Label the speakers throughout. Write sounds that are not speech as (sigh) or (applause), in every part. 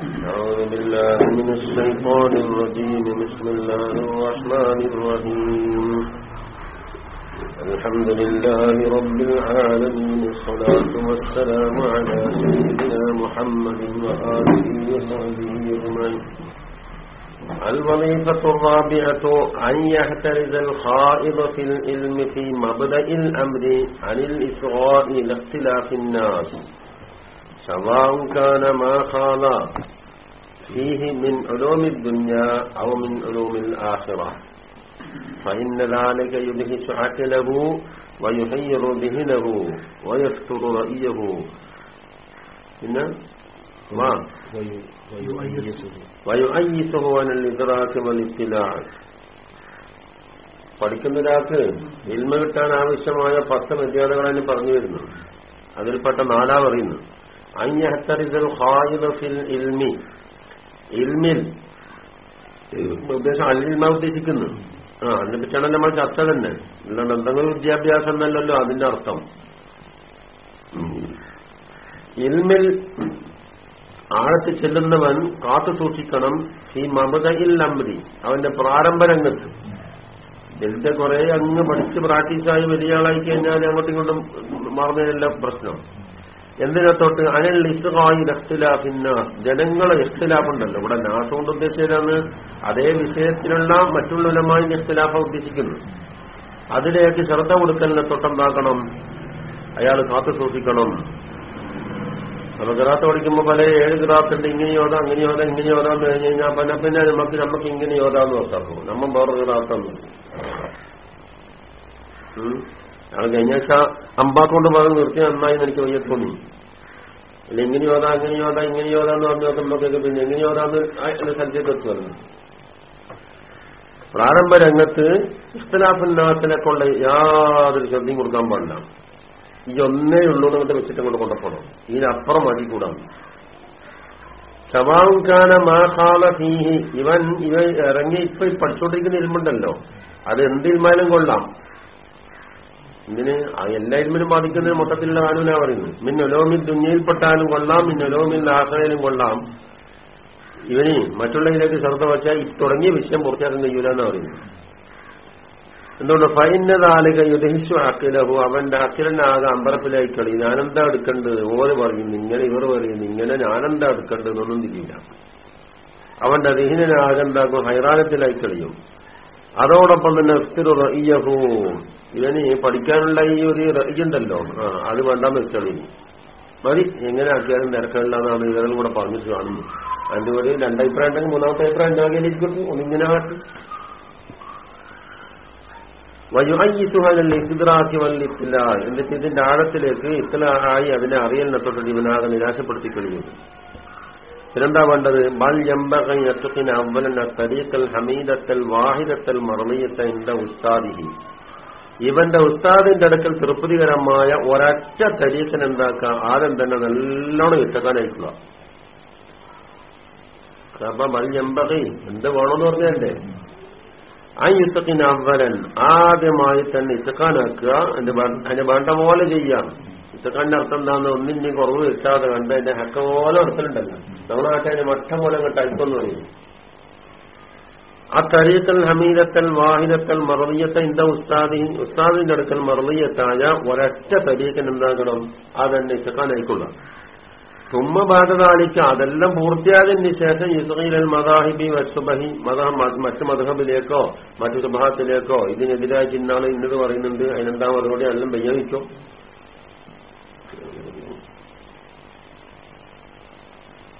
Speaker 1: أعوذ بالله من الشيطان الرجيم. بسم الله الرحمن الرحيم. الحمد لله رب العالمين. الصلاة والسلام على سيدنا محمد وآله وصحبه أجمعين. الوظيفة الرابعة أن يحترز الخائض في العلم في مبدأ الأمر عن الإسراء لاختلاف الناس. سواء كان ما خاض فيه من علوم الدنيا أو من علوم الآخرة فإن ذلك يدهش عقله ويحير ذهنه ويفتر رأيه إن ما ويؤيسه عن الإدراك والاطلاع പഠിക്കുന്ന ഒരാൾക്ക് ഇൽമ കിട്ടാൻ ആവശ്യമായ പത്ത് മര്യാദകളാണ് പറഞ്ഞു വരുന്നു അതിൽപ്പെട്ട നാലാ പറയുന്നു അയ്യഹത്തറിതൽ ഹായിദ ഫിൽ ഇൽമി ഇൽമിൽ ഉദ്ദേശം അല്ലിൽമ ഉദ്ദേശിക്കുന്നു. ആ അതിനെ പറ്റിയാണ് നമ്മൾ ചർച്ച തന്നെ. അല്ലാണ്ട് എന്തെങ്കിലും വിദ്യാഭ്യാസം എന്നല്ലല്ലോ അതിന്റെ അർത്ഥം. ഇൽമിൽ ആഴത്ത് ചെല്ലുന്നവൻ കാത്തു സൂക്ഷിക്കണം. ഈ മമതയിൽ നമ്പതി അവന്റെ പ്രാരംഭ രംഗത്ത്. ഇതിന്റെ കുറെ അങ്ങ് പഠിച്ച് പ്രാക്ടീസായി വലിയ ആളായി കഴിഞ്ഞാൽ അങ്ങോട്ടും ഇങ്ങോട്ടും മാറുന്നതിനെല്ലാം പ്രശ്നം. എന്തിനത്തോട്ട് അനൽ ഇസ്റായി ഇഖ്തിലാഫിന്ന ജനങ്ങളെ ഇഖ്തിലാഫുണ്ടല്ലോ. ഇവിടെ നാസം കൊണ്ട് ഉദ്ദേശിച്ചതാണ് അതേ വിഷയത്തിലുള്ള മറ്റുള്ളവരുമായി ഇഖ്തിലാഫ ഉദ്ദേശിക്കുന്നു. അതിലേക്ക് ശ്രദ്ധ കൊടുക്കലിനെ തൊട്ടെന്താക്കണം അയാൾ കാത്തു സൂക്ഷിക്കണം. നമ്മൾ ഗ്രാത്ത് പഠിക്കുമ്പോൾ പല ഏഴ് ഗ്രാത്തുണ്ട് ഇങ്ങനെ യോതാ അങ്ങനെ യോതാ ഇങ്ങനെ യോധാന്ന് കഴിഞ്ഞ് കഴിഞ്ഞാൽ പിന്നെ പിന്നെ നമുക്ക് നമുക്ക് ഇങ്ങനെ യോതാന്ന് നോക്കാം നമ്മൾ വേറൊരു ഗ്രാത്തൊന്നും അത് കഴിഞ്ഞ ആഴ്ച അമ്പാക്കൊണ്ട് പറഞ്ഞ് നിർത്തി നന്നായി എനിക്ക് വയ്യ തോന്നി അല്ല ഇങ്ങനെ യോതാ അങ്ങനെ യോധ ഇങ്ങനെ യോതാന്ന് പറഞ്ഞു പിന്നെ എങ്ങനെ യോതാന്ന് എന്റെ സ്ഥലത്തേക്ക് പറഞ്ഞു പ്രാരംഭ രംഗത്ത് ഇഖ്തലാഫുന്നാസിനെ കൊണ്ട് യാതൊരു ശ്രദ്ധയും കൊടുക്കാൻ പാടില്ല. ഈ ഒന്നേ ഉള്ളൂ എന്നിട്ട് വെച്ചിട്ട് കൊണ്ട് കൊണ്ടപ്പോണം ഇതിനപ്പുറം അടി കൂടാം ശവാങ്കാന മാഹാല ഫീഹി. ഇവൻ ഇവ ഇറങ്ങി ഇപ്പൊ പഠിച്ചുകൊണ്ടിരിക്കുന്ന ഇരുമുണ്ടല്ലോ അത് എന്തിൽമാനും കൊള്ളാം. ഇതിന് എല്ലാ ഇൽമിനും ബാധിക്കുന്നതിന് മൊത്തത്തിലുള്ള കാനൂനാ പറയുന്നത് മിന്നൊലോമിൽ ദുഞ്ഞയിൽപ്പെട്ടാലും കൊള്ളാം മിന്നൊലോമിൽ ആഹ്റയിലും കൊള്ളാം. ഇവന് മറ്റുള്ളതിലേക്ക് ശ്രദ്ധ വച്ചാൽ തുടങ്ങിയ വിഷയം പൂർത്തിയാക്കാൻ കഴിയൂല എന്നാ പറയുന്നത്. എന്തുകൊണ്ട്? ഫൈനതാലിക യുദ്ധഹിച്ചു അക്കിലഹു അവന്റെ അക്കിലനാകെ അമ്പരപ്പിലായി കളി ഞാനെന്താ എടുക്കേണ്ടത്? ഓര് പറയുന്നു ഇങ്ങനെ ഇവർ പറയുന്നു ഇങ്ങനെ ഞാനെന്താ എടുക്കേണ്ടത് എന്നൊന്നും തിരിയില്ല. അവന്റെ ദഹിനനാകെന്താകും ഹൈറാനത്തിലായി കളിയും അതോടൊപ്പം തന്നെ റയ്യഹൂ ഇവന് പഠിക്കാനുള്ള ഈ ഒരു ഇതുണ്ടല്ലോ. ആ അത് വേണ്ടാന്ന് വെച്ചാളി മതി എങ്ങനെ ആക്കിയാലും നിരക്കമില്ലാന്നാണ് ഇതെല്ലാം കൂടെ പറഞ്ഞിട്ട് കാണുന്നു അതിന്റെ ഒരു രണ്ടഭിപ്രായം ഉണ്ടെങ്കിൽ മൂന്നാമത്തെ അഭിപ്രായം ഉണ്ടാകിയിരിക്കും ഒന്നിങ്ങനെ കാട്ടും വയുഹയ്യിസുഹലിദ്രാക്കി വല്ലിത്തില്ല എന്നിട്ട് ഇതിന്റെ ആഴത്തിലേക്ക് ഇത്തലായി അതിനെ അറിയലിനെ തൊട്ട് ഇവനാകെ നിരാശപ്പെടുത്തി കഴിയുന്നു പിന്നെന്താ വേണ്ടത്? ബൽ എംബിന് അവലന തരീക്കൽ ഹമീദത്തൽ വാഹിദത്തൽ മറമീയത്ത ഉസ്താദിഹി. ഇവന്റെ ഉസ്താദിന്റെ അടുക്കൽ തൃപ്തികരമായ ഒരൊറ്റ തരീക്കൻ എന്താക്കുക ആദ്യം തന്നെ നല്ലോണം ഇട്ടക്കാനയക്കുക കബ എന്ത് വേണമെന്ന് പറഞ്ഞേ ആ യുദ്ധത്തിന് അവലൻ ആദ്യമായി തന്നെ ഇത്തക്കാനാക്കുക അതിന് വേണ്ട പോലെ ചെയ്യാം. ഇത്തക്കാന്റെ അർത്ഥം എന്താന്ന് ഒന്നിന്റെ കുറവ് കിട്ടാതെ കണ്ട് അതിന്റെ ഹക്ക പോലെ അർത്ഥമുണ്ടല്ലോ നമ്മളാട്ടെ അതിന്റെ മട്ടം പോലെ അങ്ങോട്ട് അയക്കൊന്നു പറയും. ആ തരീക്കൽ ഹമീദത്തൽ വാഹിദത്തൽ മറവിയത്ത ഇന്ത ഉസ്താദി ഉസ്താദിന്റെ അടുക്കൽ മറവിയത്തായ ഒരൊറ്റ തരീക്കൻ എന്താകണം? അതന്നെ ഇത്തക്കാനായിക്കൊള്ളാം തുമ്മ ബാധകാലിക്ക് അതെല്ലാം പൂർത്തിയായതിന് ശേഷം ഇസ്രൈൽ മദാഹിബി മത മറ്റു മധഹബിലേക്കോ മറ്റു സുഭാഗത്തിലേക്കോ ഇതിനെതിരായ ഇന്നാണ് ഇന്നത് പറയുന്നുണ്ട്. അതിനെന്താ മറുപടി? എല്ലാം പ്രയോഗിക്കോ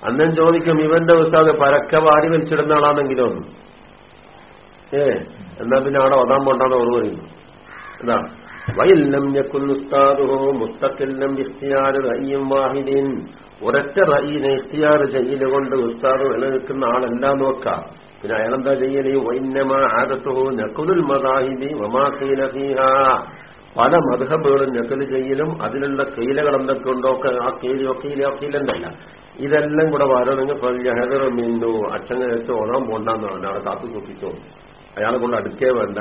Speaker 1: അന്നം ചോദിക്കും ഇവന്റെ ഉസ്താദ് പരക്ക വാരി വലിച്ചിടുന്ന ആളാണെങ്കിലോ? ഏ എന്നാ പിന്നെ അവിടെ ഒതാൻ പോണ്ടാന്ന് ഓർമ്മ പറയുന്നു എന്താ? വൈല്ലം ഞെക്കുന്നുസ്താദുഹോ മുസ്തക്കില്ലം ഇഖ്തിയാർ റയ്യം വാഹിദീൻ. ഒരൊറ്റ റയ്യനെ ഇഖ്തിയാർ ചെയ്യൽ കൊണ്ട് ഉസ്താദ് നിലനിൽക്കുന്ന ആളെല്ലാം നോക്കാം. പിന്നെ അയാളെന്താ ചെയ്യൽ? വൈന്നമാ ആദത്തുഹോ നക്കുതുൽ മദാഹിബി വമാഖീല ഫീഹാ. പല മധുഹബുകളും നക്കൽ ചെയ്യലും അതിലുള്ള കീലകൾ എന്തൊക്കെ ഉണ്ടോ ഒക്കെ ആ കീലി ഒക്കീലി ഒക്കീലുണ്ടല്ല ഇതെല്ലാം കൂടെ വരണമെങ്കിൽ ഫൽജഹദർ മിന്നു. അച്ഛനെ വെച്ച് ഓതാൻ പോണ്ടെന്നാണ് അവിടെ കാത്തു സൂക്ഷിച്ചോ അയാളെ കൊണ്ട് അടുക്കേ വേണ്ട.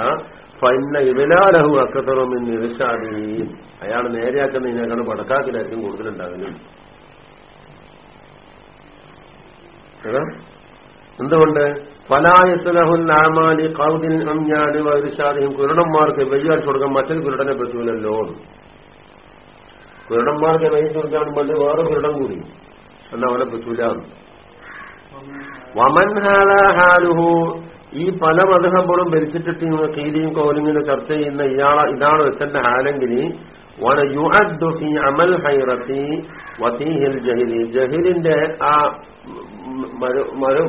Speaker 1: ഫൈന ഇവലാലഹു അക്കത്തറും എന്ന് ഇർഷാദി അയാൾ നേരെയാക്കുന്നതിനേക്കാണ് പടക്കാക്കിലായിരിക്കും കൂടുതലുണ്ടാകുന്നത് എന്തുകൊണ്ട്? ഫലായസ്ലഹുൽ ആമാലി കൗദിൻ അമ്യാന് വൈരുഷാദിയും കുരുടന്മാർക്ക് വെയ്യാഴ്ച കൊടുക്കാൻ മറ്റൊരു കുരുടനെ പറ്റൂലല്ലോ. കുരുടന്മാർക്ക് വെയ്ച്ചു കൊടുക്കാൻ വേണ്ടി വേറെ കുരുടം കൂടി. എന്നാ അവനെ പറ്റൂല. വമൻഹാലുഹു ഈ പല മധുഹബുകളും ഭരിച്ചിട്ടിട്ട് കീലിയും കോലിങ്ങിനും ചർച്ച ചെയ്യുന്ന ഇയാളെ ഇതാണ് വെച്ചന്റെ ഹാലെങ്കിൽ അമൽ ജഹിലി. ജഹിലിന്റെ ആ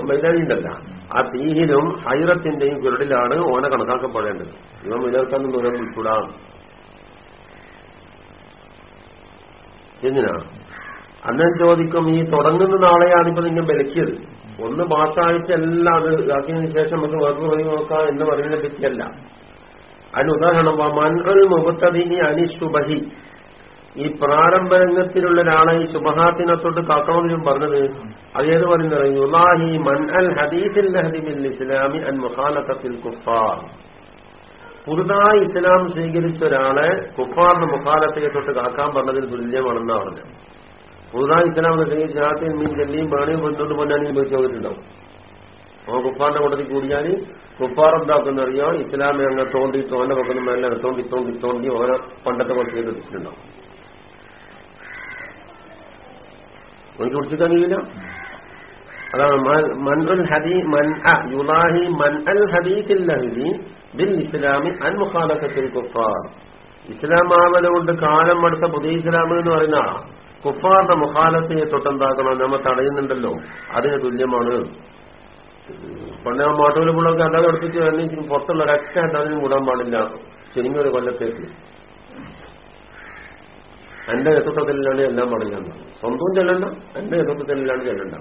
Speaker 1: മൈതാനിണ്ടല്ല ആ തീഹിലും ഹൈറത്തിന്റെയും കുരടിലാണ് ഓനെ കണക്കാക്കപ്പെടേണ്ടത്. ഇവ വിലർക്കാൻ ദൂരം വിൽക്കൂടാം എന്തിനാ? അന്നേരം ചോദിക്കും ഈ തുടങ്ങുന്ന നാളെയാണ് ഇപ്പൊ നിങ്ങൾ വിലക്കിയത്? ഒന്ന് പാസ്സായിട്ടെല്ലാം അത് ഇതാക്കിയതിനു ശേഷം നമുക്ക് വേറെ പറഞ്ഞു നോക്കാം എന്ന് പറയുന്നതിനെ പറ്റിയല്ല. അതിന് ഉദാഹരണം മൻഹൽ അനി സുബഹി ഈ പ്രാരംഭ രംഗത്തിലുള്ള ഒരാളെ ഈ സുബഹാത്തിനെ തൊട്ട് കാക്കണമെന്നും പറഞ്ഞത്. അതേത് പറയുന്നത് മൻ അൽ ഇസ്ലാമി കുഫാർ. പുതുതായി ഇസ്ലാം സ്വീകരിച്ച ഒരാളെ കുഫാറിന്റെ മുഖാലത്തെ തൊട്ട് കാക്കാൻ പറഞ്ഞതിന് തുല്യമാണെന്നാണ് പറഞ്ഞത്. പുതുതായി ഇസ്ലാം വെച്ചെങ്കിൽ ആദ്യം മീൻ ചെല്ലിയും വേണയും കൊണ്ടുകൊണ്ട് പൊന്നാനും ചോദിച്ചിട്ടുണ്ടാവും. ആ കുപ്പാറിന്റെ കൂട്ടത്തിൽ കൂടിയാൽ കുഫാർ എന്താക്കുന്നറിയോ ഇസ്ലാമെ അങ്ങനെ തോണ്ടി തോന്റെ പൊക്കുന്ന മേലെ തോണ്ടി തോണ്ടി തോണ്ടി ഓരോ പണ്ടത്തെ കുറച്ച് എടുത്തിട്ടുണ്ടാവും എനിക്ക് കുടിച്ചിട്ട് കഴിയില്ല അതാണ് മൻറുൽ ഹദീ മൻ യുലാഹി മൻ അൽ ഹദീത്തിൽ ബിൽ ഇസ്ലാമി അൻ മുഖാലത്തിൽ കുപ്പാർ ഇസ്ലാം ആവല കൊണ്ട് കാലം അടുത്ത പുതിയ ഇസ്ലാം എന്ന് പറയുന്ന കുഫാറിന്റെ മുഖാലത്തിനെ തൊട്ടെന്താക്കണം നമ്മൾ തടയുന്നുണ്ടല്ലോ അതിന് തുല്യമാണ് പണ്ട് ആ മാട്ടൂലുകളൊക്കെ അല്ലാതെ അടുപ്പിച്ച് പുറത്തുള്ള ഒരൊറ്റ അതിന് കൂടാൻ പാടില്ല ശരിങ്ങൊരു കൊല്ലത്തേക്ക് എന്റെ നേതൃത്വത്തിലാണ് എല്ലാം പാടില്ല സ്വന്തവും ചെല്ലണ്ട എന്റെ നേതൃത്വത്തിലാണ് ചെല്ലണ്ട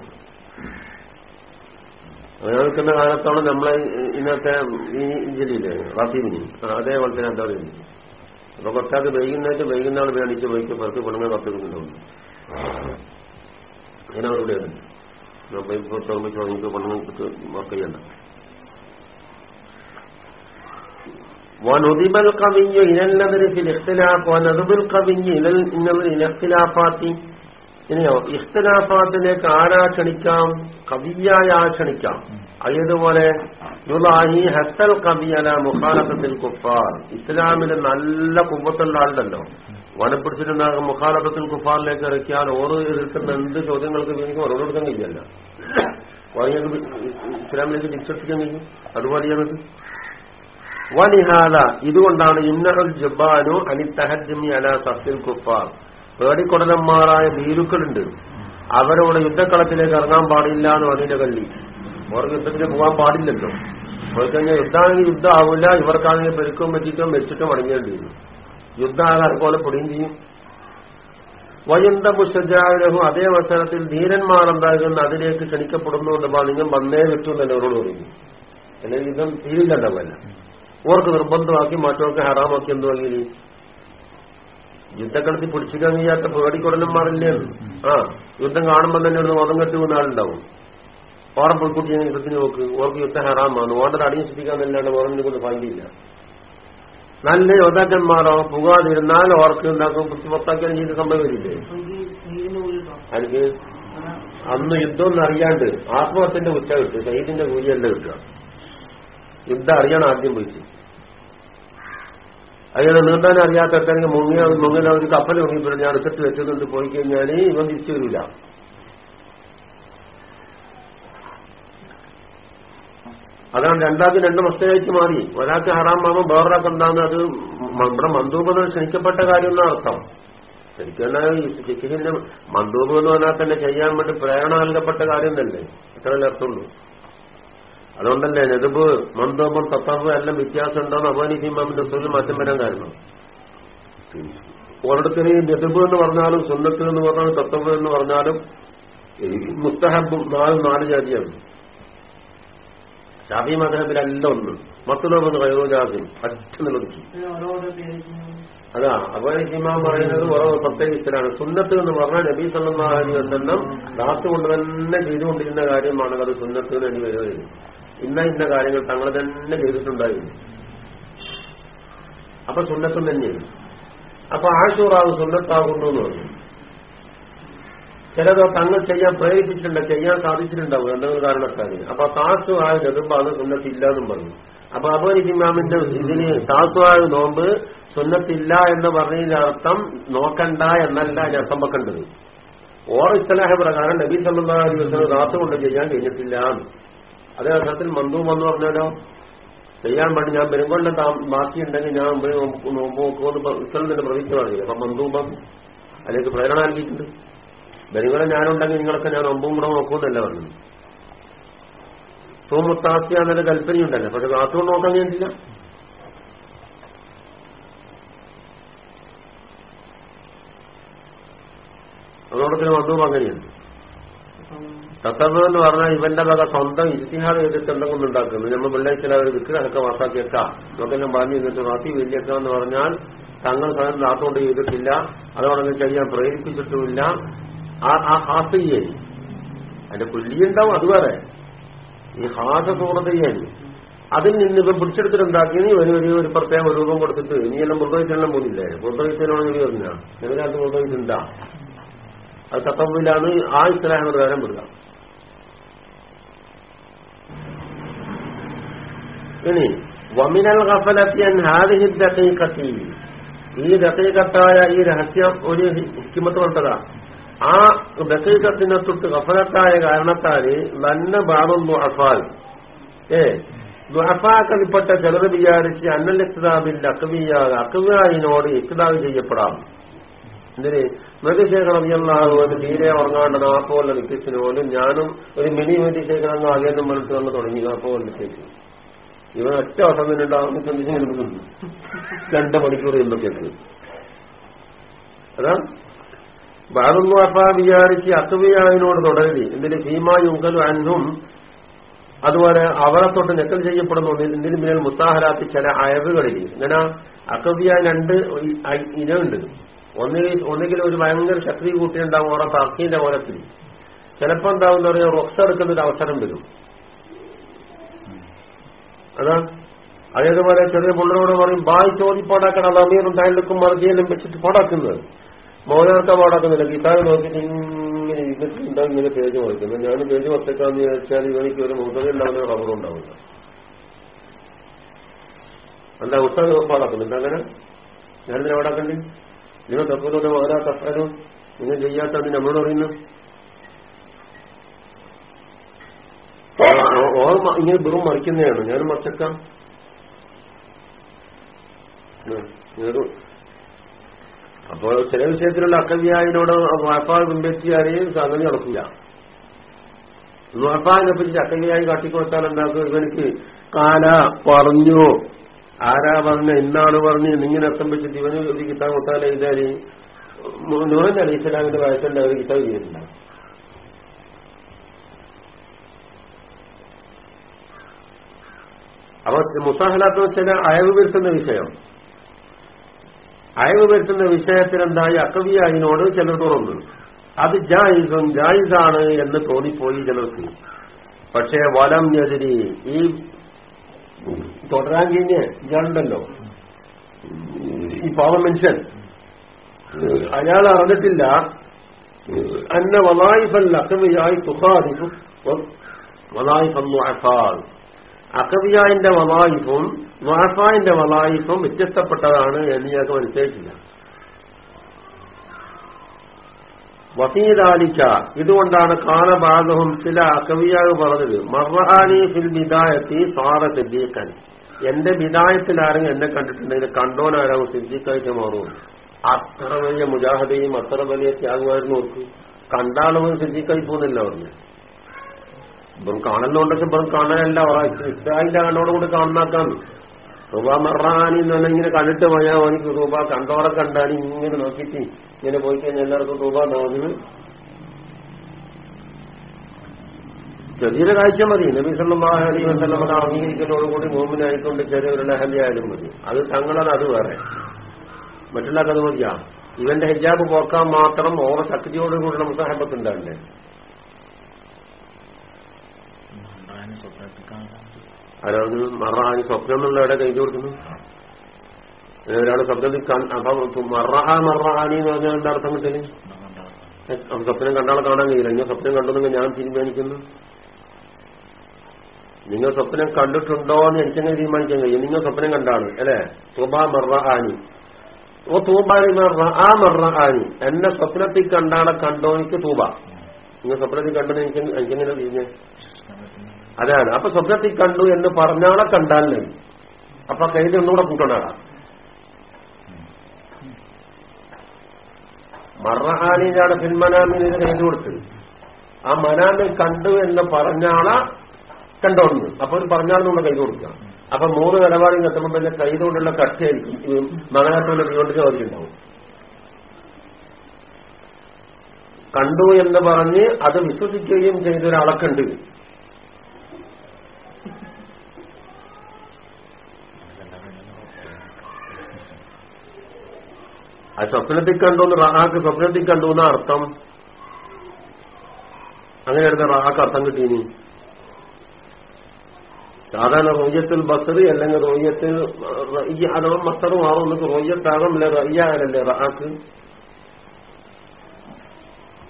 Speaker 1: അങ്ങനെ നിൽക്കുന്ന കാലത്താണ് നമ്മളെ ഇന്നത്തെ ഈ ജില്ലയിൽ റാത്തീമിനി അതേപോലെ തന്നെ എന്താ പറയുന്നത് അപ്പൊ കുറച്ചാൾക്ക് വൈകുന്നേരത്ത് വൈകുന്നാൾ വേണിച്ച് പോയിക്ക് പുറത്ത് പെണ്ണുങ്ങൾ കത്തിക്കുന്നുണ്ടാവും അങ്ങനെ അവരുടെ പുറത്തോർമ്മിച്ച് തുടങ്ങിയിട്ട് പെണ്ണുങ്ങൾക്ക് വർക്ക് ചെയ്യണ്ട ونضب القوي إلى النظر في الاختلاف ونضب القوي إلى النظر إلى اختلافات ഇനിയോ ഇഖ്തലാഫാത്തിലേക്ക് ആരാ ക്ഷണിക്കാം കവിയായ ക്ഷണിക്കാം അതേതുപോലെ ഹത്തൽ കവിയല മുഖാലഫത്തിൽ കുഫാർ. ഇസ്ലാമിന് നല്ല കുമ്പത്തുള്ള ആളുണ്ടല്ലോ. വനപ്പിടിച്ചിരുന്ന മുഖാലത്തിൽ കുഫാറിലേക്ക് ഇറക്കിയാൽ ഓരോ എതിർക്കുന്ന എന്ത് ചോദ്യങ്ങൾക്ക് എനിക്ക് മറുപടി കൊടുക്കാൻ കഴിയല്ല. ഇസ്ലാമിലേക്ക് തിരിച്ചെത്തിക്കാൻ കഴിയും. അതുപോലെയാണത് വലിഹാല ഇതുകൊണ്ടാണ് ഇന്നഹൽ ജബാനു അനി തഹജ്മി അല സഫിൽ കുഫാർ. പേടിക്കൊടലന്മാരായ ഭീരുക്കളുണ്ട്. അവരോട് യുദ്ധക്കളത്തിലേക്ക് ഇറങ്ങാൻ പാടില്ല എന്ന് അതിന്റെ കല്ലി അവർക്ക് യുദ്ധത്തിന് പോകാൻ പാടില്ലല്ലോ. അവർക്ക് കഴിഞ്ഞാൽ യുദ്ധമാണെങ്കിൽ യുദ്ധമാവില്ല ഇവർക്കാണെങ്കിൽ പെരുക്കും പറ്റിക്കും വെച്ചിട്ടും മടങ്ങേണ്ടി വരും. യുദ്ധമാകാൻ പോലെ പൊടിയും ചെയ്യും. വയന്ത പുഷ്ടജാലഹു അതേ അവസരത്തിൽ ധീരന്മാർ എന്താകുന്ന അതിലേക്ക് ക്ഷണിക്കപ്പെടുന്നുണ്ട് നിങ്ങൾ വന്നേ വെച്ചു തന്നെ അവരോട് പറയും. അല്ലെങ്കിൽ യുദ്ധം തീരില്ലല്ലോ ഓർക്ക് നിർബന്ധമാക്കി മറ്റവർക്ക് ഹറാമാക്കി എന്ത് വകയിൽ യുദ്ധക്കളത്തിൽ പിടിച്ചിക്കാൻ കഴിയാത്ത പേടിക്കൊടലന്മാരില്ലേ? ആ യുദ്ധം കാണുമ്പോൾ തന്നെ ഒന്ന് മതം കെട്ടി ആളുണ്ടാവും. ഓറെ പെൺകുട്ടിയെ യുദ്ധത്തിന് നോക്ക്. ഓർക്ക് യുദ്ധം ഹറാമാണ്. ഓർഡർ അടിയസിപ്പിക്കാന്നല്ലാണ്ട് ഓറിനെ കൊണ്ട് ഭാഗ്യമില്ല നല്ല യോദ്ധാക്കന്മാരോ പുകാതിരുന്നാൽ ഓർക്ക് ഉണ്ടാക്കും പുറത്താക്കാൻ ചെയ്ത് സംഭവം വരില്ലേ എനിക്ക് അന്ന് യുദ്ധം ഒന്നും അറിയാണ്ട് ആത്മഹത്യന്റെ ഉച്ച കിട്ടും. ശൈദിന്റെ കൂലിയല്ല കിട്ടുക. യുദ്ധം അറിയണം ആദ്യം പോയിട്ട്. അയാൾ നീന്താൻ അറിയാത്ത മുങ്ങിയ മുങ്ങിന ഒരു കപ്പൽ മുങ്ങിയപ്പോൾ ഞാൻ എടുത്തിട്ട് വെച്ചതുകൊണ്ട് പോയി കഴിഞ്ഞാൽ ഇവൻ തിരിച്ചു വരില്ല അതാണ് രണ്ടാൾക്ക് രണ്ട് മസ്തയായിട്ട് മാറി. ഒരാൾക്ക് ഹറാമാകുമ്പോൾ വേറൊരാൾക്ക് എന്താന്ന് അത് നമ്മുടെ മന്ദൂപത ക്ഷണിക്കപ്പെട്ട കാര്യം എന്ന അർത്ഥം. ശരിക്കും ശിഖിന്റെ മന്ദൂപം എന്ന് പറഞ്ഞാൽ തന്നെ ചെയ്യാൻ വേണ്ടി പ്രേരണ നൽകപ്പെട്ട കാര്യം തന്നെ. ഇത്രയല്ലേ അർത്ഥമുള്ളൂ അതുകൊണ്ടല്ലേ നെതുബ് മന്ദൂപം തത്താപ് എല്ലാം വ്യത്യാസം ഉണ്ടോന്ന് അപമാനിക്കുമ്പോൾ സുഖം മാറ്റം വരാൻ കാരണം. ഓരോരുത്തരും നെതുബ് എന്ന് പറഞ്ഞാലും സുന്നത്ത് എന്ന് പറഞ്ഞാലും തത്തബ് എന്ന് പറഞ്ഞാലും മുസ്തഹബ് നാല് നാല് ജാതിയാണ്. ഷാഫി മധുരബിലല്ല ഒന്ന് മത്തുലോബ് എന്ന് കൈറോജാസിം പറ്റുന്ന നിലനിർത്തി അതാ അബാനിഫിമാം പറയുന്നത് ഓരോ പ്രത്യേകിച്ചിലാണ് സുന്നത്ത് എന്ന് പറഞ്ഞാൽ നബീ സല്ലാഹി എന്നെണ്ണം ദാസ് കൊണ്ട് തന്നെ ചെയ്തുകൊണ്ടിരുന്ന കാര്യമാണ് അത് സുന്നത്ത് എന്ന് എനിക്ക് വരുന്നത്. ഇന്ന ഇന്ന കാര്യങ്ങൾ തങ്ങൾ തന്നെ ചെയ്തിട്ടുണ്ടായിരുന്നു. അപ്പൊ സുന്നത്തും തന്നെയാണ്. അപ്പൊ ആശൂറാവ് സുന്നത്താകുന്നു എന്ന് പറഞ്ഞു. ചിലതോ തങ്ങൾ ചെയ്യാൻ പ്രേരിപ്പിച്ചിട്ടുണ്ട് ചെയ്യാൻ സാധിച്ചിട്ടുണ്ടാവും എന്തെങ്കിലും കാരണത്താൽ. അപ്പൊ താസുവായ അത് സുന്നത്തില്ല എന്നും പറഞ്ഞു. അപ്പൊ അബോനിക് ഇമാമിന്റെ ഇതിന് താസുവായ നോമ്പ് സുന്നത്തില്ല എന്ന് പറഞ്ഞതിന്റെ അർത്ഥം നോക്കണ്ട എന്നല്ല ഞാൻ അർത്ഥം വെക്കേണ്ടത് ഓർ ഇസ്ലാഹ പ്രകാരം നബി സല്ലാ വസ്ലം ദാസ് കൊണ്ട് ചെയ്യാൻ കഴിഞ്ഞിട്ടില്ല അതേ അർത്ഥത്തിൽ മന്ദൂം എന്ന് പറഞ്ഞാലോ ചെയ്യാൻ വേണ്ടി ഞാൻ പെരുമ്പോണ്ട ബാക്കിയുണ്ടെങ്കിൽ ഞാൻ നോമ്പ് നോക്കുമെന്ന് ഇസ്ലമിന്റെ പ്രവചിച്ചു പറഞ്ഞില്ല? അപ്പൊ മന്ദൂമം അല്ലെങ്കിൽ പ്രേരണ നൽകിയിട്ടുണ്ട്. ബലികളെ ഞാനുണ്ടെങ്കിൽ നിങ്ങളൊക്കെ ഞാൻ ഒമ്പും കൂടെ നോക്കുമെന്നല്ല പറഞ്ഞു സോമുത്താസ്യ എന്നൊരു കൽപ്പനയുണ്ടല്ലോ പക്ഷെ കാത്തുകൊണ്ട് നോക്കാൻ കഴിഞ്ഞില്ല അതോടൊപ്പം മധുവും അങ്ങനെയുണ്ട്. തത്തവ് എന്ന് പറഞ്ഞാൽ ഇവന്റെ വക സ്വന്തം ഇത്തിഹാദ് ചെയ്തിട്ട് എന്തെങ്കിലും ഉണ്ടാക്കുന്നു. നമ്മൾ വെള്ളിയാഴ്ച ഒരു അതൊക്കെ വാസാക്കിയേക്കാം നമുക്കെല്ലാം പറഞ്ഞു ഇന്നിട്ട് റാത്തി വലിയേക്കാം എന്ന് പറഞ്ഞാൽ തങ്ങൾ സ്വയം നാട്ടുകൊണ്ട് ചെയ്തിട്ടില്ല. അതോടൊപ്പം ചെയ്യാൻ പ്രേരിപ്പിച്ചിട്ടുമില്ല. ആ ഹാസയ്യൻ അതിന്റെ പുല്ലിയുണ്ടാവും വേറെ. ഈ ഹാസ സൂറതയ്യൻ അതിൽ നിന്ന് ഇപ്പം പിടിച്ചെടുത്തിട്ടുണ്ടാക്കി നീ ഒരു വലിയ ഒരു പ്രത്യേക രൂപം കൊടുത്തിട്ട് ഇനിയെല്ലാം മൃഗവൈദ്യം പോകുന്നില്ലേ മൃഗവൈദ്യനോട് ഇനി വരുന്ന നിലകാലത്ത് മൃഗവൈദ്യുണ്ടാ അത് കത്തപ്പില്ലാന്ന് ആ ഇസ്ലാമ പ്രകാരം വിടുക ഇനി വമിനൽ ഗഫലത്തിയൻ ഹാദിഹി ദഖീഖത്തി ഈ ദഖീഖത്തായ ഈ രഹസ്യം ഒരു ഹിക്കിമത്ത് കൊണ്ടതാ. ആ ദഖീഖത്തിനെ തൊട്ട് കഫലത്തായ കാരണത്താൽ നല്ല ബാബും അഫാൽ ഏ ദുഹഫാക്കൽപ്പെട്ട ചിലർ വിചാരിച്ച് അന്നൽ ഇക്താബിൽ അക്കവിയ അക്കവിയായിനോട് ഇക്താബ് ചെയ്യപ്പെടാം. എന്തിന്? മൃഗശേഖർ അഭിയല്ലാഹു അത് തീരെ ഉറങ്ങാണ്ട് നാപ്പോലെ നിൽപ്പിച്ചിന് പോലും ഞാനും ഒരു മിനി മിനി ശേഖരങ്ങൾ അദ്ദേഹം മനസ്സിൽ വന്ന് തുടങ്ങി നാപ്പോലെ നിൽപ്പിച്ചു ഇവൻ ഒറ്റ വർഷം തന്നെ ഉണ്ടാകുന്ന ചിന്തിച്ച് രണ്ട് മണിക്കൂർ എന്തൊക്കെയൊക്കെ അതാ ബാറുന്നു അപ്പ വിചാരിച്ച് അത്തുവിയാവിനോട് തുടങ്ങി എന്തിന്? ഭീമാ അന്നും അതുപോലെ അവരെ തൊട്ട് നെക്കൽ ചെയ്യപ്പെടുന്നു എന്തിനും പിന്നിൽ മുത്താഹരാത്തി ചില അയവുകളിൽ. ഇങ്ങനെ അക്കവിയ രണ്ട് ഇനമുണ്ട് ഒന്നുകിൽ ഒന്നുകിൽ ഒരു ഭയങ്കര ശക്തി കൂട്ടിയുണ്ടാവും ഓരോ തർക്കീന്റെ മൂലത്തിൽ ചിലപ്പോ എന്താവും പറയുക റൊക്സ് എടുക്കുന്ന ഒരു അവസരം വരും. അതാ? അതേതുപോലെ ചെറിയ പിള്ളേരോട് പറയും ബായ് ചോദിപ്പാടാക്കണം അത് അമീറും താഴെക്കും മർജിയിലും വെച്ചിട്ട് പാടാക്കുന്നത്. മൗനർക്ക പാടാക്കുന്നില്ല. ഗീതാവ് നോക്കിയിട്ട് ഇങ്ങനെ ഇരുന്നിട്ടുണ്ടോ ഇങ്ങനെ പേജ് കൊടുക്കുന്നത് ഞാൻ പേജ് ഒറ്റക്കാന്ന് വിചാരിച്ചാൽ ഇവനിക്ക് ഒരു മുഖം ഉണ്ടാവുന്ന റബ്ബറും ഉണ്ടാവില്ല. അല്ല ഉസ്താദ് പാടാക്കുന്നുണ്ട് അങ്ങനെ? ഞാനിതിനെ പാടാക്കണ്ടേ? നിങ്ങൾ തപ്പലൂടെ ഓരോ തപ്പാനും? നിങ്ങൾ ചെയ്യാത്തത് നമ്മളോട് പറയുന്നു? ഓർമ്മ ഇങ്ങനെ വെറും മറിക്കുന്നതാണ്. ഞാനും മറിച്ചേക്കാം. അപ്പോൾ ചില വിഷയത്തിലുള്ള അക്കവ്യായനോട് വാപ്പാ പിൻപറ്റിയാരെയും സംഗതി നടക്കില്ല. വാപ്പാനെ പറ്റി അക്കവ്യായി കാട്ടിക്കൊടുത്താൽ എന്താക്കും ഇവനിക്ക് കാല പറഞ്ഞു. ആരാ പറഞ്ഞ? ഇന്നാണ് പറഞ്ഞ്? നിങ്ങനെ അർത്ഥം വെച്ചിട്ട് ഇവന് ഒരു കിതാബ് കൊടുത്താൽ എഴുതാൽ നൂറൻ അലി ഇസ്ലാമിന്റെ വയസ്സിന്റെ ഒരു കിതാബ് ചെയ്തിട്ടില്ല. അപ്പൊ മുസാഹലാത്ത് ചില അയവ് വരുത്തുന്ന വിഷയം. അയവ് വരുത്തുന്ന വിഷയത്തിൽ എന്തായി അക്കവി അതിനോട് ചിലർ തുറന്നു. അത് ജായിസും ജായിസാണ് എന്ന് തോന്നിപ്പോയി ചിലർക്ക്. പക്ഷേ വലം എതിരി ഈ തുടരാൻ കഴിഞ്ഞ് ഇയാളുണ്ടല്ലോ. ഈ പാവം മനുഷ്യൻ. അയാൾ അറിഞ്ഞിട്ടില്ല. അന്ന വലായിഫൽ അക്കവിയായി തുഹാദിഫും വലായിഫന്നു അഫാൽ അക്കവിയായിന്റെ വലായിഫും വാഫായിന്റെ വലായിഫും വ്യത്യസ്തപ്പെട്ടതാണ് എന്ന് ഞങ്ങൾക്ക് മനസ്സിലായിട്ടില്ല. വസീദാലിക്ക ഇതുകൊണ്ടാണ് കാലഭാഗവും ചില കവിയാവ് പറഞ്ഞത് മർഹാനി ഫിൽ ബിദായത്തി സാറ സിദ്ദീഖൻ. എന്റെ ബിദായത്തിൽ ആരെങ്കിലും എന്നെ കണ്ടിട്ടുണ്ടെങ്കിൽ കണ്ടോനാരാവും സിദ്ദീഖായിട്ട് മാറും. അത്ര വലിയ മുജാഹദയും അത്ര വലിയ ത്യാഗമായിരുന്നു അവർക്ക് കണ്ടാളവും സിദ്ദീഖായി പോകുന്നില്ല പറഞ്ഞു ഇപ്പം കാണുന്നുണ്ടെങ്കിൽ ഇപ്പം കാണാനല്ല ഇസ്രായേലിന്റെ കണ്ണോടുകൂടി കാണുന്നാക്കാന്ന് റൂബ മറാനി എന്ന് പറഞ്ഞാൽ ഇങ്ങനെ കണ്ടിട്ട് പോയാൽ എനിക്ക് റൂബ കണ്ടോടെ കണ്ടാണ് ഇങ്ങനെ നോക്കിയിട്ട് ഇങ്ങനെ പോയി കഴിഞ്ഞാൽ എല്ലാവർക്കും റൂബ തോന്നുന്നു. ചെറിയ കാഴ്ച മതി. നബി സല്ലാഹ് അലി വസ്ലമത് അംഗീകരിക്കലോടുകൂടി മോമിനായിക്കൊണ്ട് ചെറിയ ഒരു ലഹലിയായാലും മതി. അത് തങ്ങളത് അത് വേറെ. മറ്റുള്ള കഥ മതിയാ. ഇവന്റെ ഹിജാബ് പോക്കാൻ മാത്രം ഓവർ ശക്തിയോടുകൂടി നമുക്ക് മുസാഹബത്ത് ഉണ്ടാവില്ലേ മറ സ്വപ്നം എന്നുള്ള എവിടെ കൈ കൊടുക്കുന്നു ഒരാൾ ശബ്ദത്തിൽ അപ്പം മറഹ മറാനി എന്ന് പറഞ്ഞാൽ എന്താ അർത്ഥം കിട്ടൽ സ്വപ്നം കണ്ടാളെ കാണാൻ കഴിയില്ല. നിങ്ങൾ സ്വപ്നം കണ്ടെന്നെങ്കിൽ ഞാൻ തീരുമാനിക്കുന്നു. നിങ്ങൾ സ്വപ്നം കണ്ടിട്ടുണ്ടോ എന്ന് എനിക്കെങ്ങനെ തീരുമാനിക്കാൻ കഴിയും നിങ്ങൾ സ്വപ്നം കണ്ടാണ് അല്ലെ? തുബ ആനി ഓ തൂബാനി ആ മറ ആനി എന്നെ സ്വപ്നത്തിൽ കണ്ടാളെ കണ്ടോ എനിക്ക് തൂബ. നിങ്ങൾ സ്വപ്നത്തിൽ കണ്ടെന്ന് എനിക്ക് എനിക്കെങ്ങനെ തിരിഞ്ഞ് അതാണ്. അപ്പൊ സ്വപ്നത്തിൽ കണ്ടു എന്ന് പറഞ്ഞാളെ കണ്ടാൽ മതി. അപ്പൊ കയ്യിൽ ഒന്നുകൂടെ കൂട്ടണാടാ മറഹാനിയിലാണ് ഫിൽമനാമിന് ഇത് കൊടുത്തത്. ആ മനാമിൽ കണ്ടു എന്ന് പറഞ്ഞാളെ കണ്ടോണ്ട് അപ്പൊ ഒരു പറഞ്ഞാളെന്നുള്ള കൈ കൊടുക്കുക. അപ്പൊ മൂന്ന് നിലപാടിൽ എത്തുമ്പോൾ തന്നെ കൈതുകൊണ്ടുള്ള കട്ടിയായിരിക്കും മകനാട്ടുള്ള കൈകൊണ്ട് കൈകൊണ്ട് ഉണ്ടാവും. കണ്ടു എന്ന് പറഞ്ഞ് അത് വിശ്വസിക്കുകയും ചെയ്തൊരാളൊക്കെ ഉണ്ട്. ആ സ്വപ്നത്തിൽ കണ്ടു റഹാക്ക് സ്വപ്നത്തിൽ കണ്ടു എന്ന അർത്ഥം? അങ്ങനെ എടുത്ത റഹാക്ക് അർത്ഥം കിട്ടീനി സാധാരണ റോയ്യത്തിൽ ബസറി അല്ലെങ്കിൽ റോയ്യത്തിൽ റയ്യ അഥവാ മസ്തർ മാറും എന്നൊക്കെ റോയ്യത്താകും അല്ലെ റയ്യാകലല്ലേ റഹാക്ക്?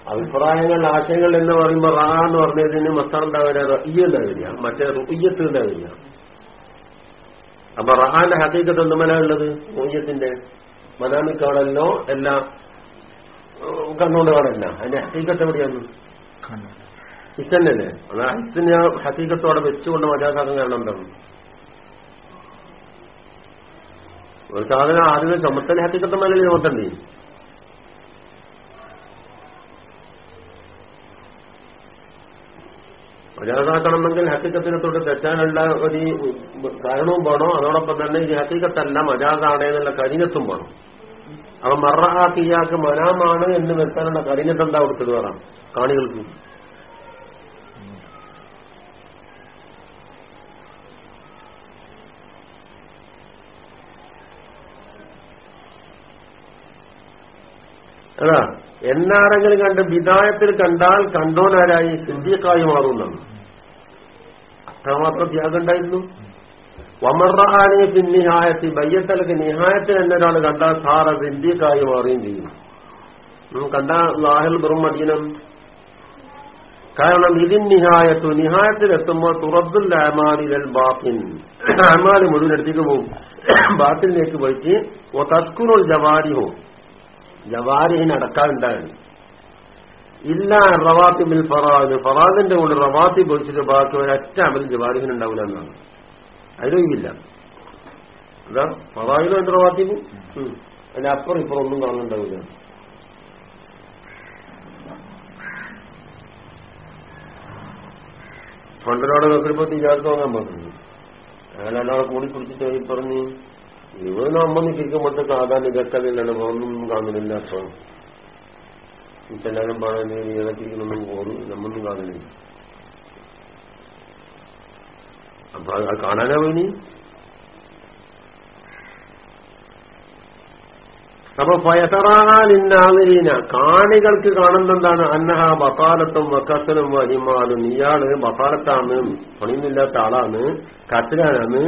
Speaker 1: അഭിപ്രായങ്ങൾ ആശയങ്ങൾ എന്ന് പറയുമ്പോൾ റാ എന്ന് പറഞ്ഞതിന് മസ്തറിന്റെ വരെ റയ്യ ഉണ്ടാവില്ല മറ്റേ റുയ്യത്ത് ഉണ്ടാവില്ല. അപ്പൊ റഹാന്റെ ഹക്കീക്കത്ത് എന്തുമല ഉള്ളത്? റോയ്യത്തിന്റെ. മനാമിക്കാണല്ലോ അല്ല കണ്ണുകൊണ്ട് കാണല്ല അതിന്റെ ഹക്കീക്കത്ത് എവിടെയാണ് ഇത്തന്നല്ലേ അത് ആ ഹക്കീക്കത്തോടെ വെച്ചുകൊണ്ട് മജാസാധനം കാരണം ഒരു സാധനം ആദ്യമേ ചുമത്തൽ ഹക്കീക്കത്ത് മേലെ ചുമത്തണ്ടേ മജാസാക്കണമെങ്കിൽ ഹക്കീക്കത്തിനത്തോട് തെറ്റാനുള്ള ഒരു കാരണവും വേണോ അതോടൊപ്പം തന്നെ ഈ ഹക്കീക്കത്തല്ല മജാസാണ് എന്നുള്ള കരിഞ്ഞത്തും വേണം അവ മറഹാക്കിയാക്ക് മനാമാണ് എന്ന് വെക്കാനുള്ള കഠിനത എന്താ കൊടുത്തത് പറയാം കാണികൾക്ക്. അതാ എന്നാരെങ്കിലും കണ്ട് വിദായത്തിൽ കണ്ടാൽ കണ്ടോനാരായി സിദ്ധിയക്കായി മാറുന്നു അത്രമാത്രം ത്യാഗം ഉണ്ടായിരുന്നു. വമറാനെ പിന്നിഹായത്തി ബയ്യത്തലക്ക് നിഹായത്തിൽ എന്നൊരാൾ കണ്ടാൽ സാറ സിദ്ദീഖായി മാറുകയും ചെയ്യും. കണ്ട ലാഹൽ ബ്രഹ്മദീനം മദീനം. കാരണം ഇതിൻ നിഹായത്തു നിഹായത്തിലെത്തുമ്പോൾ തുറദ്ദുൽ അമാലിൽ ബാത്തിൻ. അമാൽ മുഴുവൻ എടുത്തേക്ക് പോകും ബാത്തിലേക്ക് പോയിട്ട് ഓ തസ്കുറുൽ ജവാരിഹോ. ജവാരിഹിന് അടക്കാറുണ്ടായിരുന്നു ഇല്ല റവാത്തിബിൽ ഫറാദ്. ഫറാദിന്റെ കൂടെ റവാത്തി പൊതിച്ചിട്ട് ബാക്കി ഒരൊറ്റ അമൽ ജവാരിഹിനുണ്ടാവില്ല എന്നാണ്. അതിലൊഴിവില്ല അതാ ഫറാദിലും ഉണ്ട് റവാത്തിബ് അതിന്റെ അപ്പുറം ഇപ്പുറം ഒന്നും കാണുന്നുണ്ടാവില്ല പണ്ടൊരാളെ നോക്കിയപ്പോ തീരാത്ത വാങ്ങാൻ പറഞ്ഞു അയാൾ ഒരാളെ കൂടി പിടിച്ചിട്ട് പോയി പറഞ്ഞു ഇവന് അമ്മ നിൽക്കുമ്പോഴത്തെ സാധാരണ ഇതൊക്കെ ഒന്നും കാണുന്നില്ല അപ്പം ഇപ്പം എല്ലാവരും പറയുന്നത് ഏതൊക്കെ ഒന്നും പോകുന്നു നമ്മൊന്നും കാണുന്നില്ല. അപ്പൊ അത് കാണാനാ പോയിനി അപ്പൊ ഫയതറാലിന്നാതിരീന കാണികൾക്ക് കാണുന്നെന്താണ് അന്നഹ ബസാലത്തും വക്കസനും വഹിമാലും. ഇയാൾ ബസാലത്താണ് പണിയൊന്നുമില്ലാത്ത ആളാണ് കത്തിലാനാണ്.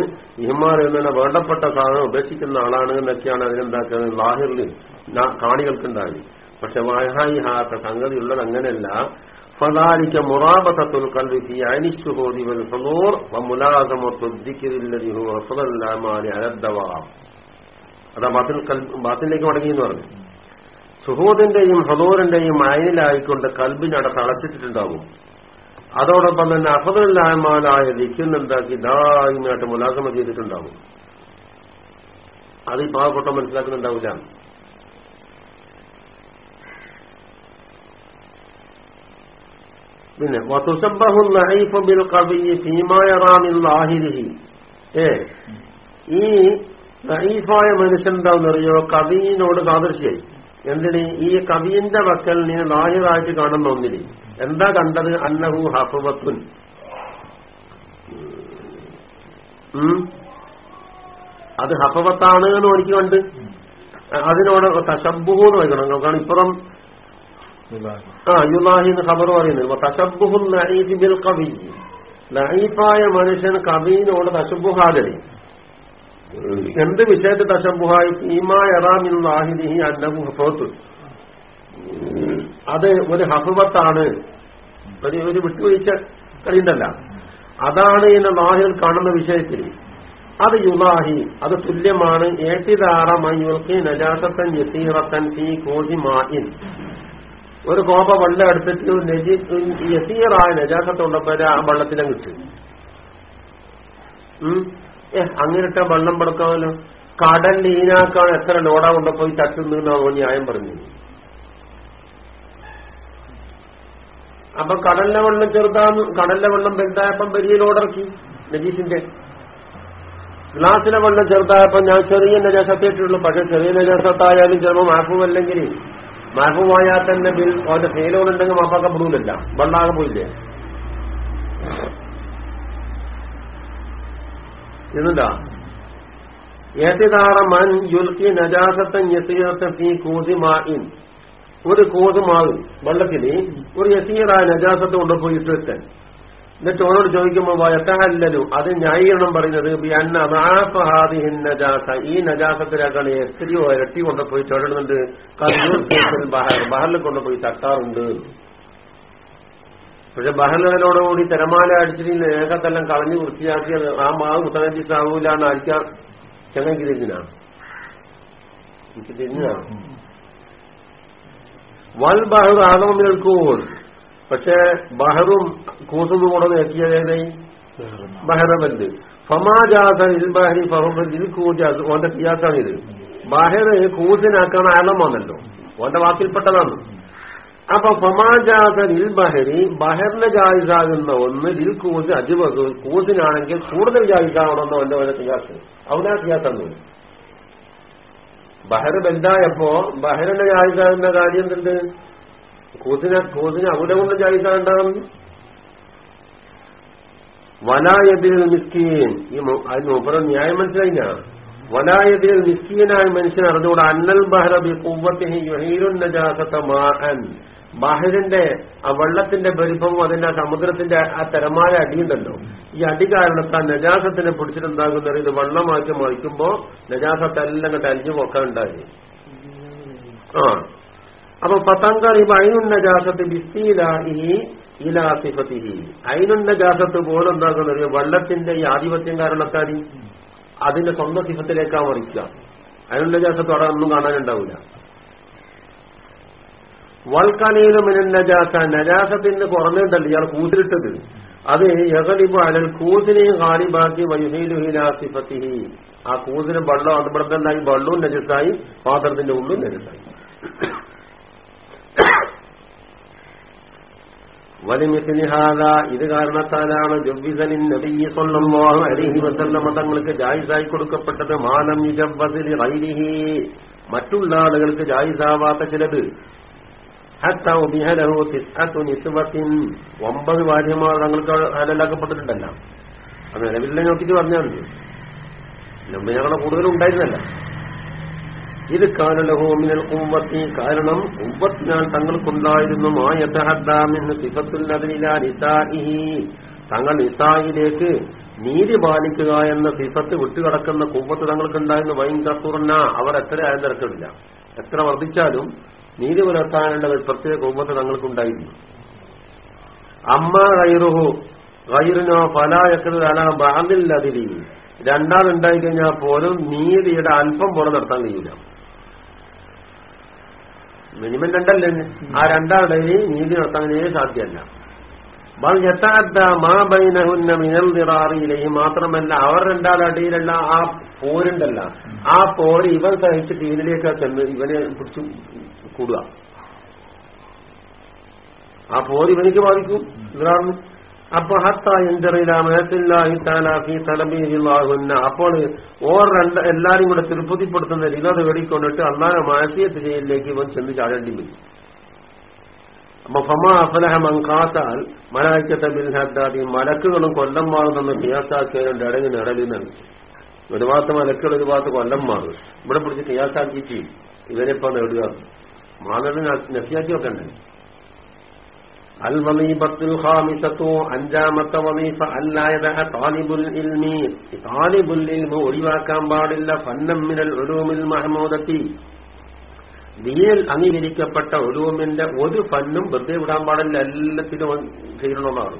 Speaker 1: ഇഹ്മാൽ എന്നെ വേണ്ടപ്പെട്ട സാധനം ഉപേക്ഷിക്കുന്ന ആളാണ് എന്നൊക്കെയാണ് അതിനെന്താക്കുന്നത്? ലാഹിറിൽ കാണികൾക്കുണ്ടായി പക്ഷെ വായഹായി ഹാത്ത സംഗതി ഉള്ളത് അങ്ങനെയല്ല. ഫലാലിക്ക والحضور കൽവിക്ക് الذكر الذي هو വമുലാസമത്തുദ്ദിക്കിരില്ലതി ഹു على الدوام. അതാ ബാത്തിൽ ബാത്തിലേക്ക് മടങ്ങി എന്ന് പറഞ്ഞു. സുഹൂദിന്റെയും ഹദൂറിന്റെയും അയനിലായിക്കൊണ്ട് കൽബിനട തളച്ചിട്ടുണ്ടാകും അതോടൊപ്പം തന്നെ അഫദുല്ലായ്മാലായ ദിക്കുന്നുണ്ടാക്കി ദായിമായിട്ട് മുലാസമ ചെയ്തിട്ടുണ്ടാകും. അത് ഈ പാവപ്പെട്ട മനസ്സിലാക്കുന്നുണ്ടാവില്ല. പിന്നെ ഏ ഈ നൈഫായ മനുഷ്യൻ എന്താണെന്നറിയോ കവിയിനോട് സാദൃശ്യായി. എന്തിന്? ഈ കവിന്റെ വക്കൽ നീ ലാഹിറായിട്ട് കാണുന്ന ഒന്നിന്. എന്താ കണ്ടത്? അന്നഹു ഹഫുവത്തുൻ. അത് ഹഫവത്താണ് എന്ന് എനിക്ക് കണ്ട്. അതിനോട് തശബുഹു എന്ന് വയ്ക്കണം കാരണം ഇപ്പുറം ആ യുലാഹി എന്ന് ഖബർ പറയുന്നത് തശബുഹു നഈഫ് ബിൽ കവി നഈഫായ മനുഷ്യൻ കവിനോട് തശബുഹാദരി എന്ത് വിഷയത്തിൽ തശബുഹായി ഈമാ എറാമിൻ ലാഹിദിഹി അന്നഹു ഹഫവത്ത് അത് ഒരു ഹസുബത്താണ് ഒരു ഒരു വിട്ടുവീഴ്ച കഴിയണ്ടല്ല അതാണ് ഇന്ന് നാഹിൽ കാണുന്ന വിഷയത്തിൽ. അത് യുലാഹി അത് തുല്യമാണ്. ഏട്ടിതാറ മയൂർക്ക് നജാസത്തൻ യസീറത്തൻ തീ കോതി മായിൻ ഒരു കോപ വെള്ളം എടുത്തിട്ട് യസീറായ നജാസത്തുള്ളപ്പോ ആ വെള്ളത്തിലും കിട്ടും അങ്ങനെട്ട വെള്ളം പെടുക്കാമല്ലോ കടൽ ലീനാക്കാൻ എത്ര ലോഡാ കൊണ്ടുപോയി തട്ടുന്നു ന്യായം പറഞ്ഞു. അപ്പൊ കടലിലെ വെള്ളം ചെറുതാന്ന് കടലിലെ വെള്ളം വലുതായപ്പം വലിയ ലോഡിറക്കി നജീസിന്റെ ഗ്ലാസിലെ വെള്ളം ചെറുതായപ്പോ ഞാൻ ചെറിയ നജാസത്തേറ്റുള്ളൂ പക്ഷെ ചെറിയ നജാസത്തായാലും ചിലപ്പോൾ മാഫുമല്ലെങ്കിൽ മാഫുമായാൽ തന്നെ ബിൽ അവന്റെ ഫെയിലുകളുണ്ടെങ്കിൽ മാപ്പാക്കാൻ പെടൂലല്ല. വെള്ളാകെ പോയില്ലേ? എന്നിട്ടാ? ഏത്തിതാറ മൻ യുൽക്കി നജാസത്തൻ യസീറത്തൻ ഫീ കൂതി മായിൻ ഒരു കോതുമാവ് വെള്ളത്തിൽ ഒരു യസീറായ നജാസത്ത് കൊണ്ടുപോയി ഇട്ടിട്ട് എന്നിട്ട് ഓരോട് ചോദിക്കുമ്പോ വയത്തഹല്ലലു അത് ന്യായീകരണം പറയുന്നത് ഈ നജാസത്തിനേക്കാൾ എത്രയോ ഇരട്ടി കൊണ്ടുപോയി ചോടുന്നുണ്ട് ബഹർ ബഹറിൽ കൊണ്ടുപോയി തട്ടാറുണ്ട് പക്ഷെ ബഹറിനോടുകൂടി തിരമാല അടിച്ചിട്ട് ഏകത്തെല്ലാം കളഞ്ഞു വൃത്തിയാക്കിയത് ആ മാവ് മുത്തനജിത്താവൂലാണ് അടിക്കാൻ ചെങ്ങക്ക് തിരിഞ്ഞാ എനിക്ക് തിരിഞ്ഞാ വൽ ബഹർ ആദമിൽ കൂൺ പക്ഷെ ബഹറും കൂത്തുന്നു കൂടെ നോക്കിയതേതായി ബഹറബന്ത് ഫമാജാസൻ ഇൽ ബഹരി ഫഹുബൻ ഇൽ കൂജാസ്. ഓന്റെ കിയാസാണിത് ബഹർ കൂസിനാക്കാൻ ആലം വന്നല്ലോ. ഓന്റെ വാക്കിൽപ്പെട്ടതാണ്. അപ്പൊ ഫമാജാസൻ ഇൽ ബഹരി ബഹറിന് ജായിസാകുന്ന ഒന്ന് ഇൽ കൂസ് അജിബ് കൂസിനാണെങ്കിൽ കൂടുതൽ ജായിസാവണമെന്ന് ഓന്റെ ഓരോ കിയാസ്. ആ കിയാസാണ് ബഹർ ബന്ധായപ്പോ ബഹറിന്റെ ജായിസാകുന്ന കാര്യം എന്തുണ്ട്? കൂസിനെ കൂസിന് അവിടെ കൊണ്ട് ജായിസാണ്ടാകുന്നു വലായതിൽ മിസ്കീൻ. ഈ അതിന് നോക്കുന്ന ന്യായം മനസ്സിലായില്ല. വലായതിൽ മിസ്കീനായ മനുഷ്യൻ അറിഞ്ഞുകൂടെ? അന്നൽ ബഹ്റബി ബി യുഹീരുൻ മാഹൻ ബഹറിന്റെ ആ വെള്ളത്തിന്റെ വലിപ്പവും അതിന്റെ സമുദ്രത്തിന്റെ ആ തിരമാല അടിയുണ്ടല്ലോ. ഈ അടി കാരണത്താൽ നജാസത്തിനെ പിടിച്ചിട്ടുണ്ടാകുന്നത് ഇത് വെള്ളമാക്കി മറിക്കുമ്പോ നജാസത്തെല്ലാം കണ്ട് അലിഞ്ഞു പോക്കാനുണ്ടായി. ആ. അപ്പൊ പത്താം ഇപ്പൊ അയിനുണ്ട ജാസത്ത് ബിസ്തീലാഹി ഇലാസിഫത്തിഹി അയിനുൻ നജാസത്ത് പോലെ എന്താക്കുന്നത് വെള്ളത്തിന്റെ ഈ ആധിപത്യം കാരണത്താൽ അതിന്റെ സ്വന്തം സിഫത്തിലേക്കാ മറിക്കുക. അയിനുണ്ട ജാസത്ത് അവിടെ ഒന്നും കാണാനുണ്ടാവില്ല വൽക്കനയിലും മിനൻ നജാസ. നജാസത്തിന് കുറഞ്ഞിട്ടല്ല ഇയാൾ കൂട്ടിലിട്ടത്. അത് യഹലിബ് അലൽ കൂസിനെയും ഹാലിബാക്കി വൈഹീലുഹിനാസിഫത്തി ആ കൂതിനും വെള്ളം അതുപോലെ തന്നെ വെള്ളവും നജസായി പാത്രത്തിന്റെ ഉള്ളും നജസായി. ഇത് കാരണത്താലാണ് ജബ്ബിസലിൻ നബിയ്യ സല്ലല്ലാഹു അലൈഹി വസല്ലമ തങ്ങൾക്ക് ജായിസായി കൊടുക്കപ്പെട്ടത്. മാലം യുജബ്ബസിൽ ഗൈരിഹി. മറ്റുള്ള ആളുകൾക്ക് ജായിസാവാത്ത ചിലത്. ഒമ്പത് ഭാര്യമാർ തങ്ങൾക്ക് ഹലലാക്കപ്പെട്ടിട്ടുണ്ടല്ല അത് നിലവിലെ നോക്കിയിട്ട് പറഞ്ഞാൽ മതി. മുമ്പ് ഞങ്ങളെ കൂടുതലും ഉണ്ടായിരുന്നല്ല. ഇത് കാനലഹോമിനൽ കുമ്പത്തി കാരണം കുമ്പത്തിനാൽ തങ്ങൾക്കുണ്ടായിരുന്നു മായത്തഹദ്ദാമെന്ന് സിഫത്തുല്ലതിനില നിസാഇഹി. തങ്ങൾ നിസായിലേക്ക് നീതി പാലിക്കുക എന്ന സിഫത്ത് വിട്ടുകിടക്കുന്ന കുമ്പത്ത് തങ്ങൾക്കുണ്ടായിരുന്നു കസൂർണ അവർ എത്ര ആയം തിരക്കില്ല എത്ര വർദ്ധിച്ചാലും നീതി പുലർത്താനുള്ള ഒരു പ്രത്യേക കുമ്പത്ത് തങ്ങൾക്കുണ്ടായിരുന്നു. അമ്മ ഗൈറുഹു ഗൈറിനോ ഫലായക്കത് അല ബാദില്ലതിരി രണ്ടാളുണ്ടായി കഴിഞ്ഞാൽ പോലും നീതിയുടെ അല്പം പോലെ നടത്താൻ കഴിയില്ല. മിനിമം രണ്ടല്ലേ? ആ രണ്ടാളുടെ നീതി നടത്താനേ സാധ്യമല്ല. ബൽ യഥാർത്ഥ മാ ബൈനഹുന്ന മിനൽ നിറാറിയിലെയും മാത്രമല്ല അവർ രണ്ടാളടിയിലുള്ള ആ പോരുണ്ടല്ല. ആ പോര് ഇവൻ സഹിച്ചിട്ട് ഇതിലേക്ക് ചെന്ന് ഇവനെ പിടിച്ചു കൂടുക. ആ പോര് ഇവനിക്ക് ബാധിക്കും നിറാറിന് അപ്പൊ അപ്പോൾ ഓർ രണ്ട് എല്ലാരും കൂടെ തിരുപ്പതിപ്പെടുത്തുന്ന രീതി വേടിക്കൊണ്ടിട്ട് അള്ളാഹെ മാസിയത്ത് ചെയ്യലിലേക്ക് ഇവൻ ചെന്ന് ചാടേണ്ടി വരും. അപ്പൊ ഫമാ അഫലഹ മങ്കാത്താൽ മലാക്കത്തെ ബിൽ ഹദ്ദാദി. മലക്കുകളും കൊല്ലം മാറുന്ന കിയാസാക്കിയതുകൊണ്ട് ഇടങ്ങി നിടലുന്നാണ് ഒരു ഭാഗത്ത് മലക്കുകൾ ഒരു ഭാഗത്ത് കൊല്ലന്മാർ ഇവിടെ പിടിച്ച് കിയാസാക്കിച്ച് ഇവരെപ്പോ നേടുക. മാനവിന് നസിയാക്കി വെക്കണ്ടേ അൽ വലീബത്തുൽ ഖാമിസത്തു അഞ്ചാമത്തെ വലീഫ അല്ലായതഹ താലിബുൽ ഇൽമി. താലിബുൽ ഇൽമ ഒഴിവാക്കാൻ പാടില്ല. ഫന്നം മിനൽ ഉലൂമിൽ മഹമൂദത്തി. ദീനിൽ അംഗീകരിക്കപ്പെട്ട ഒരുമിന്റെ ഒരു ഫന്നും വെറുതെ വിടാൻ പാടില്ല. എല്ലാത്തിനും ചെയ്യണമെന്നാണ്.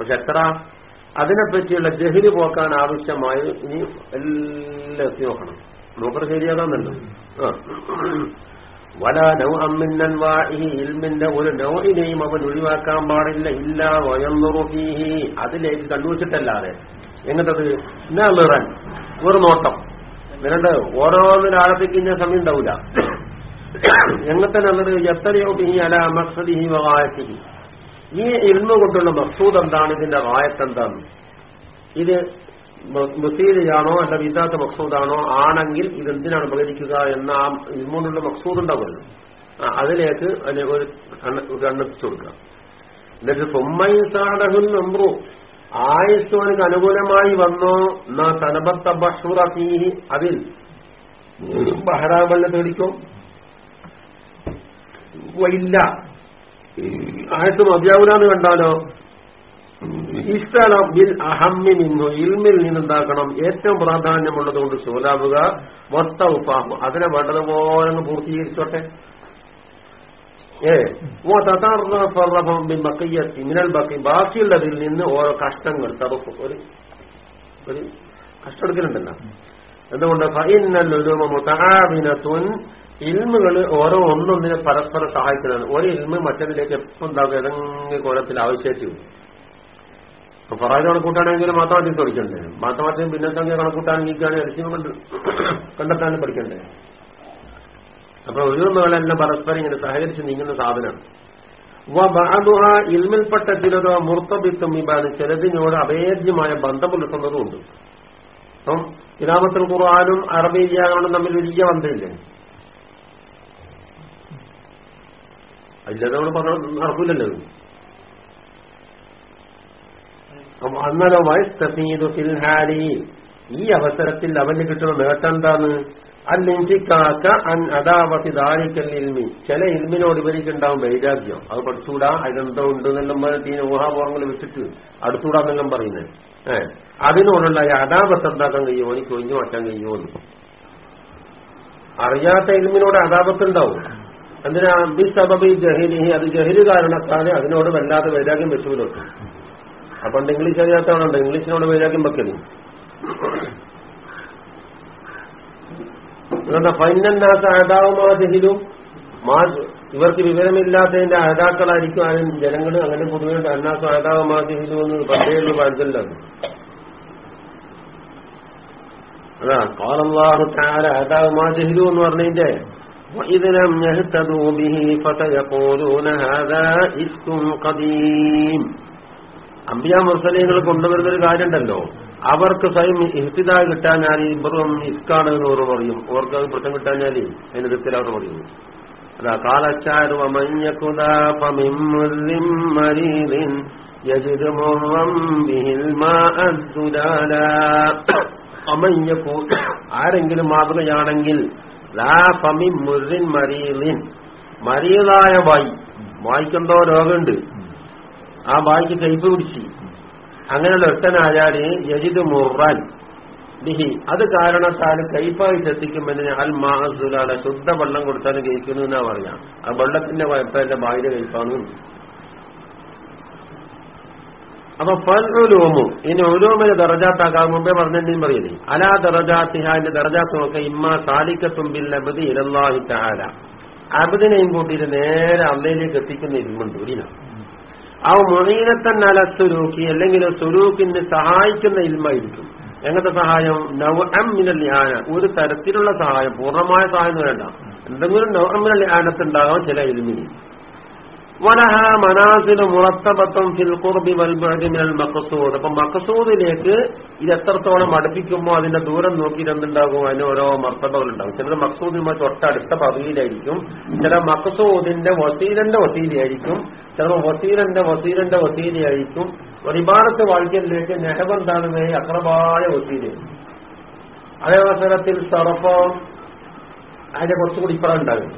Speaker 1: പക്ഷെ എത്ര? അതിനെപ്പറ്റിയുള്ള ജഹിൽ പോക്കാൻ ആവശ്യമായ ഇനി എല്ലാം എത്തി നോക്കണം നോക്കറ് ശരിയാകാന്നല്ലോ ആ. വല നൗ അമ്മിന്നൻ വാഹി ഇൽമിന്റെ ഒരു നൗഇനെയും അവൻ ഒഴിവാക്കാൻ പാടില്ല ഇല്ല വയന്നുറുഹീഹി അതിലേക്ക് കണ്ടുവച്ചിട്ടല്ലാതെ എങ്ങനത്തത്? നിറൻ ഒരു നോട്ടം. നിരണ്ട് ഓരോന്നിനും ആഴപ്പിക്കുന്ന സമയം ഉണ്ടാവില്ല എങ്ങനത്തെ നല്ലത്? എത്രയോ ബിഹി അല മക്സദിഹി വകായത്തിഹി ഈ ഇരുന്നു കൊണ്ടുള്ള മക്സൂദ് എന്താണ്? ഇതിന്റെ വായത്തെന്താണ് ഇത് മുസീദയാണോ അല്ല വിദാത്ത മക്സൂദാണോ ആണെങ്കിൽ ഇതെന്തിനാണ് ഉപകരിക്കുക എന്ന ആ ഇതുകൊണ്ടുള്ള മക്സൂദ് ഉണ്ടാവുമല്ലോ. അതിലേക്ക് അതിനെ ഒരു കണ്ണെത്തിച്ചു കൊടുക്കാം എന്നിട്ട് സുമ്മൈസാടഹുൽ ആയുസ് അവനക്ക് അനുകൂലമായി വന്നോ. എന്നാ തലബത്ത ബഷുറീ അതിൽ. ബഹരാബല്ല തേടിക്കും ഇല്ല. ആയത്ത് മതിയാവൂലെന്ന് കണ്ടാലോ? ഇഷ്ടം ബിൽ അഹമ്മി നിന്നു ഇൽമിൽ നിന്നുണ്ടാക്കണം ഏറ്റവും പ്രാധാന്യമുള്ളത് കൊണ്ട് ശൂലാവുക മൊത്ത ഉപ്പാഹു. അതിനെ വേണ്ടതുപോലെ പൂർത്തീകരിച്ചോട്ടെ. ഏ? ഓ മിനൽ ബക്കി ബാക്കിയുള്ളതിൽ നിന്ന് ഓരോ കഷ്ടങ്ങൾ തറുപ്പ്. ഒരു ഒരു കഷ്ടമെടുക്കലുണ്ടല്ലോ. എന്തുകൊണ്ട്? ഇൽമുകൾ ഓരോ ഒന്നൊന്നിനെ പരസ്പരം സഹായിക്കുന്നതാണ് ഒരു ഇൽമ് മറ്റതിലേക്ക് എപ്പോ ഉണ്ടാകും? ഏതെങ്കിലും കോലത്തിൽ ആവശ്യമായിട്ട് അപ്പൊ ഫറാജ് കണക്കൂട്ടാണെങ്കിൽ മാത്തമാറ്റിക്സ് പഠിക്കണ്ടേ? മാത്തമാറ്റിക്സ് തന്നെ കണക്കൂട്ടാണെങ്കിൽ എൽസിയും കണ്ട് കണ്ടെത്താനും പഠിക്കണ്ടേ? അപ്പൊ മേളെല്ലാം പരസ്പരം ഇങ്ങനെ സഹകരിച്ച് നീങ്ങുന്ന വബഅദുഹ ഇൽമിൽപ്പെട്ട ചിലതോ മുർത്തബിത്തും ഇബാദ്. ചിലതിനോട് അഭേദ്യമായ ബന്ധം പുലർത്തുന്നതുമുണ്ട് അപ്പം ഇലാമത്തിൽ ഖുർആാനും അറബി വ്യാകരണം തമ്മിൽ വലിയ ബന്ധമില്ലേ അല്ലാതെ നമ്മൾ പറഞ്ഞ നടക്കില്ലല്ലോ ഇത്. അപ്പൊ അന്നലെ വയസ്തീതു ഫിൽഹാലി. ഈ അവസരത്തിൽ അവന് കിട്ടുന്ന നേട്ടം എന്താണ് അല്ലിഞ്ചിക്കാക്ക അൻ അതാവത്തി ദാരിക്കൽ ഇൽമി. ചില ഇൽമിനോട് ഇവരിക്കുണ്ടാവും വൈരാഗ്യം. അത് പഠിച്ചൂടാ അതെന്തോ ഉണ്ട് എന്നെല്ലാം പറഞ്ഞ് ഊഹാപോഹങ്ങൾ വെച്ചിട്ട് അടുത്തുകൂടാന്നെല്ലാം പറയുന്നത്. ഏ അതിനോടുള്ള അതാപത്ത് എന്താക്കാൻ കഴിയുമോ എനിക്ക് ഒഴിഞ്ഞു മാറ്റാൻ കഴിയുമോ അറിയാത്ത ഇൽമിനോട് അതാപത്തുണ്ടാവും എന്തിനാ? ബി സബബി ജഹിനി അത് ജഹിൽ കാരണത്താൽ അതിനോട് വല്ലാതെ വൈരാഗ്യം വെച്ചു പുലർത്തും അപ്പൊ ഇംഗ്ലീഷ് അറിയാത്തവണുണ്ട് ഇംഗ്ലീഷിനോട് വൈരാഗ്യം വെക്കല് ഇതെന്താ ഫൈനന്നാസ് അഹദാവുമാ ജഹിലും മാ ഇവർക്ക് വിവരമില്ലാത്തതിന്റെ അഹദാക്കളായിരിക്കും ആരും ജനങ്ങൾ അങ്ങനെ പൊതുവെ അന്നാസ് അഹദാവുമാ ജഹിലു എന്ന് പണ്ടേയുള്ള പാടില്ലല്ലോ അതാ കാലല്ലാഹു താര അഹദാവുമാ ജഹിലു എന്ന് പറഞ്ഞതിന്റെ وإذ لم يهتدوا به فسيقولون هذا إفك قديم അമ്പിയ മുർസലീങ്ങൾ കൊണ്ടുവരുന്ന ഒരു കാര്യമുണ്ടല്ലോ. അവർക്ക് സ്വയം ഇഹ്തിദാ ഈ ഇബ്രും ഇസ്കാണ് എന്ന് അവർ പറയും. അവർക്ക് അത് പ്രശ്നം കിട്ടാഞ്ഞാൽ അതിന് ഇഹ്തിൽ അവർ പറയും അതാ കാലച്ചാരു ആരെങ്കിലും മാതൃകയാണെങ്കിൽ ലാ മുറിൻ മരീലിൻ മരീതായ വായി. വായിക്കെന്തോ രോഗമുണ്ട്. ആ വായിക്ക് കൈപ്പ് പിടിച്ച്. അങ്ങനെയുള്ള ഒട്ടനായാൽ യജിത് മുറാൻ ബിഹി. അത് കാരണത്താൽ കൈപ്പായിട്ട് എത്തിക്കുമെന്ന് അൽ മാസുലാല ശുദ്ധ വെള്ളം കൊടുത്താലും കഴിക്കുന്നു എന്നാ പറയാം. ആ വെള്ളത്തിന്റെ വയപ്പന്റെ ബാഹ്യ കൈപ്പാണ് അപ്പൊ ഫൽ ഉലൂമു. ഇനി ഉലൂമിന് ദറജാത്താക്കാൻ മുമ്പേ പറഞ്ഞെന്നും പറയലേ അലാ ദറജാത്തിഹാന്റെ ദറജാത്ത് നോക്ക. ഇമ്മ താലിക്കത്തുമ്പിൽ അബദി ഇലല്ലാഹി അബദിനെയും കൂട്ടിയിട്ട് നേരെ അള്ളയിലേക്ക് എത്തിക്കുന്ന ഇരുമുണ്ട്. ഒരിനാ ആ മൊഴീനത്തൻ അല സുലൂക്കി അല്ലെങ്കിൽ സുലൂക്കിന് സഹായിക്കുന്ന ഇൽമായിരിക്കും. എങ്ങനത്തെ സഹായം? നവം മിനൽ ലിഹാന ഒരു തരത്തിലുള്ള സഹായം പൂർണമായ സഹായം വേണ്ട. എന്തെങ്കിലും നവം മിനൽ ലിഹാനത്തുണ്ടാകാം ചില ഇൽമിന്. വലഹ മനാസിന് മുളത്തപത്തം ഫിൽ മിനൽ മഖ്സൂദ്. അപ്പൊ മക്കസൂദിലേക്ക് ഇത് എത്രത്തോളം അടുപ്പിക്കുമ്പോൾ അതിന്റെ ദൂരം നോക്കി രണ്ടുണ്ടാകും അതിന് ഓരോ മർത്തബകളുണ്ടാകും. ചിലത് മഖ്സൂദിനുമായി തൊട്ടടുത്ത പദവിയിലായിരിക്കും ചില മക്കസൂദിന്റെ വസീലന്റെ വസീലയായിരിക്കും. ചിലപ്പോൾ വസീലന്റെ വസീലന്റെ വസീലയായിരിക്കും. ഒരുപാടത്തെ വാഴ്ക്കലിലേക്ക് വായിക്കലിലേക്ക് നെഹബന്താണ് അക്രമായ വസീല. അതേ അവസരത്തിൽ സർഫം അതിന്റെ കുറച്ചുകൂടി ഇപ്പറ ഉണ്ടാകും.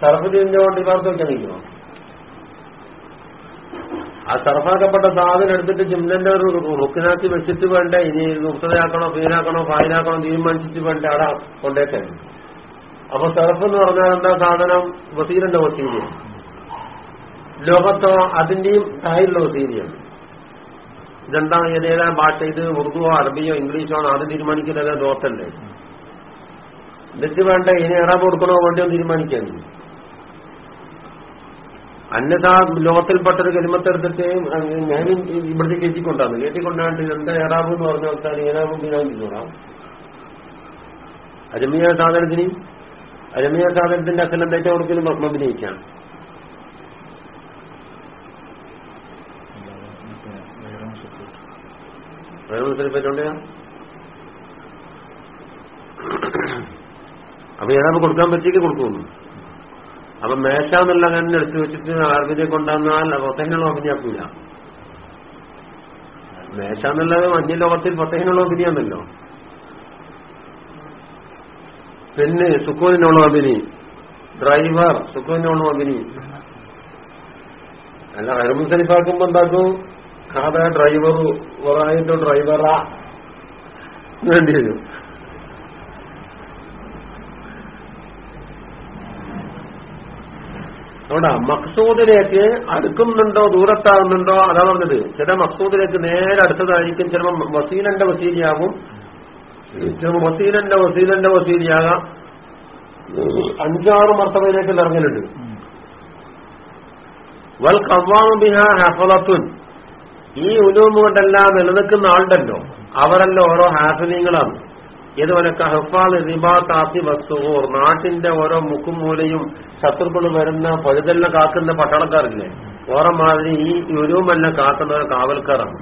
Speaker 1: സർഫ് തിരിഞ്ഞുകൊണ്ട് ഇവർക്ക് വെക്കാൻ നിൽക്കണം ആ സർഫാക്കപ്പെട്ട സാധനം എടുത്തിട്ട് ജിംലന്റെ ഒരു റുക്കിനാക്കി വെച്ചിട്ട് വേണ്ട ഇനി മുക്തതയാക്കണോ ഫീനാക്കണോ ഫായിനാക്കണോ തീരുമാനിച്ചിട്ട് വേണ്ട അവിടെ കൊണ്ടേക്കാൻ അപ്പൊ സർഫ് എന്ന് പറഞ്ഞാൽ എന്താ സാധനം? വസീലന്റെ വസീലിയ ലോകത്തോ അതിന്റെയും തായിലുള്ള തീരിയാണ് ഇതെന്താ ഏതേതാ ഭാഷ? ഇത് ഉറുദുവോ അറബിയോ ഇംഗ്ലീഷോ ആണ്. അത് തീരുമാനിക്കുന്നത് ലോകത്തല്ലേ എന്നിട്ട് വേണ്ട ഇനി അറബ് കൊടുക്കണോ വേണ്ടിയോ തീരുമാനിക്കാൻ അന്നതാ ലോകത്തിൽപ്പെട്ടൊരു കരിമത്തെടുത്തിട്ട് ഞാൻ ഇവിടുത്തെ കയറ്റിക്കൊണ്ടാണ് കയറ്റിക്കൊണ്ടാണ്ട് എന്താ ഏറാബ് എന്ന് പറഞ്ഞ വെച്ചാൽ ഏറാബ് തീരുമാനിച്ചോളാം അരമിയ സാധനത്തിന് അരമിയ സാധനത്തിന്റെ അക്കലെന്തായിട്ട് അവർക്കും അഭിനയിക്കാം പറ്റുണ്ടോ അപ്പൊ ഏതാണ് കൊടുക്കാൻ പറ്റിയിട്ട് കൊടുക്കുന്നു അപ്പൊ മേശാന്നുള്ള കണ്ണിന് എടുത്തു വെച്ചിട്ട് അറബിനെ കൊണ്ടുവന്നാൽ പൊത്തഹിനുള്ള അഭിനയാക്കൂല മേശാന്നുള്ളത് മഞ്ഞ ലോകത്തിൽ പൊത്തഹിനുള്ള അഭിനയാണല്ലോ പിന്നെ സുക്കൂനിനുള്ള അഭിനി ഡ്രൈവർ സുക്കൂനിനുള്ള അഭിനി അല്ല അരമുസരിപ്പാക്കുമ്പോ എന്താക്കും? കാത ഡ്രൈവർ വറായിട്ട് ഡ്രൈവറാ. വേണ്ടി വരും അതുകൊണ്ട് മക്സൂദിലേക്ക് അടുക്കുന്നുണ്ടോ ദൂരത്താകുന്നുണ്ടോ അതാ പറഞ്ഞത്. ചില മക്സൂദിലേക്ക് നേരെ അടുത്തതായിരിക്കും. ചിലപ്പോൾ വസീലന്റെ വസീലിയാകും. ചിലപ്പോൾ വസീലന്റെ വസീലന്റെ വസീലിയാകാം. അഞ്ചാറ് മർത്തവയിലേക്ക് ഇറങ്ങലുണ്ട്. വൽ കവാമിഹ ഹഫലത്തുൻ. ഈ ഉലൂമ് കൊണ്ടെല്ലാം നിലനിൽക്കുന്ന ആളുണ്ടല്ലോ. അവരല്ല ഓരോ ഹാഫലിങ്ങളാണ് ഇതുപോലൊക്കെ ഹഫാദ് റിബാത്താത്തി വസ്തുവോർ. നാട്ടിന്റെ ഓരോ മുക്കും മൂലയും ശത്രുക്കൾ വരുന്ന പഴുതെല്ലാം കാക്കുന്ന പട്ടാളക്കാരില്ലേ? ഓരോ മാതിരി ഈ ഉലൂമെല്ലാം കാക്കുന്ന കാവൽക്കാരാണ്.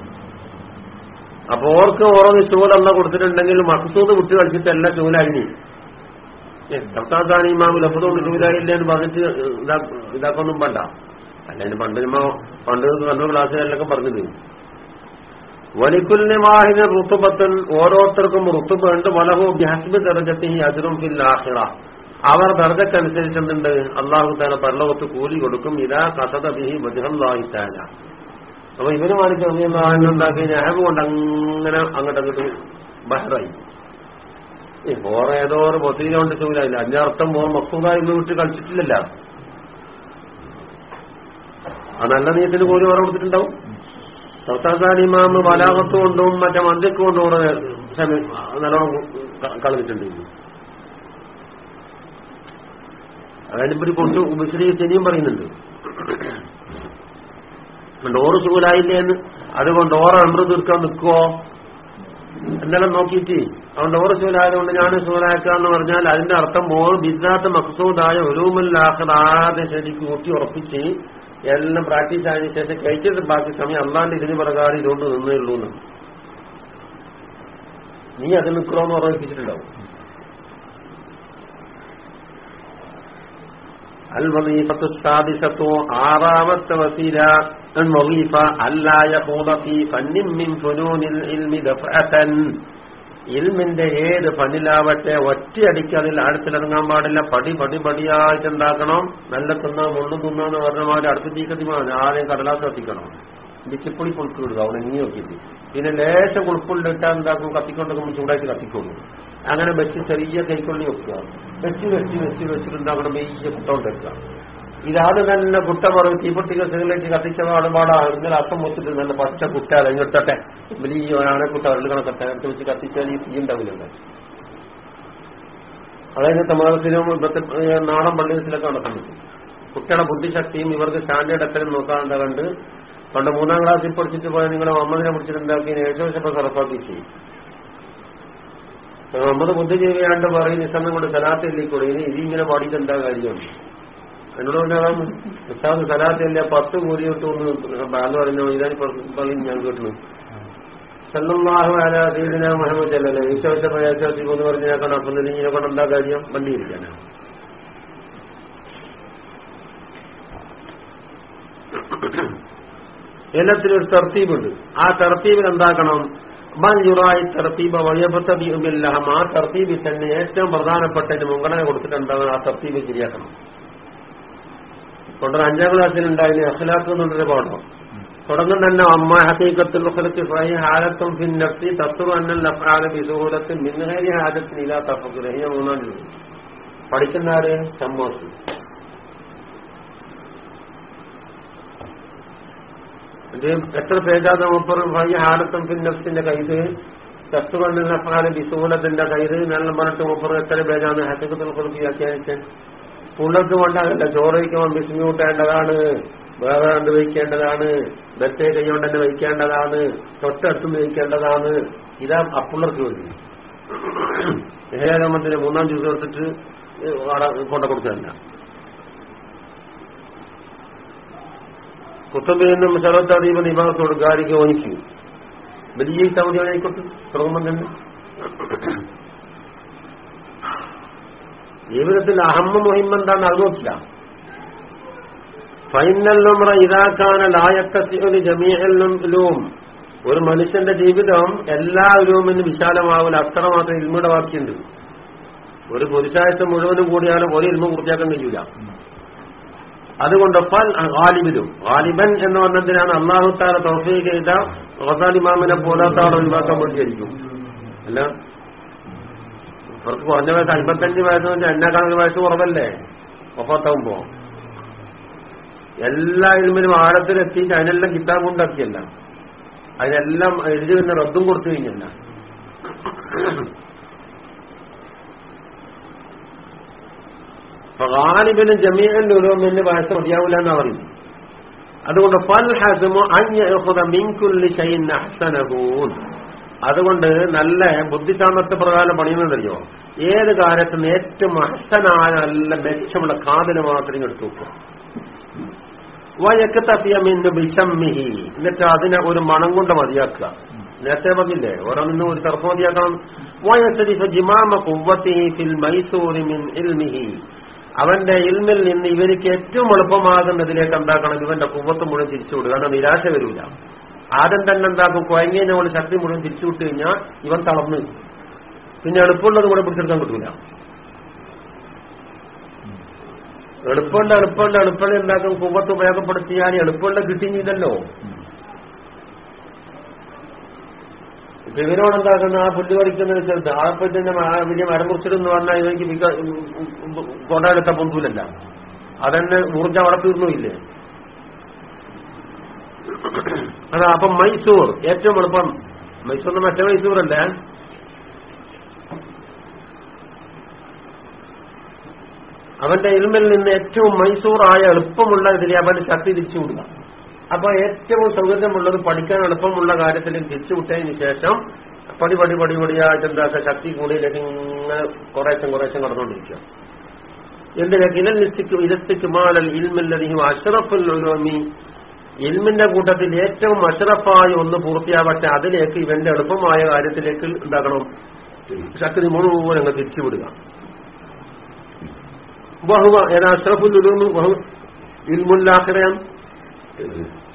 Speaker 1: അപ്പൊ ഓർക്ക് ഓരോ ചൂലല്ല കൊടുത്തിട്ടുണ്ടെങ്കിൽ മക്സൂദ് വിട്ടു കളിച്ചിട്ടല്ല ചൂലായി ഡോക്ടർ ഇമാമു എപ്പോഴും ചൂലായില്ല എന്ന് പറഞ്ഞിട്ട് ഇതാക്കൊന്നും അല്ലെങ്കിൽ പണ്ട് പണ്ട് കണ്ണൂർ പറഞ്ഞു പറഞ്ഞത് വലിക്കുലിനെ വാഹിന ഋത്തുബത്തൻ ഓരോരുത്തർക്കും ഋത്തുപ ഉണ്ട്. വലഹു ബിഹസ്ബ് ദർജത്തി അജറും ഫിൽ ആഹിറ അവർ ദർജക്കനുസരിച്ചുണ്ട് അള്ളാഹു താല പരലോകത്ത് കൂലി കൊടുക്കും. ഇതാ കഥത ബിഹി മജഹല്ലാഹിത്താല അപ്പൊ ഇവർ മാനിക്ക് ഉണ്ടാക്കി ഞാഹബ് കൊണ്ട് അങ്ങനെ അങ്ങോട്ട് അങ്ങോട്ട് ബഹറായി. ഓറെ ഏതോ ഒരു പൊത്തിനെ കൊണ്ട് അർത്ഥം പോകാൻ പോ ഇന്ന് വിട്ട് കളിച്ചിട്ടില്ലല്ല. ആ നല്ല നീയത്തിന് കൂലി വേറെ കൊടുത്തിട്ടുണ്ടാവും സൗത്താസാനിമാമ് ബലാഗത്ത് കൊണ്ടും മറ്റേ മന്ദിക്ക് കൊണ്ടും കൂടെ നല്ലോണം കളഞ്ഞിട്ടുണ്ട്. അതിനിപ്പോ കൊണ്ട് വിശദീകരിച്ച് പറയുന്നുണ്ട്. ഡോറ് സുഖലായില്ലേ എന്ന്. അതുകൊണ്ട് ഡോറ് അമൃത് തീർക്കാൻ നിൽക്കുവോ? എന്നെല്ലാം നോക്കിയിട്ട് അവൻ ഓറ് സുഖലായതുകൊണ്ട് ഞാൻ സുഖലാക്കാന്ന് പറഞ്ഞാൽ അതിന്റെ അർത്ഥം മോൾ ബിദ്ദാത്ത് മക്സൂദായ ഒരുമല്ലാഹദാതെ ശരിക്ക് കൂട്ടി ഉറപ്പിച്ച് എല്ലാം പ്രാക്ടീസ് ആയതിനു ശേഷം കഴിച്ചിട്ട് ബാക്കി സമയം അള്ളാന്റെ ഇതിന് പ്രകാരം ഇതുകൊണ്ട് നിന്നേ ഉള്ളൂ എന്ന് നീ അത് നിൽക്കണമെന്ന് ഓർമ്മിപ്പിച്ചിട്ടുണ്ടാവും അൽ വസീഫത്തു സാദിസത്തു ആറാമത്തെ വസീല വസീഫ അല്ലായ ഫീ ഫന്നിൻ മിൻ ഫുനൂനിൽ ഇൽമി ദഫഅതൻ. ഇൽമിന്റെ ഏത് പണിലാവട്ടെ ഒറ്റയടിക്ക് അതിൽ ആഴത്തിലിറങ്ങാൻ പാടില്ല. പടി പടി പടിയായിട്ടുണ്ടാക്കണം നല്ല തിന്നാ മുള്ളു തിന്നാന്ന് പറഞ്ഞ മാതിരി അടുത്ത് തീക്കത്തി ആരെയും കടലാസ് കത്തിക്കണം. ഡിച്ചിപ്പൊളി പൊളിക്ക് വിടുക അവിടെ ഇനി നോക്കിയിട്ട് പിന്നെ ലേശം കുളിപ്പുള്ളിട്ടാൽ എന്താക്കും? കത്തിക്കൊണ്ടൊക്കെ ചൂടായിട്ട് കത്തിക്കൊള്ളു അങ്ങനെ വെച്ച് ചെറിയ കൈക്കൊള്ളി വെക്കുക. വെച്ച് വെച്ച് വെച്ച് വെച്ചിട്ട് എന്താക്കണം? വലിയ കുട്ടോണ്ടെടുക്കുക ഇതാത് തന്നെ കുട്ട പറയും തീപ്പൊട്ടിക സിഗരറ്റ് കത്തിച്ച പാടുപാടാ ഇന്നലെ അസം മുത്തിട്ട് നല്ല പച്ച കുട്ട. അലഞ്ഞിട്ടെ വലിയ ആനക്കുട്ട അരുളുകണക്കട്ടെ അടുത്ത് വെച്ച് കത്തിച്ചാൽ ഈ തീ ഉണ്ടാവില്ലല്ലോ. അതായത് ഇവിടുത്തെ നാടൻ പള്ളിയത്തിലൊക്കെ നടക്കുന്നത് കുട്ടിയുടെ ബുദ്ധിശക്തിയും ഇവർക്ക് സ്റ്റാൻഡേർഡ് എത്രയും നോക്കാതെ കണ്ട് പണ്ട് മൂന്നാം ക്ലാസ്സിൽ പഠിച്ചിട്ട് പോയാൽ നിങ്ങളെ മമ്മദിനെ പിടിച്ചിട്ടുണ്ടാക്കി ഏകദേശം സർപ്പാക്കി ചെയ്യും. അമ്മത് ബുദ്ധിജീവിയാണ്ട് പറയും നിസ്സംഗം കൊണ്ട് സലാത്തില്ലേക്കൂടെ ഇനി ഇതിങ്ങനെ പാടിയിട്ട് എന്താ കാര്യം? എന്നോട് പറഞ്ഞാൽ ഉസ്താദ് സലാത്തില്ല പത്ത് കൂലി കിട്ടുമെന്ന് ബാലു പറഞ്ഞു ഇതായി പറഞ്ഞു ഞാൻ കേട്ടു സല്ലാഹു അല ദീദിന മുഹമ്മദ് അല്ലല്ലേ? ഈശോച്ച പ്രയാസത്തി എന്ന് പറഞ്ഞാൽ കൊണ്ട്. അപ്പം ഇതിനെ കൊണ്ട് എന്താ കാര്യം? വണ്ടി ഇരിക്കാനാണ് എല്ലാത്തിനും ഒരു തർത്തീബുണ്ട്. ആ തർത്തീബിൽ എന്താക്കണം? യുറായി തർത്തീബ വയബത്തബിഹം ആ തർത്തീബിൽ തന്നെ ഏറ്റവും പ്രധാനപ്പെട്ടതിന് മുൻഗണന കൊടുത്തിട്ടുണ്ടാകണം ആ തർത്തീബ് ശരിയാക്കണം? കൊണ്ടൊരു അഞ്ചാം ക്ലാസ്സിൽ ഉണ്ടായിരുന്നു അഖലാത്ത് എന്നുള്ളൊരു പാഠം. തുടങ്ങും തന്നെ അമ്മ ഹക്കീക്കത്തിൽ ഫൈ ഹാലത്തും പിന്നത്തി തത്വ അന്നൽ അഫ്ആല ബിസുഹൂലത്തിൽ മിൻഹരി ഹാജത്തിന് ഇല്ലാ തഫക്കുര മൂന്നാം ജോലി പഠിക്കുന്ന ആര്? ചമ്പോസ് ഇത് എത്ര പേജാത മൂപ്പർ ഭയ ഹാലത്തും ഫിന്നഫ്സിന്റെ കൈത് തസ്തുകൊണ്ടുള്ള അഫ്ഹാൽ ബിസൂലത്തിന്റെ കൈത്. നല്ല പറഞ്ഞിട്ട് മുപ്പറും എത്ര പേജാന്ന് ഹസക്കത്തിൽ കുറിച്ച് വ്യാഖ്യാനിച്ചൻ വേണ്ടതല്ല ചോറ് വയ്ക്കുമ്പോൾ ബിസ്മി കൂട്ടേണ്ടതാണ് വേറെ കണ്ട് വയ്ക്കേണ്ടതാണ് ബറ്റേ കൈകൊണ്ട് തന്നെ വയ്ക്കേണ്ടതാണ് തൊട്ടടുത്ത് വയ്ക്കേണ്ടതാണ്. ഇതാ അപ്പുള്ളർക്ക് വേണ്ടി. ഏകാമത്തിന് മൂന്നാം ദിവസം എടുത്തിട്ട് കൊണ്ട കൊടുത്തതല്ല കുത്തമ്പിൽ നിന്നും ശരത്തടീപ നിഭാഗത്തോട് ഗാരിക്ക് ഓനിക്കും. വലിയ തവണ ആയിക്കോട്ടെ തുടങ്ങുമ്പോൾ തന്നെ. ജീവിതത്തിൽ അഹമ്മ മുഹിമ്മ എന്താന്ന് അത് നോക്കില്ല. ഫൈനൽ ഇതാക്കാന ലായക്കത്തിയൊരു ജമീഹലും ഒരു മനുഷ്യന്റെ ജീവിതം എല്ലാ രൂമിന് വിശാലമാവില്ല അത്ര മാത്രം ഇൽമുടെ വാക്കിയുണ്ട് ഒരു പുരുഷായത്ത് മുഴുവനും കൂടിയാലും ഒരു ഇൽമ പൂർത്തിയാക്കാൻ കഴിയൂല. അതുകൊണ്ടൊപ്പം ഗാലിബിലും. ഗാലിബൻ എന്ന് പറഞ്ഞതിനാണ് അള്ളാഹുത്താല തോഫീ ചെയ്ത റസാലിമാമിനെ പോലാത്താളെ ഒഴിവാക്കാൻ വേണ്ടിയായിരിക്കും അല്ല? അവർക്ക് കുറഞ്ഞ വയസ്സ് അമ്പത്തഞ്ച് വയസ്സ് വെച്ചാൽ എന്നെക്കാളും വയസ്സ് കുറവല്ലേ? ഒപ്പത്താവുമ്പോ. എല്ലാ ഇൽമിനും ആഴത്തിലെത്തിയിട്ട് അതിനെല്ലാം കിതാബ് ഉണ്ടാക്കിയല്ല അതിനെല്ലാം എഴുതി വന്ന റദ്ദും കൊടുത്തു കഴിഞ്ഞല്ല. ഗാലിബിനും ജമീഅന്റെ ഉലോമിന് വയസ്സ് മതിയാവില്ല എന്നാ പറയും അതുകൊണ്ട് ഫൽ ഹസ്മു അഞ്ഞ മിൻകുല്ലി ഷൈൻ അഹ്സനഹൂൻ അതുകൊണ്ട് നല്ല ബുദ്ധിസാമർത്ഥ്യ പ്രകാരം പണിയുന്നതറിയോ ഏത് കാലത്തും ഏറ്റവും അഹ്സനായ നല്ല മെച്ചമുള്ള കാതൽ മാത്രം എടുത്തു വെക്കുക. വയക്കത്തപ്പിയമിന്ന് വിഷമ്മിഹി എന്നിട്ട് അതിനെ ഒരു മണം കൊണ്ട് മതിയാക്കുക. നേരത്തെ പറഞ്ഞില്ലേ ഓരോന്നും ഒരു തർക്കം മതിയാക്കണം. വയസ്സരിഫ ജിമാമ കുവ്വത്തി ഫിൽ മൈസൂരി മിൻ ഇൽമിഹി. അവന്റെ ഇൽമിൽ നിന്ന് ഇവർക്ക് ഏറ്റവും എളുപ്പമാകുന്നതിലേക്ക് എന്താക്കണം? ഇവന്റെ കുവ്വത്ത് മുഴുവൻ തിരിച്ചുവിടുക കാരണം നിരാശ വരില്ല ആദ്യം തന്നെ എന്താക്കും കുഴങ്ങിയതിനോട് ശക്തി മുഴുവൻ തിരിച്ചുവിട്ട് കഴിഞ്ഞാൽ ഇവൻ തളർന്നു പിന്നെ എളുപ്പമുള്ളത് കൂടെ പിടിച്ചെടുക്കാൻ കിട്ടൂല എളുപ്പമുണ്ട് എളുപ്പമുണ്ട് എളുപ്പമുള്ള എന്താക്കും കുമ്പത്ത് ഉപയോഗപ്പെടുത്തിയാൽ എളുപ്പമുള്ള കിട്ടിയില്ലല്ലോ ഇപ്പൊ ഇവരോട് എന്താക്കുന്ന ആ പുല്ല് പറിക്കുന്നത് ചെറുത് ആ പുല്ലിന്റെ വലിയ മരം മുറിച്ചിട്ടെന്ന് പറഞ്ഞാൽ ഇവർക്ക് കൊണ്ടാടുത്ത പൊന്തൂലല്ല അതെന്നെ ഊർജം അവിടെ തീർന്നുമില്ലേ അതാ അപ്പം മൈസൂർ ഏറ്റവും എളുപ്പം. മൈസൂറിന് മറ്റേ മൈസൂറല്ലേ അവന്റെ ഇൽമിൽ നിന്ന് ഏറ്റവും മൈസൂറായ എളുപ്പമുള്ള ഇതിനെ അവന്റെ ശക്തി തിരിച്ചു വിടുക. അപ്പൊ ഏറ്റവും സൗകര്യമുള്ളത് പഠിക്കാൻ എളുപ്പമുള്ള കാര്യത്തിൽ തിരിച്ചുവിട്ടതിന് ശേഷം പടി പടി പടി പടിയായിട്ട് എന്താക്കുക ശക്തി കൂടിയിലേക്ക് ഇങ്ങനെ കുറേശ്ശം കുറേശ്ശം കടന്നുകൊണ്ടിരിക്കുക. എന്തിനൊക്കെ ഇലത്തിക്ക് ഇലത്തിക്ക് മാലൽ ഇൽമില്ലതിയും അഷറഫുൽ ഇൽമിന്റെ കൂട്ടത്തിൽ ഏറ്റവും അഷറഫായ ഒന്ന് പൂർത്തിയാവട്ടെ അതിലേക്ക് ഇവന്റെ എളുപ്പമായ കാര്യത്തിലേക്ക് എന്താക്കണം ശക്തി മുഴുവൻ അങ്ങ് തിരിച്ചുവിടുക. ബഹുവ ഏതാ അഷ്റഫുൽ ഇൽമുല്ലാഖിറയാണ്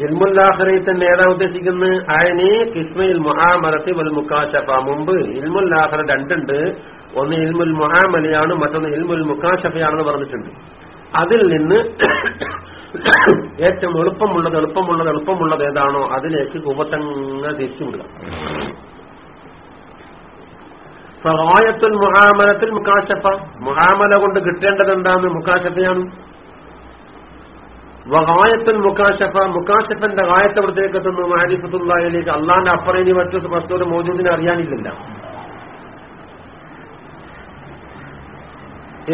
Speaker 1: ഇൽമുല്ലാഖിറയിൽ തന്നെ ഏതാ ഉദ്ദേശിക്കുന്നത്? അയനി കിസ്മയിൽ മുഹാമലത്തി വൽ മുക്കാശഫ മുമ്പ് ഇൽമുല്ലാഹ്റ രണ്ടുണ്ട്. ഒന്ന് ഇൽമുൽ മുഹാമലയാണ് മറ്റൊന്ന് ഇൽമുൽ മുക്കാശഫയാണെന്ന് പറഞ്ഞിട്ടുണ്ട്. അതിൽ നിന്ന് (coughs) ഏറ്റവും എളുപ്പമുള്ളത് എളുപ്പമുള്ളത് എളുപ്പമുള്ളത് ഏതാണോ അതിലേക്ക് കുപത്തങ്ങ തിരിച്ചുവിടുക. സഹായത്തിൽ മുഹാമലത്തിൽ മുക്കാശപ്പ മുഹാമല കൊണ്ട് കിട്ടേണ്ടത് എന്താന്ന് മുക്കാശപ്പയാണ് വഹായത്തിൽ മുക്കാശഫ മുക്കാശഫന്റെ ഗായത്തെ വൃത്തിലേക്ക് എത്തുന്നു? മാരിഫത്തുള്ളയിലേക്ക് അള്ളാന്റെ അപ്പറേനി മറ്റു വസ്തുവിന്റെ മോചൂദിനെ അറിയാനില്ല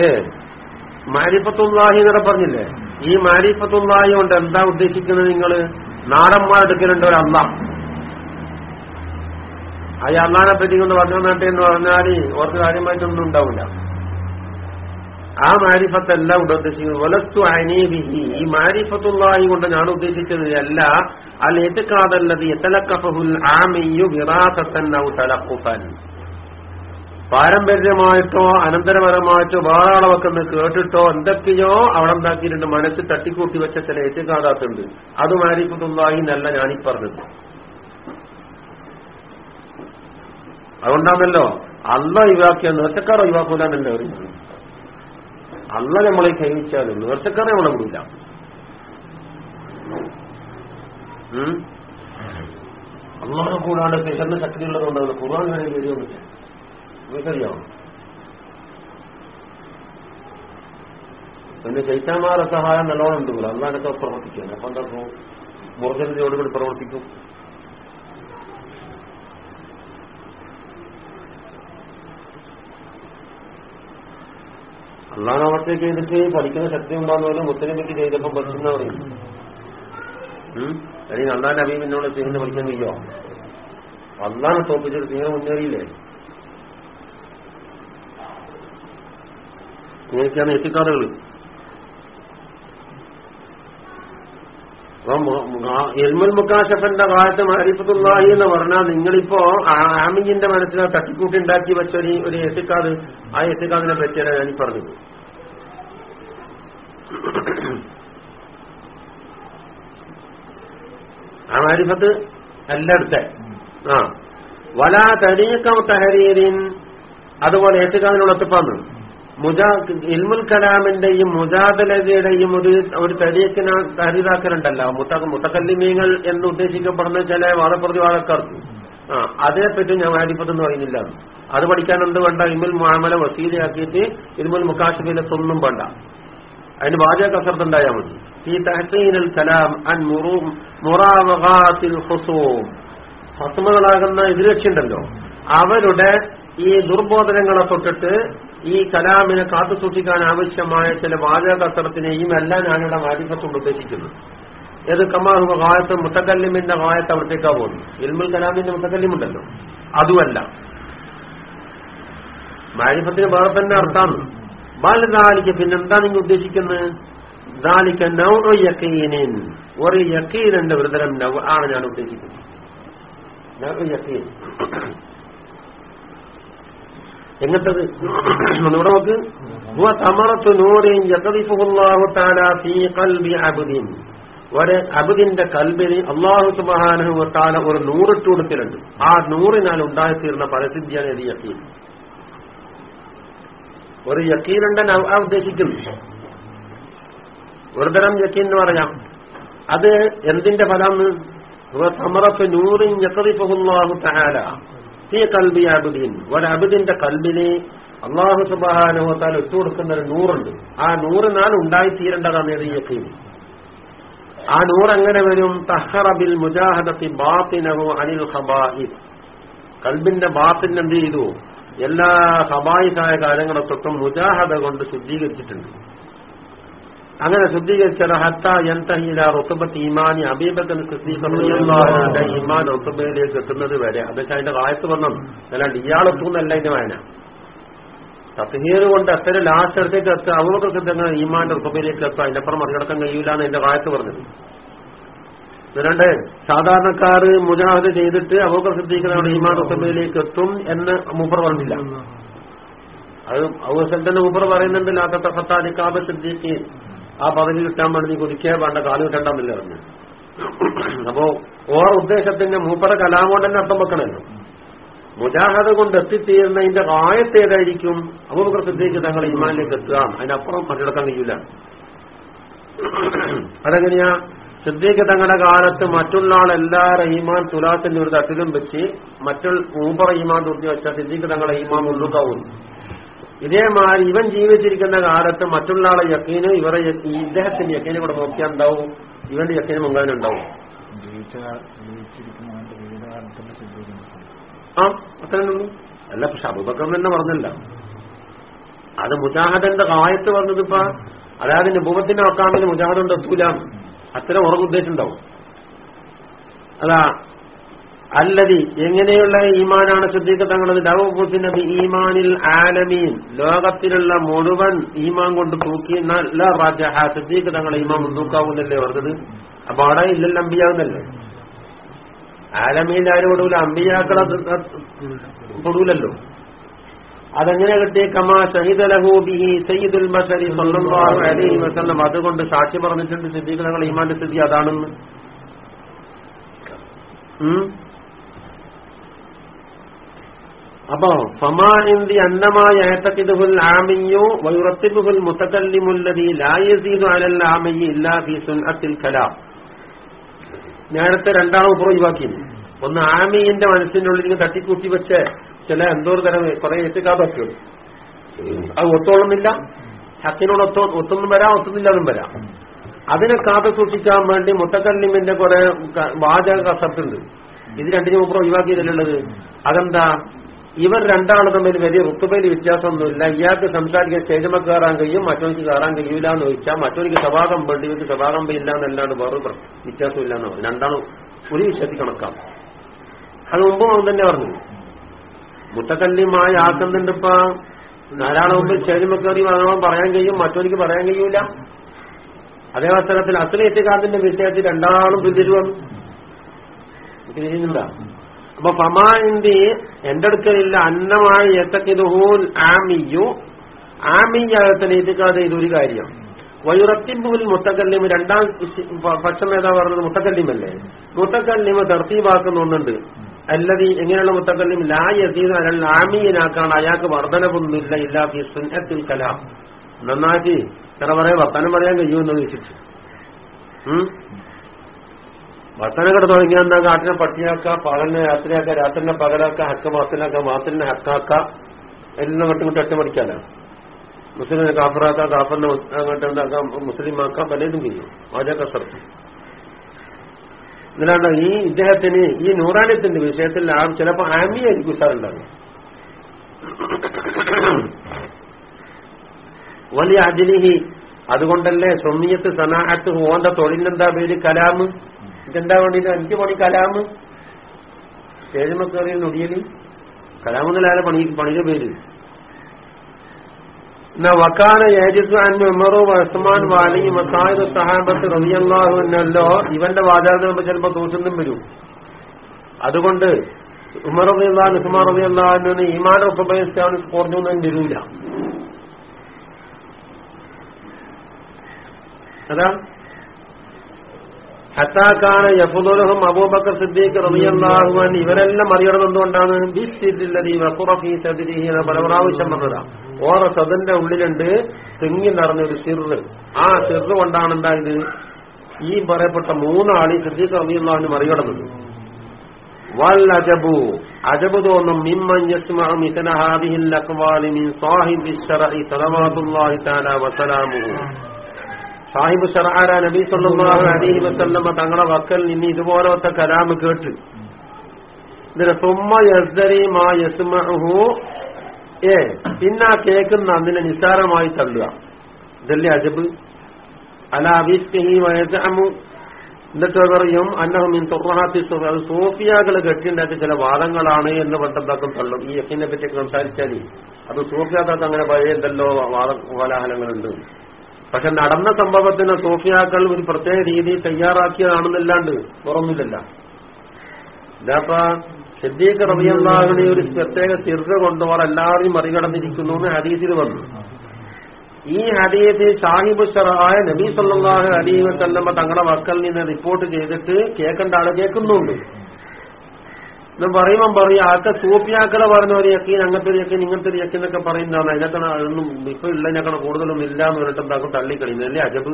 Speaker 1: ഏ? മാരിഫത്തുള്ളാഹി എന്നൊക്കെ പറഞ്ഞില്ലേ? ഈ മാരിഫത്തുല്ലാഹി കൊണ്ട് എന്താ ഉദ്ദേശിക്കുന്നത് നിങ്ങൾ നാടന്മാരെടുക്കലുണ്ട് ഒരു അള്ളാഹ് ആ അള്ളാനെ പറ്റി കൊണ്ട് പറഞ്ഞു നട്ടെ എന്ന് പറഞ്ഞാൽ ഓർക്ക് കാര്യമായിട്ടൊന്നും ഉണ്ടാവില്ല. ആ മാരിഫത്തല്ല ഇവിടെ ഉദ്ദേശിക്കുന്നത് വലത്തു അനീബിഹി. ഈ മാരിഫത്തുള്ളാഹി കൊണ്ട് ഞാൻ ഉദ്ദേശിച്ചത് അല്ല അൽ എത്തുക്കാതല്ലത് എത്തലക്കഫുൽ ആമിയു വിറാസത്തൻ ഔ പാരമ്പര്യമായിട്ടോ അനന്തരപരമായിട്ടോ വേറാളവൊക്കെ കേട്ടിട്ടോ എന്തൊക്കെയോ അവിടെ ഉണ്ടാക്കിയിട്ടുണ്ട് മനസ്സിൽ തട്ടിക്കൂട്ടി വെച്ച ചില ഏറ്റുകാതാത്തുണ്ട് അത് നല്ല എന്നല്ല ഞാനീ പറഞ്ഞത് അതുകൊണ്ടാണല്ലോ അല്ല ഒഴിവാക്കിയ നേർച്ചക്കാർ ഒഴിവാക്കൂലെന്നല്ലേ പറയുന്നത് അല്ല നമ്മളെ കൈവച്ചാലും നേർച്ചക്കാരെ നമ്മളെ വിടില്ല അള്ളാഹെ കൂടാണ്ട് തികർന്ന ശക്തിയുള്ളതുകൊണ്ടാണ് ഖുർആൻ വേണ്ടി വീഡിയോ നിങ്ങൾക്കറിയാമോ പിന്നെ ചൈത്താന്മാരുടെ സഹായം നല്ലോണം ഉണ്ട് അന്നാലൊക്കെ പ്രവർത്തിക്കാൻ അപ്പൊ എന്താ മോർജനതയോടുകൂടി പ്രവർത്തിക്കും. അള്ളാഹ് ചെയ്തിട്ട് പഠിക്കുന്ന ശക്തി ഉണ്ടാകുന്ന പോലെ മുത്തിനെ പറ്റി ചെയ്തപ്പോ പഠിക്കുന്ന പറയും അല്ലെങ്കിൽ അള്ളാന്റെ അബീബിനോട് സിഹിനെ പഠിക്കാൻ കഴിയോ അള്ളാനെ തോപ്പിച്ചിട്ട് നിങ്ങൾ മുന്നേറിയില്ലേ? ഇങ്ങനെയൊക്കെയാണ് എത്തിക്കാറുകൾ എൽമൽ മുക്കാശഫന്റെ കാലത്ത് മാരിഫത്തുള്ളാഹി എന്ന് പറഞ്ഞാൽ നിങ്ങളിപ്പോ ആമിങ്ങിന്റെ മനസ്സിൽ തട്ടിക്കൂട്ടി ഉണ്ടാക്കി വെച്ച ഒരു ഒരു എത്തിക്കാത്. ആ എത്തിക്കാതിനെ പറ്റിയാണ് ഞാൻ പറഞ്ഞത്. ആ മാരിഫത്ത് എല്ലായിടത്തെ. ആ. വലാ തരീക്കം തഹരീരിൻ. അതുപോലെ എത്തിക്കാതിനുള്ള ഒത്തിപ്പാന്ന്. മുജാ ഇൽമുൽ കലാമിന്റെയും മുജാദലതയുടെയും ഒരു ഒരു തരീക്കിന തരീതാക്കലുണ്ടല്ലോ. മുത്ത മുത്തക്കല്ലിമീങ്ങൾ എന്ന് ഉദ്ദേശിക്കപ്പെടുന്ന ചില വാദപ്രതിവാദക്കാർക്ക് ആ അതേപ്പറ്റി ഞാൻ വാരിപ്പത്ത് എന്ന് പറയുന്നില്ല. അത് പഠിക്കാൻ എന്ത് വേണ്ട? ഇമുൽ മാമല വസീലയാക്കിയിട്ട് ഇൽമുൽ മുക്കാശിബിലത്തൊന്നും വേണ്ട. അതിന് വാചക കസർത്തുണ്ടായാൽ മതി. ഈ തഹസീനൽ കലാം അൻ മുറാവകാത്തിൽ ഹുസൂം ഹസുമകളാകുന്ന എതിരക്ഷിയുണ്ടല്ലോ അവരുടെ ഈ ദുർബോധനങ്ങളെ തൊട്ടിട്ട് ഈ കലാമിനെ കാത്തു സൂക്ഷിക്കാൻ ആവശ്യമായ ചില വാചകത്തിനെയും എല്ലാം ഞാനിവിടെ മാരിഫത്തുകൊണ്ട് ഉദ്ദേശിക്കുന്നു. ഏത് കമാഹുബ കാലത്ത് മുത്തക്കല്ലിമിന്റെ കാലത്ത് അവിടത്തേക്കാ പോകുന്നു ഇൽമുൽ കലാമിന്റെ മുത്തക്കല്ലിമുണ്ടല്ലോ. അതുമല്ല. മാരിഫത്തിന് വേറെ തന്നെ അർത്ഥാണ് ബാലദാലിക്ക് പിന്നെന്താ നിങ്ങൾ ഉദ്ദേശിക്കുന്നത്? ദാലിക്ക നൗ ഒരു യക്കീനുണ്ട് ഒരു തരം നൗ ആണ് ഞാൻ ഉദ്ദേശിക്കുന്നത്. എങ്ങനത്തത് ഇവിടെ നോക്ക് സമറത്ത് നൂറിൻ അബ്ദിൻ. ഒരു അബുദിന്റെ കൽബിന് അള്ളാഹു സുബ്ഹാനഹു വതആല ഒരു നൂറിട്ട് കൊടുക്കലുണ്ട് ആ നൂറിനാൽ ഉണ്ടായിത്തീർന്ന പരിസ്ഥിതിയാണ് ഇത് യക്കീൻ. ഒരു യക്കീലുണ്ടെന്ന് ഉദ്ദേശിക്കുന്നു ഒരു തരം യക്കീൻ എന്ന് പറയാം. അത് എന്തിന്റെ ഫലം? സമറത്ത് നൂറിൻ യക്കദിഫുല്ലാഹു തആല. ഫീ കൽബി അബുദീൻ. ഒരബുദിന്റെ കൽബിന് അള്ളാഹു സുബാനുഭവത്താൽ ഇട്ടുകൊടുക്കുന്ന ഒരു നൂറുണ്ട്. ആ നൂറ് നാൾ ഉണ്ടായിത്തീരേണ്ടതാണ് ഇത് യക്കീൻ. ആ നൂറ് എങ്ങനെ വരും? തഹറബിൽ മുജാഹദത്തി ബാത്തിനഹു അനിൽ ഹബായി കൽബിന്റെ ബാത്തിന് എന്ത് ചെയ്തു? എല്ലാ ഹബായിസായ കാര്യങ്ങളെ തൊട്ടും മുജാഹദ കൊണ്ട് ശുദ്ധീകരിച്ചിട്ടുണ്ട്. അങ്ങനെ ശുദ്ധീകരിച്ചത് ഹത്ത യന്തഹില റുത്തുബത്ത് റുത്തുബയിലേക്ക് എത്തുന്നത് വരെ. അതൊക്കെ അതിന്റെ കായത്ത് വന്നു. അല്ലാണ്ട് ഇയാളെത്തുന്നല്ല അതിന്റെ വായന. തസ്ഹീർ കൊണ്ട് അത്തരം ലാസ്റ്റ് എത്തുക അവർക്ക് സിദ്ധങ്ങൾ ഈമാന്റെ റുത്തുബയിലേക്ക് എത്തുക അതിന്റെ അപ്പുറം മറികടക്കാൻ കഴിയില്ല എന്ന് എന്റെ കായത്ത് പറഞ്ഞത്. രണ്ട് സാധാരണക്കാർ മുജാഹിദ് ചെയ്തിട്ട് അവർക്ക് സിദ്ധിക്കുന്ന ഈമാൻ റുത്തുബയിലേക്ക് എത്തും എന്ന് മൂപ്പർ പറഞ്ഞില്ല. അത് അവസരത്തിന്റെ മൂപ്പർ പറയുന്നുണ്ട് ലാത്ത ഫത്താലി കാബ ആ പദവി കിട്ടാൻ വേണ്ടി നീ വേണ്ട കാൽ കിട്ടണ്ടെന്നില്ല പറഞ്ഞു അപ്പോ ഓർ ഉദ്ദേശത്തിന്റെ മൂപ്പറ കലാം കൊണ്ട് തന്നെ അർത്ഥം വെക്കണല്ലോ മുജാഹദ കൊണ്ട് എത്തിത്തീരുന്നതിന്റെ ആയത്ത് ഏതായിരിക്കും? അബൂബക്കർ സിദ്ദീഖ് തങ്ങൾ ഇമാനിലേക്ക് എത്തുക. അതിനപ്പുറം മറ്റെടുക്കാൻ കഴിയില്ല അതെങ്ങനെയാ? സിദ്ദീഖ് തങ്ങളുടെ കാലത്ത് മറ്റുള്ള ആളെല്ലാവരും റഹീമാൻ തുലാത്തിന്റെ ഒരു തട്ടിലും വെച്ച് മറ്റുള്ള ഊബർ ഈമാൻ തൂക്കി വെച്ച സിദ്ദീഖ് തങ്ങളെ ഈമാൻ മുള്ളുക്കാവും ഇതേമാതിരി ഇവൻ ജീവിച്ചിരിക്കുന്ന കാലത്ത് മറ്റുള്ള ആളെ യക്കീന് ഇവരെ ഇദ്ദേഹത്തിന്റെ യക്കീനെ കൂടെ നോക്കിയാൽ ഉണ്ടാവും ഇവന്റെ യക്കീന് മുങ്ങാനും ഉണ്ടാവും. ആ അത്രയുള്ളൂ അല്ല പക്ഷെ അബുബക്കർ തന്നെ പറഞ്ഞല്ല. അത് മുജാഹദന്റെ കായത്ത് വന്നതിപ്പോ അതായത് ഭൂപത്തിന്റെ അക്കാമിൽ മുജാഹദ് കൊണ്ട് എത്തൂല. അത്തരം ഉറവുദ്ദേശം ഉണ്ടാവും. അതാ അല്ലതി എങ്ങനെയുള്ള ഈമാനാണ് സിദ്ദീഖ് തങ്ങളത്? നബി ഈമാനിൽ ആലമീൻ. ലോകത്തിലുള്ള മുഴുവൻ ഈമാൻ കൊണ്ട് തൂക്കി നല്ല റജഹ. സിദ്ദീഖ് തങ്ങളെ ഈമാൻ മുന്നൂക്കാവുന്നല്ലേ പറഞ്ഞത്? അപ്പൊ അവിടെ ഇല്ലല്ലോ അമ്പിയാവുന്നല്ലേ ആലമീൻ ആരും കൊടുവില്ല അമ്പിയാക്കളെ കൊടുവില്ലല്ലോ അതെങ്ങനെ കിട്ടിയ കമാ ഷഹിദ ലഹൂബിഹി സയ്യിദുൽ ബഷരി സ്വന്തം അലൈഹി വസല്ലം. അതുകൊണ്ട് സാക്ഷി പറഞ്ഞിട്ടുണ്ട് സിദ്ദീഖ് തങ്ങൾ ഈമാന്റെ സ്ഥിതി അതാണെന്ന്. അപ്പോ ഫമാ ഇന്ദി അന്നമായ ഏത്തക്കിതുഹുൽ ആമിഞ്ഞു വയുറത്തിബുഹുൽ മുത്തക്കല്ലിമുല്ലതി ലായസീദു അലൽ ആമയി ഇല്ലാ ഫി സുൻഅത്തിൽ കലാം. നേരത്തെ രണ്ടാമത് ഒഴിവാക്കി ഒന്ന് ആമീന്റെ മനസ്സിനുള്ളിൽ തട്ടിക്കൂട്ടി വെച്ച ചില എന്തോ തരം കുറെ എത്തിക്കാതൊക്കെ അത് ഒത്തോളുന്നില്ല ഹക്കിനോട് ഒത്ത ഒത്തൊന്നും വരാം ഒത്തുന്നില്ലാതും വരാം. അതിനെ കാത്തു സൂക്ഷിക്കാൻ വേണ്ടി മുത്തക്കല്ലിമിന്റെ കുറെ വാചക കസത്തുണ്ട് ഇത് രണ്ടിനും ഉപ്പുറം ഒഴിവാക്കിയതല്ലുള്ളത് അതെന്താ? ഇവർ രണ്ടാളും തമ്മിൽ വലിയ റുത്തുബയിൽ വ്യത്യാസമൊന്നുമില്ല. ഇയാൾക്ക് സംസാരിക്കാൻ സ്റ്റേജമൊക്കെ കയറാൻ കഴിയും മറ്റൊരിക്ക് കയറാൻ കഴിയില്ല എന്ന് ചോദിച്ചാൽ മറ്റൊരിക്ക് സഭാകം വേണ്ടി ഇവർക്ക് സഭാകം ഇല്ല എന്നല്ലാണ്ട് വേറെ പ്ര- വ്യത്യാസമില്ല എന്ന് പറഞ്ഞു. രണ്ടാളും ഒരു വിഷയത്തിൽ കണക്കാം അത് മുമ്പ് തന്നെ പറഞ്ഞു. മുത്തക്കല്യമായി ആക്കുന്നുണ്ട് ഇപ്പൊ നാലാളെ മുമ്പ് സ്റ്റേജുമ കയറി വന്നവൻ പറയാൻ കഴിയും മറ്റൊരിക്ക് പറയാൻ കഴിയൂല. അതേ അവസരത്തിൽ അത്ലീറ്റുകാരന്റെ വിഷയത്തിൽ രണ്ടാളും പിന്തിരി വന്നു അപ്പൊ ഫമാന്തി എന്റെ അടുക്കലില്ല അന്നമായി എത്തക്കിതുഹൂൽ ആമിയു. ആമിയാകത്തിന് ഇതുക്കാതെ ഇതൊരു കാര്യം. വയുറത്തിബുൽ മുത്തക്കല്ലിമ് രണ്ടാം പക്ഷം ഏതാ പറഞ്ഞത്? മുത്തക്കല്ലിമല്ലേ? മുത്തക്കല്ലിമ തർത്തീവാക്കുന്ന ഒന്നുണ്ട്. അല്ലതി എങ്ങനെയുള്ള മുത്തക്കല്ലിം ലാ യസീദ് അല്ല ആമീയനാക്കാണ് അയാൾക്ക് വർധനവൊന്നുമില്ല ഇല്ലാ ഫി സുന്നത്തിൽ കലാം. നന്നാക്കി ചില പറയാൻ വർത്തമാനം പറയാൻ കഴിയുമെന്ന് ചോദിച്ചിട്ട് വർത്തമാനം കിടന്നു? തുടങ്ങിയാൽ കാട്ടിനെ പട്ടിയാക്ക പകലിനെ രാത്രിയാക്ക രാത്രിനെ പകലാക്ക ഹക്ക മാത്തിനാക്ക മാത്തിനെ ഹക്കാക്ക എല്ലാം അങ്ങോട്ടും ഇങ്ങോട്ട് ഒറ്റമടിക്കാനാ മുസ്ലിമിനെ കാഫറാക്ക കാഫറിനെ അങ്ങോട്ട് എന്താക്കാം മുസ്ലിമാക്കാം പലതും ചെയ്യും. വാചക സർക്കും ഇതിലാണ് ഈ ഇദ്ദേഹത്തിന് ഈ നൂറാണ്യത്തിന്റെ വിഷയത്തിൽ ആ ചിലപ്പോൾ ആമിയായിരിക്കും സാറുണ്ടാകും വലിയ അതിലിഹി അതുകൊണ്ടല്ലേ സ്വമീയത്ത് സനാഹത്ത് ഓന്റെ തൊഴിലെന്താ പേര്? കലാമ്. ഇതെന്താ വേണ്ടിട്ട് അഞ്ച് പണി കലാമ്? സ്റ്റേജ് കയറിയ നൊടിയൽ. കലാമെന്നല്ലാതെ പണി പണിയുടെ പേര്. എന്നാ വക്കാന ഏജിസ് ഉമറു ഉസ്മാൻ വാലി മസായത് സഹാബത്ത് റബിയല്ലാഹു ഇവന്റെ വാചാകുമ്പോ ചിലപ്പോ തോറ്റുന്നും വരും. അതുകൊണ്ട് ഉമർ റബിയല്ലാ ഉസ്മാൻ റബിയല്ലാഹുവിന് ഈമാൻ ഉപയോഗിച്ചാണ് കുറഞ്ഞൊന്നും വരില്ല അതാ ഹത്താക്കാണ് യഫുദുലഹും അബൂബക്കർ സിദ്ദീഖ് റബിയല്ലാഹുവൻ ഇവരെല്ലാം അറിയണതെന്തുകൊണ്ടാണ്? എന്ന പല പ്രാവശ്യം പറഞ്ഞതാ ഓറ സദന്റെ ഉള്ളിലുണ്ട് തിങ്ങി നടന്ന ഒരു സിറ്. ആ സിറ് കൊണ്ടാണ് എന്തായത്? ഈ പറയപ്പെട്ട മൂന്നാളി സിദ്ദീഖ് റബിയല്ലാഹുവിന് മറികടന്നത് വൽ അജബു അജബു തോന്നും ഹാദിഹിൽ അഖ്വാലി മിൻ തആല സാഹിബ് ഷറാര നബി വസല്ലമ തങ്ങളെ വക്കൽ നിന്ന് ഇതുപോലത്തെ കലാമ് കേട്ട്. പിന്നാ കേൾക്കുന്ന അതിനെ നിസ്സാരമായി തള്ളുക. ഇതല്ലേ അജബ്? അല വയസമു എന്നിട്ട് പറയും അന്നഹം ഇൻ തുറഹാത്തി സൂഫിയാകൾ കെട്ടിണ്ടാക്കിയ ചില വാദങ്ങളാണ് എന്ന് പണ്ടെന്താക്കും തള്ളും. ഈ യക്കിനെ പറ്റി സംസാരിച്ചാൽ അത് സൂഫിയാക്കൾക്ക് അങ്ങനെ പഴയ എന്തെല്ലോ വാദ കോലാഹലങ്ങളുണ്ട്. പക്ഷെ നടന്ന സംഭവത്തിന് സൂഫിയാക്കൾ ഒരു പ്രത്യേക രീതി തയ്യാറാക്കിയതാണെന്നല്ലാണ്ട് തുറന്നില്ലല്ല ഇതാപ്പാ സിദ്ദീഖ് റബിയല്ലാഹിനെ ഒരു പ്രത്യേക തിർക്ക കൊണ്ടുപോകാൻ എല്ലാവരെയും മറികടന്നിരിക്കുന്നു എന്ന് ഹദീസിൽ വന്നു. ഈ ഹദീസ് സാഹിബ് ഷറായ നബി സല്ലല്ലാഹു അലൈഹി വസല്ലമ തങ്ങളുടെ മക്കളിൽ നിന്ന് റിപ്പോർട്ട് ചെയ്തിട്ട് കേൾക്കേണ്ട ആളെ കേൾക്കുന്നുണ്ട്. എന്ന് പറയുമ്പം പറയും ആക്കെ സൂപ്പിയാക്കളെ പറഞ്ഞ ഒരു യക്കീൻ അങ്ങനത്തെ ഒരു യക്കീൻ ഇങ്ങനത്തെ ഒരു യക്കീൻ എന്നൊക്കെ പറയുന്നതാണ്. അതിനൊക്കെ ഒന്നും ഇപ്പൊ ഉള്ളതിനൊക്കെ കൂടുതലൊന്നും ഇല്ല എന്ന് പറഞ്ഞിട്ട് എന്താക്കും തള്ളിക്കളിയുന്നല്ലേ അജബ്?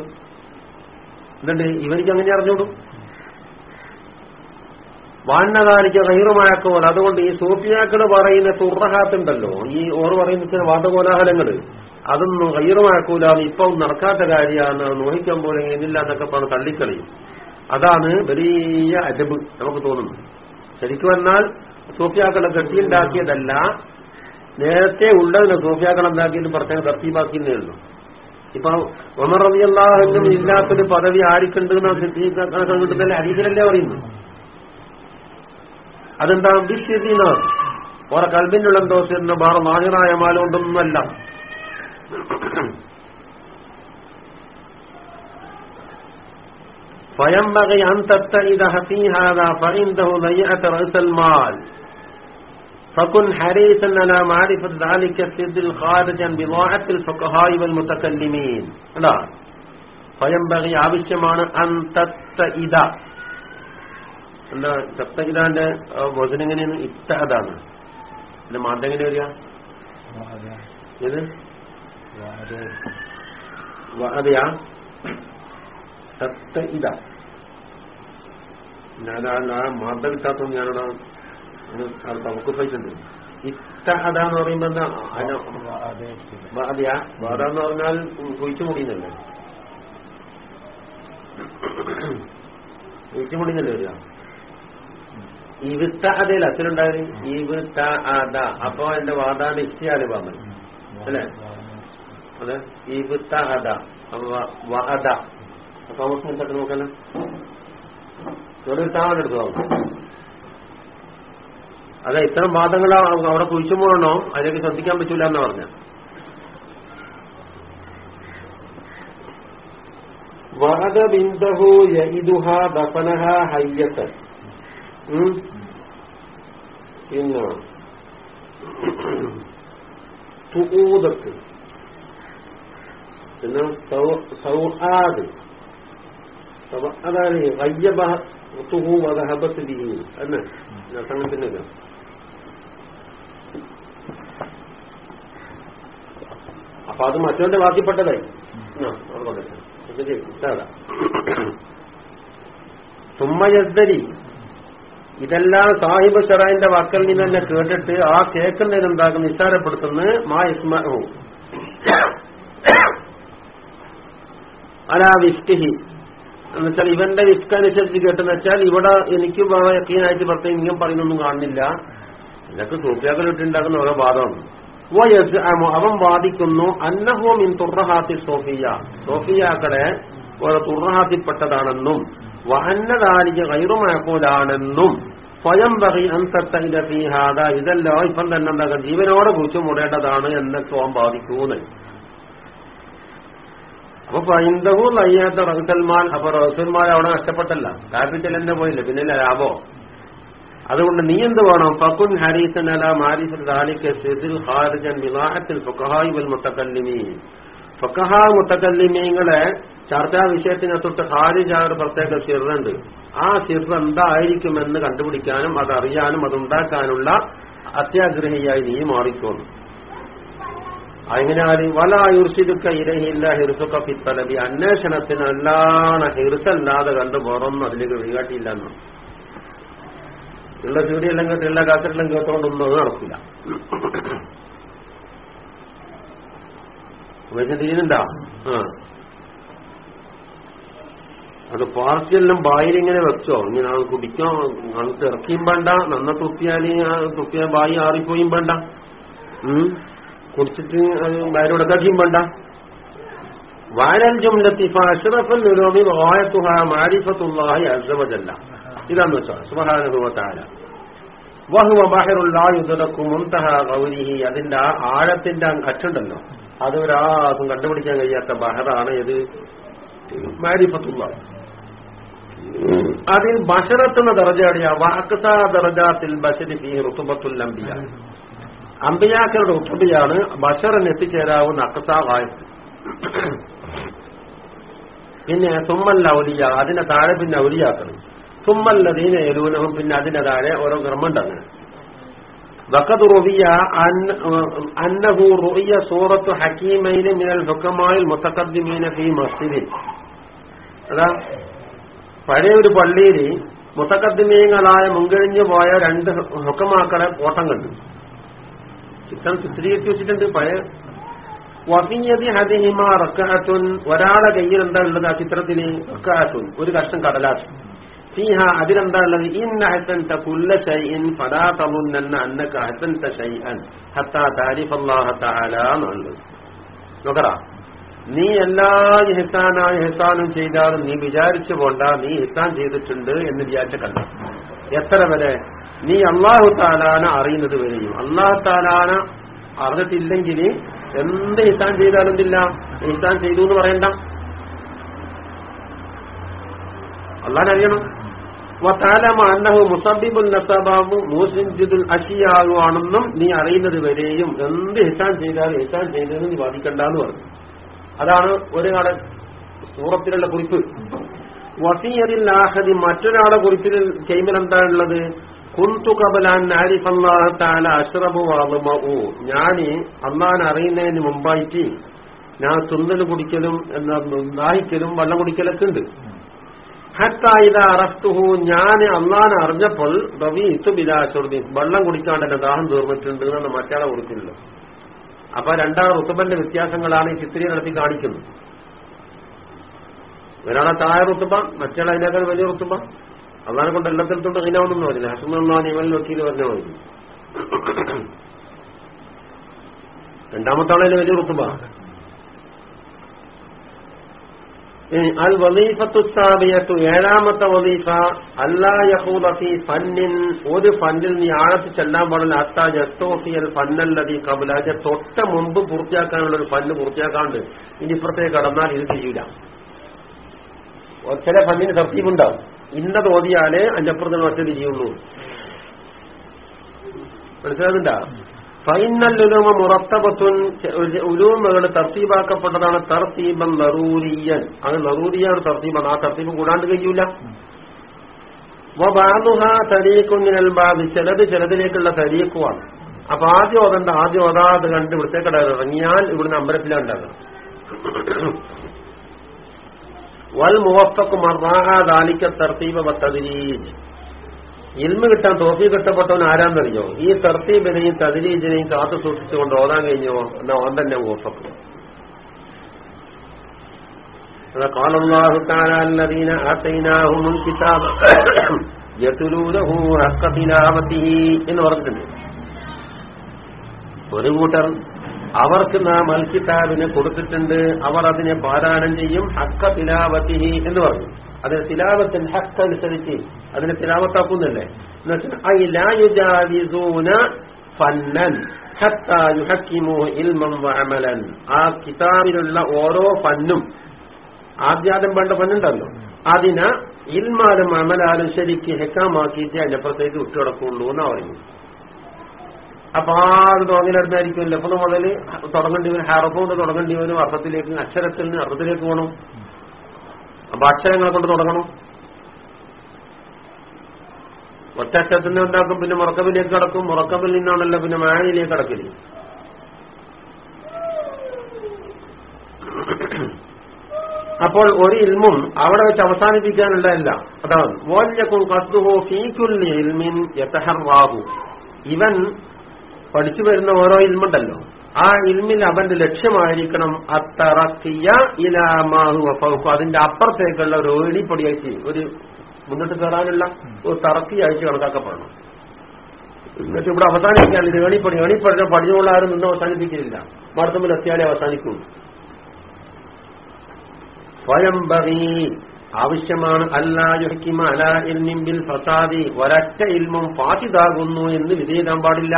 Speaker 1: എന്തുണ്ട്? ഇവർക്ക് അങ്ങനെ അറിഞ്ഞോടും. വാന്നകാലിക്ക് കൈറുമാക്കോൽ അതുകൊണ്ട് ഈ സൂഫിയാക്കൾ പറയുന്ന തുറഹാത്തുണ്ടല്ലോ. ഈ ഓർ പറയുന്ന ചില വാദകോലാഹലങ്ങൾ അതൊന്നും കൈറുമാക്കൂലാന്ന് ഇപ്പൊ നടക്കാത്ത കാര്യമാണ്. നോഹിക്കാൻ പോലെ എന്നില്ല എന്നൊക്കെ പറഞ്ഞ് തള്ളിക്കളിയും. അതാണ് വലിയ അജബ് നമുക്ക് തോന്നുന്നു ശരിക്കും വന്നാൽ സൂഫിയാക്കളെ കെട്ടിയുണ്ടാക്കിയതല്ല നേരത്തെ ഉള്ളതിന് സൂഫിയാക്കൾ ഉണ്ടാക്കിയത് പ്രത്യേകം തർത്തീബാക്കിയെന്നേ ഉള്ളൂ ഇപ്പൊ ഒമർ റബി റബിയല്ലാഹുവിനും ഇല്ലാത്തൊരു പദവി ആരിക്കുണ്ട് കിട്ടുന്നല്ലേ ഹരീതിലല്ലേ പറയുന്നു അതെന്താ ബിശ്യതീന ഓരോ കൽബിനുള്ള എന്തോ എന്ന് വേറെ മാഹിറായ മാലുകൊണ്ടൊന്നുമല്ല فينبغي أن تتعد في هذا فعنده ضيعة رأس المال فكن حريصا على معرفة ذلك السد الخارج عن بضاعة الفقهاء والمتكلمين لا فينبغي ആവശ്യമാണ് അൻ തത്തഇദ എന്താ തത്തഇദാന്റെ വചനം എങ്ങനെയാണ് ഇത്തഅതാണ് എന്റെ മാറ്റം എങ്ങനെ വരിക ഇത് അതെയാ തത്ത ഇത ഞാൻ മാർദ്ദ കിട്ടാത്ത ഞാനവിടെ തവക്കുപ്പായിട്ടുണ്ട്. ഇത്തഹദ എന്ന് പറയുമ്പോ എന്താ അതിന്? ബാധയാ ബാധ എന്ന് പറഞ്ഞാൽ കുഴിച്ചു മുടിയുന്നല്ലേ? കുഴിച്ചു മുടിയുന്നല്ലേ വരിക? ഇവിത്ത അതേല അച്ഛനുണ്ടായത് ഇവിത്ത അത അപ്പൊ എന്റെ വാദാന്റെ ഇഷ്ടിയാണ് പറഞ്ഞു അല്ലേ? അതെ ഇവിത്തഹദ അത വഅദ അപ്പൊ നമുക്ക് എന്തൊക്കെ നോക്കാലോ ഇവിടെ ഒരു താവൻ എടുത്തു അതെ ഇത്തരം വാദങ്ങൾ അവിടെ കുഴിച്ചുമ്പോഴണോ അതിലേക്ക് ശ്രദ്ധിക്കാൻ പറ്റൂല എന്ന് പറഞ്ഞ. പിന്നെ അതാണ് അത് വദഹബത്ത് ബിഹി അല്ലേ തന്നെ അപ്പൊ അത് മറ്റവന്റെ ബാക്കിപ്പെട്ടതായി. സുമ്മയദ്ദരി ഇതെല്ലാം സാഹിബ് ഷെറായിന്റെ വാക്കൽ നിന്ന് തന്നെ കേട്ടിട്ട് ആ കേൾക്കുന്നതിനെന്താക്കും നിസ്സാരപ്പെടുത്തുന്നത് മാ ഇസ്മഹു അലാ വിസ്കിഹി എന്നുവെച്ചാൽ ഇവന്റെ വിസ്ക് അനുസരിച്ച് കേട്ടെന്ന് വെച്ചാൽ ഇവിടെ എനിക്ക് യക്കീനായിട്ട് പ്രത്യേകം ഇങ്ങനെ പറയുന്നൊന്നും കാണുന്നില്ല ഇതൊക്കെ സൂഫിയാക്കൾ ഇട്ടുണ്ടാക്കുന്ന ഓരോ വാദമാണ്. അവൻ വാദിക്കുന്നു അന്നഹോ മിൻ തുറഹാത്തി സോഫിയ. സോഫിയാക്കളെ ഓരോ തുറഹാത്തിപ്പെട്ടതാണെന്നും വഹന്നതാലിക്ക് കൈറുമാക്കൂലാണെന്നും സ്വയം വകി അന്തത്തൈത ഫീഹാദ ഇതല്ലോ ഇപ്പം തന്നെ ജീവനോടെ കുറിച്ച് മുടേണ്ടതാണ് എന്നൊക്കെ അവൻ ബാധിക്കൂന്ന് അപ്പൊ പൈന്തവു നയ്യാത്ത റഹസൽമാൻ അപ്പൊ റഹസൽമാൻ അവിടെ നഷ്ടപ്പെട്ടല്ല. ക്യാപിറ്റൽ തന്നെ പോയില്ല പിന്നെ ലാഭോ? അതുകൊണ്ട് നീ എന്ത് വേണം? ഫക്കുൻ ഹരീസൻ അല മാരിസൻ ദാലിക്ക് സിദിൽ ഖാരിജൻ വിലാഹത്തിൽ ഫുഖഹായി വൽ മുത്തക്കല്ലിമീൻ മുത്തക്കല്ലിമീങ്ങളെ ചർച്ചാ വിഷയത്തിനെ തൊട്ട് ഖാരിജായ ഒരു പ്രത്യേക സിറുണ്ട് ആ സിർ എന്തായിരിക്കുമെന്ന് കണ്ടുപിടിക്കാനും അതറിയാനും അതുണ്ടാക്കാനുള്ള അത്യാഗ്രഹിയായി നീ മാറിക്കോന്നു അങ്ങനെ വലായുർഷിതുക്ക ഇരയില്ല ഹിർസുക്ക പിത്തലബി അന്വേഷണത്തിന് അല്ലാതെ ഹിർസല്ലാതെ കണ്ട് പുറമൊന്നും അതിലേക്ക് വഴികാട്ടിയില്ല എന്നാണ് ഉള്ള ചൂടിയെല്ലാം കേട്ട് എല്ലാ കാത്തിലെല്ലാം കേട്ടോണ്ടൊന്നും അത് നടക്കില്ല. തിരിയുന്നുണ്ടാ ആ. അത് പാർട്ടിയെല്ലാം ബായിലിങ്ങനെ വെച്ചോ. ഇങ്ങനെ അത് കുടിക്കോ നമുക്ക് ഇറക്കിയും വേണ്ട. നന്ന തുപ്പിയാൽ ആ തുപ്പിയ ബായി ആറിപ്പോയും വേണ്ട. കുടിച്ചിട്ട് അത് ബാരോടക്കാക്കിയും വേണ്ട വാരൽ ജുംലത്തി അഷ്റഫൽ നിരോമി വായത്തുഹ മാരിഫത്തുല്ലാഹി ഇതാന്ന് വെച്ചാൽ സുബഹാനുഭവത്താല വഹുവ ബഹറുല്ലായുദലക്കു മുന്തഹ ഗൗരിഹി അതിന്റെ ആ ആഴത്തിന്റെ അച്ചുണ്ടല്ലോ അത് ഒരാൾക്കും കണ്ടുപിടിക്കാൻ കഴിയാത്ത ബഹറാണ് ഇത്. മാരിഫത്തുള്ള അതിൽ ബഷറത്തുന്ന ദർജയാടിയ വാക്സാ ദർജാത്തിൽ ബഷരി ഫീ റുത്തുബത്തുൽ അംബിയ. അമ്പിയാക്കളുടെ ഉത്തബിയാണ് ബഷറിന് എത്തിച്ചേരാവുന്ന അക്കസാവായത് പിന്നെ തുമ്മൽ ഔലിയ അതിന്റെ താഴെ പിന്നെ ഔലിയാക്കളും തുമ്മല്ലതീന എലൂനവും പിന്നെ അതിന്റെ താഴെ ഓരോ ക്രമമുണ്ട് അങ്ങനെ. വക്കത് റുബിയ അന്നഹു റൊയ്യ സൂറത്ത് ഹക്കീമൈന് മിനൽ ഹുക്കമായിൽ മുത്തക്കദ്ദിമീന ഫീ മസ്ജിദിൽ അതാ പഴയ ഒരു പള്ളിയിൽ മുത്തക്കദ്ദിമീങ്ങളായ മുൻകഴിഞ്ഞു പോയ രണ്ട് ഹുക്കമാക്കളെ ഓട്ടം കണ്ടു. ചിത്രം ചിത്രീകരിച്ച് വെച്ചിട്ടുണ്ട്. പഴയ വഫിയതി ഹദിഹിമ റക്കാറ്റുൻ ഒരാളെ കയ്യിൽ എന്താ ഉള്ളത്? ആ ചിത്രത്തിന് റക്കാറ്റുൻ ഒരു കഷ്ണം കടലാസ്. ഫീഹ അതിലെന്താ ഉള്ളത്? ഇന്ന ഹസൻത കുല്ല ഷൈഇൻ ഫലാ തമുന്നന്ന അന്നക ഹസൻത ഷൈഅൻ ഹത്താ താരിഫ് അല്ലാഹ നോക്കറാ നീ എല്ലാ ഹിസാനായ ഹിസാനും ചെയ്താലും നീ വിചാരിച്ചു പോണ്ട. നീ ഹിസാൻ ചെയ്തിട്ടുണ്ട് എന്ന് വിചാരിച്ച കണ്ട എത്ര വരെ? നീ അള്ളാഹു താലാന അറിയുന്നത് വരെയും. അള്ളാഹു താലാന അറിഞ്ഞിട്ടില്ലെങ്കിൽ എന്ത് ഇസാൻ ചെയ്താലും എന്തില്ല ഇസാൻ ചെയ്തു എന്ന് പറയണ്ട. നസബാബു മൂസിൻജിദുൽ അഷിയാകുവാണെന്നും നീ അറിയുന്നത് വരെയും എന്ത് ഹിസാൻ ചെയ്താലും ഹിസാൻ ചെയ്തതെന്ന് നീ വാദിക്കണ്ടെന്ന് പറഞ്ഞു. അതാണ് ഒരു നാട് സൂറത്തിലുള്ള കുറിപ്പ്. വസീയതിൽ ആഹദി മറ്റൊരാളെ കുറിച്ചിൽ ചെയ്യുമ്പോൾ എന്താണുള്ളത് കുന്തു കബലാൻ നാരിഫല്ലാഹത്താല അഷ്റബു വാളുമു ഞാൻ അള്ളാൻ അറിയുന്നതിന് മുമ്പായിട്ട് ഞാൻ തുന്നൽ കുടിക്കലും എന്താ ദാഹിക്കലും വെള്ളം കുടിക്കലൊക്കെ ഉണ്ട്. ഹത്തായിത അറഫ്തുഹു ഞാൻ അള്ളാൻ അറിഞ്ഞപ്പോൾ റവി ഇത്തു ബിലാശുർദി വെള്ളം കുടിക്കാണ്ട് എന്റെ ദാഹം തീർന്നിട്ടുണ്ട് എന്ന് മറ്റാളെ കൊടുക്കില്ല അപ്പൊ രണ്ടാം റുത്തുബന്റെ വ്യത്യാസങ്ങളാണ് ഈ ചിത്രീ നടത്തി കാണിക്കുന്നത്. ഒരാളെ താഴെ റുത്തുബ മറ്റാളെ അതിനേക്കാൾ വലിയ റുത്തുബ. അള്ളാനെ കൊണ്ട് എല്ലാത്തിലും ഇനാവെന്നും പറഞ്ഞില്ല. ഹസുമല്ലാൻ ഇവൻ വക്കീൽ പറഞ്ഞ മതി. രണ്ടാമത്തെ വലിയ റുത്തുബ അൽ വലീഫത്തുസ്താബിയത്തു ഏഴാമത്തെ വലീഫ അല്ലാ യഹൂദി ഫന്നിൻ ഒരു ഫണ്ടിൽ നീ ആഴത്ത് ചെല്ലാൻ പാടില്ല. അത്താ ജത്തോഫിയൽ ഫന്നല്ലതി അതിന്റെ തൊട്ട മുമ്പ് പൂർത്തിയാക്കാനുള്ള ഒരു ഫന്ന് പൂർത്തിയാക്കാണ്ട് ഇനി ഇപ്പുറത്തേക്ക് കടന്നാൽ ഇത് ചെയ്യൂല ചില ഫന്നിന് തർത്തീവുണ്ടാവും ഇന്നത് തോതിയാലേ അഞ്ചപ്പുറത്തിന് ഒറ്റ തിരിയുള്ളൂ മനസ്സിലാകുന്നില്ല ഫൈനൽ ഉലൂമ മുറത്തപത്തുൻ ഉലൂമകൾ തർത്തീബാക്കപ്പെട്ടതാണ് തർത്തീബൻ നറൂരിയൻ. അത് നറൂരിയാണ് തർത്തീപം ആ തർത്തീബ് കൂടാണ്ട് കഴിയൂല. ബാധുഹ തരീക്കുന്നിനൽ ബാധി ചിലത് ചിലതിലേക്കുള്ള തരീക്കുവാണ് അപ്പൊ ആദ്യം ഓതണ്ട ആദ്യം ഓതാതെ കണ്ട് ഇവിടുത്തേക്കട ഇറങ്ങിയാൽ ഇവിടുന്ന് അമ്പലത്തിലുണ്ടാകും വൽ മുവഫക്ക് മറാഹ ദാലിക്ക തർത്തീബ വത്തതിരീജ് ഇൽമ കിട്ടാൻ തോഫി കിട്ടപ്പെട്ടവൻ ആരാന്നറിയോ ഈ തർത്തീബിനെയും തതിരീജിനെയും കാത്തു സൂക്ഷിച്ചുകൊണ്ട് ഓതാൻ കഴിഞ്ഞോ എന്നാ ഓൻ തന്നെ മുവഫക്ക് قال الله تعالى الذين آتيناهم الكتاب يتلونه حق تلاوته എന്ന് പറഞ്ഞിട്ടുണ്ട് ഒരു കൂട്ടർ അവർക്ക് നാം അൽ കിതാബിനെ കൊടുത്തിട്ടുണ്ട്. അവർ അതിനെ പാരായണം ചെയ്യും. ഹക്ക തിലാവത്തിഹി എന്ന് പറഞ്ഞു. അതിന് തിലാവത്തിന് ഹക്ക അനുസരിച്ച് അതിനെ തിലാവത്താക്കുന്നില്ലേ? ആ കിതാബിലുള്ള ഓരോ ഫന്നും ആദ്യാദം പണ്ട ഫന്നുണ്ടല്ലോ. അതിന് ഇൽമാലും അമലാലും ശരിക്ക് ഹെക്കാമാക്കിയിട്ട് അതിനപ്പുറത്തേക്ക് വിട്ടുകിടക്കുള്ളൂ എന്നാ പറയുന്നു അപ്പൊ അത് തുടങ്ങിനടുത്തായിരിക്കുമല്ലോ അപ്പൊ മുതൽ തുടങ്ങേണ്ടിവനും കൊണ്ട് തുടങ്ങേണ്ടി വരും. അർത്ഥത്തിലേക്ക് അക്ഷരത്തിൽ നിന്ന് അർത്ഥത്തിലേക്ക് പോകണം. അപ്പൊ അക്ഷരങ്ങളെ കൊണ്ട് തുടങ്ങണം. ഒറ്റ അക്ഷരത്തിൽ നിന്ന് ഉണ്ടാക്കും പിന്നെ മുറക്കബിലേക്ക് കടക്കും. മുറക്കബിൽ നിന്നാണല്ലോ പിന്നെ മായയിലേക്ക് കടക്കൽ. അപ്പോൾ ഒരു ഇൽമും അവിടെ വെച്ച് അവസാനിപ്പിക്കാനുള്ളതല്ല അതാണ്. വോല്യക്കും കസ്തുഹോ ഫീക്കുല്ലി ഇൽമിൻ യത്തഹർവാഹു ഇവൻ പഠിച്ചു വരുന്ന ഓരോ ഇൽമുണ്ടല്ലോ. ആ ഇൽമിൽ അവന്റെ ലക്ഷ്യമായിരിക്കണം. അത്തറക്കിയ ഇലാമാഹു അതിന്റെ അപ്പുറത്തേക്കുള്ള ഒരു ഏണിപ്പൊടിയായിട്ട് ഒരു മുന്നോട്ട് കയറാനുള്ള ഒരു തറക്കിയായിട്ട് കണക്കാക്കപ്പെടണം എന്നിട്ട് ഇവിടെ അവസാനിക്കാൻ ഇത് ഏണിപ്പടി ഏണിപ്പടി പഠിച്ചുകൊള്ള ആരും നിന്ന് അവസാനിപ്പിക്കുന്നില്ല. മടത്തുമ്പിൽ എത്തിയാലേ അവസാനിക്കൂ സ്വയംബറി ആവശ്യമാണ് അല്ലാഹിമ അല ഇൽമിൻ ബിൽ ഫസാദി. ഒരൊറ്റ ഇൽമും ഫാസിദാകുന്നു എന്ന് വിധേയതാൻ പാടില്ല.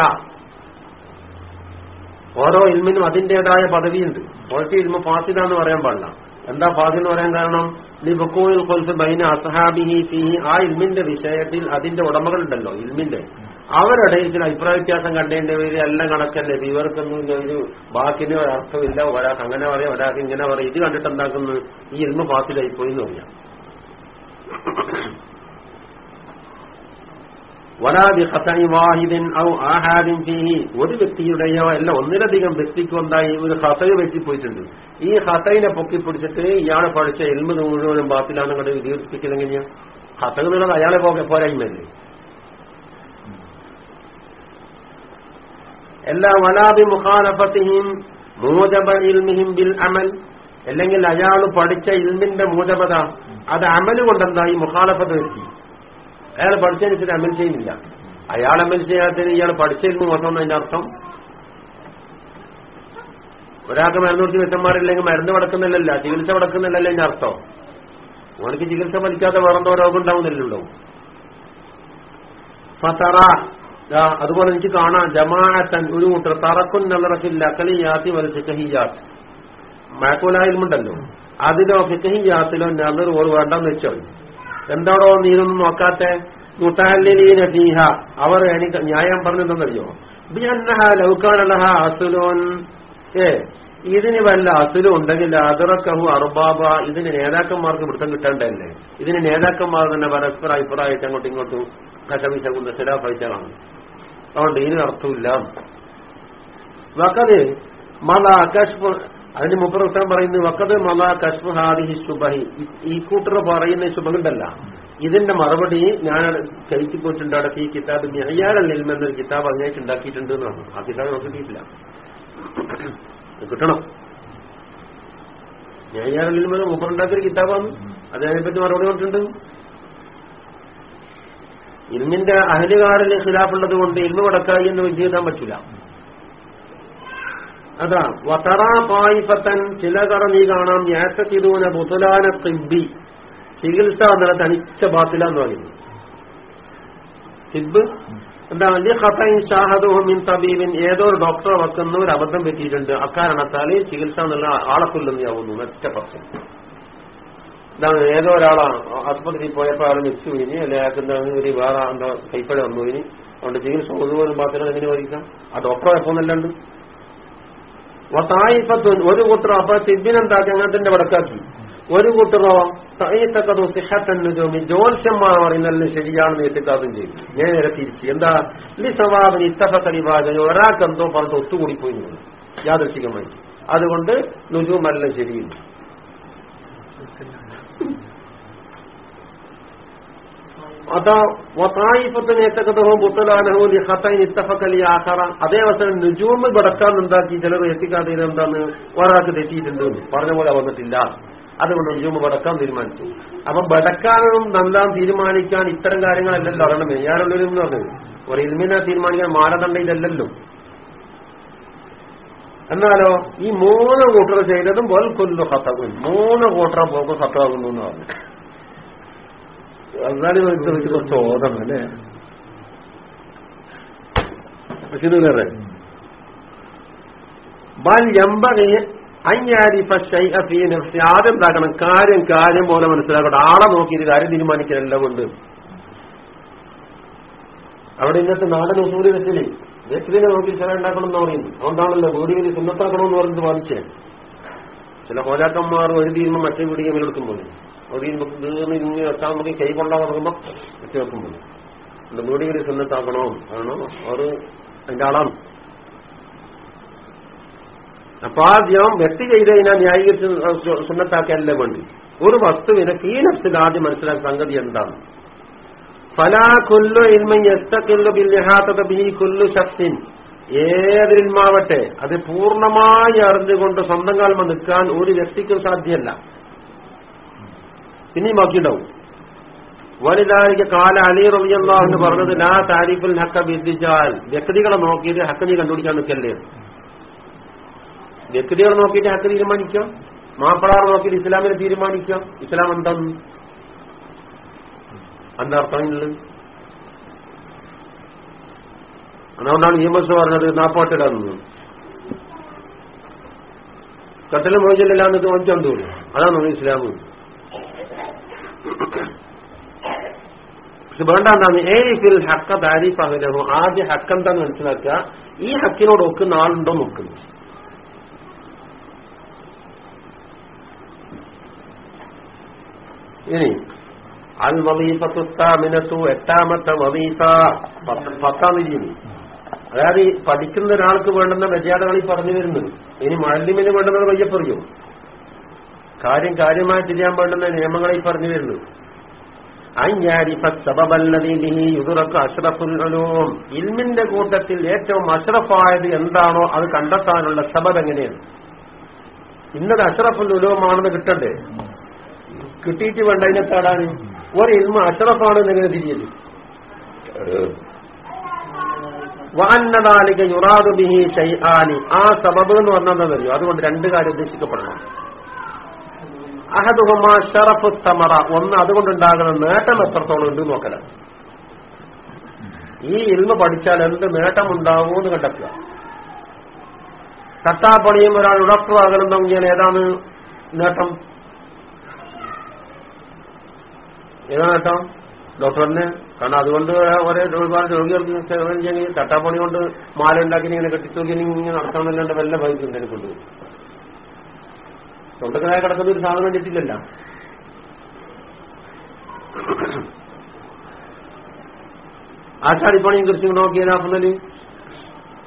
Speaker 1: ഓരോ ഇൽമിനും അതിന്റേതായ പദവിയുണ്ട്. ഒറ്റ ഇൽമ ഫാസിദ എന്ന് പറയാൻ പാടില്ല. എന്താ ഫാസിൽ എന്ന് പറയാൻ കാരണം? ലിബക്കോയിൽ കൊൽസ് ബൈന അസഹാബിഹി സിഹി ആ ഇൽമിന്റെ വിഷയത്തിൽ അതിന്റെ ഉടമകളുണ്ടല്ലോ ഇൽമിന്റെ. അവരുടെ ഇതിൽ അഭിപ്രായ വ്യത്യാസം കണ്ടതിന്റെ പേര് എല്ലാം കണക്കല്ലേ? ഇവർക്കൊന്നും ഒരു വാക്കിന് ഒരർത്ഥമില്ല ഒരാൾക്ക് അങ്ങനെ പറയാം ഒരാൾക്ക് ഇങ്ങനെ പറയാം. ഇത് കണ്ടിട്ട് എന്താക്കുന്നു? ഈ ഇൽമ ഫാസിലായി പോയി എന്ന് പറയാം. വാഹിദിൻ ഔ ആഹാദിൻ ഒരു വ്യക്തിയുടെയോ അല്ല ഒന്നിലധികം വ്യക്തിക്ക് എന്തായി ഒരു ഹസൈ വെച്ചിപ്പോയിട്ടുണ്ട് ഈ ഹസൈനെ പൊക്കിപ്പിടിച്ചിട്ട് ഇയാളെ പഠിച്ച എൽമത് മുഴുവനും ബാത്തിലാണ് അങ്ങോട്ട് വിധിപ്പിക്കുന്നത് എങ്ങനെയാ? ഹസൈ എന്നുള്ളത് അയാളെ പോരായ്മയല്ലേ? എല്ലാ വലാബി മുഖാലഫത്തിഹിം മൂജബ ഇൽമിഹിം ബിൽ അമൽ. അല്ലെങ്കിൽ അയാൾ പഠിച്ച ഇൽമിന്റെ മൂജബത അത് അമൽ കൊണ്ടെന്തായി മുഖാലഫത്ത് വരുത്തി അയാൾ പഠിച്ചതിനനുസരിച്ച് അമൽ ചെയ്യുന്നില്ല. അയാൾ അമൽ ചെയ്യാത്തതിന് ഇയാൾ പഠിച്ചിരുന്നു മോശം അതിന്റെ അർത്ഥം? ഒരാൾക്ക് മരുന്ന് കൊടുത്ത് വിഷന്മാരില്ലെങ്കിൽ മരുന്ന് പടക്കുന്നില്ലല്ല ചികിത്സ പടക്കുന്നില്ലല്ലോ അതിന്റെ അർത്ഥം. ഓനക്ക് ചികിത്സ പഠിക്കാതെ വേറെന്തോ രോഗം ഉണ്ടാവുന്നില്ലല്ലോ. ഫതറ അതുപോലെ എനിക്ക് കാണാം. ജമാഅത്തൻ ഒരു കൂട്ടർ തറക്കുൻ നല്ലറക്കില്ല അക്കലിയാത്തി വൽ ഫിഖഹിയാത്ത് മഴക്കോലായിലുമുണ്ടല്ലോ. അതിലോ ഫിഖഹിയാത്തിലോ നല്ലർ ഓർ വേണ്ടെന്ന് വെച്ചോ? എന്താണോ നീനൊന്നും നോക്കാത്ത? മുത്താലീന ഫീഹ അവർ എനിക്ക് ന്യായം പറഞ്ഞതെന്നറിയോ ലൗക്കാനഹ അസുലോൻ. ഏ ഇതിന് വല്ല അസുലും ഉണ്ടെങ്കിൽ അതിറക്കഹു അറുബാബ ഇതിന് നേതാക്കന്മാർക്ക് വൃത്തം കിട്ടേണ്ടതല്ലേ ഇതിന് നേതാക്കന്മാർ തന്നെ പരസ്പര അഭിപ്രായമായിട്ട് അങ്ങോട്ടും ഇങ്ങോട്ടും കശമിശകുന്ന ശിലാഫൈറ്റാണ് അതുകൊണ്ട് ഇതിന് അർത്ഥമില്ല. വക്കത് മത കശ്ഫ് അതിന് ഉത്തരം പറയുന്നു വക്കത് മല കശ്മ ഹാദിഹി ശുഭഹി ഈ കൂട്ടർ പറയുന്ന ശുഭകണ്ടല്ല ഇതിന്റെ മറുപടി ഞാൻ കയറ്റി പോയിട്ടുണ്ട് അവിടെ ഈ കിതാബ് നെയ്യാറൽ എന്നൊരു കിതാബ് അങ്ങേക്ക് ഉണ്ടാക്കിയിട്ടുണ്ട് എന്ന് പറഞ്ഞു ആ കിതാബ് നമുക്ക് കിട്ടിയിട്ടില്ല. കിട്ടണം. നെയ്യാറൽ ഇൽമെന്ന് മുപ്പറുണ്ടാക്കിയൊരു കിതാബാണ്. അതിനെപ്പറ്റി മറുപടി പറഞ്ഞിട്ടുണ്ട്. ഇൽമിന്റെ അഹലുകാരന് ഖിലാഫുള്ളത് കൊണ്ട് ഇൽമ വടക്കായി എന്ന് വിജയിക്കാൻ പറ്റില്ല. അതാ വതറാ പായിഫത്തൻ ചില തറ നീ കാണാം ഞാറ്റത്തിതൂന ബുതുലാന തിബി ചികിത്സ എന്നുള്ള തനിച്ച ബാത്തിലാന്ന് പറയുന്നു. തിബ് എന്താ? ഈ ഖത്തൈൻ ഷാഹദുഹും മിൻ തബീബിൻ. ഏതോ ഒരു ഡോക്ടറെ വെക്കുന്ന ഒരു അബദ്ധം പറ്റിയിട്ടുണ്ട്. അക്കാരണത്താൽ ചികിത്സ എന്നുള്ള ആളെ കൊല്ലുന്നയാവുന്നു. ഒറ്റ പക്ഷം എന്താണ് ഏതോ ഒരാളാ ആസ്പത്രിയിൽ പോയപ്പോ ആൾ വെച്ചു കഴിഞ്ഞ് അല്ലെ അയാൾക്ക് എന്താണ് ഒരു വേറെ എന്താ കൈപ്പഴ വന്നു കഴിഞ്ഞ് അതുകൊണ്ട് ചികിത്സ ഒതുപോലെ ബാത്തിലാണ് എങ്ങനെ വഹിക്കാം? ആ ഡോക്ടറെ എപ്പോന്നല്ലാണ്ട് തായിപ്പത്തുൻ ഒരു കൂട്ടറോ അപ്പൊ സിബിനെന്താക്കി അങ്ങനത്തെ വടക്കാക്കി? ഒരു കൂട്ടറോ തയ്യത്തക്കതോ സിഹത്തന്നു ചോമി ജോത്സ്യന്മാർ പറയുന്നതിന് ശരിയാണെന്ന് എത്തിക്കാതും ചെയ്തു. ഞാൻ നേരെ തിരിച്ചു. എന്താ? ഈ സവാബിന് ഇത്തഫക്കലി ഭാജന ഒരാൾക്ക് എന്തോ പറഞ്ഞ് ഒത്തുകൂടിപ്പോയി. യാദൃശികമായി അതുകൊണ്ട് നുജുമല്ല ശരിയില്ല. അതാ അതേ അവസരം നുജൂമ് കിടക്കാൻ ഉണ്ടാക്കി ചിലർ എത്തിക്കാതെ എന്താണ് ഒരാൾക്ക് തെറ്റിയിട്ടുണ്ട്. പറഞ്ഞ പോലെ വന്നിട്ടില്ല. അതുകൊണ്ട് നുജൂമ് ബടക്കാൻ തീരുമാനിച്ചു. അപ്പൊ ബടക്കാനും നന്നാൻ തീരുമാനിക്കാൻ ഇത്തരം കാര്യങ്ങളല്ലല്ലോ അറിയണമേ ഞാനുള്ളൊരു പറഞ്ഞു. ഒരു ഇൽമിനെ തീരുമാനിക്കാൻ മാനദണ്ഡ ഇതല്ലല്ലോ എന്നാലോ ഈ മൂന്ന് കൂട്ടർ ചെയ്തതും വൽ കൊല്ലു ഹത്തകും മൂന്ന് കൂട്ടർ പോക്ക് ഹത്താകുന്നു എന്ന് പറഞ്ഞു. ഇത് വെച്ച് കുറച്ച് ഓതണം അല്ലേ? പക്ഷെ ഇത് വേറെ. ബൽ എമ്പതി അഞ്ഞാരിഫ ആദ്യം എന്താക്കണം കാര്യം കാര്യം പോലെ മനസ്സിലാക്കട്ടെ. ആളെ നോക്കിയിട്ട് കാര്യം തീരുമാനിക്കാനല്ല കൊണ്ട് അവിടെ ഇന്നത്തെ നാടൻ ഉസൂരി വെച്ചില്ലേ വ്യക്തിനെ നോക്കി ചില ഉണ്ടാക്കണം എന്ന് പറയുന്നു അതുകൊണ്ടാണല്ലോ വീട് വലിയ സുന്നത്താക്കണമെന്ന് പറഞ്ഞിട്ട് വാദിച്ചേ. ചില പോരാട്ടന്മാർ ഒരു തീരുമാനം മറ്റേ വീടുകളിൽ എടുക്കുമ്പോൾ ഒരു തീർന്ന് ഇങ്ങനെ വെക്കാൻ നമുക്ക് കൈ കൊണ്ടാ തുടങ്ങുമ്പോൾ വെച്ച് വെക്കുമ്പോൾ വീട് വലിയ സുന്നത്താക്കണോ ആണോ? അത് അതിന്റെ ആളാണ്. അപ്പൊ ആദ്യം വ്യക്തി ചെയ്ത് കഴിഞ്ഞാൽ ന്യായീകരിച്ച് സുന്നത്താക്കല്ല വേണ്ടി. ഒരു വസ്തുവിനെ കീനത്തിൽ ആദ്യം മനസ്സിലാക്കുന്ന സംഗതി എന്താണ്? ഫലാ കൊല്ലു ഇൽമയ്യത്തക്കൊല്ലു ബില്ലിഹാത്ത ബി കൊല്ലു ശക്തിൻ ഏതിൽമാവട്ടെ അത് പൂർണമായി അറിഞ്ഞുകൊണ്ട് സ്വന്തം കാൽമ നിൽക്കാൻ ഒരു വ്യക്തിക്കും സാധ്യമല്ല ഇനിയും ബാക്കിയുണ്ടാവും. വലുതായിരിക്കും കാല അലി റബിയല്ലാ എന്ന് പറഞ്ഞത് ലാ താരിഫുൽ ഹക്ക ബിദ്ധിച്ചാൽ വ്യക്തികളെ നോക്കിയിട്ട് ഹക്ക നീ കണ്ടുപിടിക്കാൻ നിൽക്കല്ലേ? വ്യക്തികളെ നോക്കിയിട്ട് ഹക്ക് തീരുമാനിക്കാം. മാപ്പിളാർ നോക്കിയിട്ട് ഇസ്ലാമിനെ തീരുമാനിക്കാം. ഇസ്ലാം എന്താണ് എന്താ അർത്ഥമില്ല അതുകൊണ്ടാണ് നിയമസ് പറഞ്ഞത് നാപ്പാട്ടിടാന്ന് കട്ടിലും മോചില്ല മോചിച്ചു അതാണ് ഇസ്ലാം പക്ഷെ വേണ്ട എന്താണ്? ഏരിഫിൽ ഹക്ക താരീഫ് അഹലഹു ആദ്യ ഹക്ക് എന്താന്ന് മനസ്സിലാക്കുക. ഈ ഹക്കിനോട് ഒക്കുന്ന ആളുണ്ടോ നോക്കുന്നു ഇനി അൽ വദീഫത്തുത്താമിനത്തു എട്ടാമത്തെ വദീഫ പത്ത് തീയതി. അതായത് ഈ പഠിക്കുന്ന ഒരാൾക്ക് വേണ്ടുന്ന മര്യാദകൾ ഈ പറഞ്ഞു വരുന്നത്. ഇനി മാലിന്യമിന് വേണ്ടുന്ന വയ്യപ്പറിയും പറയും കാര്യം കാര്യമായി തിരിയാൻ പാടുന്ന നിയമങ്ങളെ പറഞ്ഞു വരുന്നു. അഷ്റഫുലും ഇൽമിന്റെ കൂട്ടത്തിൽ ഏറ്റവും അഷ്റഫായത് എന്താണോ അത് കണ്ടെത്താനുള്ള സബബ് എങ്ങനെയാണ്? ഇന്നത് അഷ്റഫുൽ ഉലൂമാണെന്ന് കിട്ടണ്ടേ? കിട്ടിയിട്ട് വേണ്ട അതിനെ തേടാൻ ഒരു ഇൽമ അഷ്റഫാണെന്ന് എങ്ങനെ തിരിയത് വാന്നതാലിക യുറാദുബിഹി ഷൈആനി. ആ സബബ് എന്ന് പറഞ്ഞാൽ അറിയോ അതുകൊണ്ട് രണ്ട് കാര്യം ഉദ്ദേശിക്കപ്പെടണം. അഹദുഹുമ തമറ ഒന്ന് അതുകൊണ്ടുണ്ടാകുന്ന നേട്ടം എത്രത്തോളം ഉണ്ട് നോക്കല. ഈ ഇൽമ പഠിച്ചാൽ എന്ത് നേട്ടമുണ്ടാവൂ എന്ന് കണ്ടെത്തുക. തട്ടാപ്പണിയും ഒരാൾ ഉടക്കുവാകണമെങ്കിൽ ഏതാണ് നേട്ടം? ഏതാ നേട്ടം? ഡോക്ടറിന്. കാരണം അതുകൊണ്ട് ഒരേ ഒരുപാട് രോഗികൾക്ക് സേവനം ചെയ്യണമെങ്കിൽ തട്ടാപ്പണി കൊണ്ട് മാല ഉണ്ടാക്കി ഇങ്ങനെ കെട്ടിത്തൂക്കി ഇങ്ങനെ നടത്തണമെന്നല്ലാണ്ട് വല്ല ഭയക്കും തന്നെ കൊണ്ട് തൊണ്ടക്കായ കിടക്കുന്ന ഒരു സാധനം കിട്ടിയില്ലല്ല ആശാരിപ്പണിയും കൃഷി നോക്കിയാലാക്കുന്നതിൽ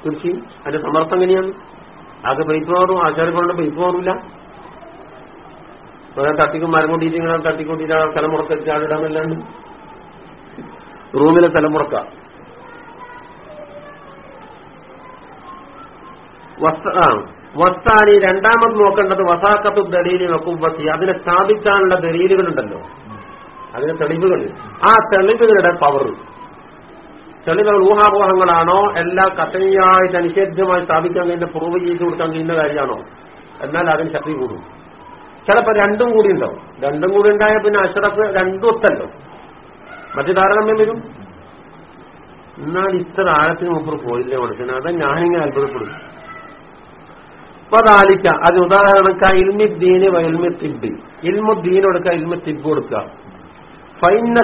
Speaker 1: കൃഷി അതിന്റെ സമർത്ഥം എങ്ങനെയാണ്? ആകെ പൈപ്പ് മാറും ആശാരക്കളുടെ പൈപ്പ് മാറില്ല അങ്ങനെ തട്ടിക്കും മരം കൊണ്ടിട്ട് ഇങ്ങനെ തട്ടിക്കൊണ്ടിട്ട് തലമുറക്ക ചാടിടാന്നല്ലാണ്ട് റൂമിലെ തലമുറക്ക. വസ്താനി രണ്ടാമത് നോക്കേണ്ടത് വസാക്കത്തു ദലീലി വക്കുമ്പത്തി അതിനെ സ്ഥാപിക്കാനുള്ള ദലീലുകളുണ്ടല്ലോ. അതിന് തെളിവുകൾ ആ തെളിവുകളുടെ പവർ തെളിവുകൾ ഊഹാപോഹങ്ങളാണോ? എല്ലാ കത്തനിയായിട്ട് അനിഷേധ്യമായി സ്ഥാപിക്കാൻ കഴിയുന്ന പ്രൂവ് ചെയ്ത് കൊടുക്കാൻ കഴിയുന്ന കാര്യമാണോ? എന്നാൽ അതിന് ശക്തി കൂടും. ചിലപ്പോ രണ്ടും കൂടി ഉണ്ടാവും. രണ്ടും കൂടി ഉണ്ടായ പിന്നെ അഷറഫ് രണ്ടും ഒത്തല്ലോ. മറ്റു താരതമ്യം വരും? എന്നാൽ ഇത്ര ആഴത്തിന് മുമ്പ് പോയില്ലേ കൊടുക്കുന്നത് അതെ ഞാനിങ്ങനെ അത്ഭുതപ്പെടും അപ്പൊ അതാലിക്ക അത് ഉദാഹരണക്ക ഇൽമിദ്ദീന് ഇൽമി തിബ് ഇൽമുദ്ദീൻ കൊടുക്കുക ഇൽമി തിബ് കൊടുക്കുക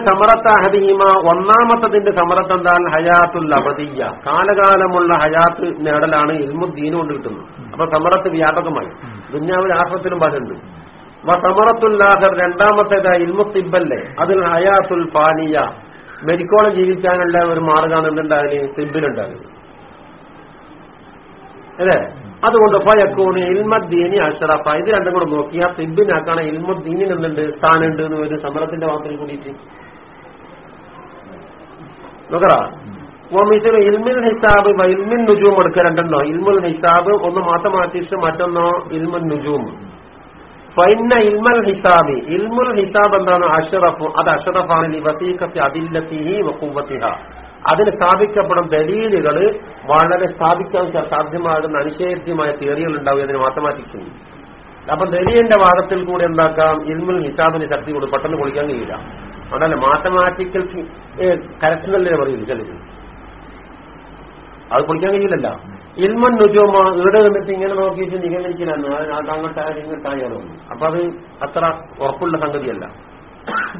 Speaker 1: സമറത്ത ഹദീമ ഒന്നാമത്തതിന്റെ സമറത്ത് എന്താണ്? ഹയാത്തുൽ അവധിയ കാലകാലമുള്ള ഹയാത്ത് നേടലാണ് ഇൽമുദ്ദീൻ കൊണ്ട് കിട്ടുന്നത്. അപ്പൊ സമറത്ത് വ്യാപകമായി. ദുഞ്ഞാവിൽ ആശ്രത്തിലും പറയുന്നുണ്ട് അപ്പൊ സമറത്തുല്ലാഹർ രണ്ടാമത്തേത് ഇൽമുത്തിബല്ലേ അതിൽ ഹയാത്തുൽ പാനിയ മെഡിക്കോളം ജീവിക്കാനുള്ള ഒരു മാർഗമാണ് എന്തുണ്ടാകൽ? തിബിലുണ്ടാകൽ അല്ലേ? അതുകൊണ്ട് ഫയക്കൂണ് ഇൽമദ്ദീനി അഷറഫ. ഇത് രണ്ടും കൂടെ നോക്കി. ആ തിബിനാക്കാണ് ഇൽമുദ്ദീനിൽ നിന്നുണ്ട് സ്ഥാനുണ്ട് എന്ന് ഒരു സമരത്തിന്റെ വാക്കിൽ കൂടിയിട്ട്. നോക്കറ ഇൽമിൽ ഹിസാബ് ഇൽമിൻ നുജൂം എടുക്കുക രണ്ടെണ്ണോ? ഇൽമുൽ ഹിസാബ് ഒന്ന് മാത്തമാറ്റിക്സ് മറ്റൊന്നോ ഇൽമുൽ നുജൂം. ഫൈന ഇൽമൽ ഹിസാബി. ഇൽമുൽ ഹിസാബ് എന്താണ്? അഷറഫ്. അത് അഷറഫാണ്. അതില്ലത്തിഹി വക്കുവത്തിഹ അതിന് സ്ഥാപിക്കപ്പെടും ദലീലുകൾ വളരെ സ്ഥാപിക്കാൻ സാധ്യമാകുന്ന അനുശേദ്യമായ തിയറികൾ ഉണ്ടാവും അതിന് മാത്തമാറ്റിക്സിന് അപ്പൊ ദലീലിന്റെ വാദത്തിൽ കൂടെ എന്താക്കാം? ഇൽമുൽ ഹിസാബിന് ശക്തി കൊടുക്കും പെട്ടെന്ന് പൊളിക്കാൻ കഴിയില്ല. അതല്ല മാത്തമാറ്റിക്കൽ കരക്ഷനല്ലേ പറയും ചിലര് അത് പൊളിക്കാൻ കഴിയില്ലല്ല. ഇൽമൻ നുജോമ ഇവിടെ നിന്നിട്ട് ഇങ്ങനെ നോക്കിയിട്ട് നിഗമിക്കലാണ് അങ്ങോട്ടായാലും ഇങ്ങോട്ടായാലും അപ്പൊ അത് അത്ര ഉറപ്പുള്ള സംഗതിയല്ല.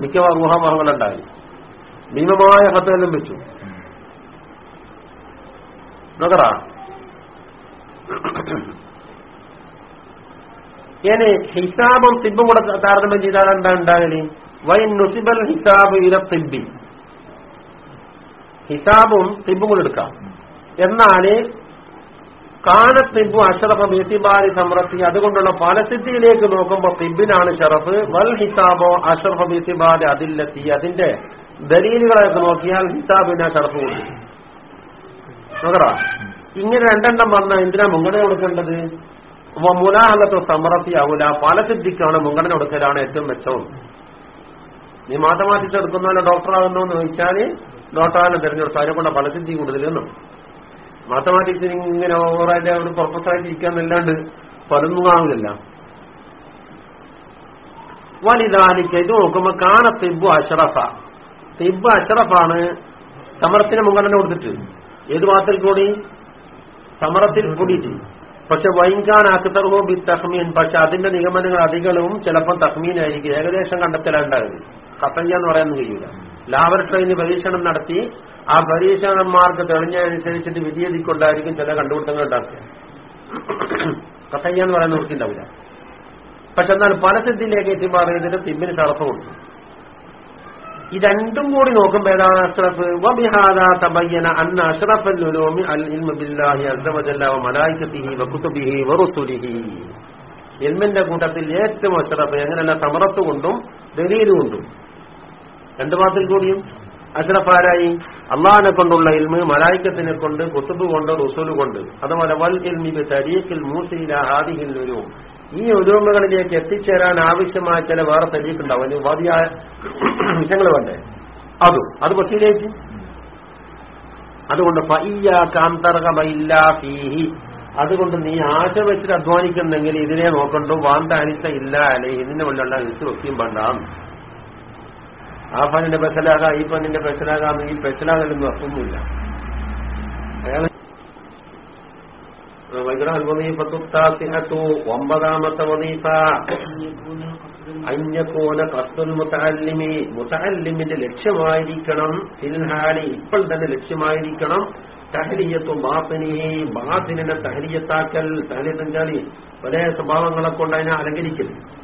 Speaker 1: മിക്കവാറും ഊഹാമോഹങ്ങളുണ്ടായി ഭീമമായ ഹത്തെല്ലാം വെച്ചു. നോക്കറ ഇനി ഹിസാബും തിബും കൂടെ താരതമ്യം ചെയ്താൽ എന്താ ഉണ്ടാകൽ? വൈ നുസിബൽ ഹിസാബ് ഇര തിബി. ഹിസാബും തിബും കൂടെ എടുക്കാം. എന്നാൽ കാന തിബു അഷറഫ് ബിസിബാലി സമൃദ്ധി അതുകൊണ്ടുള്ള ഫലസിദ്ധിയിലേക്ക് നോക്കുമ്പോൾ തിബിനാണ് ഷറഫ്. വൽ ഹിസാബോ അഷറഫ് ബിസിബാലി അതില്ലെത്തി. അതിന്റെ ദലീലുകളൊക്കെ നോക്കിയാൽ ഹിസാബിനെ ഷറഫ് കൊടുക്കും. നോക്കറ ഇങ്ങനെ രണ്ടെണ്ണം വന്ന എന്തിനാ മുൻഗണന കൊടുക്കേണ്ടത്? മുലാഹലത്തോ സമറത്തി ആവൂല ഫലസിദ്ധിക്കാണ് മുൻഗണന കൊടുക്കലാണ് ഏറ്റവും മെച്ചവും നീ മാത്തമാറ്റിക്സ് എടുക്കുന്നവരെ ഡോക്ടറാകുന്നു എന്ന് ചോദിച്ചാൽ ഡോക്ടറാണ് തിരഞ്ഞെടുത്തു അതിനെ കൊണ്ട് ഫലസിദ്ധി കൂടുതലെന്നും. മാത്തമാറ്റിക്സ് ഇങ്ങനെ ഓവറായിട്ട് അവിടെ പ്രൊഫസറായിട്ട് ഇരിക്കാന്നല്ലാണ്ട് പലൊന്നും ആവില്ല വലിതാലിക്ക് ഇത് നോക്കുമ്പോ കാണ തിബ് അഷറഫ. തിബ് അഷറഫാണ് സമരത്തിന് മുൻഗണന കൊടുത്തിട്ട്. ഏത് ഭാഗത്തിൽ കൂടി? സമരത്തിൽ കൂടിയിട്ട് പക്ഷെ വൈകാൻ അക്തർഹോ ബി തഹ്മീൻ പക്ഷെ അതിന്റെ നിഗമനങ്ങൾ അധികവും ചിലപ്പോൾ തഹ്മീനായിരിക്കും. ഏകദേശം കണ്ടെത്തലുണ്ടാകും. കത്തഞ്ചെന്ന് പറയാനൊന്നും കഴിയില്ല ലാബറട്ടറിന് പരീക്ഷണം നടത്തി ആ പരീക്ഷണന്മാർക്ക് തെളിഞ്ഞതനുസരിച്ചിട്ട് വിധിയെതിക്കൊണ്ടായിരിക്കും ചില കണ്ടുപിടുത്തങ്ങൾ ഉണ്ടാക്കുക. കത്തയ്യ എന്ന് പറയാൻ നോക്കിണ്ടാവില്ല പക്ഷെ എന്നാൽ പലസിദ്ധിയിലേക്ക് എത്തി ചെയ്തിട്ട് തിമ്മിന് തടസ്സം കൊടുത്തു. ഈ രണ്ടും കൂടി നോക്കുമ്പോ ഏതാണ് അഷ്റഫ്? വബിഹാദ തബയ്യന അന്ന അഷ്റഫൽ ഉലൂമി അൽ ഇൽമു ബില്ലാഹി അസ്സ വജല്ല വ മലായികതിഹി വ കുതുബിഹി വ റുസുലിഹി. ഇൽമിന്റെ കൂട്ടത്തിൽ ഏറ്റവും അഷ്റഫ് എങ്ങനെയല്ല സമറത്ത് കൊണ്ടും ദലീൽ കൊണ്ടും. രണ്ടു ഭാഗത്തിൽ കൂടിയും. അഷ്റഫ് ആരായി? അള്ളാഹിനെ കൊണ്ടുള്ള ഇൽമ് മലായിക്കത്തിനെ കൊണ്ട് കുത്തുബ് കൊണ്ട് റസൂൽ കൊണ്ട്. അതുപോലെ വൽ ഇൽമി തരീഖിൽ മൂസില ഹാദിഹിൽ ലുലൂം ഈ ഉലൂമുകളിലേക്ക് എത്തിച്ചേരാൻ ആവശ്യമായ ചില വേറെ തെളിയിട്ടുണ്ടാവും അതിന് ഉപാധിയായ വിഷയങ്ങൾ വേണ്ടേ? അതും അത് പ്രത്യേകിച്ച്? അതുകൊണ്ട് ഫീഹി. അതുകൊണ്ട് നീ ആശ വെച്ചിട്ട് അധ്വാനിക്കുന്നെങ്കിൽ ഇതിനെ നോക്കണ്ടു? വാന്താനിത്ത ഇല്ല അല്ലെ ഇതിന്റെ ഉള്ളിലുള്ള ഇട്ട് വെക്കുകയും വേണ്ടാം. ആ പണിന്റെ പെസലാകാം ഈ പണിന്റെ പെസലാകാം ഈ പെസലാകലൊന്നും അർത്ഥമൊന്നുമില്ല അയാൾ വൈഗ്രഹൽവനീഫത്തുത്താസിഹത്തു ഒമ്പതാമത്തെ വനീഫ അഞ്ഞക്കോല കസ്തുൽ മുത്തല്ലിമി മുത്തല്ലിമിന്റെ ലക്ഷ്യമായിരിക്കണം. ഫിൽഹാലി ഇപ്പോൾ തന്നെ ലക്ഷ്യമായിരിക്കണം. തഹലിയത്തു ബാത്തിനിഹി ബാത്തിനെ തഹലിയത്താക്കൽ തഹലിയത്തഞ്ചാലി പല സ്വഭാവങ്ങളെ കൊണ്ട് അതിനെ അലങ്കരിക്കും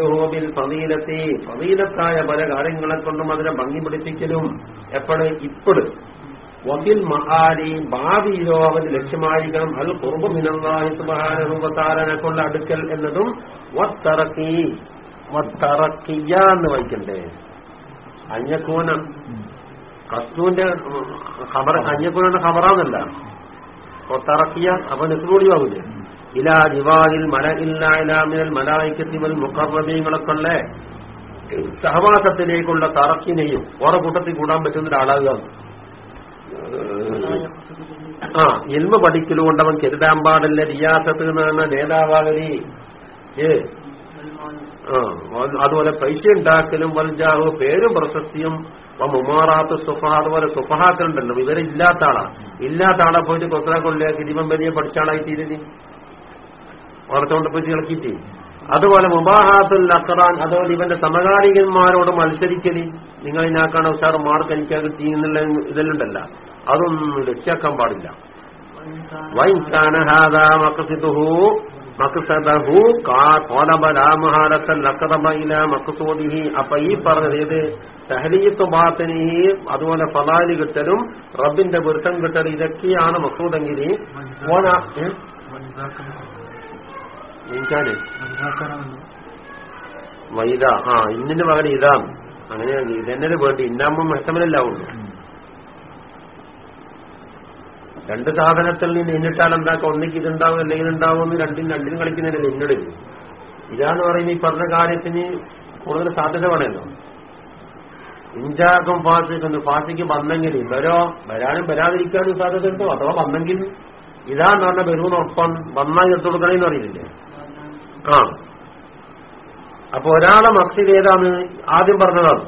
Speaker 1: ോബിൽ ഫതീലത്തെ ഫതീലത്തായ പല കാര്യങ്ങളെ കൊണ്ടും അതിനെ ഭംഗി പിടിപ്പിക്കലും എപ്പോഴും ഇപ്പോഴും. വകിൽ മഹാരി ഭാവിയിലോ അവന് ലക്ഷ്യമായിരിക്കണം. അത് കുറുബ് മിനല്ലാഹി സുബാനുഭവത്താരനെ കൊണ്ട് അടുക്കൽ എന്നതും വത്തറക്കി വത്തറക്കിയ എന്ന് വായിക്കണ്ടേ? അഞ്ഞക്കൂന കസ്തുവിന്റെ ഖബർ അഞ്ഞക്കൂനന്റെ ഖബറാന്നല്ല. വത്തറക്കിയ അപ്പൊ നെസ്കൂടി ആവില്ലേ ഇലാ ദിവാലിൽ മല ഇല്ലാമിനൽ മലായിക്കത്തിവൽ മുഖർവീങ്ങളൊക്കെ സഹവാസത്തിലേക്കുള്ള തറക്കിനെയും ഓരോ കൂട്ടത്തിൽ കൂടാൻ പറ്റുന്ന ഒരാളാകുക ആ ഇൽമ പഠിക്കലുകൊണ്ട് അവൻ കരുതാൻ പാടില്ല റിയാസത്ത് എന്നാണ് നേതാവാകലി. ഏ? ആ അതുപോലെ പൈസ ഉണ്ടാക്കലും വൽജാഹു പേരും പ്രശസ്തിയും മുമാറാത്ത് സുഫ അതുപോലെ സുഫഹാക്കളുണ്ടല്ലോ ഇവരെ ഇല്ലാത്ത ആളാ. ഇല്ലാത്ത ആളെ പോയിട്ട് കൊത്ര കൊള്ളിയാക്കി ഇവൻ വലിയ പഠിച്ചാളായി തീരുന്നു. ഓർത്തോണ്ട് പോയി ഇളക്കിയിട്ട്. അതുപോലെ മുബാഹാത്തുൽ അക്റാൻ അതുപോലെ ഇവന്റെ സമകാലികന്മാരോട് മത്സരിക്കലി. നിങ്ങൾ ഇതിനാക്കാണ് ഉഷാർ മാർക്ക് എനിക്ക് ഇതെല്ലാം ഇതെല്ലുണ്ടല്ല അതൊന്നും ലക്ഷ്യാക്കാൻ പാടില്ല. അപ്പൊ ഈ പറഞ്ഞത് ഏത്? തഹലീത്ത് ബാത്തനിഹി അതുപോലെ ഫലാലി കിട്ടലും റബ്ബിന്റെ പൊരുത്തം കിട്ടലും ഇതൊക്കെയാണ് എനിക്കാണ് വൈദ ആ ഇന്നിന്റെ പകരം ഇതാണ് അങ്ങനെയാണ് ഇതെന്നെ വേണ്ടി ഇന്നാകുമ്പോൾ മെത്തമല്ലാവുള്ളൂ രണ്ട് സാധനത്തിൽ നിന്ന് ഇന്നിട്ടാൽ എന്താക്കാം ഒന്നിക്ക് ഇതുണ്ടാവും അല്ലെങ്കിൽ ഇതുണ്ടാവും എന്ന് രണ്ടിനും രണ്ടിനും കളിക്കുന്നതിന് ഇന്നിടൽ ഇതാന്ന് പറയുന്ന ഈ പറഞ്ഞ കാര്യത്തിന് കൂടുതൽ സാധ്യത വേണമല്ലോ ഇഞ്ചാക്കും ഫാസിക്കുന്നു ഫാസിക്ക് വന്നെങ്കിൽ വരോ വരാനും വരാതിരിക്കാനും സാധ്യത ഉണ്ടോ? അഥവാ വന്നെങ്കിൽ ഇതാന്ന് പറഞ്ഞ വരുമെന്നൊപ്പം വന്നാൽ എടുത്തു കൊടുക്കണേന്ന് അറിയില്ലേ? ആ. അപ്പൊ ഒരാളെ മക്സിൽ ഏതാണ്? ആദ്യം പറഞ്ഞതാണ്.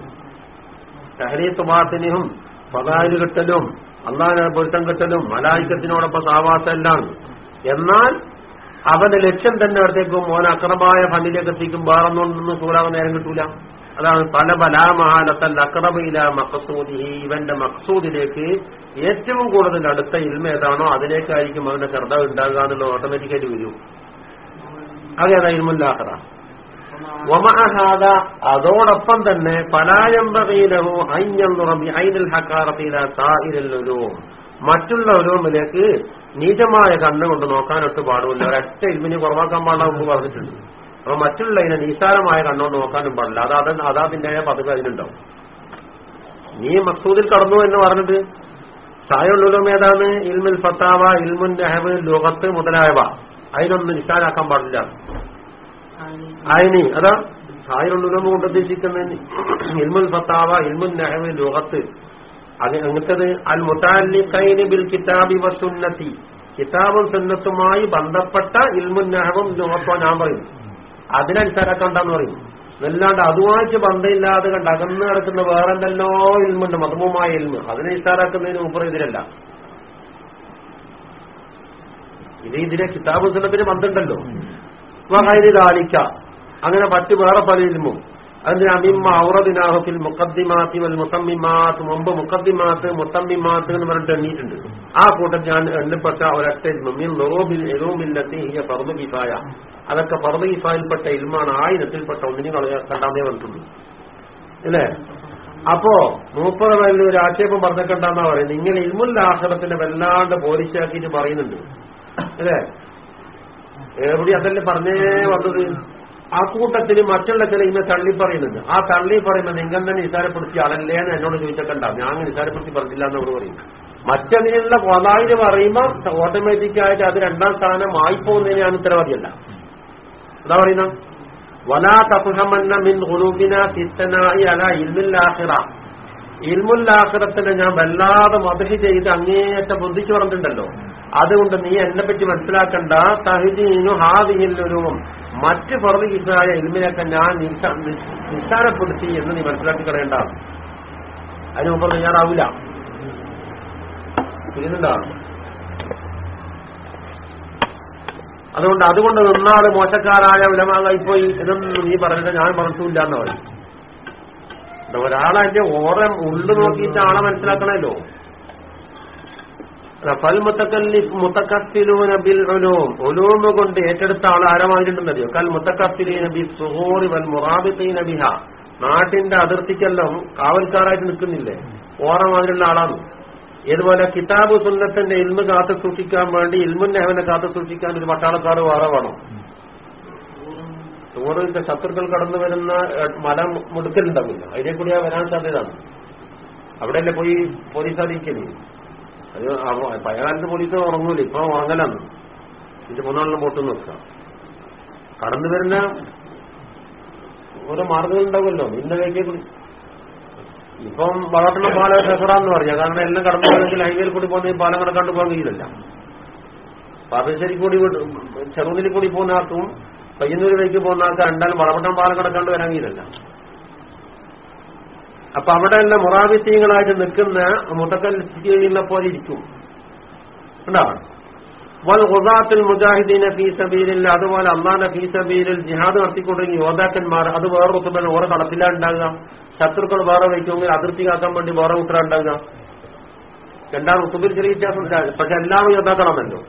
Speaker 1: തഹരീത്ത് ബാത്തിനും പതായത് കിട്ടലും അള്ളാഹിനെ പൊരുത്തം കിട്ടലും മലായിക്കത്തിനോടൊപ്പം സാവാസം എല്ലാം. എന്നാൽ അവന്റെ ലക്ഷ്യം തന്നെ അടുത്തേക്കും മോൻ അക്രമായ ഫണ്ടിലേക്ക് എത്തിക്കും. വേറൊന്നും സൂറാവ് നേരം കിട്ടൂല. അതാണ് പല ബലാമഹാലത്തൽ അക്രമയില മക്സൂദി ഇവന്റെ മക്സൂദിലേക്ക് ഏറ്റവും കൂടുതൽ അടുത്ത ഇൽമ ഏതാണോ അതിലേക്കായിരിക്കും അവന്റെ ശ്രദ്ധ ഉണ്ടാകുക ഓട്ടോമാറ്റിക്കായിട്ട് വരും. അതേതാ ഇൽമുല്ലാഹറ വമഅഹാദ അതോടൊപ്പം തന്നെ പലായമ്പകയിലഹു അയ്യുറബി ഐദൽ ഹക്കാറത്തില സായിരല്ലും മറ്റുള്ള ഒരുമിലേക്ക് നീചമായ കണ്ണുകൊണ്ട് നോക്കാനൊട്ട് പാടില്ല. ഒരൊറ്റ ഇൽമിന് കുറവാക്കാൻ പാടില്ല മുമ്പ് പറഞ്ഞിട്ടുണ്ട്. അപ്പൊ മറ്റുള്ള ഇതിനെ നിസാരമായ കണ്ണുകൊണ്ട് നോക്കാനും പാടില്ല. അത് അത് അതാതിന്റെ പതുക്കെ അതിനുണ്ടാവും. നീ മക്സൂദിൽ കടന്നു എന്ന് പറഞ്ഞിട്ട് സായുള്ളുലും ഏതാണ്? ഇൽമുൽ ഫത്താവ ഇൽമുൻ നെഹബ് ലോകത്ത് മുതലായവ. അതിനൊന്നും നിസാരാക്കാൻ പാടില്ല. അയിനി അതാ സായുള്ളുലും കൊണ്ട് ഉദ്ദേശിക്കുന്നതിന് ഇൽമുൽ ഫത്താവ ഇൽമുൽ നഹവ് ലോകത്ത്. അങ്ങനത്തത് അൽ മുത്താലിഖൈന് ബിൽ കിതാബി വസുന്നത്തി കിതാബും സുന്നത്തുമായി ബന്ധപ്പെട്ട ഇൽമുൽ നഹവും ലോകത്തോ ഞാൻ പറയും. അതിനനുസരക്കണ്ടെന്ന് പറയും? എന്നല്ലാണ്ട് അതുമായിട്ട് ബന്ധമില്ലാതെ കണ്ട് അകന്ന് കിടക്കുന്ന വേറെന്തല്ലോ ഇൽമുണ്ട് മതമുമായ ഇൽമ്. അതിനെ ഇഷ്ടാറാക്കുന്നതിന് മുപ്പർ ഇതിലല്ല. ഇത് ഇതിനെ കിതാബ് സുന്നത്തിന് ബന്ധമുണ്ടല്ലോ. വഹൈരി ദാലിക്ക. അങ്ങനെ മറ്റ് വേറെ പല ഇൽമും അതിന് അമിമ്മ ഔറദിനാഹുഫിൽ മുക്കദ്ദിമാത്തി വൽ മുത്തമ്മിമാത്ത് മുമ്പ് മുക്കദ്ദിമാത്ത് മുത്തമ്മിമാത്ത് എന്ന് പറഞ്ഞിട്ട് എണ്ണീട്ടുണ്ട് ആ കൂട്ടം ഞാൻ എണ്ണപ്പെട്ട ഒരൊറ്റ ഇൽമിൽ നൊറോബിൽ എറോമില്ലത്തി ഹിയ ഫർദ് കിഫായ. അതൊക്കെ പറഞ്ഞു കിഫായിൽപ്പെട്ട ഇൽമാണ്. ആ ഇനത്തിൽപ്പെട്ട ഒന്നിനെ കണ്ടാന്നേ വന്നിട്ടുണ്ട് അല്ലേ അപ്പോ മൂപ്പത് വയലിൽ ഒരു ആക്ഷേപം പറഞ്ഞിട്ടുണ്ടെന്നാ പറയുന്നത്. ഇങ്ങനെ ഇൽമുൽ വല്ലാണ്ട് പോലീസാക്കിയിട്ട് പറയുന്നുണ്ട്. അല്ലേ എവിടെ അതല്ലേ പറഞ്ഞേ വന്നത്? ആ കൂട്ടത്തിന് മറ്റുള്ള ചില ഇന്ന് തള്ളി പറയുന്നുണ്ട് ആ തള്ളി പറയുമ്പോൾ നിങ്ങൾ തന്നെ നിസാരപ്പെടുത്തി ആളല്ലേ എന്ന് എന്നോട് ചോദിച്ചിട്ടുണ്ട. ഞാൻ നിസാരപ്പെടുത്തി പറഞ്ഞില്ല എന്നോട് പറയും. മറ്റതിനുള്ള കൊതായിന് പറയുമ്പോൾ ഓട്ടോമാറ്റിക്കായിട്ട് അത് രണ്ടാം സ്ഥാനം ആയിപ്പോകുന്നതിന് ഞാൻ ഉത്തരവാദിയല്ല. എന്താ പറയുന്നത് വലാ തഫഹമന്ന മിൻ ഹുലൂബിന സിത്തനായി അല ഇൽമുല്ലാഹിറ. ഇൽമുല്ലാഹിറത്തിനെ ഞാൻ വല്ലാതെ മതഹി ചെയ്ത് അങ്ങേയറ്റം ബുദ്ധിക്ക് പറഞ്ഞിട്ടുണ്ടല്ലോ. അതുകൊണ്ട് നീ എന്നെ പറ്റി മനസ്സിലാക്കണ്ട. തഹിദീനു ഹാദിഹില്ലൊരുവും മറ്റ് ഫർദ് കിസായ ഇൽമിനൊക്കെ ഞാൻ നിസ്സാരപ്പെടുത്തി എന്ന് നീ മനസ്സിലാക്കി കളയേണ്ട അതിന് മുമ്പ് തയ്യാറാവില്ല. ചെയ്യുന്നുണ്ടോ അതുകൊണ്ട് അതുകൊണ്ട് നിന്നാൾ മോശക്കാരായ പോയി. ഇതൊന്നും നീ പറഞ്ഞിട്ട് ഞാൻ പറഞ്ഞിട്ടില്ല എന്ന് പറയും. ഒരാളെ ഓരം ഉള്ളു നോക്കിയിട്ട് ആളെ മനസ്സിലാക്കണല്ലോ ബിൽ ഉലൂമ കൊണ്ട് ഏറ്റെടുത്ത ആൾ ആരമായിട്ടുണ്ടെന്നറിയോ കൽ മുത്തക്കത്തിലീന ബി വൽ ബിഹ. നാട്ടിന്റെ അതിർത്തിക്കെല്ലാം കാവൽക്കാരായിട്ട് നിൽക്കുന്നില്ലേ? ഓറമാതിരിയുള്ള ആളാണ്. ഇതുപോലെ കിതാബ് സുന്നത്തിന്റെ ഇൽമ് കാത്തു സൂക്ഷിക്കാൻ വേണ്ടി ഇൽമുൻ നെഹവനെ കാത്തു സൂക്ഷിക്കാൻ ഒരു പട്ടാളക്കാർ വേറെ വേണം. ടൂറിന്റെ ശത്രുക്കൾ കടന്നു വരുന്ന മല മുടുക്കലുണ്ടാവില്ല. അതിനെ കൂടി വരാൻ സാധ്യതയാണ്. അവിടെയല്ലേ പോയി പോലീസ് അറിയിക്കൽ? അത് പഴയകാലത്ത് പോലീസ് ഉറങ്ങൂല ഇപ്പൊ ഉറങ്ങലാണ് ഇതിന്റെ മൂന്നാളിലും പൊട്ടു നോക്കുക കടന്നു വരുന്ന ഓരോ മാർഗങ്ങൾ ഉണ്ടാവുമല്ലോ. ഇന്ന വേക്കേ കൂടി ഇപ്പം വളർത്തുന്ന പാല രസപ്പെടാന്ന് പറഞ്ഞ കാരണം എല്ലാം കടന്നു പോകണമെങ്കിൽ ഹൈവേയിൽ കൂടി പോകുന്ന പാലം കടക്കാണ്ട് പോകാൻ കഴിയില്ല പാപ്പശ്ശേരി കൂടി ചെറുതിൽ കൂടി പോകുന്ന ആർക്കും പയ്യന്നൂർ വഴിക്ക് പോകുന്ന ആൾക്ക് രണ്ടാലും വളപട്ടം പാലം കടക്കാണ്ട് വരാൻ കഴിയില്ല അപ്പൊ അവിടെ തന്നെ മുറാബിത്തീങ്ങളായിട്ട് നിൽക്കുന്ന മുതക്കൽ ചെയ്യുന്ന പോലെ ഇരിക്കും. ഉണ്ടാവണം വൽ ഖുദാത്തുൽ മുജാഹിദീന ഫീ സബീലിൽ അതുപോലെ അള്ളാന്റെ ഫീ സബീലിൽ ജിഹാദ് നടത്തിക്കൊണ്ടിരിക്കുന്ന യോദ്ധാക്കന്മാർ അത് വേറെ കുത്തുമ്പോൾ ഓരോ കളത്തിലാ ഉണ്ടാകുക ശത്രുക്കൾ വേറെ വയ്ക്കുമെങ്കിൽ അതിർത്തി കാക്കാൻ വേണ്ടി വേറെ ഉണ്ടാകുക രണ്ടാം റുത്തുബിൽ ചെറിയ വ്യത്യാസം പക്ഷെ എല്ലാവരും യോദ്ധാക്കളാണല്ലോ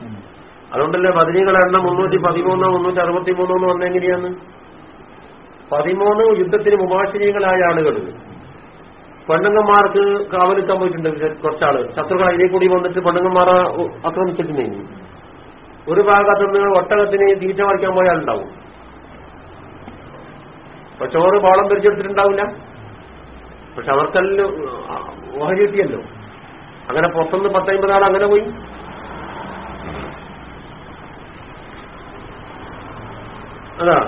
Speaker 1: അതുകൊണ്ടല്ലേ ബദരീകളുടെ എണ്ണം മുന്നൂറ്റി പതിമൂന്നോ മുന്നൂറ്റി അറുപത്തി മൂന്നോ എന്ന് വന്നെങ്ങനെയാണ് പതിമൂന്ന് യുദ്ധത്തിന് മുമാശിനീകളായ ആളുകൾ പെണ്ണുങ്ങന്മാർക്ക് കാവലിക്കാൻ പോയിട്ടുണ്ട് കുറച്ചാൾ. ശത്രുക്കൾ അതിനെ കൂടി വന്നിട്ട് പെണ്ണുങ്ങന്മാരെ ആക്രമിച്ചിട്ടുണ്ടെങ്കിൽ ഒരു ഭാഗത്തുനിന്ന് ഒട്ടകത്തിന് തീറ്റ മറിക്കാൻ പോയാളുണ്ടാവും പക്ഷെ ഓറ് ബോളം പിരിച്ചെടുത്തിട്ടുണ്ടാവില്ല. പക്ഷെ അവർക്കെല്ലാം ഓഹരി കിട്ടിയല്ലോ. അങ്ങനെ പുറത്തുനിന്ന് പത്തൈമ്പത് ആൾ അങ്ങനെ പോയി. അതാ.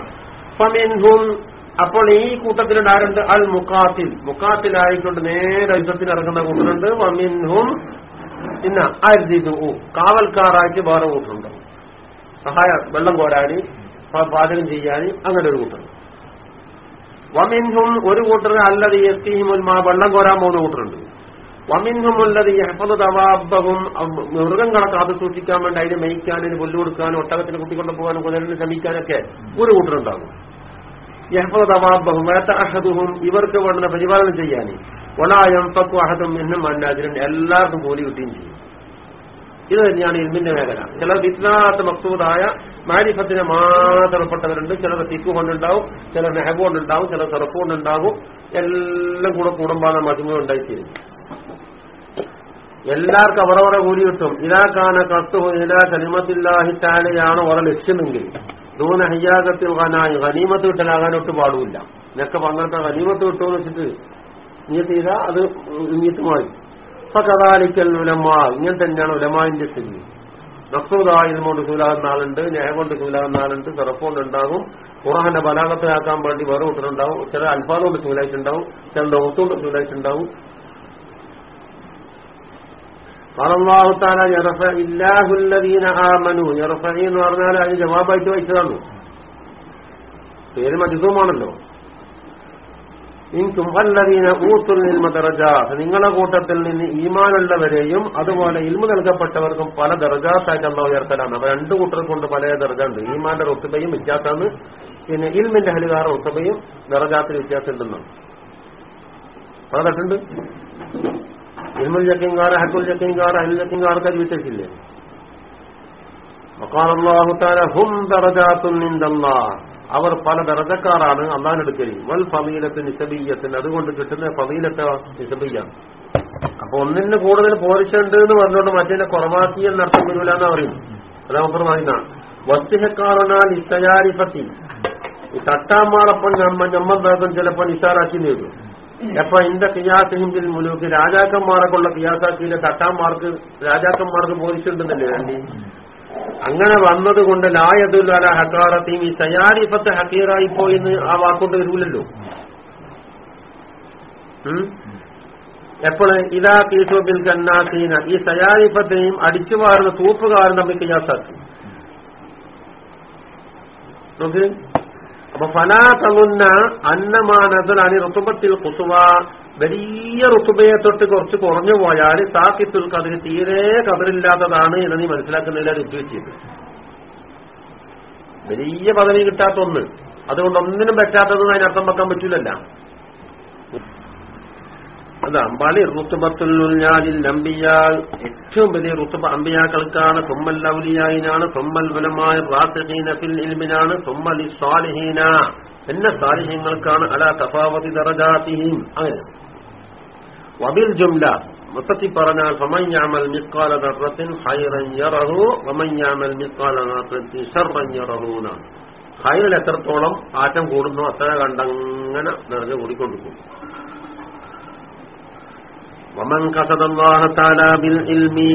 Speaker 1: അപ്പോൾ ഈ കൂട്ടത്തിലുണ്ട് ആരുണ്ട് അൽ മുക്കാത്തിൽ മുക്കാത്തിലായിക്കൊണ്ട് നേരെ യുദ്ധത്തിന് ഇറങ്ങുന്ന കൂട്ടരുണ്ട്. വമിൻഹും ഇന്ന അരുതിതു കാവൽക്കാരായിട്ട് വേറെ കൂട്ടുണ്ട് സഹായ വെള്ളം കോരാനി പാചകം ചെയ്യാനി അങ്ങനെ ഒരു കൂട്ടുണ്ട് വമിൻഹും ഒരു കൂട്ടർ അല്ലത് എത്തിയും വെള്ളം കോരാൻ പോകുന്ന കൂട്ടരുണ്ട്. വമിൻഹും ഉള്ളത് യഹഫദ് തവാബഹും മൃഗങ്ങളെ കാത്തു സൂക്ഷിക്കാൻ വേണ്ടി അതിനെ മേയ്ക്കാനും പുല്ല് കൊടുക്കാനും ഒട്ടകത്തിന് കുട്ടിക്കൊണ്ടു പോകാനും കുതിരനെ ശ്രമിക്കാനൊക്കെ ഒരു കൂട്ടരുണ്ടാകും. യഹഫദ് തവാബഹും അഹദുഹും ഇവർക്ക് വേണ്ടുന്ന പരിപാലനം ചെയ്യാൻ. ഒലായം പക്കു അഹദും എന്നും അന്നാജിനും എല്ലാവർക്കും കൂലി കിട്ടുകയും ചെയ്യും. ഇത് തന്നെയാണ് ഇൽമിന്റെ മേഖല ചിലർ ഇസ്ലാത്ത് മക്സൂദായ മാരിഫത്തിന് മാത്രപ്പെട്ടവരുണ്ട്. ചിലർ തിക്കു കൊണ്ടുണ്ടാവും ചിലർ നെഹബ് കൊണ്ടുണ്ടാവും ചിലർ ചെറുപ്പ് കൊണ്ടുണ്ടാവും. എല്ലാം കൂടെ കുടുംബാന മധുമ ഉണ്ടായിത്തീരും. എല്ലാവർക്കും അവരവരെ കൂലി കിട്ടും. ഇതാക്കാന കസ്തു ഇതാ കലിമത്തില്ലാഹിത്താലെയാണ് ഓരോ ലക്ഷ്യമെങ്കിൽ. ദൂന ഹയ്യാകത്തിൽ ഖനായി ഖനീമത്ത് കിട്ടലാകാൻ ഒട്ടും പാടുമില്ല. നിനക്ക് പങ്കെടുത്ത ഖനീമത്ത് കിട്ടുമെന്ന് വെച്ചിട്ട് നീ ചെയ്ത അത് നീത്ത് മാറി. അപ്പൊ കഥാലിക്കൽ ഉലമ ഇങ്ങനെ തന്നെയാണ് ഉലമാവിന്റെ സ്ഥിതി. നക്സൂദായി കൊണ്ട് ചൂലാകുന്ന ആളുണ്ട് ന്യായ കൊണ്ട് ചൂലാകുന്ന ആളുണ്ട് ചെറുപ്പമുണ്ട് ഉണ്ടാകും ഖുറാന്റെ ബലാഗത്തിലാക്കാൻ വേണ്ടി വേറെ കൂട്ടരുണ്ടാവും ചില അൽഫാദ് കൊണ്ട് ചൂലായിട്ടുണ്ടാവും ചില ലോകത്തുകൊണ്ട് ചൂലായിട്ടുണ്ടാവും അള്ളാഹുത്താല ഇല്ലാഹുല്ലദീന ആമനു. ഞറഫി എന്ന് പറഞ്ഞാൽ അതിന് ജവാബായിട്ട് വായിച്ചതാണ് പേര് മജിതുമാണല്ലോ ഇൻകും അല്ലദീന ഊത്തുൽ നിൽമ ദറജാസ് നിങ്ങളുടെ കൂട്ടത്തിൽ നിന്ന് ഈമാനുള്ളവരെയും അതുപോലെ ഇൽമു നൽകപ്പെട്ടവർക്കും പല ദർജാത്തായിട്ട് അള്ളാഹ് ഉയർത്തലാണ്. അപ്പൊ രണ്ടു കൂട്ടർ കൊണ്ട് പല ദർജുണ്ട് ഈമാന്റെ റുത്തുബയും വ്യത്യാസമാണ്. പിന്നെ ഇൽമിന്റെ ഹലികാറ റുത്തുബയും ദർജാത്തിൽ വ്യത്യാസം ഉണ്ടെന്നാണ് പല തട്ടുണ്ട് ഇൽമുൽ ജക്കിങ്കാർ ഹക്കുൽ ജക്കിങ്കാർ അഹിൽ ജക്കിങ്കാർക്ക് അത് വിറ്റച്ചില്ലേ وقال الله تعالى هم درجات عند الله അവർ പല ദർജക്കാരാണ് അള്ളാഹിനെടുക്കൽ വൽ ഫമീലത്ത് നിസബീയത്തിന് അതുകൊണ്ട് കിട്ടുന്ന ഫമീലത്ത് നിസബീയ അപ്പൊ ഒന്നിന് കൂടുതൽ പോരിച്ചുണ്ട് എന്ന് പറഞ്ഞുകൊണ്ട് മറ്റേ കുറവാക്കി എന്നർത്ഥം വരില്ല എന്ന് പറയും അതാ പറയുന്ന വസ്തുഹക്കാറനാൽ ഇസ്തയാരിഫത്തി ഈ തട്ടാമാറപ്പം നമ്മ നമ്മന്താക്കും ചിലപ്പോൾ നിസാറാക്കി നേടും അപ്പൊ ഇന്റെ കിയാസിഹിന്ദിൽ മുലൂക്ക് രാജാക്കന്മാർക്കുള്ള കിയാസാക്കിയിലെ തട്ടാന്മാർക്ക് രാജാക്കന്മാർക്ക് പോരിച്ചുണ്ടെന്നല്ലേ വേണ്ടി അങ്ങനെ വന്നതുകൊണ്ട് ലായതുല്ല ഹക്കാറത്തെയും ഈ തയ്യാറിപ്പത്തെ ഹക്കീറായി പോയിന്ന് ആ വാക്കൊണ്ട് വരൂലല്ലോ. എപ്പോഴും ഇതാ കീസോബിൽ കന്നാസീന ഈ തയ്യാറിപ്പത്തെയും അടിച്ചു മാറുന്ന തൂപ്പുകാരൻ തമ്മിൽ കിയാസാക്കി. നോക്ക്. അപ്പൊ ഫലാ തങ്ങുന്ന അന്നമാനതൽ അണി ഋതുബത്തിൽ കുസുവ വലിയ ഋതുബയെ തൊട്ട് കുറച്ച് കുറഞ്ഞു പോയാൽ താക്കിത്തിൽ കതിര് തീരെ കതിരില്ലാത്തതാണ് എന്ന് നീ മനസ്സിലാക്കുന്നില്ല അത് ഉദ്ദേശിച്ചത് വലിയ പദവി കിട്ടാത്ത ഒന്ന് അതുകൊണ്ട് ഒന്നിനും പറ്റാത്തതെന്ന് അതിനർത്ഥം വെക്കാൻ പറ്റൂലല്ല. അതാ അമ്പാലി റുത്തുബത്തുൽ അമ്പിയാൽ ഏറ്റവും വലിയ റുത്തുബ അമ്പിയാക്കൾക്കാണ് തുമ്മൽ ലൗലിയായിനാണ് തുമ്മൽ ബലമായ റാസിഹീന ഫിൽ ഇൽമിനാണ് തുമ്മൽ സ്വാലിഹീന എന്ന സാലിഹ്യങ്ങൾക്കാണ് അല തഫാവതി ദറജാത്തിഹിം. അങ്ങനെ. വബിൽ ജുംല മൊത്തത്തിൽ പറഞ്ഞാൽ സമയ്യാമൽ മിക്കാല ദർറത്തിൻ ഹൈറൻ യറഹു വമയ്യാമൽ മിക്കാല ദർറത്തിൻ എന്നാണ്. ഹൈറിൽ എത്രത്തോളം ആറ്റം കൂടുന്നു അത്ര കണ്ടങ്ങനെ നിറഞ്ഞു കൂടിക്കൊണ്ടിരിക്കും. വമൻ കസദല്ലാഹത്താല ബിൽ ഇൽമി.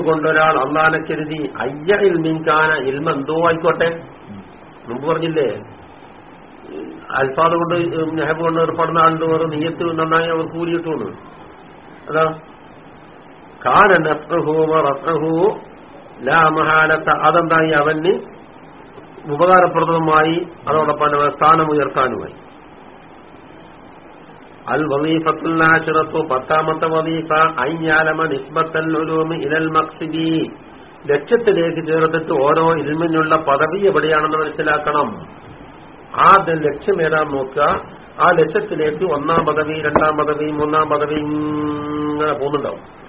Speaker 1: കൊണ്ടൊരാൾ അള്ളാനെ കരുതി അയ്യ ഇൽമിൻകാന ഇൽമ എന്തോ ആയിക്കോട്ടെ. മുമ്പ് പറഞ്ഞില്ലേ? അൽഫാദ് കൊണ്ട് നെഹബ് കൊണ്ട് ഏർപ്പെടുന്ന ആളുണ്ട് വേറെ നീയത്ത് നന്നായി അവർ കൂലി കിട്ടുമെന്ന് അതാ. കാന നഫ്ഹു റഫ്ഹു ലാ മഹാലത്ത. അതെന്തായി? അവന് ഉപകാരപ്രദമായി അതോടൊപ്പം സ്ഥാനം ഉയർത്താനുമായി അൽ പത്താമത്തെ വലീഫ അയ്യാലമ നിസ്ബത്തൽ ഉലൂമി ഇലൽ ലക്ഷ്യത്തിലേക്ക് ചേർത്തിട്ട് ഓരോ ഇൽമിനുള്ള പദവി എവിടെയാണെന്ന് മനസ്സിലാക്കണം. ആ ലക്ഷ്യം ഏതാ നോക്കുക. ആ ലക്ഷ്യത്തിലേക്ക് ഒന്നാം പദവി രണ്ടാം പദവി മൂന്നാം പദവി ഇങ്ങനെ പോകുന്നുണ്ടാവും.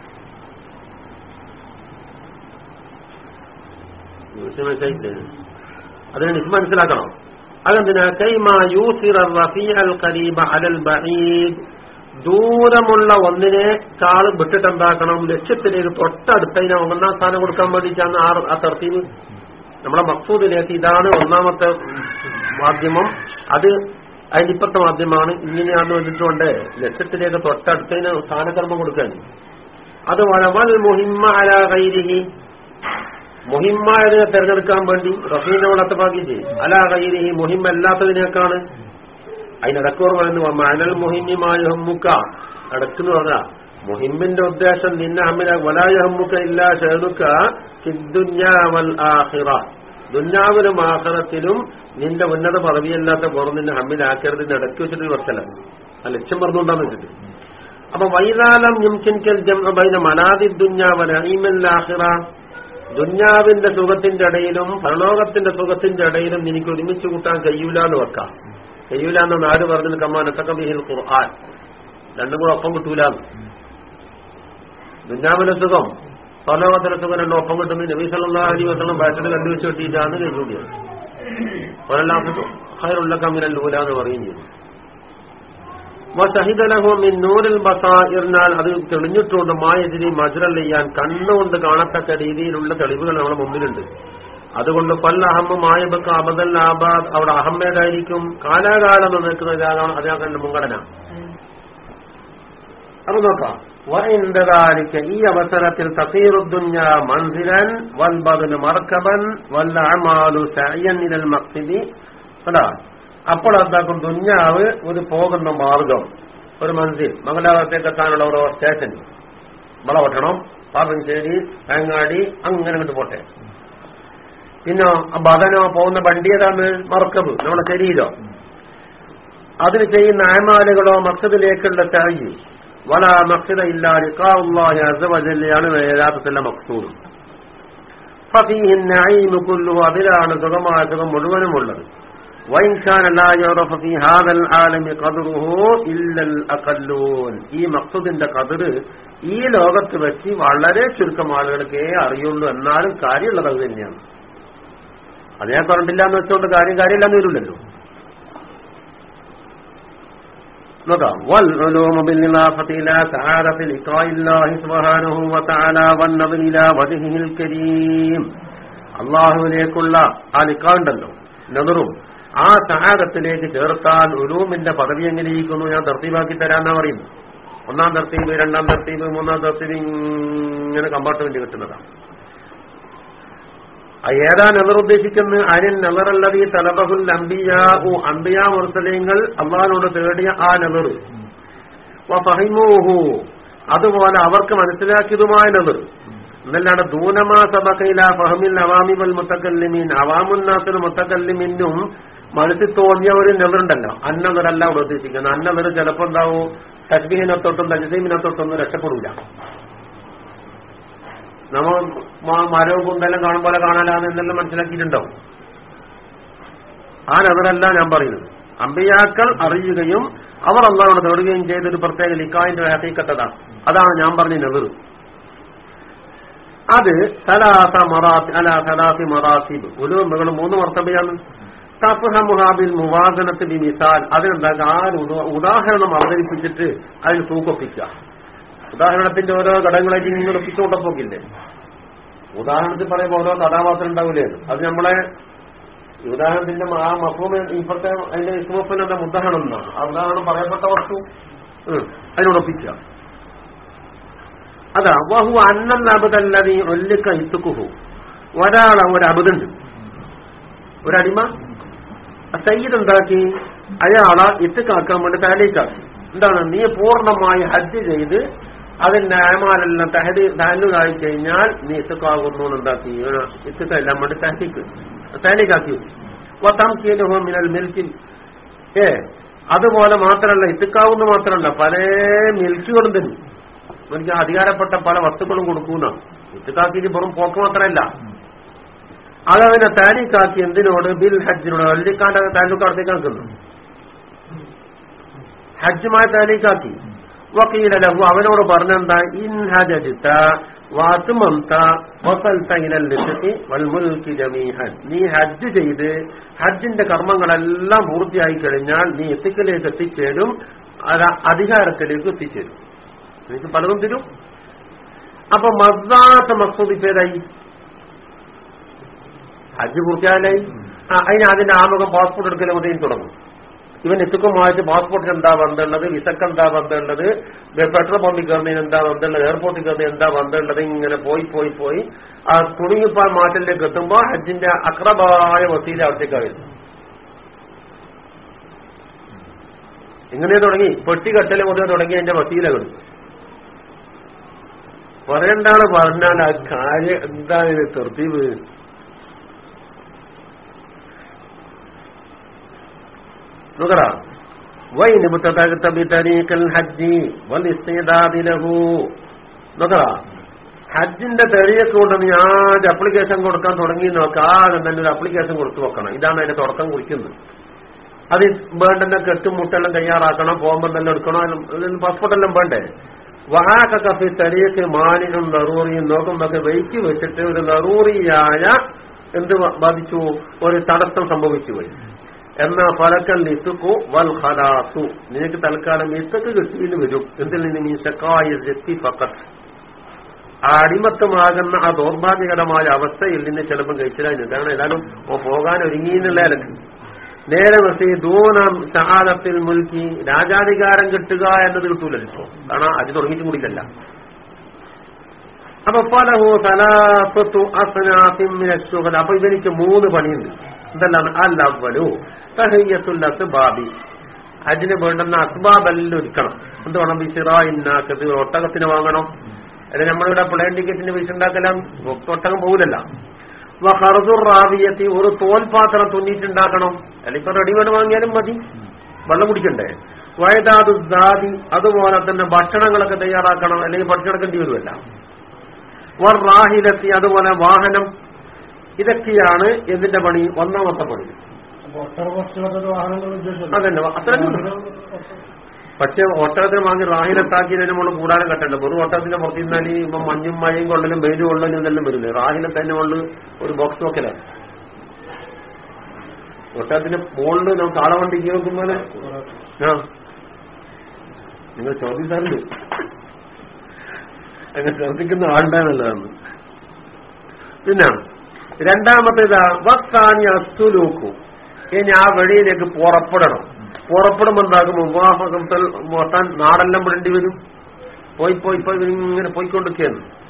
Speaker 1: മനസ്സിലാക്കണം. അതെന്തിനാ? കൈമാ ബഈദ് ദൂരമുള്ള ഒന്നിനേക്കാൾ വിട്ടിട്ടെന്താക്കണം? ലക്ഷ്യത്തിലേക്ക് തൊട്ടടുത്തതിനെ ഒന്നാം സ്ഥാനം കൊടുക്കാൻ വേണ്ടിയിട്ടാണ് ആ തർത്തീവ് നമ്മുടെ മക്സൂദിലേക്ക് ഇതാണ് ഒന്നാമത്തെ മാധ്യമം. അത് അതിന്റെ ഇപ്പത്തെ മാധ്യമമാണ്. ഇങ്ങനെയാണെന്ന് വെച്ചിട്ടുണ്ട്. ലക്ഷ്യത്തിലേക്ക് തൊട്ടടുത്തതിന് സ്ഥാനകർമ്മം കൊടുക്കാൻ. അത് വളവൽ മുഹിമ്മ അലാ കൈരിഹി മുഹിമ്മായതിനെ തെരഞ്ഞെടുക്കാൻ വേണ്ടി റഫീനോട് അത്തപ്പാക്കി ചെയ്യും. അലാ കൈരിഹി മുഹിമ്മല്ലാത്തതിനേക്കാണ് അതിനടക്കോട് പറയുന്നു മനൽ മുഹിമ്യമായ ഹമ്മുക്ക അടക്കുന്നു അതാ. മുഹിമ്മിന്റെ ഉദ്ദേശം നിന്നെ അമ്മിന വലായ ഹമ്മുക്ക ഇല്ല ഷെഹദുക്ക വൽ ആഹിറ ദുഞ്ഞാവിലും ആഹറത്തിലും നിന്റെ ഉന്നത പദവിയല്ലാത്ത പുറം നിന്നെ ഹമ്മിലാക്കരുത് ഇടയ്ക്ക് വെച്ചിട്ട് വർത്തല ആ ലക്ഷ്യം പറഞ്ഞുകൊണ്ടാന്ന് വെച്ചിട്ട്. അപ്പൊ വൈതാലം യുംകിൻകൽ ജംബൈന മനാദി ദുഞ്ഞാവൽ അണീമല്ലാഹിറ ദുഞ്ഞാവിന്റെ സുഖത്തിന്റെ ഇടയിലും പരലോകത്തിന്റെ സുഖത്തിന്റെ ഇടയിലും എനിക്ക് ഒരുമിച്ച് കൂട്ടാൻ കഴിയൂല എന്ന് വെക്കാം. കഴിയൂല എന്ന് നാട് പറഞ്ഞു കമ്മാനത്തക്ക ബിഹിൽ ഖുർആൻ. രണ്ടും കൂടെ ഒപ്പം കിട്ടൂല ദുഞ്ഞാവിന്റെ സുഖം പരലോകത്തിലെ സുഖം രണ്ടും ഒപ്പം കിട്ടുന്നത് നബി സല്ലാ അലി വസ്ലം ബാറ്റിൽ കണ്ടുവെച്ച് കിട്ടിയിട്ടാണ് കഴിഞ്ഞൂടിയത് ഒരെല്ലാം ഹൈറുള്ള കമ്മിനല്ലൂല എന്ന് പറയുകയും ചെയ്തു. നൂറിൽ അത് തെളിഞ്ഞിട്ടുണ്ട്. മായതിരി മജുരൽ ചെയ്യാൻ കണ്ണുകൊണ്ട് കാണത്തക്ക രീതിയിലുള്ള തെളിവുകൾ നമ്മുടെ മുമ്പിലുണ്ട്. അതുകൊണ്ട് പല അഹമ്മ മായബക്ക് അബദൽ ആബാദ് അവിടെ അഹമ്മേതായിരിക്കും കാലാകാലം നിൽക്കുന്നത് അതിനകത്ത് മുൻഗണന. അപ്പൊ നോക്കാം. വൈന്ദാലിക്ക ഈ അവസരത്തിൽ തസീറുദ്ദുഞ്ഞ മന്ദിരൻ വൽ ബദൽ മർക്കബൻ വല്ല അമാലു സയ്യൻ ഇലൽ മക്സിദി. അതാ. അപ്പോൾ എന്താക്കും? ദുഞ്ഞാവ് ഒരു പോകുന്ന മാർഗം ഒരു മന്ദിർ മംഗലാപുരത്തേക്ക് എത്താനുള്ള ഓരോ സ്റ്റേഷൻ. വളവട്ടണം പാപ്പഞ്ചേരി തേങ്ങാടി അങ്ങനെ അങ്ങോട്ട് പോട്ടെ. പിന്നെ ബദനോ പോകുന്ന വണ്ടി ഏതാണ്? മറക്കബ് നമ്മുടെ ശരീരം. അതിന് ചെയ്യുന്ന ആമാലുകളോ മക്സദിലേക്കുള്ള തായി വല മക്സിത ഇല്ലാലിക്കാവുള്ളാഹിയാണ് യഥാർത്ഥത്തിലെ മക്സൂദ്. അതിലാണ് സുഖമായ സുഖം മുഴുവനുമുള്ളത്. ഈ മക്സുദിന്റെ കതിര് ഈ ലോകത്ത് വെച്ച് വളരെ ചുരുക്കം ആളുകൾക്കേ അറിയുള്ളൂ. എന്നാലും കാര്യമുള്ളത് അത് തന്നെയാണ്. അതിനെ പറഞ്ഞിട്ടില്ല എന്ന് വെച്ചുകൊണ്ട് കാര്യം കാര്യമില്ലാന്ന് വരില്ലല്ലോ. നോക്കാം. അള്ളാഹുവിലേക്കുള്ള ആ നിക്കാണ്ടല്ലോ നെതറും ആ സഹാദത്തിലേക്ക് ചേർക്കാൻ ഉലൂമിന്റെ പദവി എങ്ങനെയിരിക്കുന്നു? ഞാൻ തർത്തീവാക്കി തരാന്നാ പറയുന്നു ഒന്നാം തർത്തീവ് രണ്ടാം തർത്തീവ് മൂന്നാം തർത്തീവ് ഇങ്ങനെ കമ്പാർട്ട്മെന്റ് കിട്ടുന്നതാണ്. ഏതാ നെതർ ഉദ്ദേശിക്കുന്നത്? അനിൽ നെതറല്ലതി തലബഹുൽ അംബിയാഹു അംബിയാ മുർസലീങ്ങൾ അള്ളഹാനോട് തേടിയ ആ നെതർ ഫഹിമൂഹു. അതുപോലെ അവർക്ക് മനസ്സിലാക്കിയതുമായ നെതർ എന്നല്ലാണ് ദൂനമാ സബക്കയില ഫഹമിൽ അവാമിബൽ മുത്തക്കല്ലിമീൻ. അവാമുന്നാസിൽ മുത്തക്കല്ലിമിനും മനസ്സിൽ തോന്നിയ ഒരു നെതറുണ്ടല്ലോ അന്നതരല്ല അവിടെ ഉദ്ദേശിക്കുന്നത്. അന്നതർ ചിലപ്പോ എന്താവും തസ്ബീഹിനെ തൊട്ടും തജസീമിനെ തൊട്ടൊന്നും രക്ഷപ്പെടില്ല നമ്മൾ മരവും കുന്തെല്ലാം കാണും പോലെ കാണാനാണ് എന്നെല്ലാം മനസ്സിലാക്കിയിട്ടുണ്ടാവും. ആ നെതറല്ല ഞാൻ പറയുന്നത്. അമ്പയാക്കൾ അറിയുകയും അവർ അള്ളാഹോട് തേടുകയും ചെയ്തൊരു പ്രത്യേക ലിക്കായിന്റെ ഹീക്കത്തതാണ് അതാണ് ഞാൻ പറഞ്ഞ നെതർ അത് സലാസ മറാത്തി അല സലാസി മറാത്തിബ്. ഒരു മൂന്ന് മർത്തബയാണ് തഫഹമുഹാബിൽ മുവാദനത്തിൽ മിസാൽ അതിനെന്താ? ആ ഉദാഹരണം അവതരിപ്പിച്ചിട്ട് അതിൽ തൂക്കൊപ്പിക്കുക. ഉദാഹരണത്തിന്റെ ഓരോ ഘടകങ്ങളായിട്ട് ഇങ്ങനെ ഒപ്പിച്ചുകൊണ്ടപ്പോക്കില്ലേ ഉദാഹരണത്തിൽ പറയുമ്പോൾ ഓരോ കഥാപാത്രം ഉണ്ടാവില്ലേ? അത് നമ്മളെ ഉദാഹരണത്തിന്റെ ആ മഫൂമ ഇപ്പോഴത്തെ അതിന്റെ ഇസ്മുഫിന് ഉദാഹരണം എന്നാണ് ആ ഉദാഹരണം പറയപ്പെട്ട വസ്തു അതിനോടൊപ്പിക്കുക അതാ വഹു അന്നം അബുദല്ലാതെ ഒല്ലിക്ക ഒരാളെ ഒരു അബുദുണ്ട്. ഒരടിമ? സയ്യിദ് എന്താക്കി അയാളെ ഇത്തുക്കാക്കാൻ വേണ്ടി താലേക്കാക്കി എന്താണ്? നീ പൂർണമായി ഹജ്ജ് ചെയ്ത് അതിന്റെ അയമാരെല്ലാം തഹദ് തഹലുകായി കഴിഞ്ഞാൽ നീ ഇത്തുക്കാകുന്നു എന്താക്കി ഇത്തുക്കെല്ലാം വേണ്ടി താലേക്കാക്കി വത്തംകീനുഹു മിനൽ മിൽക്കിൻ. ഏ അതുപോലെ മാത്രമല്ല ഇത്തുക്കാവുന്ന മാത്രമല്ല പല മിൽക്കുകളും തരും. എനിക്ക് അധികാരപ്പെട്ട പല വസ്തുക്കളും കൊടുക്കുന്ന. ഇത്തുക്കാക്കി വെറും പോക്ക് മാത്രമല്ല അതവനെ താരീഖാക്കി എന്തിനോട്? ബിൽ ഹജ്ജിനോട്. അല്ലിക്കാന്റെ താലൂക്കാടത്തേക്ക് ആക്കുന്നു ഹജ്ജുമായി താരീഖാക്കി വക്കീല അവനോട് പറഞ്ഞെന്താ? ഇൻ ജമീഅൻ നീ ഹജ്ജ് ചെയ്ത് ഹജ്ജിന്റെ കർമ്മങ്ങളെല്ലാം പൂർത്തിയായി കഴിഞ്ഞാൽ നീ എത്തിക്കലേക്ക് എത്തിച്ചേരും അധികാരത്തിലേക്ക് എത്തിച്ചേരും. നിനക്ക് പലതും തരും. അപ്പൊ മസാത്ത മസൂദ് പേരായി ഹജ്ജ് പൂർത്തിയായാലായി ആ അതിന് അതിന്റെ ആമുഖം പാസ്പോർട്ട് എടുക്കൽ മുതൽ തുടങ്ങും. ഇവൻ എത്തുക്കുമായിട്ട് പാസ്പോർട്ടിന് എന്താ ബന്ധമുള്ളത് വിസക്ക് എന്താ ബന്ധമുള്ളത് പെട്രോൾ പമ്പിൽ കയറുന്നതിന് എന്താ ബന്ധമുള്ളത് എയർപോർട്ടിൽ കയറുന്നതിന് എന്താ ബന്ധമുള്ളത് ഇങ്ങനെ പോയി പോയി പോയി. ആ തുണിങ്ങിപ്പാൽ മാറ്റലിലേക്ക് എത്തുമ്പോ ഹജ്ജിന്റെ അക്രബായ വസീല അവിടത്തേക്ക് വരുന്നു ഇങ്ങനെ തുടങ്ങി. പെട്ടി കെട്ടൽ മുതൽ തുടങ്ങി അതിന്റെ വസീലകൾ. പറയണ്ടാണ് പറഞ്ഞാൽ ആ കാര്യം എന്താണ് തെർത്തീവ് നോക്കറ വൈ മുത്തതകത്ത ബിതരീഖൽ ഹജ്ജി ഹജ്ജിന്റെ തെളിയൊക്കെ കൊണ്ട് നീ അപ്ലിക്കേഷൻ കൊടുക്കാൻ തുടങ്ങി നോക്കാം. തന്നെ ഒരു അപ്ലിക്കേഷൻ കൊടുത്തു വെക്കണം. ഇതാണ് അതിന്റെ തുടക്കം കുറിക്കുന്നത്. അത് വേണ്ടെന്നെ കെട്ടും മുട്ടെല്ലാം തയ്യാറാക്കണം പോകുമ്പോൾ തന്നെ എടുക്കണം പാസ്പോർട്ടെല്ലാം വേണ്ടേ? വഹാക്ക കഫി തെളിയൊക്കെ മാലിനും നറൂറിയും നോക്കുമ്പോൾ വെയിറ്റ് വെച്ചിട്ട് ഒരു നറൂറിയായ എന്ത് ബാധിച്ചു? ഒരു തടസ്സം സംഭവിച്ചു പോയി. എന്നാ ഫലക്കൽ നിസുക്കു വൽ ഖലാസു. നിനക്ക് തൽക്കാലം ഇസക്ക് കിട്ടിയെന്ന് വരും. എന്തിൽ നിന്ന് നീ ശക്കായ ജെത്തി ഫക്കത്ത് ആ അടിമത്തമാകുന്ന ആ ദൗർഭാഗ്യകരമായ അവസ്ഥയിൽ നിന്ന് ചിലപ്പോൾ കഴിച്ചില്ല. കാരണം എല്ലാവരും പോകാൻ ഒരുങ്ങിയെന്നുള്ള നേരെ മറിച്ച് ദൂനം ഷഹാദത്തിൽ മുൽക്കി രാജാധികാരം കിട്ടുക എന്നത് കിട്ടൂലല്ലോ കാരണം അത് തുടങ്ങിയിട്ടും കൂടിയില്ല അപ്പൊ പലഹു സലാസത്തു അസനാസിം അപ്പൊ ഇവനിക്ക് മൂന്ന് പണിയുണ്ട്. എന്തെല്ലാം അൽ അവലു തഹയ്യത്തുൽ അസ്ബാബി. അതിന് വേണ്ടുന്ന അസ്ബാബെല്ലാം ഒരുക്കണം. എന്ത് വേണം ബിസിറായിന്നാക്കത് ഒട്ടകത്തിന് വാങ്ങണം. അത് നമ്മളിവിടെ പ്ലെയിൻ ടിക്കറ്റിന് പൈസ ഉണ്ടാക്കലാം? ഒട്ടകം പോകില്ലല്ല ഹർദുർ റാവിയത്തി ഒരു തോൽപാത്രം തുന്നിയിട്ടുണ്ടാക്കണം. അല്ലെങ്കിൽ റെഡിമെയ്ഡ് വാങ്ങിയാലും മതി. വെള്ളം കുടിക്കണ്ടേ? വയതാതു ദാദി അതുപോലെ തന്നെ ഭക്ഷണങ്ങളൊക്കെ തയ്യാറാക്കണം. അല്ലെങ്കിൽ ഭക്ഷണമെടുക്കേണ്ടി വരുമല്ല വർ റാഹിലെത്തി അതുപോലെ വാഹനം. ഇതൊക്കെയാണ് എന്തിന്റെ പണി? ഒന്നാമത്തെ പണി. അതന്നെ അത്രയും പക്ഷെ ഒട്ടകത്തിന് വാങ്ങി റാഹിലത്താക്കിയതിന് നമ്മൾ കൂടാനും കട്ടണ്ട? വെറും ഒട്ടകത്തിന്റെ പുറത്ത് നിന്നാൽ ഇപ്പൊ മഞ്ഞും മഴയും കൊള്ളലും വെയിലും കൊള്ളലും ഇതെല്ലാം വരില്ലേ റാഹിലത്തന്നെ കൊണ്ട് ഒരു ബോക്സ് നോക്കല. ഒട്ടകത്തിന്റെ മുകളിൽ നമുക്ക് ആളവണ്ടി നോക്കുമ്പോൾ ആ. നിങ്ങൾ ചോദിച്ചാറുണ്ട് അങ്ങനെ ശ്രദ്ധിക്കുന്ന ആളുണ്ടായിരുന്നല്ലോ പിന്നെ രണ്ടാമത്തേതാ വസ്താനി അസ്തുലൂക്കു ഇനി ആ വഴിയിലേക്ക് പുറപ്പെടണം. പുറപ്പെടുമ്പോൾ എന്താകും? മുബാഫത്തിൽ മൊത്താൻ നാടെല്ലാം വിടേണ്ടി വരും. പോയി പോയി പോയി ഇങ്ങനെ പോയിക്കൊണ്ടിരിക്കുകയാണ്.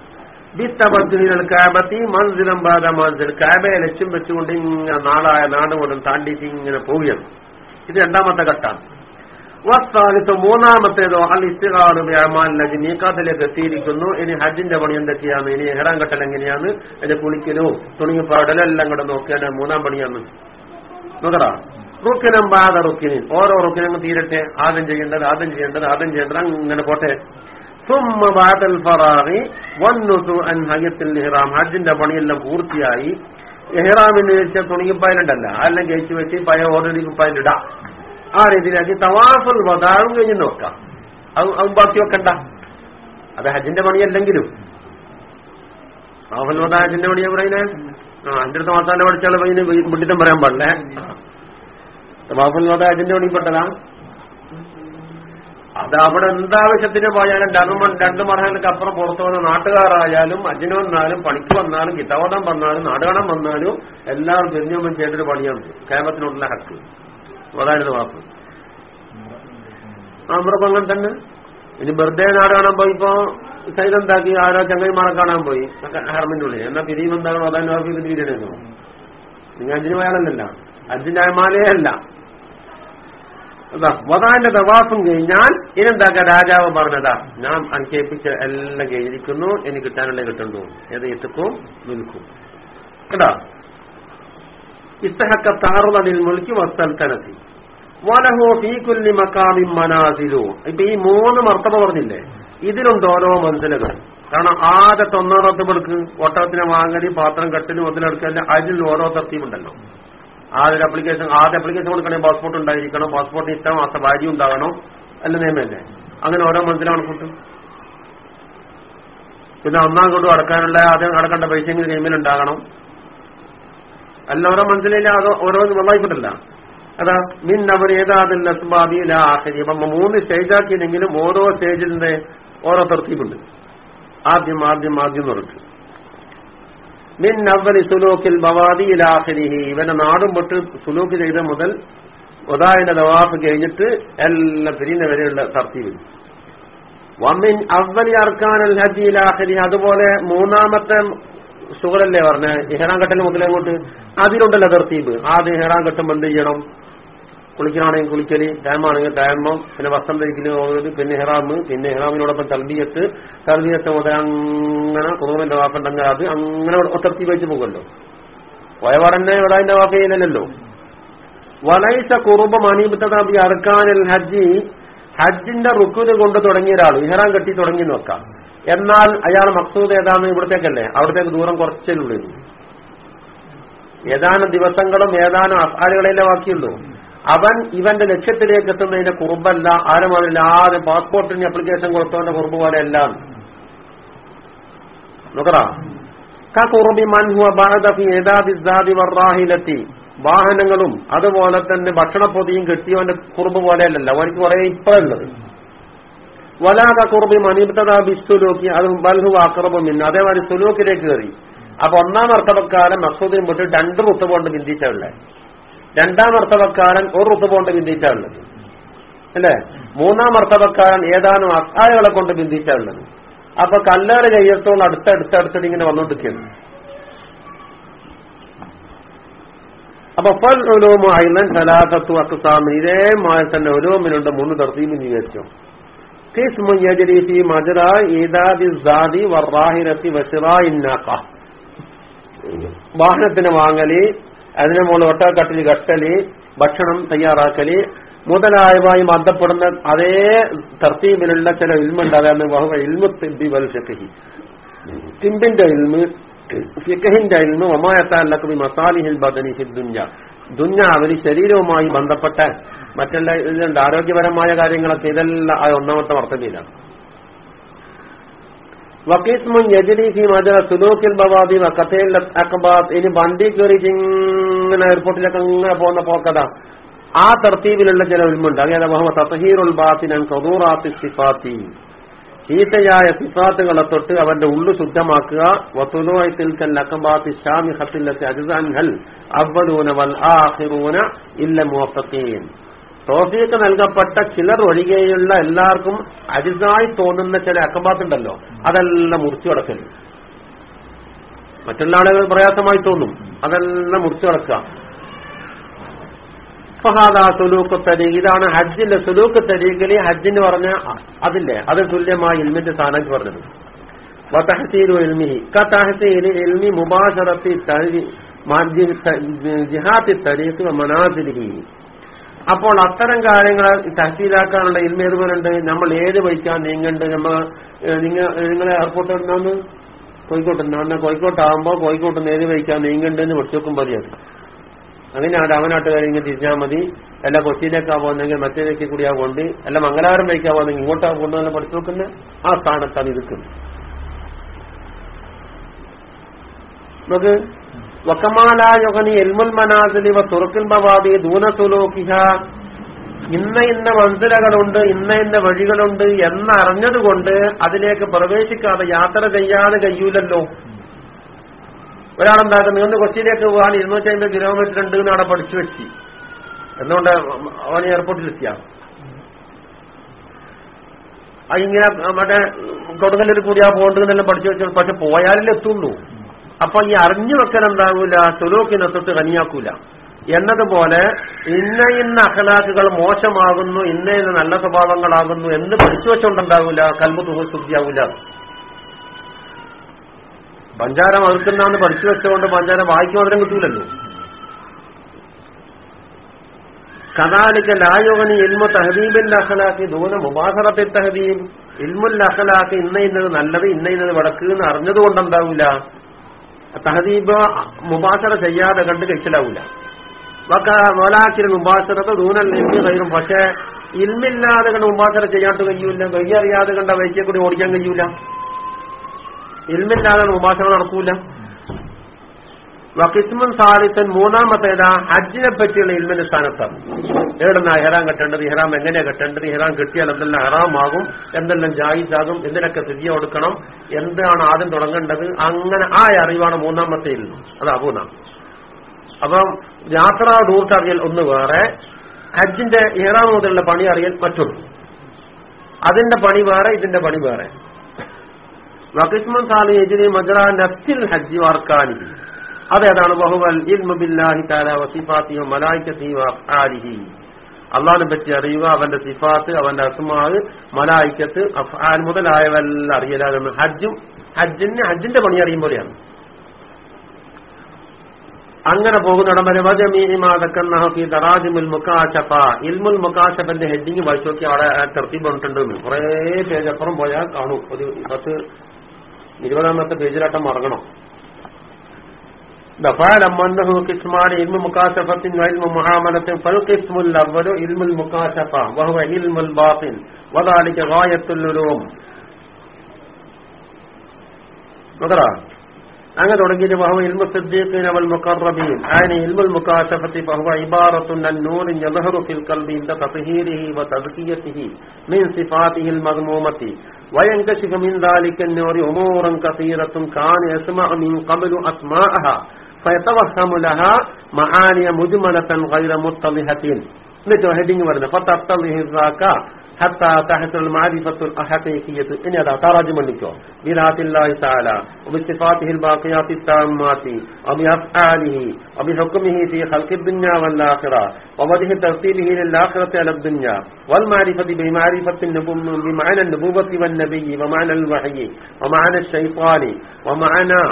Speaker 1: ബിത്തബദ്ദിനിൽ കാബത്തി മൻസിലം ബാധ മൻസിൽ കാബയെ ലക്ഷ്യം വെച്ചുകൊണ്ട് ഇങ്ങനെ നാടായ നാട് മുതൽ താണ്ടിയിട്ട് ഇങ്ങനെ പോവുകയാണ്. ഇത് രണ്ടാമത്തെ ഘട്ടമാണ്. വസ്താലിത്ത് മൂന്നാമത്തേതോ അൽ ഇസ്തിഹാറ് വ്യാമാലിലേക്ക് നീക്കാത്തിലേക്ക് എത്തിയിരിക്കുന്നു. ഇനി ഹജ്ജിന്റെ പണി എന്തൊക്കെയാണ്? ഇനി ഹെറാൻ കെട്ടൽ എങ്ങനെയാണ്? അതിന്റെ കുളിക്കലോ തുണിപ്പാടലെല്ലാം കൂടെ നോക്കിയാണ് മൂന്നാം പണിയാണ്. നോക്കടാ. റുക്കിനും ബാധ റുക്കിനും ഓരോ റുക്കിനും തീരട്ടെ. ആദ്യം ചെയ്യേണ്ടത് ആദ്യം ചെയ്യേണ്ടത് ആദ്യം ചെയ്യേണ്ടത്. അങ്ങനെ പോട്ടെ. സുമ്മ ബാദൽ ഫറാഹി വന്നുതു അൻ ഹയ്യത്തിൽ ഇഹ്റാം. ഹജ്ജിന്റെ പണിയെല്ലാം പൂർത്തിയായി. എഹ്റാമിന് വെച്ച തുണിക്കുപ്പായിലുണ്ടല്ല കഴിച്ചു വെച്ച് പഴയ ഓർഡറി കുപ്പായിലിടാം ആ രീതിയിലാക്കി തവാഫൽ വതാഴും കഴിഞ്ഞ് നോക്കാം. അത് ബാക്കി വെക്കണ്ട. അത് ഹജിന്റെ പണിയല്ലെങ്കിലും. തവാഫൽ വതാ ഹജിന്റെ പണിയാ പറയുന്നേ? ആ എന്റെ അടുത്ത് പഠിച്ചാൽ പയ്യന് പറയാൻ പാടില്ലേ? തവാഫൽ വതാ ഹജിന്റെ പണി പെട്ടതാ. അത് അവിടെ എന്താവശ്യത്തിന് പോയാലും രണ്ടും രണ്ടു മറകൾക്ക് അപ്പുറം പുറത്തു വന്ന നാട്ടുകാരായാലും അജിന് വന്നാലും പണിക്ക് വന്നാലും കിതാവടം വന്നാലും നാടുകടം വന്നാലും എല്ലാവരും തിരിഞ്ഞൊന്നും ചെയ്തൊരു പണിയാണ്. കേരളത്തിനുള്ള ഹക്ക്. അതായത് വാക്ക് അങ്ങനെ തന്നെ. ഇനി വെറുതെ ആട് കാണാൻ പോയി? പോയിപ്പോ സൈലെന്താക്കി ആരോ ചങ്ങൈമാരെ കാണാൻ പോയി. ഹർമിന്റെ ഉള്ളിൽ. എന്നാ പിരിയും എന്താണോ? അതാണ് അവർക്ക് പിരിയിടുന്നു നിങ്ങൾ അഞ്ചിന് പോയാലല്ല അഞ്ചിന്റെ അയമാലേ അല്ല. വധാന്റെ തവാഫും കഴിഞ്ഞാൽ ഇനെന്താക്ക രാജാവ് പറഞ്ഞതാ? ഞാൻ അനക്കേൽപ്പിച്ച എല്ലാം കഴിഞ്ഞിരിക്കുന്നു. എനിക്ക് കിട്ടാനുള്ള കിട്ടുന്നു. ഏത് എത്തുക്കും? നിൽക്കും കേട്ടാ? ഇത്തഹക്ക താറുതലിൽ മുൽക്കി വസ്തൽത്തനത്തി വലഹോ ഫീ കുല്ലി മക്കാമി മനാസിലു ഇപ്പൊ ഈ മൂന്ന് മർത്തമ പറഞ്ഞില്ലേ? ഇതിലുണ്ട് ഓരോ മനസ്സിലകൾ കാരണം ആകെ ഒന്നാം പേർക്ക് ഒട്ടകത്തിനെ വാങ്ങലി പാത്രം കെട്ടിന് മുതലെടുക്കൽ അതിൽ ഓരോ തർത്തീവുണ്ടല്ലോ ആദ്യ അപ്ലിക്കേഷൻ ആദ്യ അപ്ലിക്കേഷൻ കൊടുക്കണമെങ്കിൽ പാസ്പോർട്ട് ഉണ്ടായിരിക്കണം. പാസ്പോർട്ടിന് ഇഷ്ടം മാസ ഭാര്യ ഉണ്ടാകണം. അല്ല നിയമല്ലേ. അങ്ങനെ ഓരോ മനസ്സിലാണ് കൂട്ടും പിന്നെ ഒന്നാം കൊണ്ടും അടക്കാനുള്ള ആദ്യം അടക്കേണ്ട പൈസയെങ്കിലും കൈമിൽ ഉണ്ടാകണം അല്ല ഓരോ മനസ്സിലെ ഓരോ വെള്ളായിപ്പെട്ടല്ല അതാ മിൻ അവർ ഏതാതിൽ അസ്ബാബിയില ആഖരി. അപ്പം മൂന്ന് സ്റ്റേജാക്കിയില്ലെങ്കിലും ഓരോ സ്റ്റേജിന്റെ ഓരോ തർത്തിപ്പുണ്ട് ആദ്യം ആദ്യം ആദ്യം നിറച്ചു മിൻ അവലി സുലൂക്കിൽ ബവാദി ഇലാഖരിഹി ഇവന്റെ നാടും പൊട്ട് സുലൂക്ക് ചെയ്ത മുതൽ ഒതായുടെ ദവാഫ് കഴിഞ്ഞിട്ട് എല്ലാം പിരിയുന്ന വരെയുള്ള തർത്തീബ് വമിൻ അവലി അർക്കാനൽ ഹജ്ജി ഇലാഖരി അതുപോലെ മൂന്നാമത്തെ സുഖലല്ലേ പറഞ്ഞ? ഇഹ്റാം കെട്ടൽ മുതലേ അങ്ങോട്ട് അതിലുണ്ടല്ലോ തർത്തീബ് ആദ്യം ഇഹ്റാം കെട്ടുമ്പോൾ എന്ത് ചെയ്യണം? കുളിക്കണമെങ്കിൽ കുളിക്കൽ ടൈമാണെങ്കിൽ ടൈമം പിന്നെ വസ്ത്രം ധരിക്കൽ പോകരുത് പിന്നെ ഇഹ്റാമ് പിന്നെ ഇഹ്റാമിനോടൊപ്പം തൽബിയത്ത് തൽബിയത്ത് മുതൽ അങ്ങനെ കുറുമന്റെ വാപ്പുണ്ടെങ്കിൽ അത് അങ്ങനെ ഒത്തർത്തി വെച്ച് പോകുമല്ലോ. ഇവിടെ അതിന്റെ വാക്ക് ചെയ്യുന്നില്ലല്ലോ. വലൈസ കുറുബ മണിബത്തതാബി അറക്കാനൽ ഹജ്ജി. ഹജ്ജിന്റെ റുക്കുന് കൊണ്ട് തുടങ്ങിയ ഒരാൾ. ഇഹ്റാം കെട്ടി തുടങ്ങി നോക്കാം എന്നാൽ അയാൾ മക്സൂദ് ഏതാണ് ഇവിടത്തേക്കല്ലേ? അവിടത്തേക്ക് ദൂരം കുറച്ചേ ഏതാനും ദിവസങ്ങളും ഏതാനും അഫാലുകളെല്ലാം ബാക്കിയുള്ളൂ അവൻ ഇവന്റെ ലക്ഷ്യത്തിലേക്ക് എത്തുന്നതിന്റെ കുറുബല്ല ആരും ആദ്യം പാസ്പോർട്ടിന് അപ്ലിക്കേഷൻ കൊടുത്തവന്റെ കുറുബ് പോലെ എല്ലാം നോക്കറാ വാഹനങ്ങളും അതുപോലെ തന്നെ ഭക്ഷണപ്പൊതിയും കിട്ടിയവന്റെ കുറുബ് പോലെയല്ലല്ലോ. അവർക്ക് കുറെ ഇപ്പോഴുള്ളത് വലാക കുറുബി മണിബ്തദ ബിസ്തുലൂക്കി അത് ബൽഹു ആക്രമിന്ന് അതേമാതിരി സുലൂക്കിലേക്ക് കയറി. അപ്പൊ ഒന്നാം അർത്ഥവക്കാരൻ മസൂദിന് വിട്ട് രണ്ട് റുത്ത് കൊണ്ട് ബിന്ദിച്ചുള്ളത് രണ്ടാം അർത്ഥവക്കാരൻ ഒരു റുത്ത് കൊണ്ട് ബിന്ദിച്ചുള്ളത് അല്ലേ? മൂന്നാം അർത്ഥവക്കാരൻ ഏതാനും അസ്ഥായകളെ കൊണ്ട് ബിന്ദിച്ചുള്ളത് അപ്പൊ കല്ലേറ് കയ്യത്തോളം അടുത്തടുത്തടുത്തിട്ട് ഇങ്ങനെ വന്നുകൊണ്ടിരിക്കുന്നു അപ്പൊ ഫൽ ഉലൂമു ഐലൻ സലാത്തത്തു അക്സാമി ഇതേമാതിരി തന്നെ ഒലോമിനുണ്ട് മൂന്ന് തർത്തീമിന് വിചാരിച്ചു വാഹനത്തിന് വാങ്ങൽ അതിനെ മുകളിൽ ഒട്ടകക്കട്ടിൽ കട്ടൽ ഭക്ഷണം തയ്യാറാക്കൽ മുതലായവായി ബന്ധപ്പെടുന്ന അതേ തർത്തീബിലുള്ള ചില ഇൽമുണ്ടാകാന്ന് ബഹുവ ഇൽമു തിബി വൽ ഫിഖഹി. തിമ്പിന്റെ ഇൽമ് ഫിഖഹിന്റെ ഇൽമ് ഒമായത്താലി മസാലിഹിൽ ബദനി ഫി ദുഞ്ഞ ദുഞ്ഞാവിന് ശരീരവുമായി ബന്ധപ്പെട്ട മറ്റുള്ള ഇതുണ്ട് ആരോഗ്യപരമായ കാര്യങ്ങളൊക്കെ ഇതെല്ലാം ആ ഒന്നാമത്തെ വർത്തനയിലാണ് വക്കീസ്മുൻ യജരി ഫി മജറ സുലൂക്കിൽ ബവാദി വക്കത്തേൽ അക്ബാദ് ഇനി വണ്ടി കയറി ഇങ്ങനെ എയർപോർട്ടിലൊക്കെ ഇങ്ങനെ പോകുന്ന പോക്കത. ആ തർത്തീവിലുള്ള ചില ഉൽമുണ്ട്. അങ്ങനെ മുഹമ്മദ് തസഹീർ ബാത്തിനൻ കദൂറാത്തി സിഫാത്തി. ചീത്തയായ സിഫാത്തുകളെ തൊട്ട് അവന്റെ ഉള്ളു ശുദ്ധമാക്കുക. വത്തുലോയത്തിൽ അക്കബാത്തി ഷാമി ഹത്തില്ലത്തെ അജുസാൻഹൽ അവലൂന വൽ ആഹിറൂന ഇല്ല മുഹത്തീൻ തോഫീക്ക് നൽകപ്പെട്ട ചിലർ ഒഴികെയുള്ള എല്ലാവർക്കും അരുതായി തോന്നുന്ന ചില അക്കബാത്തുണ്ടല്ലോ അതെല്ലാം മുറിച്ചു കിടക്കൽ. മറ്റുള്ള ആളുകൾ പ്രയാസമായി തോന്നും. അതെല്ലാം മുറിച്ചു കിടക്കുക. ഇതാണ് ഹജ്ജിന്റെ സുലൂക്ക് തരീഖിൽ ഹജ്ജിന് പറഞ്ഞ അതില്ലേ? അത് തുല്യമായ ഇൽമിന്റെ സ്ഥാനം പറഞ്ഞത്. ഇൽമി മുബാശറത്തി അപ്പോൾ അത്തരം കാര്യങ്ങൾ തഹസീലാക്കാനുള്ള ഇൽമ ഏതുപോലുണ്ട്? നമ്മൾ ഏത് വഹിക്കാൻ നീങ്ങണ്ട് നമ്മൾ നിങ്ങൾ നിങ്ങളെ എയർപോർട്ട് നിന്നാണ് കോഴിക്കോട്ട് നിന്നാണ് കോഴിക്കോട്ടാകുമ്പോൾ കോഴിക്കോട്ട് നേര് വഹിക്കാൻ നീങ്ങണ്ടെന്ന് വിളിച്ചു നോക്കുമ്പോൾ അങ്ങനെയാണ് കാര്യം ഇങ്ങനെ തിരിഞ്ഞാൽ മതി. അല്ല കൊച്ചിയിലേക്കാ പോകുന്നെങ്കിൽ മറ്റേലേക്ക് കൂടിയാ കൊണ്ട്. അല്ല മംഗലാപുരം വഹിക്കാൻ പോകുന്നെങ്കിൽ ഇങ്ങോട്ടാ കൊണ്ടുവന്ന് പഠിച്ചു നോക്കുന്ന ആ സ്ഥാനത്താണ് ഇരിക്കുന്നത്. നമുക്ക് വക്കമാലായുഗനി എൽമുൽ മനാസിലി തുറക്കിൽ ബവാദി ദൂന സുലൂക്കിഹ. ഇന്ന ഇന്ന മന്ദിരകളുണ്ട് ഇന്ന ഇന്ന വഴികളുണ്ട് എന്നറിഞ്ഞതുകൊണ്ട് അതിലേക്ക് പ്രവേശിക്കാതെ യാത്ര ചെയ്യാതെ കഴിയൂലല്ലോ. ഒരാളെന്താക്കും നീന്ന് കൊച്ചിയിലേക്ക് പോകാൻ ഇരുന്നൂറ്റി അമ്പത് കിലോമീറ്റർ ഉണ്ട് അവിടെ പഠിച്ചു വെച്ചി. എന്തുകൊണ്ട് അവൻ എയർപോർട്ടിലെത്തിയ അതിങ്ങനെ മറ്റേ കൊടുങ്ങല്ലൂർ കൂടിയാ പോകണ്ടെന്നെല്ലാം പഠിച്ചു വെച്ചു പക്ഷെ പോയാലല്ലേ എത്തുള്ളൂ. അപ്പൊ ഈ അറിഞ്ഞു വെക്കലുണ്ടാകൂല സുലൂക്കിനൊത്തിട്ട് കനിയാക്കൂല. എന്നതുപോലെ ഇന്ന ഇന്ന അഖലാഖുകൾ മോശമാകുന്നു ഇന്ന ഇന്ന നല്ല സ്വഭാവങ്ങളാകുന്നു എന്ന് പഠിച്ചു വെച്ചുകൊണ്ടുണ്ടാകൂല കൽബ് ശുദ്ധിയാവൂല. പഞ്ചാര മറുക്കുന്നാന്ന് പഠിച്ചു വെച്ചുകൊണ്ട് പഞ്ചാര വായിക്കും മധുരം കിട്ടൂലല്ലോ. കഥാലിക്ക ലായോഗനി ഇൽമു തഹദീബിൽ അഹലാക്കി ദൂന മുബാസറത്തിൽ തഹദീബ് ഇൽമുൽ അഹലാക്കി ഇന്ന ഇന്നത് നല്ലത് ഇന്ന ഇന്നത് വടക്ക് എന്ന് അറിഞ്ഞതുകൊണ്ടുണ്ടാവില്ല തഹദീബ് മുബാസറ ചെയ്യാതെ കണ്ട് കഴിച്ചിലാവൂല മോലാക്കിന് മുബാസറത്ത് ദൂനൽ ഇൽമി കയ്യും പക്ഷേ ഇൽമില്ലാതെ കണ്ട് മുബാസറ ചെയ്യാണ്ട് കഴിയൂല അറിയാതെ കണ്ട വൈദ്യെ കൂടി ഓടിക്കാൻ കഴിയൂല. ഇൽമില്ലാതെ ഉപാസന നടക്കൂല. വക്കിസ്മുൻ സാലിത്തൻ മൂന്നാമത്തേതാ ഹജ്ജിനെ പറ്റിയുള്ള ഇൽമിന്റെ സ്ഥാനത്താണ്. എവിടുന്ന ഹെറാം കെട്ടേണ്ടത്? ഹെറാം എങ്ങനെയാ കെട്ടേണ്ടത്? ഹെറാം കെട്ടിയാൽ എന്തെല്ലാം ഹറാമാകും? എന്തെല്ലാം ജായിദാകും എന്തിനൊക്കെ സ്ഥിതി കൊടുക്കണം? എന്താണ് ആദ്യം തുടങ്ങേണ്ടത്? അങ്ങനെ ആ അറിവാണ് മൂന്നാമത്തെ ഇൽമ. അത് അപൂന അപ്പം യാത്രാ റൂട്ട് അറിയൽ ഒന്ന് വേറെ. ഹജ്ജിന്റെ ഇഹ്റാം മുതലുള്ള പണി അറിയൽ മറ്റൊന്ന്. അതിന്റെ പണി വേറെ ഇതിന്റെ പണി വേറെ. വക്കിസ്മൻ സാലി എജിനെ മജറ നഫ്സിൽ ഹജ്ജി വാർക്കാനി. അതേതാണ്? ബഹുവൽ താല അള്ളാഹിനെ പറ്റി അറിയുക അവന്റെ സിഫാത്ത് അവന്റെ അസുമാവ് മലായിക്കത്ത് അഫ്ആൽ മുതലായവെല്ലാം അറിയലാകുന്നു ഹജ്ജും ഹജ്ജിന് ഹജ്ജിന്റെ പണി അറിയും പോലെയാണ്. അങ്ങനെ മുക്കാശഫ ഇൽമുൽ ഹെഡിങ് വായിച്ചു നോക്കി അവിടെ തൃപ്തി പറഞ്ഞിട്ടുണ്ട് കുറെ പേജപ്പുറം പോയാൽ കാണും. ഒരു പത്ത് ഇരുപതാമത്തെ പേജിലാട്ടം മറങ്ങണം. ദഫാലമ്മന്നഹു ഇൽമു ഇൽമുൽ ഇൽമുൽ വദാലിക ഗായത്തുൽ അങ്ങനെ തുടങ്ങിയിട്ട് ബഹുവ ഇൽമു സിദ്ദീഖീൻ അവൽ മുഖറബീൻ ആന ഇൽമുൽ മുഖാശഫത്തി ബഹുവ ഇബാറത്തുൻ അന്നൂറിൻ യദ്ഹറു ഫിൽ ഖൽബി ഇൻദ തത്ഹീരിഹി വ തസ്കിയതിഹി മിൻ സിഫാതിഹിൽ മദ്മൂമത്തി വയൻകശിഫ മിൻ ദാലിക അന്നൂറി ഉമൂറൻ കസീറത്തുൻ കാന യസ്മഅ മിൻ ഖബ്ലു അസ്മാഅഹ. ഫയതവഹമു ലഹ മആനിയ മുജ്മലതൻ ഗൈറ മുത്തലിഹത്തിൻ എന്നിട്ട് ഹെഡിങ് വരുന്നത്. ഫത്തത്തലിഹിസാക്ക حتى تحت المعرفة الحقيقية إن هذا تراجم منكو برات الله تعالى وبصفاته الباقيات التامات وبأفعاله وبحكمه في خلق الدنيا والآخرة ووجه ترتيبه للآخرة على الدنيا والمعرفة بمعرفة النبوة بمعنى النبوة والنبي ومعنى الوحي ومعنى الشيطان ومعنى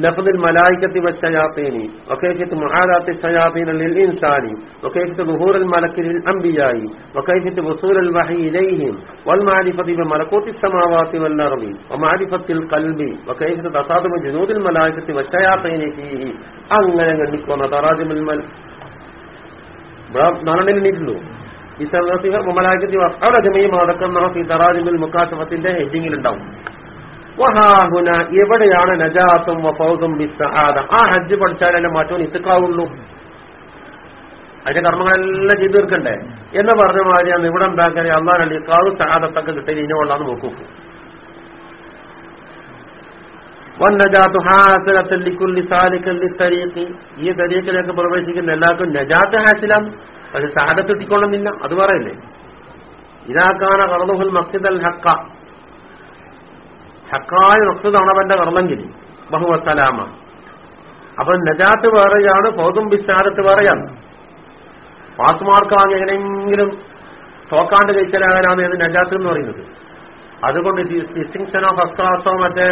Speaker 1: ലഫദിൽ മലായിക്കത്തി വച്ചയാത്തീനി വക്കൈഫത്ത് മഹാദാത്തി സയാത്തീനിൽ ഇൻസാനി. വക്കൈഫത്ത് ബുഹൂറൽ മലക്കിൽ അംബിയായി. വക്കൈഫത്ത് ബസൂരൽ വഹി ഇലൈഹിം. വൽ മാരിഫത്തി മലക്കൂത്തി സമാവാത്തി വല്ലറബി വമാരിഫത്തിൽ കൽബി. വക്കൈഫത്ത് തസാദുമ ജനൂദിൽ മലായിക്കത്തി വച്ചയാത്തീനി ഫീഹി. അങ്ങനെ കണ്ടിക്കോന്ന തറാജുമിൽ മൽ. ഇവിടെ നാലെണ്ണിലിരുന്നു ഈ സർവസിഹ മലായിക്കത്തി അതൊക്കെ ഈ മാതക്കം നമുക്ക് ഈ തറാജുമിൽ മുക്കാശഫത്തിന്റെ ഹെഡിങ്ങിലുണ്ടാവും. വഹാഹുന എവിടെയാണ് നജാത്തും വഫൗസും വിസ്സഹാദ ആ ഹജ്ജ് പഠിച്ചാലല്ലേ മറ്റോൻ ഇത്തുക്കാവുള്ളൂ അതിന്റെ കർമ്മങ്ങളെല്ലാം ചെയ്തു തീർക്കണ്ടേ? എന്ന് പറഞ്ഞ മാതിരിയാണ് ഇവിടെ ഉണ്ടാക്കാൻ അള്ളാഹ് ഇക്കാവ് സഹാദത്തൊക്കെ കിട്ടിയത് ഇനി കൊള്ളാന്ന് നോക്കൂ. വന്നജാത്തു ഹാസിലത്തിൽ സാലിക്കല്ലി തരീക്ക് ഈ തരീക്കിലേക്ക് പ്രവേശിക്കുന്ന എല്ലാവർക്കും നജാത്ത് ഹാസിലാണ്. പക്ഷെ സഹാദത്ത് കിട്ടിക്കൊള്ളുന്നില്ല. അത് പറയല്ലേ? ഇതാക്കാന കറന്നുഹുൽ മക്കിദൽ ഹക്ക ഹക്കായ മക്സദാണ് അവന്റെ കർമ്മങ്കിൽ ബഹുവസലാമ അപ്പൊ നജാത്ത് വേറെയാണ് ഫൗതും വിശാലത്ത് വേറെയാണ്. പാസ്മാർക്കാണ് എങ്ങനെയെങ്കിലും തോക്കാണ്ട് കഴിച്ചലാകാനാണ് ഇത് നജാത്ത് എന്ന് പറയുന്നത്? അതുകൊണ്ട് ഡിസ്റ്റിങ്ഷൻ ഓഫ് ഫസ്റ്റ് ക്ലാസോ മറ്റേ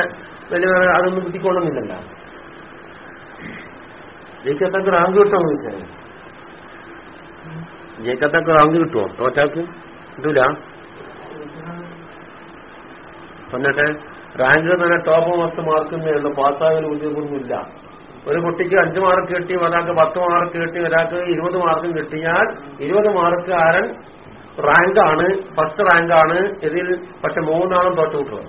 Speaker 1: വലിയ അതൊന്നും കിട്ടിക്കൊള്ളുന്നില്ലല്ല ജയിക്കത്തക്ക് റാങ്ക് കിട്ടുമോ ചോദിച്ചാൽ ജയിക്കത്തക്ക് റാങ്ക് കിട്ടുമോ? തോറ്റാക്ക് കിട്ടൂല. എന്നിട്ട് റാങ്കിൽ തന്നെ ടോപ്പ് പത്ത് മാർക്കുന്നേ ഉള്ളൂ പാസ്സാകൽ ബുദ്ധിമുട്ടൊന്നുമില്ല ഒരു കുട്ടിക്ക് അഞ്ച് മാർക്ക് കിട്ടി ഒരാൾക്ക് പത്ത് മാർക്ക് കിട്ടി ഒരാൾക്ക് ഇരുപത് മാർക്കും കിട്ടിയാൽ ഇരുപത് മാർക്ക് ആരൻ റാങ്കാണ് ഫസ്റ്റ് റാങ്കാണ് ഇതിൽ പക്ഷെ മൂന്നാളും തോറ്റു കിട്ടുക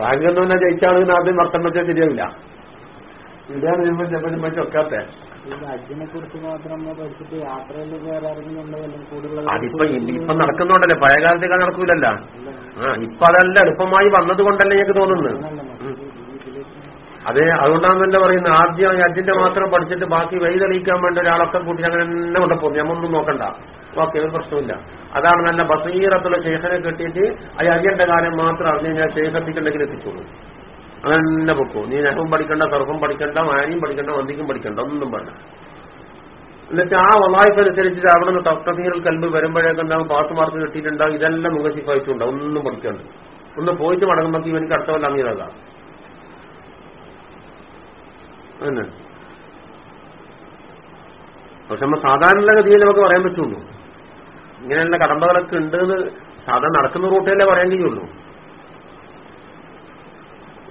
Speaker 1: റാങ്ക് എന്ന് പറഞ്ഞാൽ ജയിച്ചാണെങ്കിൽ ആദ്യം വർത്തം വെച്ചാൽ ശരിയാവില്ല. ഇതാണ് വരുമ്പോ ചെപ്പനും പറ്റും അതിപ്പോ ഇപ്പൊ നടക്കുന്നുണ്ടല്ലേ. പഴയ കാലത്തെ നടക്കൂലല്ല. ആ ഇപ്പൊ അതല്ല. എളുപ്പമായി വന്നത് കൊണ്ടല്ലേ ഞങ്ങൾക്ക് തോന്നുന്നത്. അതെ അതുകൊണ്ടാണ് തന്നെ പറയുന്നത്. ആദ്യം അജിന്റെ മാത്രം പഠിച്ചിട്ട് ബാക്കി വഴി തെളിയിക്കാൻ വേണ്ട ഒരാളൊക്കെ കൂട്ടി അങ്ങനെ തന്നെ ഞാൻ ഞമ്മൊന്നും നോക്കണ്ട. ഓക്കെ ഒരു പ്രശ്നമില്ല അതാണ് നല്ല ബസീറത്തുള്ള ശേഖനെ കെട്ടിയിട്ട് അത് അജിന്റെ കാര്യം മാത്രം അറിഞ്ഞു കഴിഞ്ഞാൽ ശേഖരത്തിക്കുണ്ടെങ്കിൽ എത്തിച്ചോളൂ. അങ്ങനെ പൊക്കോ. നീ നെഹവും പഠിക്കണ്ട സർഫും പഠിക്കണ്ട മാനിയും പഠിക്കണ്ട വന്തിക്കും പഠിക്കണ്ട ഒന്നും വേണ്ട. എന്നിട്ട് ആ വലായ്പ അനുസരിച്ചിട്ട് അവിടെ നിന്ന് തസ്തീകൾ കൽബ് വരുമ്പോഴേക്കും എന്താകും പാസ് മാർക്ക് കിട്ടിയിട്ടുണ്ടാവും ഇതെല്ലാം മുഖശിഫായിട്ടുണ്ടാവും ഒന്നും പഠിക്കണ്ട. ഒന്ന് പോയിട്ട് മടങ്ങുമ്പോൾ ഇവനിക്ക് അടുത്തവല്ല അമീറാകാം തന്നെ പക്ഷെ നമ്മൾ സാധാരണ ഗതിയിൽ നമുക്ക് പറയാൻ പറ്റുള്ളൂ. ഇങ്ങനെയുള്ള കടമ്പകളൊക്കെ ഉണ്ട് സാധാരണ നടക്കുന്ന റൂട്ടിലേ പറയാൻ കഴിയുള്ളൂ.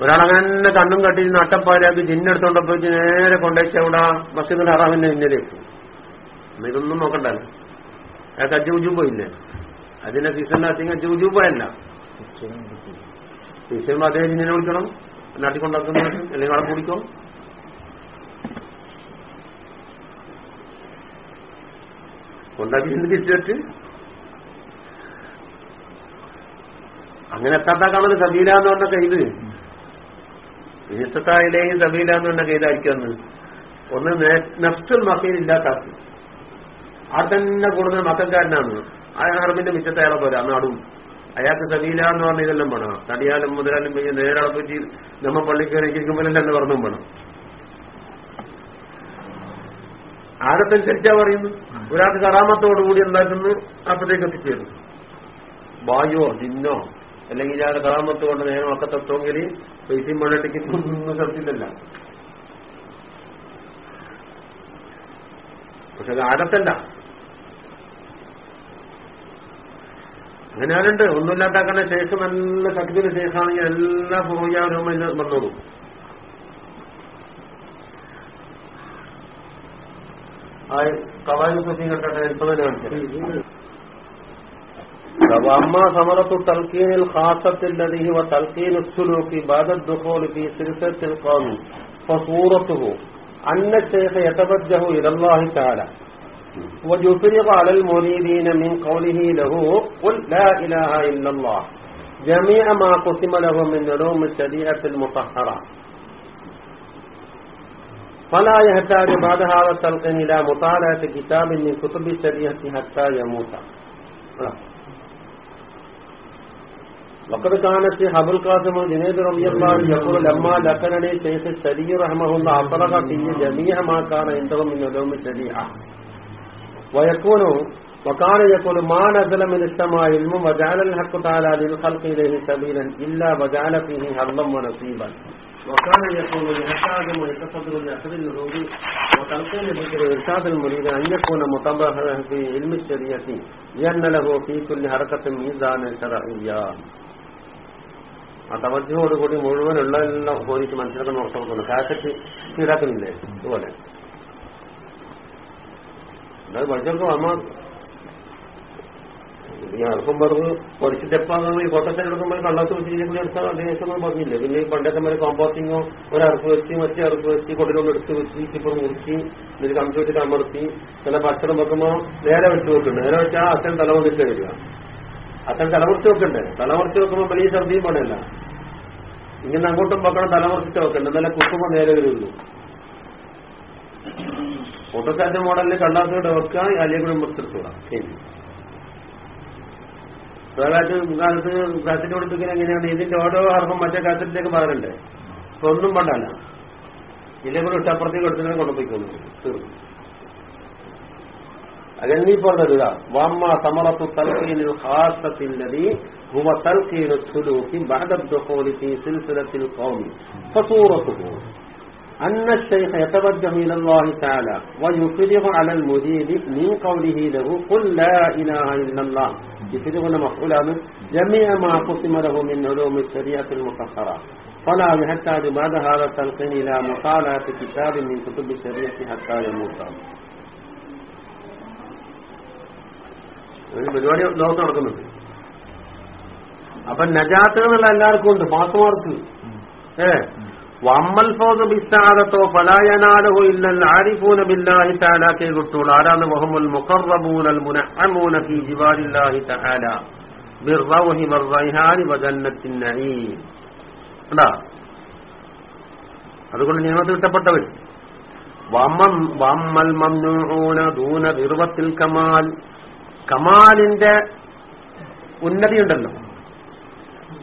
Speaker 1: ഒരാളങ്ങനെ കണ്ണും കട്ടി നട്ടപ്പാരാക്കി ജിന്നെടുത്തോണ്ടപ്പോ നേരെ കൊണ്ടുവച്ച അവിടെ മസ്ജിദുൽ ഹറാമിന്റെ ഇന്നലേക്ക് ഇതൊന്നും നോക്കണ്ടല്ലോ. അയാൾക്ക് അജ്ജു പോയില്ലേ? അതിന്റെ സീസണിനകത്തേക്ക് അജ്ജു പോയല്ല. സീസൺ അദ്ദേഹം ജിന്നിനെ വിളിക്കണം. നാട്ടിക്കൊണ്ടാക്കുന്നത് അല്ലെങ്കിൽ അവിടെ കുടിക്കും. കൊണ്ടാക്കി ജിന്ന് തിരിച്ചിട്ട്. അങ്ങനെ എത്താത്താക്കാണത് കബീല എന്ന് പറഞ്ഞ കയ്യിൽ ഇനിസ്തായിലെയും സബീല എന്ന് പറഞ്ഞ കയ്യിലായിരിക്കും ഒന്ന് നഫ്സുൽ മസീൽ ഇല്ലാത്താക്കി ആ തന്നെ കൂടുതൽ മതക്കാരനാണ് ആ ഹർമിന്റെ മിച്ചത്തെ അയാളെ പോലെ നാടും. അയാൾക്ക് സബീല എന്ന് പറഞ്ഞ ഇതെല്ലാം വേണം. തടിയാലും മുതലാലും പോയി നേരെ പറ്റി നമ്മ പള്ളിക്കറി ഇരിക്കുമ്പോഴെല്ലാം എന്ന് പറഞ്ഞും വേണം. ആരത്തനുസരിച്ചാ പറയുന്നു ഒരാൾക്ക് കറാമത്തോടുകൂടി എന്താക്കുന്നു? അപ്പത്തേക്ക് എത്തിച്ചേരുന്നു വായുവോ ജിന്നോ? അല്ലെങ്കിൽ ഇയാളുടെ കറാമത്ത് കൊണ്ട് നേരെ മക്കത്തെത്തുമെങ്കിൽ പൈസയും വേണ്ട ടിക്കറ്റ് ഒന്നും സ്ഥലത്തില്ലല്ല പക്ഷെ അത് ആടത്തല്ല അങ്ങനെ ആരുണ്ട് ഒന്നുമില്ലാത്താക്കണ ശേഷം നല്ല ശക്തിയുടെ ശേഷമാണെങ്കിൽ എല്ലാ പൂർവജാരും വന്നോളൂ. ആ കവാലി പറ്റി കണ്ടിട്ട് ഇപ്പൊ തന്നെ واما ثمرة تلقين الخاصة الذي هو تلقين السلوك بعد الدخول في سلسلة القوم فصورته أن الشيخ يتوجه إلى الله تعالى. ويفرض على المريدين من قوله له قل لا إله إلا الله. جميع ما قسم له من علوم الشريعة المطهرة. فلا يحتاج بعد هذا التلقين إلى مطالعة كتاب من كتب الشريعة حتى يموت. وقد كانت أبو القاسم جنيد رضي الله عنه يقول لما ذكرني شيخ السري رحمه الله أطلق فيه جميع ما كان عنده من علوم الشريعة ويكون وكان يقول ما نزل من السماء علم وجعل الحق تعالى للخلق إليه سبيلا إلا وجعل فيه حظا ونصيبا وكان يقول يحتاج ويتصدر لأخذ النذور وتلقين ذكر إرشاد المريد أن يكون مطبخا في علم الشريعة لأن له في كل حركة ميزان شرعيا ആ തവജ്ജോടുകൂടി മുഴുവനുള്ള എല്ലാം പോലീസ് മനസ്സിലാക്കുന്ന ഉറപ്പാക്കുന്നു കാസറ്റ് ഈടാക്കുന്നില്ലേ? അതുപോലെ അതായത് മനുഷ്യർക്ക് അമ്മ അർപ്പം പറഞ്ഞ് പഠിച്ചിട്ട് എപ്പാന്ന് ഈ ഫോട്ടോഷൻ എടുക്കുമ്പോൾ കള്ളത്ത് വെച്ചിരിക്കുന്ന എടുത്താൽ അദ്ദേഹം പറഞ്ഞില്ലേ? പിന്നെ ഈ പണ്ടത്തെ മറ്റേ കോമ്പോസ്റ്റിങ്ങോ ഒരറുപ്പ് വെച്ച് മറ്റേ അറുപ്പ് വെച്ച് കൊടിലൊന്ന് എടുത്ത് വെച്ച് ഇപ്പം മുറിച്ച് ഇതിൽ കമ്പ്യൂട്ടർ വെച്ചിട്ട് അമർത്തി ചില ഭക്ഷണം വെക്കുമ്പോൾ നേരെ വെച്ച് വെക്കുന്നുണ്ട്. നേരെ വെച്ചാൽ അച്ഛൻ തലമുണ്ടിട്ട് വരിക. അച്ഛൻ തലമുറിച്ച് വെക്കണ്ടേ തലമുറിച്ച് വെക്കുമ്പോൾ വലിയ ഛർദിയും പാടില്ല ഇങ്ങനെ അങ്ങോട്ടും വെക്കണം തലമുറിച്ചിട്ട് വെക്കണ്ട നല്ല കുത്തുമ്പോൾ നേരെ വരുള്ളൂ ഫോട്ടോസാറ്റ് മോഡലിൽ കള്ളാത്തോടെ വെക്കുക അല്ലെങ്കിൽ കൂടെ മുറിച്ചെടുത്തുക ശരി വേറായിട്ട് കാലത്ത് കാസറ്റ് കൊടുപ്പിക്കുന്ന എങ്ങനെയാണ്? ഇതിന്റെ ഓരോ അർഹം മറ്റേ കാസറ്റിലേക്ക് പറയണ്ടേ ഇപ്പൊ ഒന്നും പണ്ടല്ല ഇല്ലെങ്കിൽ ഇട്ടപ്പുറത്തേക്ക് എടുത്തിട്ട് കൊണ്ടുപോയിക്കൊള്ളു തീർന്നു. أجل ني فرد دولا وأما ثمرة التلقين الخاصة الذي هو تلقين السلوك بعد الدخول في سلسلة القوم فصورته أن الشيخ يتوجه إلى الله تعالى ويصدق على المدير من قوله له قل لا إله إلا الله. يصدقنا مفعولا منه جميع ما قسم له من علوم الشريعة المطهرة. فلا يحتاج بعد هذا التلقين إلى مطالعة كتاب من كتب الشريعة حتى يموت. ഒരു പരിപാടി ലോകത്ത് നടക്കുന്നുണ്ട്. അപ്പൊ നജാത്ത് എന്നുള്ള എല്ലാവർക്കും ഉണ്ട് മാസമാർക്ക് ഏ? വമ്മൽ ഫോസ് ബിസ്സാദത്തോ ഫലായനാലഹു ഇല്ലൽ ആരിഫൂന ബില്ലാഹി തആലാക്കേ കിട്ടുള്ളൂ ആരാണ് വഹമുൽ മുഖറബൂനൽ മുനഅമൂന ഫീ ജിവാലില്ലാഹി തആല? ബിർറൗഹി വറൈഹാനി വജന്നത്തിൻ നഈം. കണ്ടാ? അതുകൊണ്ട് നിയമത്തിൽ ഇഷ്ടപ്പെട്ടവർ വമ്മം- വമ്മൽ മംനൂന ദൂന ബിർവത്തിൽ കമാൽ കമാലിന്റെ ഉന്നതിയുണ്ടല്ലോ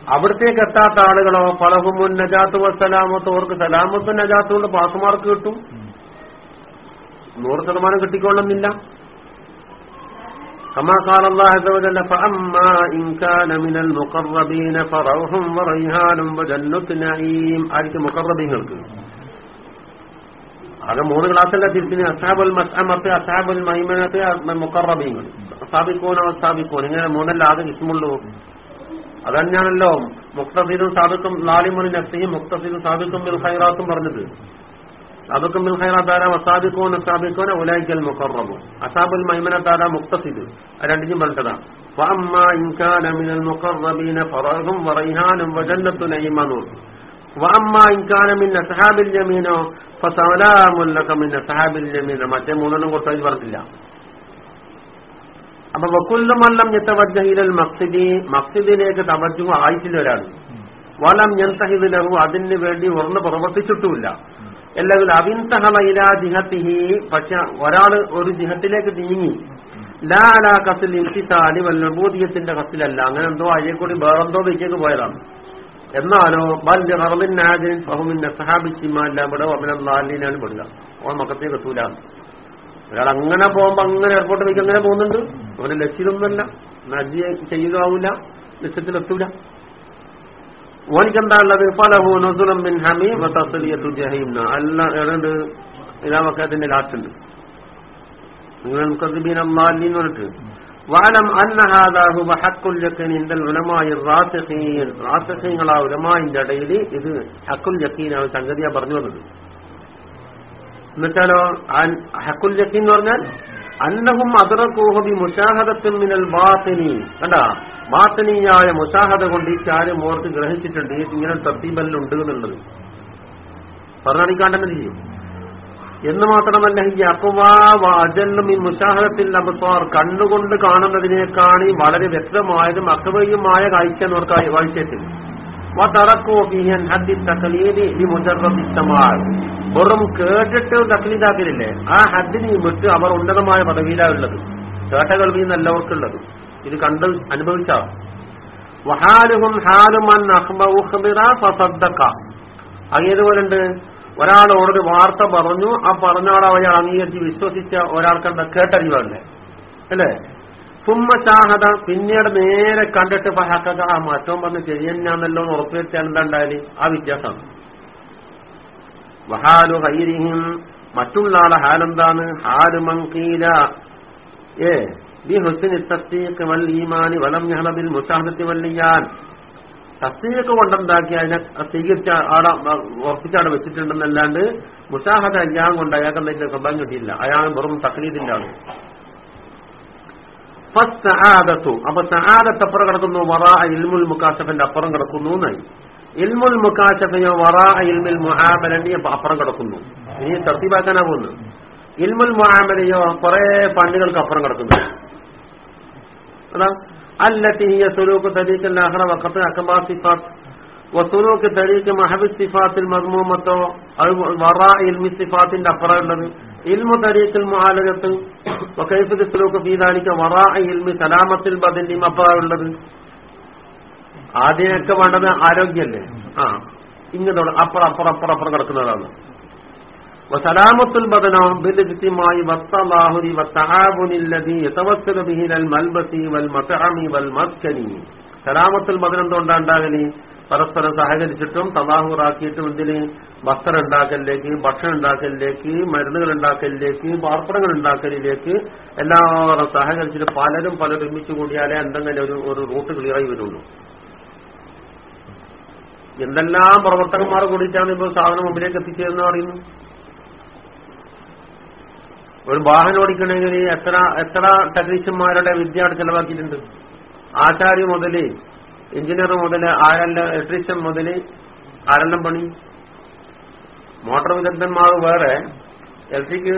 Speaker 1: അവിടത്തേക്ക് എത്താത്ത ആളുകളോ ഫലഹുമുൻ നജാത്ത് വസ്സലാമത്ത് അവർക്ക് സലാമത്തും നജാത്തും കൊണ്ട് പാസ് മാർക്ക് കിട്ടും നൂറ് ശതമാനം കിട്ടിക്കൊള്ളുന്നില്ല كما قال الله عز وجل فأما إن كان من المقربين فروح وريحان وجنة نعيم ആർക്ക് മുഖറബീങ്ങൾക്ക് അത് മൂന്ന് ക്ലാസ്സല്ല തിരിച്ചിന് അസാബുൽ മസ്അമത്ത് അസാബുൽ മൈമനത്ത് മുഖറബീങ്ങൾ സാബിക്കോനോ സാബിക്കോൻ ഇങ്ങനെ മൂന്നല്ല ആദ്യം ഇസ്മുള്ളൂ അതന്നെയാണല്ലോ മുക്തസീരും സാബിക്കും ലാലിമുൽ നഫ്സിയും മുക്തസീരും സാബിക്കും ബിൽ ഖൈറാത്തും പറഞ്ഞത് സാബിക്കും ബിൽ ഖൈറാത്ത് ആരാ അസാബിക്കോൻ സാബിക്കോൻ ഉലൈക്കൽ മുഖറബു അസാബുൽ മൈമനത്ത് ആരാ മുക്തസിദ് രണ്ടിനും പറഞ്ഞതാ وأما إن كان من المقربين فرح وريحان وجنة نعيم نور وأما إن كان من أصحاب اليمين فسلام لك من أصحاب اليمين മറ്റേ മൂന്നെണ്ണം കൊടുത്താൽ പറഞ്ഞില്ല അപ്പൊ വക്കുല്ലും വല്ലം ഞെത്തവജ്ജഹിലൽ മക്സിദി മക്സിദിലേക്ക് തവജ്ജു ആയിട്ടില്ല ഒരാൾ വലം ഞന്തഹിദ് ലഹു അതിന് വേണ്ടി ഉറന്ന് പ്രവർത്തിച്ചിട്ടുമില്ല അല്ലെങ്കിൽ അവിന്തഹള ഇലാ ജിഹത്തിഹി പക്ഷെ ഒരാള് ഒരു ജിഹത്തിലേക്ക് നീങ്ങി ലാ അലാ കത്തിൽ ഇൻസിത്താലി വല്ലബൂദിയത്തിന്റെ കത്തിലല്ല അങ്ങനെ എന്തോ അതിനെ കൂടി വേറെന്തോ ദിക്കേക്ക് പോയതാണ് എന്നാലോ ഒമിനാലിനാണ് പെടുക. ഓൻ മക്കത്തേക്ക് എത്തൂല ഒരാൾ അങ്ങനെ പോകുമ്പോ അങ്ങനെ എയർപോർട്ട് വയ്ക്ക് അങ്ങനെ പോകുന്നുണ്ട്. അവന് ലക്ഷ്യതൊന്നുമല്ല. നജി ചെയ്യുകയാവില്ല ലക്ഷ്യത്തിലെത്തൂല. ഓനിക്കെന്താ ഉള്ളത് ഫലഹു നസുലം ബിൻ ഹമീം തസ്ലിയത്തു ജഹീം അല്ല ഏതാണ്ട് ഇലാമക്കത്തിന്റെ ലാസ്റ്റ് ഉണ്ട്. നിങ്ങൾ മുക്കദ്ബീൻ അമ്മാലിന്ന് പറഞ്ഞിട്ട്. വാലം അന്നഹാദാഹു ഹക്കുൽ ഇൻദൽ ഉലമായി റാസിഖീൻ. റാസിഖീങ്ങളാ ഉലമായിന്റെ ഇടയിൽ ഇത് ഹക്കുൽ യക്കീനാണ് സംഗതിയാ പറഞ്ഞു വന്നത്. എന്നിട്ടാലോ ഹക്കുൽ യഖീൻ എന്ന് പറഞ്ഞാൽ അന്നഹും അതറക്കൂഹബി മുഷാഹദത്തിൽ മിനൽ ബാത്തിനി. കണ്ടാ? ബാത്തിനിയായ മുഷാഹദ കൊണ്ട് ഈ കാര്യം ഓർത്ത് ഗ്രഹിച്ചിട്ടുണ്ട്. ഇങ്ങനെ തത്തീബല്ലുണ്ട് എന്നുള്ളത്. പറഞ്ഞാണിക്കാണ്ടെന്ന് ചെയ്യും. എന്ന് മാത്രമല്ല ഈ അപ്പവാജല്ലും ഈ മുഷാഹദത്തിൽ അബസ്വാർ കണ്ണുകൊണ്ട് കാണുന്നതിനേക്കാണി വളരെ വ്യക്തമായതും അക്വയുമായ കാഴ്ച എന്നവർക്ക് ഇസ്തമാൽ. വെറും കേട്ടിട്ട് തക്ലീദാക്കലില്ലേ? ആ ഹദ്ദിന് വിട്ട് അവർ ഉന്നതമായ പദവിയിലാണ് ഉള്ളത് കേട്ട കേൾവി നല്ലവർക്കുള്ളത്. ഇത് കണ്ട് അനുഭവിച്ചാണ് വഹാലുഹും ഹാലുമൻ അങ്ങേതുപോലുണ്ട് ഒരാളോടൊരു വാർത്ത പറഞ്ഞു ആ പറഞ്ഞ ആളെ അയാൾ അംഗീകരിച്ച് വിശ്വസിച്ച ഒരാൾക്കെന്താ കേട്ടറിവല്ലേ അല്ലേ? സുമ്മ ചാഹത പിന്നീട് നേരെ കണ്ടിട്ട് പഹാക്കക ആ മറ്റോ പറഞ്ഞ് ശരിയെന്നാന്നല്ലോ എന്ന് ഉറപ്പുവരുത്തിയാൽ എന്താ ഉണ്ടായാൽ ആ വ്യത്യാസം വഹാലു ഹൈരിഹിം മറ്റുള്ള ആളെ ഹാലെന്താണ്? ഹാലു മങ്കീല ഏ ബി ഹുസ്നി തസ്തീഖ് വൽ ഈമാനി വലം യഹ്ലബിൽ മുസാഹത്തി വല്ലിയാൻ തസ്തീഖ് കൊണ്ടുണ്ടാക്കി അതിനെ സ്വീകരിച്ച ആടെ ഉറപ്പിച്ചാടെ വെച്ചിട്ടുണ്ടെന്നല്ലാണ്ട് മുഷാഹദ അയ്യാൻ കൊണ്ട് അയാൾക്ക് എന്തെങ്കിലും സ്വന്തം കിട്ടിയില്ല. അയാൾ വെറും തക്ലീദിന്റെ ആണ് ഫസ്തആദത്തു അപ്പൊ സആദത്ത് അപ്പുറം കിടക്കുന്നു വറാ ഇൽമുൽ മുക്കാശഫന്റെ അപ്പുറം കിടക്കുന്നു എന്നായി. ഇൽമുൽ മുക്കാശഫിന് വറാ ഇൽമുൽ മുഹാബലി അപ്പുറം കിടക്കുന്നു. ഇനി തർത്തിപ്പാക്കാനാ പോകുന്നു ഇൽമുൽ മുഹാബലിയോ കുറെ പണ്ടുകൾക്ക് അപ്പുറം കിടക്കുന്നു. അതാ التي هي سلوك طريق الآخرة وقطع أكبر صفات وسلوك طريق محب الصفات المضمومة أو وراء علم الصفات الأفراد الذي علم طريق المعالجة وكيف السلوك في ذلك وراء علم سلامة البدن أفراد الذي ആദ്യമൊക്കെ വേണ്ടത് ആരോഗ്യമല്ലേ ആ ഇങ്ങനെ അപ്പുറം അപ്പുറം അപ്പുറം അപ്പുറം കിടക്കുന്നതാണ് وسلامة البدن بالاجتماع والتظاهر والتعاون الذي يتوسل به الى الملبس والمطعم والمسكن സലാമത്തുൽ ബദൻ എന്തുകൊണ്ടാ ഉണ്ടാകല് പരസ്പരം സഹകരിച്ചിട്ടും തലാഹുറാക്കിയിട്ടും ഇതിന് വസ്ത്രം ഉണ്ടാക്കലിലേക്ക് ഭക്ഷണം ഉണ്ടാക്കലിലേക്ക് മരുന്നുകൾ ഉണ്ടാക്കലിലേക്ക് പാർപ്പണങ്ങൾ ഉണ്ടാക്കലിലേക്ക് എല്ലാവരും സഹകരിച്ചിട്ട് പലരും പലരും ഒരുമിച്ച് കൂടിയാലേ എന്തെങ്കിലും ഒരു ഒരു റൂട്ട് ക്ലിയറായി വരുള്ളൂ എന്തെല്ലാം പ്രവർത്തകന്മാർ കൂടിയിട്ടാണ് ഇപ്പോൾ സാധനം മുമ്പിലേക്ക് എത്തിച്ചതെന്ന് പറയുന്നു ഒരു വാഹനം ഓടിക്കണമെങ്കിൽ എത്ര എത്ര ടെക്നീഷ്യന്മാരുടെ വിദ്യ അവിടെ ചെലവാക്കിയിട്ടുണ്ട്? ആചാര്യ മുതൽ എഞ്ചിനീയർ മുതൽ ആരെല്ലാം ഇലക്ട്രീഷ്യൻ മുതൽ ആരെല്ലാം പണി? മോട്ടോർ വിദഗ്ധന്മാർ വേറെ സിക്ക്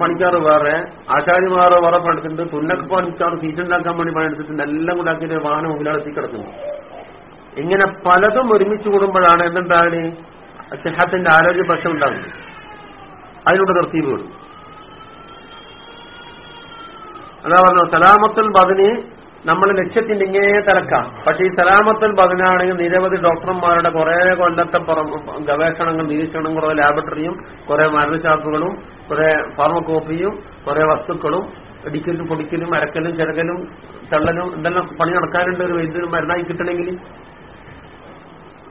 Speaker 1: പണിക്കാർ വേറെ ആചാര്യമാർ വേറെ പണിച്ചിട്ടുണ്ട് തുന്നക്ക് പണിക്കാർ സീറ്റ് ഉണ്ടാക്കാൻ വേണ്ടി പണിയെടുത്തിട്ടുണ്ട്. എല്ലാം കൂടെ ആക്കിയിട്ട് വാഹനം മുമ്പിലാണ് കിടക്കുന്നു ഇങ്ങനെ പലതും ഒരുമിച്ച് കൂടുമ്പോഴാണ് സിഹത്തിന്റെ ആരോഗ്യ പ്രശ്നം ഉണ്ടാകുന്നത്. അതിലൂടെ നിർത്തി വീടും അതാ പറഞ്ഞു സലാമത്തുൽ ബദന് നമ്മൾ ലക്ഷ്യത്തിന്റെ ഇങ്ങേ തിരക്കാം. പക്ഷെ ഈ സലാമത്തുൽ ബദനാണെങ്കിൽ നിരവധി ഡോക്ടർമാരുടെ കുറെ കൊല്ലത്തെ ഗവേഷണങ്ങൾ നിരീക്ഷണം കുറെ ലാബറട്ടറിയും കുറെ മരുന്നുചാക്കുകളും കുറെ ഫാർമക്കോപ്പിയും കുറെ വസ്തുക്കളും ഇടിക്കലും പൊടിക്കലും അരക്കലും ചിരകലും തള്ളലും ഇതെല്ലാം പണി നടക്കാനുണ്ട് ഒരു വൈദ്യുതി മരുന്നായി കിട്ടണമെങ്കിൽ?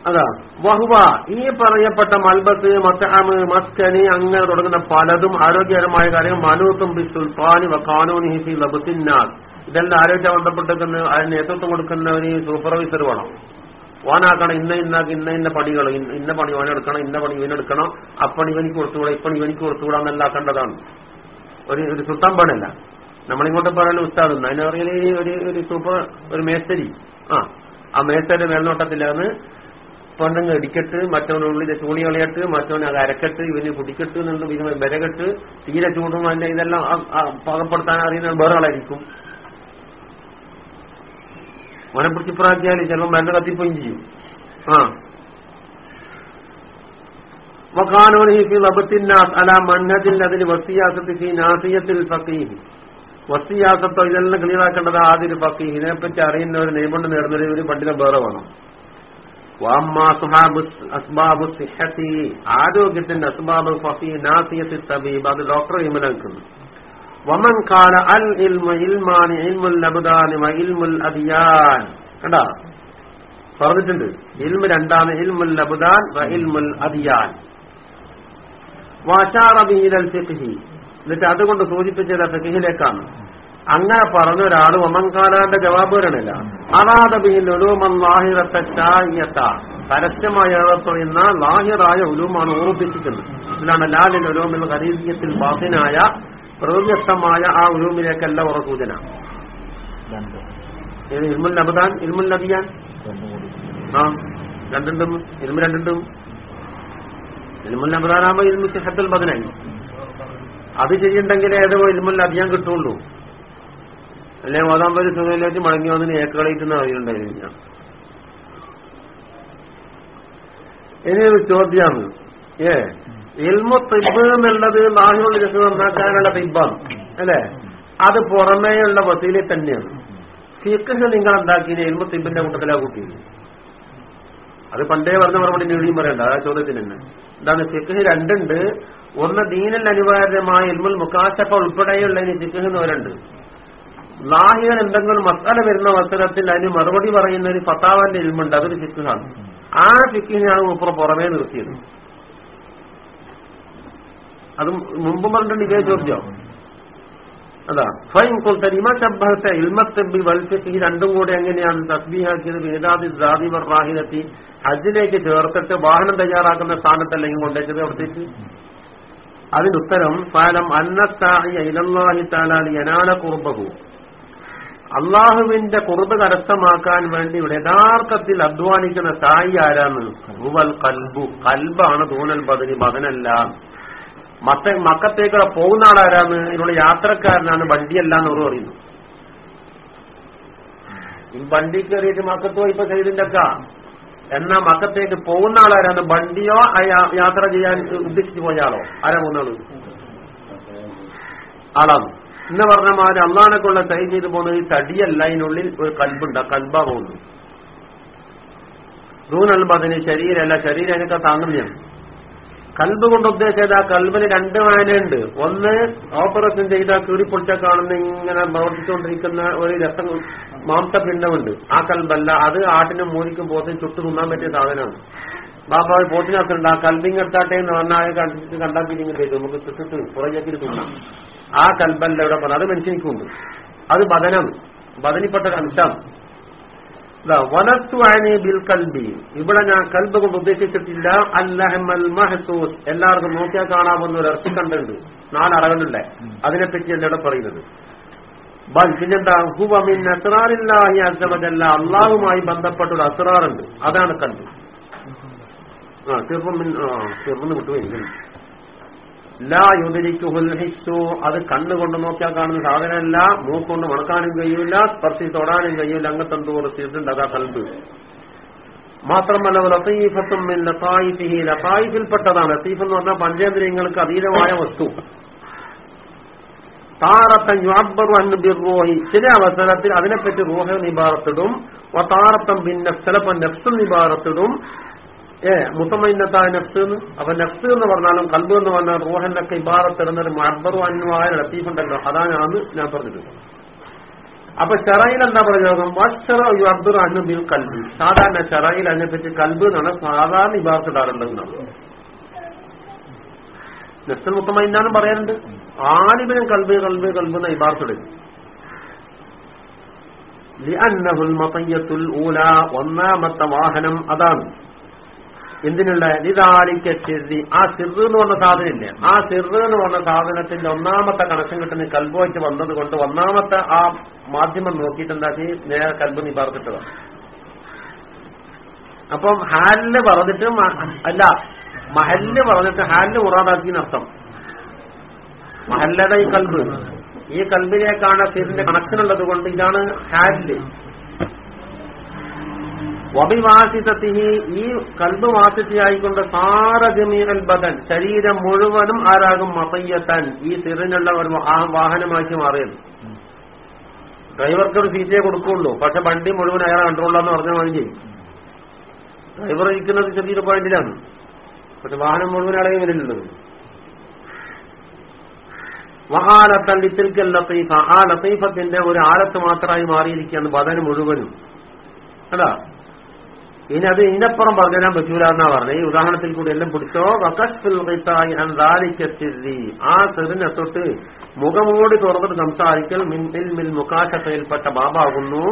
Speaker 1: അതാ വഹുവ ഈ പറയപ്പെട്ട മൽബത്ത് മത്താമ് മസ്കനി അങ്ങനെ തുടങ്ങുന്ന പലതും ആരോഗ്യകരമായ കാര്യങ്ങൾ മനൂത്തും ബിസുൽപ്പാനി കാനൂനി ഹിസി ലബത്തിന്നാസ് ഇതെല്ലാം ആരോഗ്യം ബന്ധപ്പെട്ടിരിക്കുന്ന അതിന് നേതൃത്വം കൊടുക്കുന്നവന് സൂപ്പർവൈസർ വേണം. ഓനാക്കണം ഇന്ന ഇന്ന ഇന്ന ഇന്ന പണികൾ ഇന്ന പണി ഓനെടുക്കണം ഇന്ന പണി ഇവനെടുക്കണം അപ്പണി ഇവനിക്ക് കൊടുത്തുകൂടാ ഇപ്പണി ഇവനിക്ക് കൊടുത്തുകൂടാ എന്നല്ലാക്കേണ്ടതാണ് ഒരു ഒരു സുത്താൻ പണിയല്ല. നമ്മളിങ്ങോട്ട് പറയാൻ ഉസ്താദ് അതിന് പറയൽ ഒരു ഒരു സൂപ്പർ ഒരു മേസ്തരി. ആ ആ മേസ്തരി മേൽനോട്ടത്തിലാണ് പെണ്ണുങ്ങൾ ഇടിക്കട്ട് മറ്റവനുള്ളിൽ ചൂണി കളയട്ട് മറ്റവനെ അത് അരക്കട്ട് ഇവന് കുടിക്കട്ട് എന്നുള്ള ഇവന് ബരകെട്ട് തീരെ ചൂടും അതിന്റെ ഇതെല്ലാം പാകപ്പെടുത്താൻ അറിയുന്ന വേറെ ആളായിരിക്കും. മോനെ പിടിച്ച് പ്രാക്കിയാൽ ചിലപ്പോൾ മരുന്ന് കത്തിപ്പോയും ചെയ്യും. ആ. അതിന് വസ്തിയാസത്തിൽ നാസിയത്തിൽ ഫക്കീഹി വസിയാസത്തോ ഇതെല്ലാം ക്ലിയർ ആക്കേണ്ടത് ആദ്യ ഒരു ഫക്കീഹ് ഇതിനെപ്പറ്റി അറിയുന്ന ഒരു നൈപുണ്യം നേടുന്ന ഒരു പണ്ഡിതം വേറെ വേണം. അസ്ബാബു സിഹത്തി ആരോഗ്യത്തിന്റെ അസ്ബാബ് ഫഫി നാസിയത്തി തബീബ് അത് ഡോക്ടർ വിമലക്കുന്നു വമൻ കാല അൽ ഇൽമു ഇൽമാനി ഇൽമുൽ അബുദാനി വ ഇൽമുൽ അദിയാൻ. കണ്ടാ? പറഞ്ഞിട്ടുണ്ട്. ഇൽമു രണ്ടാണ് ഇൽമുൽ അബുദാൻ വ ഇൽമുൽ അദിയാൻ. വാശാറ ബിഹിലൽ ഫിഖ്ഹി. എന്നിട്ട് അതുകൊണ്ട് സൂചിപ്പിച്ചത് ഫിഖിലേക്കാണ് അങ്ങനെ പറഞ്ഞ ഒരാൾ ഒമൻകാലാന്റെ ജവാബ് വരണില്ല. അറാദ ബിഹിൽ പരസ്യമായി പറയുന്ന ലാഹിറായ ഉലൂമാണ് ഓർമ്മിപ്പിക്കുന്നത് ഇതിലാണ് ലാലിൻ ഉലൂമിൽ ഖരീദിയത്തിൽ ബാസിനായ പ്രവ്യക്തമായ ആ ഉലൂമിലേക്കല്ല ഉറ സൂചന. ഇൽമുൽ നബദാൻ? ഇൽമുൽ നബിയാൻ? ആ രണ്ടുണ്ടും ഇൽമു രണ്ടുണ്ടും. ഇൽമുൽ നബദാനാകുമ്പോൾ ഇൽമു ഹത്തുൽ ബദനായി അത് ചെയ്യുണ്ടെങ്കിലേ ഏതോ ഇൽമുൽ അബിയാൻ കിട്ടുള്ളൂ. അല്ലെ ഓതാമ്പൊരു സുഖയിലേക്ക് മടങ്ങി വന്നിന് ഏക്കളയിക്കുന്ന അറിയുണ്ടായിരുന്നില്ല ഇനി ഒരു ചോദ്യമാണ്. ഏ ഇൽമു തിബ് എന്നുള്ളത് നാഹിനുള്ള രസം നന്നാക്കാനുള്ള തിബാണ് അല്ലെ? അത് പുറമേയുള്ള വസീലെ തന്നെയാണ്. ഫിഖ് നിങ്ങൾ ഉണ്ടാക്കിയത് ഇൽമു തിബിന്റെ കൂട്ടത്തിലാ കൂട്ടി അത് പണ്ടേ പറഞ്ഞ മറുപടി നീളിയും പറയണ്ട ആ ചോദ്യത്തിന് തന്നെ. എന്താണ് ഫിഖ് രണ്ടുണ്ട് ഒന്ന് ദീനൽ അനിവാര്യമായ ഇൽമുൽ മുക്കാശപ്പ ഉൾപ്പെടെയുള്ളതിന് ഫിഖ് എന്ന് പറയുന്നുണ്ട്. ലാഹിയൻ എന്തെങ്കിലും മസാല വരുന്ന അവസരത്തിൽ അതിന് മറുപടി പറയുന്ന ഒരു ഫത്താവന്റെ ഇൽമുണ്ട് അതൊരു ഫിഖാണ്. ആ ഫിഖിനെയാണ് മുപ്പുറം പുറമേ നിർത്തിയത്. അത് മുമ്പ് പറഞ്ഞിട്ടുണ്ട് ഇതേ ചോദ്യം. അതാ ഫൈൻ കൊൽത്തരിമ ചബ്ബത്തെ ഇൽമത്തബി ഈ രണ്ടും കൂടെ എങ്ങനെയാണ് തസ്ബീഹാക്കിയത്? വേദാതി ദാദി റാഹിലെത്തി ഹജ്ജിലേക്ക് ചേർത്തിട്ട് വാഹനം തയ്യാറാക്കുന്ന സ്ഥാനത്തല്ലെങ്കിൽ കൊണ്ടേച്ചത് അവിടത്തേക്ക്? അതിന് ഉത്തരം ഫലം അന്നത്താഹി ഇലല്ലാഹി താലാലി അനാന കുർബഹു. അള്ളാഹുവിന്റെ കുറത് കരസ്ഥമാക്കാൻ വേണ്ടി ഇവിടെ യഥാർത്ഥത്തിൽ അധ്വാനിക്കുന്ന തായി ആരാന്ന് ഹുവൽ കൽബു. കൽബാണ് ദൂനൽ ബദനി മകനല്ല. മത്ത മക്കത്തേക്ക് പോകുന്ന ആളാരാന്ന് ഇതിനുള്ള യാത്രക്കാരനാണ് വണ്ടിയല്ല എന്ന് അവർ പറയുന്നു ഈ വണ്ടി കയറിയിട്ട് മക്കത്ത് പോയി ഇപ്പൊ സൈഡിന്റെ ഒക്കെ എന്നാ മക്കത്തേക്ക് പോകുന്ന ആളാരാണ് വണ്ടിയോ യാത്ര ചെയ്യാൻ ഉദ്ദേശിച്ചു പോയ ആളോ? ആരാ പോകുന്നത്? ആളാണ്. ഇന്ന് പറഞ്ഞ മാതിരി കൊള്ള തൈ ചെയ്ത് പോകുന്നത് ഈ തടിയല്ല അതിനുള്ളിൽ ഒരു കൽബുണ്ട്. കൽബാ പോകുന്നു ദൂനൽബതിന് ശരീരമല്ല ശരീരം അതിനൊക്കെ താങ്ങുകയാണ് കൽബ് കൊണ്ട് ഉദ്ദേശിച്ചത് ആ കൽബിന് രണ്ട് വായനയുണ്ട്. ഒന്ന് ഓപ്പറേഷൻ ചെയ്ത കീറിപ്പൊളിച്ച കാണുന്ന ഇങ്ങനെ പ്രവർത്തിച്ചുകൊണ്ടിരിക്കുന്ന ഒരു രക്തം മാംസപിണ്ഡമുണ്ട് ആ കൽബല്ല അത് ആട്ടിനും മൂലിക്കും പോത്തിന് ചുട്ടു തിന്നാൻ പറ്റിയ സാധനമാണ്. ബാബാ പോത്തിനകത്തുണ്ട്. ആ കൽബിങ് എടുത്താട്ടെ എന്ന് പറഞ്ഞാൽ കണ്ടിട്ട് കണ്ടാക്കി ഇങ്ങനെ ചെയ്തു നമുക്ക് ചുട്ടിട്ട് പുറകിലേക്ക് തിന്നാം. ആ കൽബല്ല ഇവിടെ പറഞ്ഞത് അത് മനുഷ്യനിക്കുണ്ട് അത് ബദനം ബദനിപ്പെട്ട ഒരു അംശം ബിൽ കൽബി. ഇവിടെ ഞാൻ കൽബ് കൊണ്ട് ഉദ്ദേശിച്ചിട്ടില്ല. അല്ലഹമൽ മഹസൂസ്. എല്ലാവർക്കും നോക്കിയാൽ കാണാവുന്ന ഒരു അർത്ഥം കണ്ടുണ്ട് നാലറകളുണ്ട് അതിനെപ്പറ്റി അല്ല ഇവിടെ പറയുന്നത്? പിന്നെന്താ? ഹുവമിൻ അസ്റാറില്ലാഹി അള്ളാഹുമായി ബന്ധപ്പെട്ട ഒരു അസറാറുണ്ട്. അതാണ് കൽബ്. ആ ചെറുപ്പം ചെറുപ്പം വിട്ടുപോയി ലാ യുദരിക്കുഹുൽ ഹിസ്സു. അത് കണ്ണുകൊണ്ട് നോക്കിയാൽ കാണുന്ന സാധനമല്ല. മൂക്കൊണ്ട് മണക്കാനും കഴിയൂല. സ്പർശി തൊടാനും കഴിയൂല. അങ്ങനത്തെ സ്ഥിരത്തുണ്ട് അതാ കൽബ് മാത്രമല്ല ലത്തീഫത്തും ലത്തായിഫിഹി. ലത്തായിഫിൽപ്പെട്ടതാണ്. ലത്തീഫ് എന്ന് പറഞ്ഞാൽ പഞ്ചേന്ദ്രിയങ്ങൾക്ക് അതീതമായ വസ്തു. താരത്തം യുഅബ്ബറു അൻ ചില അവസരത്തിൽ അതിനെപ്പറ്റി റൂഹ നിബാറത്തിടും. താരത്തം പിന്നെ ചിലപ്പോൾ നെഫ്സ് നിബാറത്തിടും. ഏ മുത്തമൈനത്തായ നഫ്സ് എന്ന്. അപ്പൊ നഫ്സ് എന്ന് പറഞ്ഞാലും കൽബ് എന്ന് പറഞ്ഞാൽ റൂഹനൊക്കെ ഇബാറത്തിടുന്നൊരു മർബറു അന്വായ ലത്തീഫുണ്ടല്ലോ. അതാണ് ഞാൻ പറഞ്ഞിട്ടുണ്ട് അപ്പൊ ചെറയിൽ എന്താ പ്രയോഗം അബ്ദുർ അന്നു ബിൽ കൽബ്. സാധാരണ ചെറയിൽ അതിനെപ്പറ്റി കൽബ് എന്നാണ് സാധാരണ ഇബാർത്തിടാറുണ്ടെന്നാണ് നെസ്തൽ മുത്തമൈനാനും പറയാറുണ്ട്. ആലിമിനും കൽബ് കൽബ് കൽബ് എന്ന ഇബാർത്തിടും ഒന്നാമത്തെ വാഹനം അതാണ്. എന്തിനുള്ള? ഇതാലിക്ക സിറി ആ സിറ് എന്ന് പറഞ്ഞ സാധനമില്ലേ. ആ സിറ് എന്ന് പറഞ്ഞ സാധനത്തിന്റെ ഒന്നാമത്തെ കണക്ഷൻ കിട്ടുന്ന കൽബുമായിട്ട് വന്നത് കൊണ്ട് ഒന്നാമത്തെ ആ മാധ്യമം നോക്കിയിട്ട് എന്താക്കി നേരെ കൽബ് പറഞ്ഞിട്ടത് അപ്പം ഹാലിൽ പറഞ്ഞിട്ട് അല്ല മഹല്ല് പറഞ്ഞിട്ട് ഹാലിൽ മുറാദാക്കി അർത്ഥം. മഹല്ലയുടെ ഈ കൽബ്. ഈ കൽബിലേക്കാണ് സിറിന്റെ കണക്ഷൻ ഉള്ളത് കൊണ്ട് ഇതാണ് ഹാലിൽ. വബിവാസിതത്തിഹി ഈ കൽബ് വാസിത്തിയായിക്കൊണ്ട് സാര ജമീനൽ ബദൻ ശരീരം മുഴുവനും ആരാകും മതയ്യത്താൻ. ഈ സിറിനുള്ള ഒരു വാഹനമാക്കി മാറിയത്. ഡ്രൈവർക്ക് ഒരു സീറ്റേ കൊടുക്കുള്ളൂ. പക്ഷെ വണ്ടി മുഴുവൻ അയാളെ കൺട്രോളാന്ന് പറഞ്ഞ മതി. ചെയ്യും ഡ്രൈവർ ഇരിക്കുന്നത് ചെറിയൊരു പോയിന്റിലാണ്. പക്ഷെ വാഹനം മുഴുവൻ അയാളെ വരില്ലല്ലോ വഹാലത്തൻ ലിത്തിൽക്കൽ ലത്തീഫ. ആ ലത്തീഫത്തിന്റെ ഒരു ആലത്ത് മാത്രമായി മാറിയിരിക്കുകയാണ് ബദൻ മുഴുവനും. അതാ ഇനി അത് ഇതിനപ്പുറം പറഞ്ഞുതരാൻ പറ്റൂല എന്നാ പറഞ്ഞത് ഈ ഉദാഹരണത്തിൽ കൂടി എല്ലാം പിടിച്ചോ. ആ സെറിനെ തൊട്ട് മുഖമോടി തുറന്നിട്ട് സംസാരിക്കൽ മിൽ മുക്കാശത്തയിൽപ്പെട്ട ബാബാകുന്നു.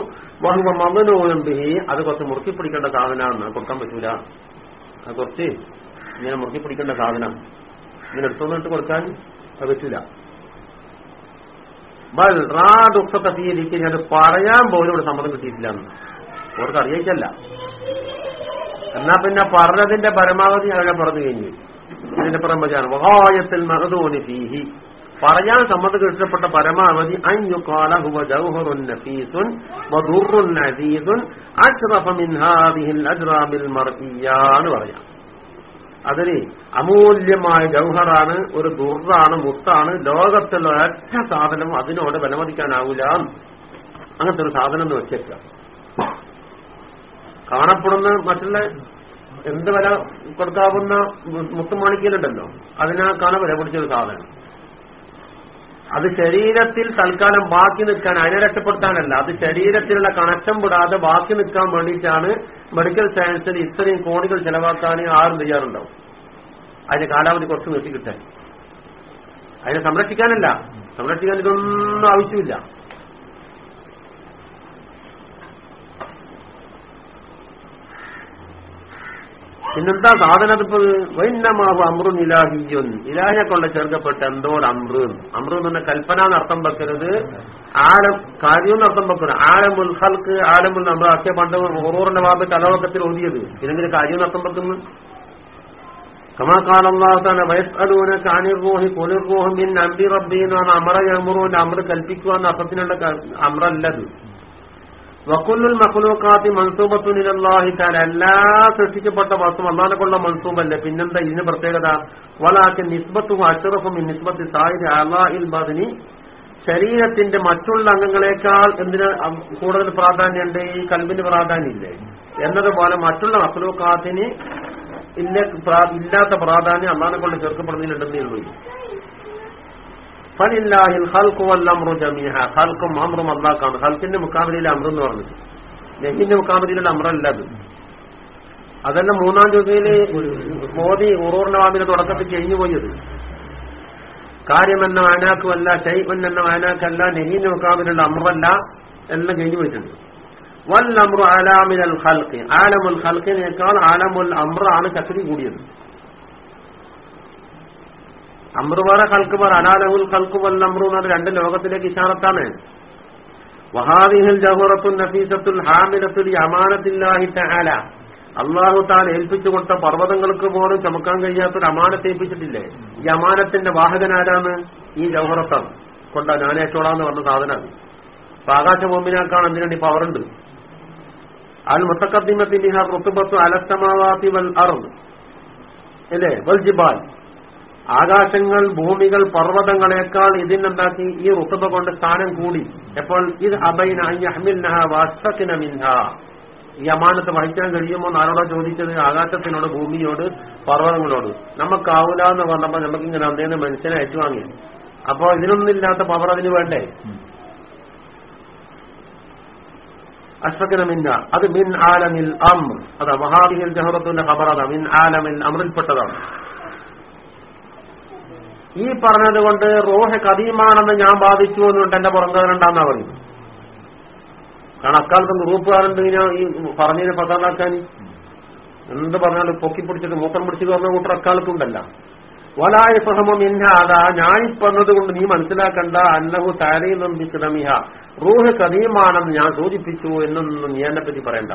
Speaker 1: വഹുവ മകനോലും ബിഹി. അത് കുറച്ച് മുറുക്കി പിടിക്കേണ്ട സാധനമാണ് കൊടുക്കാൻ പറ്റൂല. അത് കുറച്ച് ഇങ്ങനെ മുറുക്കി പിടിക്കേണ്ട സാധനം. ഇങ്ങനെ എടുത്തോന്നിട്ട് കൊടുക്കാൻ അത് പറ്റൂല. ബൽ റാ ദുഃഖത്തെ തീയതിക്ക് ഞാൻ പറയാൻ പോലും ഇവിടെ സമ്മതം കിട്ടിയിട്ടില്ല അവർക്ക് അറിയിക്കല്ല. എന്നാ പിന്നെ പറഞ്ഞതിന്റെ പരമാവധി അവരെ പറഞ്ഞു കഴിഞ്ഞു. ഇതിന്റെ പുറംപചാരം വഹായത്തിൽ മഹദൂനി ഫീഹി. പറയാൻ സമ്മതം കിട്ടപ്പെട്ട പരമാവധി അഞ്ഞുകാലുന്നു പറയാം. അതിന് അമൂല്യമായ ജൗഹറാണ് ഒരു ദുർറാണ് മുത്താണ്. ലോകത്തുള്ള ഒറ്റ സാധനം അതിനോട് വിലമതിക്കാനാവൂല അങ്ങനത്തെ ഒരു സാധനം എന്ന് വെച്ചേക്കാം കാണപ്പെടുന്ന മറ്റുള്ള എന്ത് വില കൊടുക്കാവുന്ന മുത്തുമാണിക്കലുണ്ടല്ലോ. അതിനേക്കാണ് വില പിടിച്ചൊരു സാധനം. അത് ശരീരത്തിൽ തൽക്കാലം ബാക്കി നിൽക്കാൻ അതിനെ രക്ഷപ്പെടുത്താനല്ല. അത് ശരീരത്തിലുള്ള കണക്ഷൻ വിടാതെ ബാക്കി നിൽക്കാൻ വേണ്ടിയിട്ടാണ് മെഡിക്കൽ സയൻസിൽ ഇത്രയും കോടികൾ ചെലവാക്കാൻ ആരും തയ്യാറുണ്ടാവും. അതിന്റെ കാലാവധി കുറച്ച് നിർത്തിക്കിട്ടെ അതിനെ സംരക്ഷിക്കാനല്ല. സംരക്ഷിക്കാൻ ഇതൊന്നും ആവശ്യമില്ല. പിന്നെന്താ സാധനം ഇപ്പൊ വൈന്നമാവ് അമ്രു ഇലാഹിയുൻ ഇലാഹിനെ കൊണ്ട് ചേർക്കപ്പെട്ട എന്തോ അമ്രു അമ്രു എന്ന് പറഞ്ഞ കൽപ്പന എന്നർത്ഥം വെക്കരുത്. ആലം കാര്യം എന്നർത്ഥം വെക്കരുത്. ആലമുൽ ഹൽക്ക് ആലമുൽ നമ്മൾ അക്ഷയ പണ്ട് ഹൊറൂറിന്റെ ഭാഗത്ത് കലവക്കത്തിൽ ഓതിയത്. ഇതെങ്കിലും കാര്യം എന്നർത്ഥം വെക്കുന്നു? കമാ കാലല്ലാസാണ് വയസ്സലൂന കാനിർറോഹി കൊലിർറോഹം മിൻ അമ്പി റബ്ബി എന്ന് പറഞ്ഞ അമറ യമറുവിന്റെ അമറ് കൽപ്പിക്കുക എന്ന അർത്ഥത്തിനുള്ള അമറല്ലത്. വക്കുല്ലുൽ മൻസൂബത്തുനിലല്ലാഹി തആല. എല്ലാ സൃഷ്ടിക്കപ്പെട്ട വസ്തു അള്ളാഹിനെ കൊള്ള മൻസൂബല്ല? പിന്നെന്താ ഇതിന് പ്രത്യേകത? വലാക്ക് നിസ്ബത്തു അഷറഫു നിസ്ബത്തി സായിദ് അലാഹിൽ ബദനി. ശരീരത്തിന്റെ മറ്റുള്ള അംഗങ്ങളെക്കാൾ എന്തിന് കൂടുതൽ പ്രാധാന്യമുണ്ട്? ഈ കൽബിന് പ്രാധാന്യമില്ലേ? എന്നതുപോലെ മറ്റുള്ള പ്രാ- ഇല്ലാത്ത പ്രാധാന്യം അള്ളാഹിനെ കൊണ്ട് ചേർക്കപ്പെടുന്നതിലുണ്ടെന്ന് എഴുതുന്നു ഫലില്ലാഹിൽ ഖൽഖു വൽ അംറു ഹൽക്കും അമ്രും അംറും ഹൽക്കിന്റെ മുക്കാബിലയിൽ അംറ് എന്ന് പറഞ്ഞു നെഹിന്റെ മുക്കാബിലയിലുള്ള അമ്രല്ല അത്. അതല്ല മൂന്നാം ദിവസയിൽ മോദി ഉറൂറിന്റെ വാമിന് തുടക്കത്തിൽ കഴിഞ്ഞു പോയത്. കാര്യമെന്ന വാനാക്കുമല്ല ഷൈൻ എന്ന വായനാക്കല്ല നെഹിന്റെ മുക്കാബിലുള്ള അമ്രല്ല എല്ലാം കഴിഞ്ഞു പോയിട്ടുണ്ട്. വൽ അമ്രു ആലാമിനൽ ഹൽക്ക് ആലമുൽ ഹൽക്കിനേക്കാൾ ആലമുൽ അമ്രാണ് ശക്തി കൂടിയത് അമ്രു വേറെ കൽക്ക് വേറെ അലാലഹുൽ കൽക്ക് വൽ അമ്രു രണ്ട് ലോകത്തിലേക്ക് ഇഷാറത്താണ് വഹാദിഹിൽ ജഹുറത്തുൽ നഫീസത്തുൽ ഹാമിലത്തുൽ അമാനത്തില്ലാഹി തആല. അള്ളാഹു താൻ ഏൽപ്പിച്ചു കൊടുത്ത പർവതങ്ങൾക്ക് പോലും ചുമക്കാൻ കഴിയാത്തൊരു അമാനത്ത് ഏൽപ്പിച്ചിട്ടില്ലേ? ഈ അമാനത്തിന്റെ വാഹകനാരാണ് ഈ ജവഹറത്താണ് കൊണ്ട ഞാനേറ്റോളാന്ന് പറഞ്ഞ സാധനം അപ്പൊ ആകാശഭൂമിനാക്കാണ് എന്തിനാണ് ഈ പവറുണ്ട് അൽ മുത്തക്കത്തിമത്തിന്റെ ബിഹാർ റുത്തുബത്തു അലസ്തമാവാത്തി വൽ അറു അല്ലേ? വൽ ജിബാൽ. ആകാശങ്ങൾ ഭൂമികൾ പർവതങ്ങളെക്കാൾ ഇതിനെന്താക്കി ഈ റുത്തുബ കൊണ്ട് സ്ഥാനം കൂടി. എപ്പോൾ ഇത് അബൈന ഈ അമാനത്ത് വഹിക്കാൻ കഴിയുമോ ആരോടോ ചോദിച്ചത് ആകാശത്തിനോട് ഭൂമിയോട് പർവതങ്ങളോട്. നമുക്കാവൂല എന്ന് പറഞ്ഞപ്പോ നമുക്കിങ്ങനെ അന്തേന്ന് മനുഷ്യനെ ഏറ്റുവാങ്ങി അപ്പോ ഇതിനൊന്നില്ലാത്ത പവർ അതിന് വേണ്ടേ? മിന്ന അത് മിൻ ആലമിൽ അം അതാ മഹാബിഹിൽ ജഹറത്തിന്റെ ഖബർ അതാ മിൻ ആലമിൽ അമ്രിൽപ്പെട്ടതാണ് ഈ പറഞ്ഞത് കൊണ്ട് റോഹ് കദീമാണെന്ന് ഞാൻ ബാധിച്ചു എന്നുകൊണ്ട് എന്റെ പുറംകരണ്ടാന്നാ പറഞ്ഞു കാരണം അക്കാലത്ത് ഗ്രൂപ്പുകാരുണ്ട് ഇങ്ങനെ ഈ പറഞ്ഞതിനെ പതാക്കാൻ എന്ത് പറഞ്ഞാലും പൊക്കി പിടിച്ചിട്ട് മൂത്രം പിടിച്ച് പറഞ്ഞ കൂട്ടർ അക്കാലത്തുണ്ടല്ല വലായ ഫഹമം ഇന്നാതാ ഞാൻ കൊണ്ട് നീ മനസ്സിലാക്കണ്ട. അന്നഹു താരീനം ബിക്രമിഹ റൂഹ് കദീമാണെന്ന് ഞാൻ സൂചിപ്പിച്ചു എന്നൊന്നും നീ എന്നെ പറ്റി പറയണ്ട.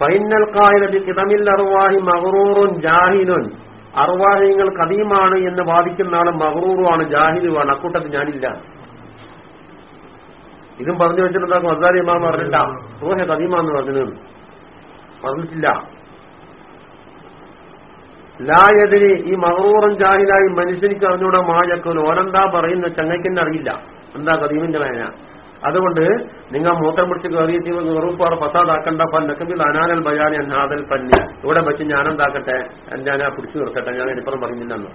Speaker 1: ഫൈനൽ കായലതി കിതമിൽ അറുവാഹി മഹറൂറും ജാഹിലുൻ. അറുവാഹിങ്ങൾ കദീമാണ് എന്ന് വാദിക്കുന്ന ആൾ മഹറൂറുമാണ് ജാഹിദുമാണ് അക്കൂട്ടത്തിൽ ഞാനില്ല. ഇതും പറഞ്ഞു വെച്ചിട്ടുണ്ടാക്കും അസാരി ഇമാം പറഞ്ഞില്ല റൂഹ കദീമാന്ന് പറഞ്ഞത്. പറഞ്ഞിട്ടില്ല. ലായതിരി ഈ മഹറൂറും ജാഹിലായി മനുഷ്യനിക്ക് അറിഞ്ഞൂടെ മായക്കോൽ ഓരെന്താ പറയുന്ന ചങ്ങയ്ക്കെന്നെ അറിയില്ല. എന്താ കദീമിന്റെ വേന അതുകൊണ്ട് നിങ്ങൾ മൂത്രം പിടിച്ച് കയറിയിട്ട് വെറുപ്പാർ ഫസാദാക്കണ്ട പന്നക്കബിൽ അനാനൽ ബയാനി അന്നാദൽ പന്നി ഇവിടെ വെച്ച് ഞാനെന്താക്കട്ടെ? ഞാൻ ആ പിടിച്ചു നിർത്തട്ടെ. ഞാൻ എടുപ്പുറം പറഞ്ഞില്ലെന്ന്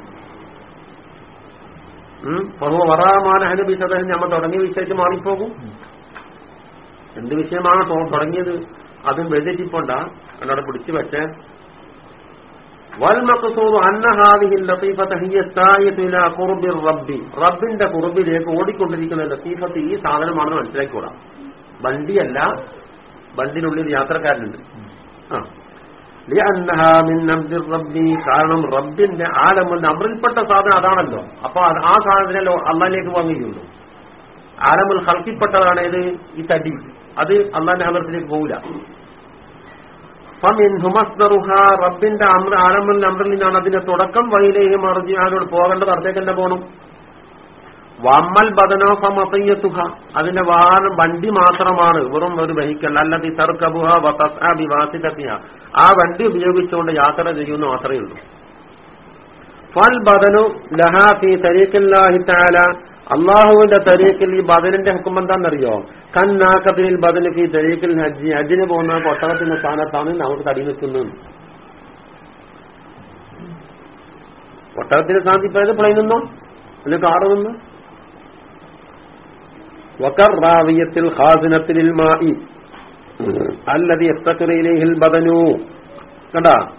Speaker 1: വറാമാന ഹനബി സദഹൻ നമ്മ തുടങ്ങിയ വിഷയത്തിൽ മാറിപ്പോകും. എന്ത് വിഷയമാണ് തുടങ്ങിയത്? അതും വെതിരിപ്പോണ്ട എന്നോട് പിടിച്ചു വെച്ചേ. വൽമഖസൂദ് അന്ന ഹാദിഹി ലത്തീഫത ഹിയ സായതു ഇലാ ഖുർബിർ റബ്ബി. റബ്ബിന്റെ ഖുർബിലേക്ക് ഓടിക്കൊണ്ടിരിക്കുന്ന ലത്തീഫത്ത് ഈ സാധനമാണെന്ന് മനസ്സിലാക്കിക്കൂടാ വണ്ടിയല്ല വണ്ടിനുള്ളിൽ യാത്രക്കാരനുണ്ട് ആ. കാരണം റബ്ബിന്റെ ആലമുൽ അമറിൽപ്പെട്ട സാധനം അതാണല്ലോ. അപ്പൊ ആ സാധനത്തിനെ അള്ളാഹിലേക്ക് വാങ്ങിയുള്ളൂ ആലമുൽ ഹൽക്കിപ്പെട്ടതാണ് ഇത് ഈ തടി. അത് അള്ളാന്റെ ഹലത്തിലേക്ക് പോകില്ല റബ്ബിന്റെ ആരംഭം അമ്രിൽ നിന്നാണ് അതിന്റെ തുടക്കം. വൈലേഹി മറിഞ്ഞ് അതിനോട് പോകേണ്ടത് അടുത്തേക്ക് തന്നെ പോകണം വമ്മൽ ബദനോ ഫമത്തയ്യത്തുഹ അതിന്റെ വാഹനം വണ്ടി മാത്രമാണ് വെറും ഒരു വെഹിക്കൽ അല്ലതി തർക്കബുഹ വിവാസിതത്തിഹ ആ വണ്ടി ഉപയോഗിച്ചുകൊണ്ട് യാത്ര ചെയ്യുന്ന മാത്രമേ ഉള്ളൂ. ഫൽ ബദനു ലഹാ ഫി തരീഖില്ലാഹി തആല അള്ളാഹുവിന്റെ തരീക്കിൽ ഈ ബദലിന്റെ ഹുക്കം എന്താണെന്നറിയോ? കന്നാക്കത്തിൽ ബദലിക്ക് ഈ തരീക്കിൽ ഹജ്ജി. ഹജ്ജിന് പോകുന്ന ഒട്ടകത്തിന്റെ സ്ഥാനത്താണ് നമുക്ക് തടി നിൽക്കുന്നത്. ഒട്ടകത്തിന്റെ സ്ഥാനത്ത് ഇപ്പോഴത് പ്ലെയിൻ നിന്നോ? അല്ലെ കാറ് നിന്നോ? വക്കർ റാവിയത്തിൽ ഹാസിനത്തിൽ ബദനു. കണ്ടാ?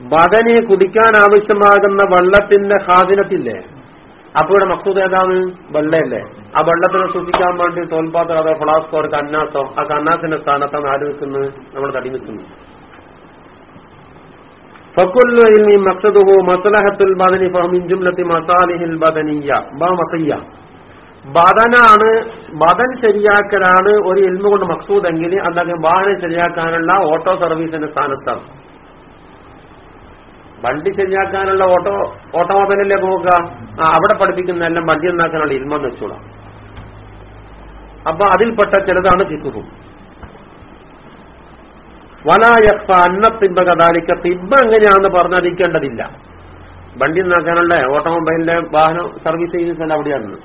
Speaker 1: ബദനെ കുടിക്കാൻ ആവശ്യമാകുന്ന വെള്ളത്തിന്റെ ഹാസിനത്തില്ലേ അപ്പൊ ഇവിടെ മക്സൂദ് ഏതാണ്? വെള്ളയല്ലേ. ആ വെള്ളത്തിനെ സൂക്ഷിക്കാൻ വേണ്ടി തോൽപാത്രം അതോ ഫ്ലാസ്കോ ഒരു കന്നാസോ ആ കന്നാസിന്റെ സ്ഥാനത്താണ് ആര് നിൽക്കുന്നത്? നമ്മൾ തടി നിൽക്കുന്നു ഫക്കുല്ലു മക്സദുഹു മസലഹത്തുൽ ബദനി ഫഹമിൻ മസാലിഹിൽ ബദനിയ ബദനാണ് ബദൻ ശരിയാക്കലാണ് ഒരു ഇൽമ കൊണ്ട് മക്സൂദെങ്കിൽ അല്ലെങ്കിൽ വാഹനം ശരിയാക്കാനുള്ള ഓട്ടോ സർവീസിന്റെ സ്ഥാനത്താണ്. വണ്ടി ശരിയാക്കാനുള്ള ഓട്ടോ ഓട്ടോമൊബൈലല്ലേ പോവുക? ആ അവിടെ പഠിപ്പിക്കുന്ന എല്ലാം വണ്ടി ഉണ്ടാക്കാനുള്ള ഇൽമെന്ന് വെച്ചോളാം. അപ്പൊ അതിൽപ്പെട്ട ചിലതാണ് തിക്കുഹും വലായപ്പ അന്ന തിബ്ബ കഥാലിക്ക തിബ്ബ എങ്ങനെയാണെന്ന് പറഞ്ഞറിയിക്കേണ്ടതില്ല. വണ്ടി ഉണ്ടാക്കാനുള്ള ഓട്ടോമൊബൈലിന്റെ വാഹനം സർവീസ് ചെയ്യുന്ന സ്ഥലം അവിടെയാണ്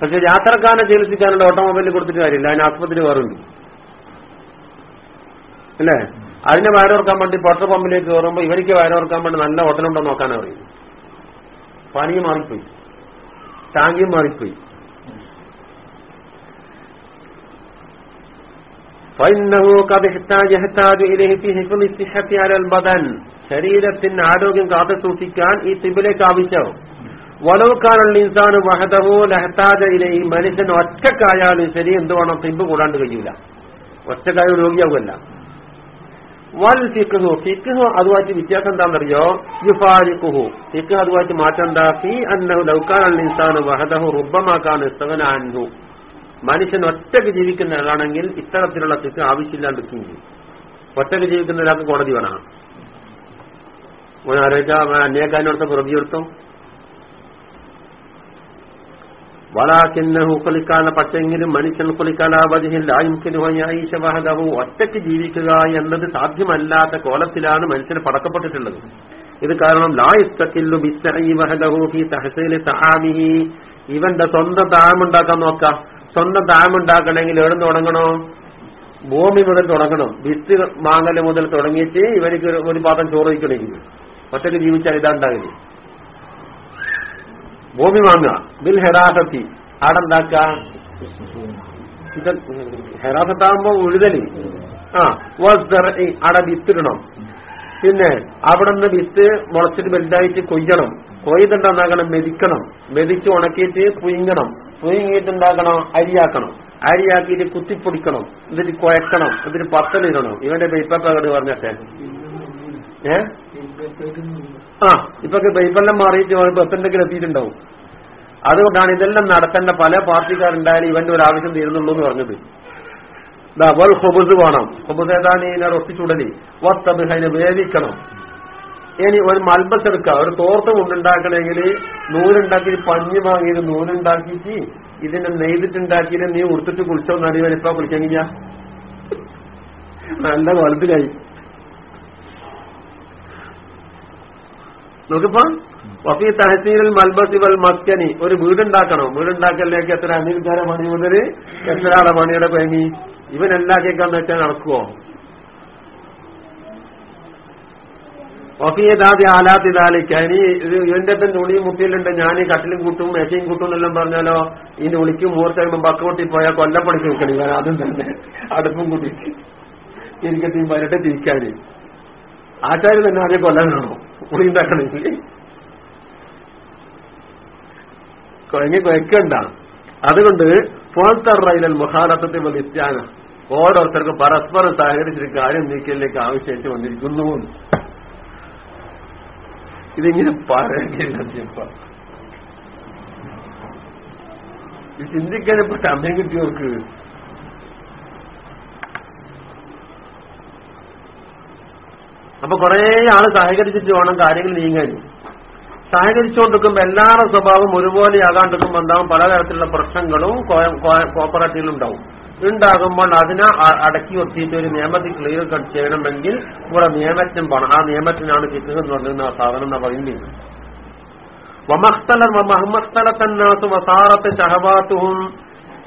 Speaker 1: പക്ഷെ യാത്രക്കാരനെ ചികിത്സിക്കാനുള്ള ഓട്ടോമൊബൈലിൽ കൊടുത്തിട്ട് കാര്യമില്ല. അതിന് ആസ്പത്രി വേറുണ്ട് അല്ലേ? അതിനെ വയനോർക്കാൻ വേണ്ടി പെട്രോൾ പമ്പിലേക്ക് കയറുമ്പോൾ ഇവർക്ക് വയനോർക്കാൻ വേണ്ടി നല്ല ഹോട്ടലുണ്ടോ നോക്കാൻ അറിയും പനി മാറിപ്പോയി. ടാങ്കിയും മാറിപ്പോയി. ശരീരത്തിന് ആരോഗ്യം കാത്തു സൂക്ഷിക്കാൻ ഈ തിബിലേക്ക് ആവശ്യവും വളവുക്കാനുള്ള ഇൻസാന് വഹദവോ ലഹത്താജയിലെ ഈ മനുഷ്യൻ ഒറ്റക്കായാലും ശരി എന്ത് തിബ് കൂടാണ്ട് കഴിയൂല. ഒറ്റക്കായ രോഗിയാവുമല്ല വൽ ഫിഖ്ഹു ഫിഖ്ഹു അതുമായിട്ട് വ്യത്യാസം എന്താണെന്നറിയോ? യുഫാരിഖുഹു. ഫിഖ് അതുമായിട്ട് മാറ്റം എന്താ ഫി അന്നഹു ലൗകാൻ അൽ ഇൻസാനു വഹദഹു റുബ്ബമാ കാന മനുഷ്യൻ ഒറ്റയ്ക്ക് ജീവിക്കുന്ന ആളാണെങ്കിൽ ഇത്തരത്തിലുള്ള തെറ്റ് ആവശ്യമില്ലാണ്ട് ചെയ്യും. ഒറ്റയ്ക്ക് ജീവിക്കുന്ന ഒരാൾക്ക് കോടതി വേണം. ഓൻ പുറകെ എടുത്തോ വലാക്കിന്നഹു കുലിക്കാന പക്ഷെങ്കിലും മനുഷ്യൻ കുലിക്കാലാവധിഹില്ലായുഹു ഒറ്റയ്ക്ക് ജീവിക്കുക എന്നത് സാധ്യമല്ലാത്ത കോലത്തിലാണ് മനുഷ്യന് പടക്കപ്പെട്ടിട്ടുള്ളത്. ഇത് കാരണം ലായുസ്തക്കില്ലു ബിസ്സഹി തഹസീൽ സഹാമിഹി ഇവന്റെ സ്വന്തം താമുണ്ടാക്കാൻ നോക്ക. സ്വന്തം താമുണ്ടാക്കണമെങ്കിൽ എവിടെ തുടങ്ങണോ? ഭൂമി മുതൽ തുടങ്ങണം. വിത്ത് മാങ്ങൽ മുതൽ തുടങ്ങിയിട്ട് ഇവനിക്ക് ഒരു- പാദം ചോറ് വയ്ക്കണമെങ്കിൽ. ഒറ്റയ്ക്ക് ജീവിച്ചാൽ ഇതാണ്ടാകില്ല ഭൂമി വാങ്ങുക ബിൽ ഹെറാസത്തി ആടെന്താക്ക? ഹെറാസത്താകുമ്പോ ഉഴുതൽ. ആ ആടെ വിത്തിടണം. പിന്നെ അവിടെ നിന്ന് വിത്ത് മുളച്ചിട്ട് വലുതായിട്ട് കൊയ്യണം. കൊയ്തുണ്ടാക്കണം മെതിക്കണം. മെതിച്ച് ഉണക്കിയിട്ട് പുയിങ്ങണം പുയിങ്ങിയിട്ട് എന്താക്കണം? അരിയാക്കണം. അരിയാക്കിയിട്ട് കുത്തിപ്പൊടിക്കണം. എന്നിട്ട് കുഴക്കണം. എന്നിട്ട് പത്തലിടണം. ഇവന്റെ ബൈപ്പക്കട് പറഞ്ഞിട്ടെ. ഏ? ആ ഇപ്പൊ ഇപ്പെല്ലാം മാറിയിട്ട് ഇപ്പൊ എന്തെങ്കിലും എത്തിയിട്ടുണ്ടാവും? അതുകൊണ്ടാണ് ഇതെല്ലാം നടത്തേണ്ട പല പാർട്ടിക്കാരുണ്ടായാലും ഇവന്റെ ഒരു ആവശ്യം തീരുന്നുള്ളൂ എന്ന് പറഞ്ഞത്. വൽ ഹൊബുസ് വേണം. ഹുബുസ് ഏതാണ്? ഇതിനെ റൊട്ടിച്ചുടലി വത്തബ് വേവിക്കണം. ഇനി ഒരു മൽബസ് എടുക്കുക ഒരു തോർത്ത് കൊണ്ടുണ്ടാക്കണമെങ്കിൽ നൂലുണ്ടാക്കി പഞ്ഞു വാങ്ങിയത് നൂലുണ്ടാക്കിയിട്ട് ഇതിനെ നെയ്തിട്ടുണ്ടാക്കിയിട്ട് നീ ഉടുത്തിട്ട് കുളിച്ചോ നടിവരിപ്പാ കുളിക്കാൻ കുളിച്ചെങ്കിൽ നല്ല വലുതിലായി നോക്കിപ്പോ വഫി തഹസീൽ മൽബസി വൽ മസ്കനി ഒരു വീടുണ്ടാക്കണം. വീടുണ്ടാക്കലിലേക്ക് എത്ര അനിൽക്കാര മണി മുതൽ എത്ര ആളെ മണിയുടെ പനി ഇവൻ ഉണ്ടാക്കിയേക്കാന്ന് വെച്ചാൽ നടക്കുവോ വഫിയതാദി ആലാത്തി ദാലിക്ക. ഇനി ഇവന്റെ തന്നെ ഉളിയും മുട്ടിയിലുണ്ട് ഞാൻ ഈ കട്ടിലും കൂട്ടും മേശയും കൂട്ടും എന്നെല്ലാം പറഞ്ഞാലോ ഇനി ഉളിക്കും കഴിയുമ്പോൾ ബക്കോട്ടി പോയാൽ കൊല്ലപ്പണിക്ക് നിൽക്കണം ഇവൻ ആദ്യം തന്നെ. അടുപ്പും കൂട്ടിയിട്ട്. എനിക്കത്തി വരട്ടെ തിരിക്കാന് ആചാര്യ തന്നെ ആദ്യം കൊല്ലാനാണോ? ഉളി ഉണ്ടാക്കണമെങ്കിൽ കുഴങ്ങി കുഴക്കണ്ട അതുകൊണ്ട് പുറത്തറയിലൽ മുഖാലത്തത്തെ നിത്യാന ഓരോരുത്തർക്കും പരസ്പരം സഹകരിച്ചൊരു കാര്യം നീക്കലിലേക്ക് ആവശ്യമായിട്ട് വന്നിരിക്കുന്നു. ഇതിങ്ങനെ പറയില്ല ചിന്തിക്കാനിപ്പോ സമയം കിട്ടിയവർക്ക് അപ്പൊ കുറെ ആൾ സഹകരിച്ചിട്ട് വേണം കാര്യങ്ങൾ നീങ്ങാൻ. സഹകരിച്ചുകൊണ്ടിരിക്കുമ്പോ എല്ലാവരുടെ സ്വഭാവം ഒരുപോലെ ആകാണ്ടിരിക്കുമ്പോൾ എന്താവും? പലതരത്തിലുള്ള പ്രശ്നങ്ങളും കോപ്പറേറ്റീവിലും ഉണ്ടാവും ഉണ്ടാകുമ്പോൾ അതിനെ അടക്കി ഒത്തിയിട്ട് ഒരു നിയമത്തിൽ ക്ലിയർ കട്ട് ചെയ്യണമെങ്കിൽ ഇവിടെ നിയമത്തിന് പോണം. ആ നിയമത്തിനാണ് കിട്ടുക എന്ന് സാധനം എന്നാ പറയുന്നത്. വമഖ്തലർ വമഹ്മഖ്തലത്തന്നാസ് വസാറത്ത് ഷഹബാത്തുഹും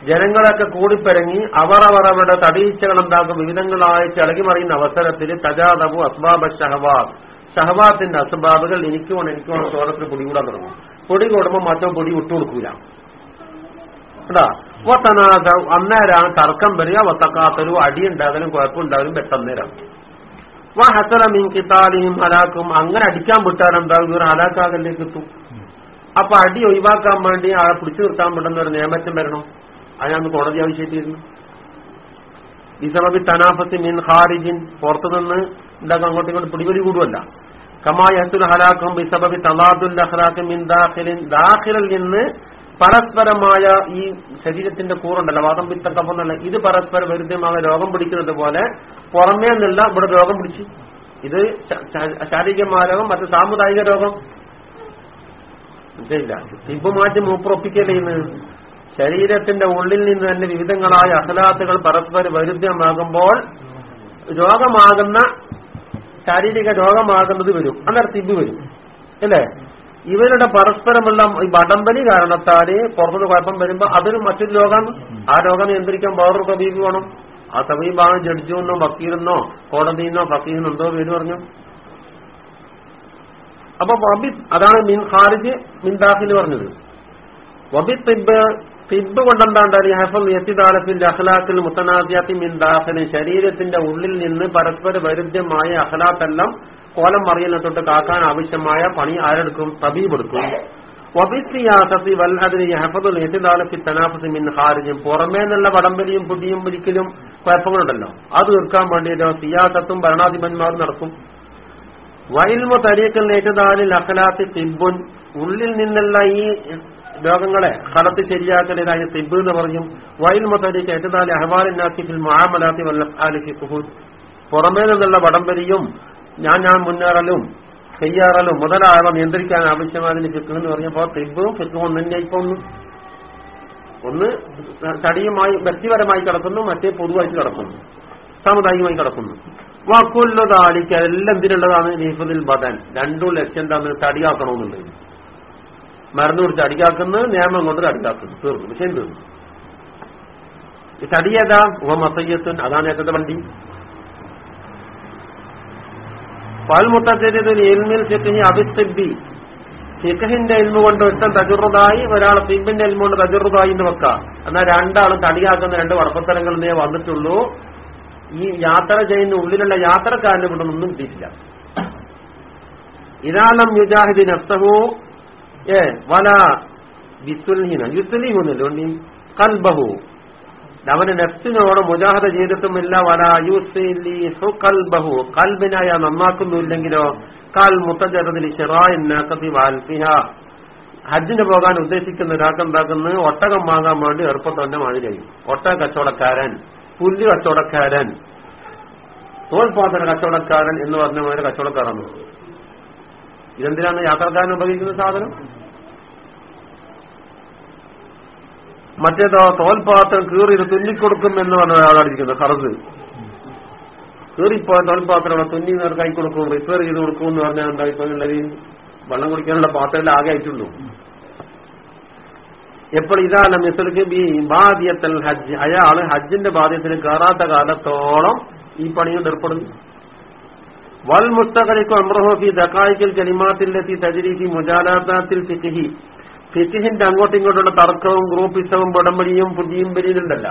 Speaker 1: ജനങ്ങളൊക്കെ കൂടിപ്പിറങ്ങി അവർ അവർ അവരുടെ തടീച്ചകൾ എന്താക്കും വിവിധങ്ങളായിട്ട് ഇളകിമറിയുന്ന അവസരത്തിൽ തജാദബു അസ്ബാബ ഷഹബാദ് ഷഹബാത്തിന്റെ അസ്ബാബുകൾ എനിക്ക് എനിക്ക് ചോരത്തിൽ പൊടികൂടാൻ തുടങ്ങും. പൊടി കൂടുമ്പോൾ മറ്റോ പൊടി വിട്ടുകൊടുക്കൂല കേട്ടാ അന്നേരാണ് തർക്കം വരിക വത്തക്കാത്തൊരു അടി ഉണ്ടാകലും കുഴപ്പമുണ്ടാകലും പെട്ടെന്നേരം. വാ ഹസല മീൻ കിത്താലിയും ഹലാക്കും. അങ്ങനെ അടിക്കാൻ വിട്ടാൽ എന്താകും ഇവർ ഹലാക്കാകലേക്ക് എത്തും. അപ്പൊ അടി ഒഴിവാക്കാൻ വേണ്ടി ആ പിടിച്ചു നിർത്താൻ പറ്റുന്ന ഒരു നിയമറ്റം വരണം. അതിനന്ന് കോടതി ആവശ്യപ്പെട്ടിരുന്നു ബിസമബി തനാഫത്തി മിൻ ഖാരിജിൻ പുറത്തുനിന്ന് ഉണ്ടാക്കാൻ അങ്ങോട്ടും ഇങ്ങോട്ട് പിടിപൊലി കൂടുമല്ല കമായത്തുൽ ഹലാക്കും ബിസബബി തലാദുൽ അഖ്ലാഖ് മിൻ ദാഖിലിൻ. ദാഖിലിൽ നിന്ന് പരസ്പരമായ ഈ ശരീരത്തിന്റെ കൂറുണ്ടല്ലോ വാദം പിത്ത എന്നല്ല. ഇത് പരസ്പര വിരുദ്ധമായ രോഗം പിടിക്കുന്നത് പോലെ പുറമേ നിന്നല്ല ഇവിടെ രോഗം പിടിച്ചു. ഇത് ശാരീരികമായ രോഗം മറ്റു സാമുദായിക രോഗം. ഇല്ല ഇപ്പൊ മാറ്റി മൂപ്പുറപ്പിക്കല്ലേ ഇന്ന്? ശരീരത്തിന്റെ ഉള്ളിൽ നിന്ന് തന്നെ വിവിധങ്ങളായ അഹലാത്തുകൾ പരസ്പര വൈരുദ്ധ്യമാകുമ്പോൾ രോഗമാകുന്ന ശാരീരിക രോഗമാകുന്നത് വരും. അന്നേരം ഇത് വരും. അല്ലേ? ഇവരുടെ പരസ്പരമുള്ള ഈ വടംബലി കാരണത്താൽ പുറത്തുനിന്ന് കുഴപ്പം വരുമ്പോൾ അതൊരു മറ്റൊരു രോഗം. ആ രോഗം നിയന്ത്രിക്കാൻ വേറൊരു തബീബ് വേണം ആ തബീബാണ് ജഡ്ജിന്നോ വക്കീലെന്നോ കോടതിന്നോ ഫക്കീലെന്നോ എന്തോ പേര് പറഞ്ഞു. അപ്പൊ അതാണ് മിൻ ഖാരിജ് മിൻ ദാഖിൽ പറഞ്ഞത്. വബി തിബ് തിബ് കൊണ്ടെന്താണ്ടാണ് ഹഫൽ എത്തിദാലത്തിന്റെ അഖലാത്തിൽ മുത്തനാദ്യാത്തി മിൻ ദാഖിൽ ശരീരത്തിന്റെ ഉള്ളിൽ നിന്ന് പരസ്പര വൈരുദ്ധ്യമായ അഖലാത്തെല്ലാം കോലം മറിയലിനെ തൊട്ട് കാക്കാൻ ആവശ്യമായ പണി ആരെടുക്കും? തബീബ് എടുക്കും. വബിസിയാസത്തി വല്ലതിന് ഹഫദുൽ എത്തിദാലത്തി തനാഫസി മിൻ ഹാരിജും പുറമേ നിന്നുള്ള വടംവലിയും പുതിയും പിടിക്കലും കുഴപ്പങ്ങളുണ്ടല്ലോ. അത് തീർക്കാൻ വേണ്ടിയിട്ട് സിയാസത്തും ഭരണാധിപന്മാരും നടക്കും. വൈൽമു തരീക്കൽ നേറ്റതാനിൽ അഖലാത്തി തിബുൻ ഉള്ളിൽ നിന്നുള്ള ഈ രോഗങ്ങളെ കടത്തി ശരിയാക്കലിനായ തിബ് എന്ന് പറയും. വയൽ മുതലേക്ക് ഏറ്റതാലി അഹ്വാലിനാക്കിഫിൽ മഹാമലാത്തി വല്ലി കുഹൂൻ പുറമേ നിന്നുള്ള വടംവലിയും ഞാൻ ഞാൻ മുന്നേറലും കയ്യാറലും മുതലായവ നിയന്ത്രിക്കാൻ ആവശ്യമായതിന് ഫിക്ക് എന്ന് പറഞ്ഞപ്പോ തിബും ഫിക്കും ഒന്നിന്റെ ഇപ്പൊ ഒന്ന് ഒന്ന് തടിയുമായി വ്യക്തിപരമായി കിടക്കുന്നു മറ്റേ പൊതുവായിട്ട് കിടക്കുന്നു. സാമുദായികമായി കിടക്കുന്നു. വാക്കുള്ളതാലിക്ക് എല്ലാം എന്തിനുള്ളതാണ്? ലീഫതിൽ ബദൻ. രണ്ടും ലക്ഷ്യം എന്താണ് തടിയാക്കണമെന്നുള്ളത്. മരുന്ന് കൊടുത്ത് അടിക്കാക്കുന്നു നിയമം കൊണ്ട് അടിക്കാക്കുന്നു തീർന്നു. വിഷയം തീർന്നു. ഈ തടി ഏതാ ഉപമസയ്യത്തുൻ അതാണ് ഏറ്റത്തെ വണ്ടി. പാൽമുട്ടത്തേത് എൽമിൽ ചെക്കിനി അഭിസ്ഥി ഫിഖഹിന്റെ എൽമ കൊണ്ട് ഒരുത്തൻ തജുറുതായി ഒരാൾ തിബിന്റെ എൽമ കൊണ്ട് തജുറുതായി എന്ന് വെക്കാം. എന്നാൽ രണ്ടാളും തടിയാക്കുന്ന രണ്ട് വർപ്പത്തരങ്ങളിൽ നിന്നേ വന്നിട്ടുള്ളൂ. ഈ യാത്ര ചെയ്യുന്ന ഉള്ളിലുള്ള യാത്രക്കാരനെ ഇവിടെ നിന്നും കിട്ടിയിട്ടില്ല. ഇതാളം യുജാഹിദി നഫ്സഹു ഏ വല വിത്തുൽഹീന യുസുലിഹുന്നല്ലോ കൽബഹു. അവന് നെഫ്റ്റിനോട് മുജാഹദ ചെയ്തിട്ടുമില്ല. വല യുസിലിഹു കൽബഹു. കൽബിനായ നന്നാക്കുന്നില്ലെങ്കിലോ? കാൽ മുത്തജറതിൽ ഷിറായിന്നാക്കത്തി വാൽഫിഹ. ഹജ്ജിന് പോകാൻ ഉദ്ദേശിക്കുന്ന ഒരാൾക്കെന്താക്കുന്നു ഒട്ടകം വാങ്ങാൻ വേണ്ടി മഴ കഴിയും ഒട്ടക കച്ചവടക്കാരൻ പുല്ല് കച്ചവടക്കാരൻ തോൽപാത്ര കച്ചവടക്കാരൻ എന്ന് പറഞ്ഞ പോലെ കച്ചവടക്കാരാണ് ഇതെന്തിനാണ് യാത്രക്കാരൻ ഉപയോഗിക്കുന്ന സാധനം? മറ്റേതോ തോൽപാത്രം കീറി തുന്നിക്കൊടുക്കും എന്ന് പറഞ്ഞ ഒരാളായിരിക്കുന്നത് ഹർസ് കീറിപ്പോ തോൽപാത്രം തുന്നി നേർ കൈ കൊടുക്കും റിപ്പയർ ചെയ്ത് കൊടുക്കും എന്ന് പറഞ്ഞാൽ എന്താ ഇപ്പൊ വെള്ളം കുടിക്കാനുള്ള പാത്രത്തിൽ ആകെ ആയിട്ടുള്ളൂ എപ്പോൾ ഇതാണ് മിസർക്ക് ബി ബാധ്യത്തൽ ഹജ്ജ്. അയാൾ ഹജ്ജിന്റെ ബാധ്യത്തിന് കയറാത്ത കാലത്തോളം ഈ പണിയുണ്ട് ഏർപ്പെടുന്നു. വൽ മുസ്തഖലിക്കും അമ്രഹോഫി ദക്കായിക്കൽ കലിമാത്തിലെത്തി തജരീഫി മുജാലാത്തിൽ ഫിഖിഹി. ഫിഖിഹിന്റെ അങ്ങോട്ടും ഇങ്ങോട്ടുള്ള തർക്കവും ഗ്രൂപ്പിസവും ഉടമ്പടിയും പുതിയും പെരിയിലുണ്ടല്ല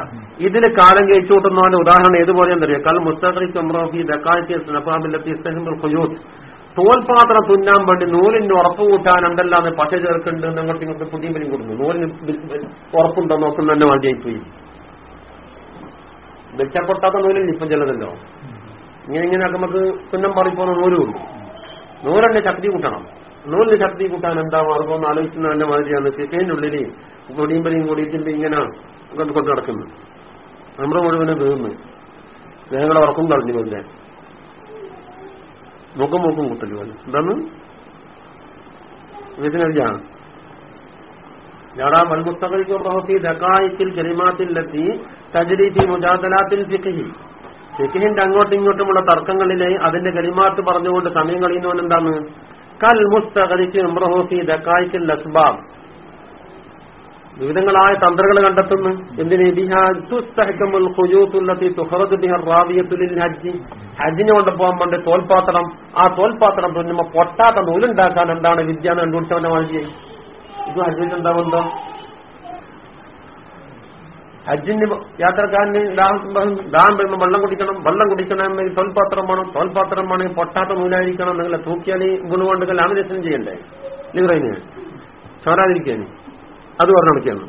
Speaker 1: ഇതിൽ കാലം കഴിച്ചു കൂട്ടുന്നവന്റെ ഉദാഹരണം ഏതുപോലെയെന്നറിയോ? കൽ മുസ്തഖലിക്കും അമ്രഹോഫി ദക്കായിക്കൽ സ്നഫാബിലെത്തി സഹിബുൽ ഖുയൂത്ത് തോൽപാത്രം തുന്നാൻ വേണ്ടി നൂലിന് ഉറപ്പ് കൂട്ടാനുണ്ടല്ലാന്ന് പശ ചേർക്കുന്നുണ്ട് അങ്ങോട്ടും ഇങ്ങോട്ട് പുതിയ പെരിയും കൊടുക്കുന്നു. നൂലിന് ഉറപ്പുണ്ടോ നോക്കുന്നതന്നെ തന്നെ മതിയായി പോയി വെച്ചപ്പൊട്ടാത്ത നൂലിൽ ഇപ്പം ചിലതല്ലോ. ഇങ്ങനെ ഇങ്ങനെ നമുക്ക് തുന്നം നൂൽ നൂലുണ്ട് നൂലിന്റെ ശക്തി കൂട്ടണം. നൂലിന് ശക്തി കൂട്ടാൻ എന്താ മാർഗം? എന്ന് ആലോചിക്കുന്ന എന്റെ മാതിരിയാണ് കിട്ടേന്റെ ഉള്ളിൽ പരിയും കൊടിയിട്ട് ഇങ്ങനെ കൊണ്ട് നടക്കുന്നു. നമ്മുടെ മുഴുവനും വീണ്. ദേഹങ്ങളെ ഉറക്കും കളഞ്ഞു പോലെ. മുഖം മുഖം കൂട്ടൽ പോലെ. എന്താണ്? ഇതിനറിയാം ഞാടാ പ്രവർത്തി റഹഫി ചെറിമാത്തിൽ എത്തി തജരീതി മുജാദലാത്തിൽ ഫിഖഹി. ഫിഖഹിന്റെ അങ്ങോട്ടും ഇങ്ങോട്ടുമുള്ള തർക്കങ്ങളിലെ അതിന്റെ കലിമാത്ത് പറഞ്ഞുകൊണ്ട് സമയം കളിയുന്നവൻ എന്താണ്? കൽ മുസ്തകരിക്ക് ഇമ്രഹോഫി ദക്കായിക്കിൽ അസ്ബാബ്. വിവിധങ്ങളായ തന്ത്രങ്ങൾ കണ്ടെത്തുന്നു. എന്തിന്? ഹജ്ജിനെ കൊണ്ടുപോകാൻ പോകാൻ വേണ്ടി തോൽപാത്രം ആ തോൽപാത്രം പൊട്ടാത്ത നൂലുണ്ടാക്കാൻ എന്താണ് വിദ്യ എന്ന് കണ്ടുപിടിച്ചവന്റെ മാതിരി ഇത് ഹജ്ജിന് എന്താവുണ്ടോ ഹജ്ജിന് യാത്രക്കാരന് ദാഹം വരുമ്പോൾ വെള്ളം കുടിക്കണം വെള്ളം കുടിക്കണമെങ്കിൽ തോൽപാത്രം വേണം തോൽപാത്രം വേണമെങ്കിൽ പൊട്ടാത്ത നൂലായിരിക്കണം നിങ്ങളെ തൂക്കിയാൽ ആണ് ദർശനം ചെയ്യണ്ടേ? നിങ്ങളതിന് ചോരാതിരിക്കാൻ. അത് പറഞ്ഞിരിക്കുന്നു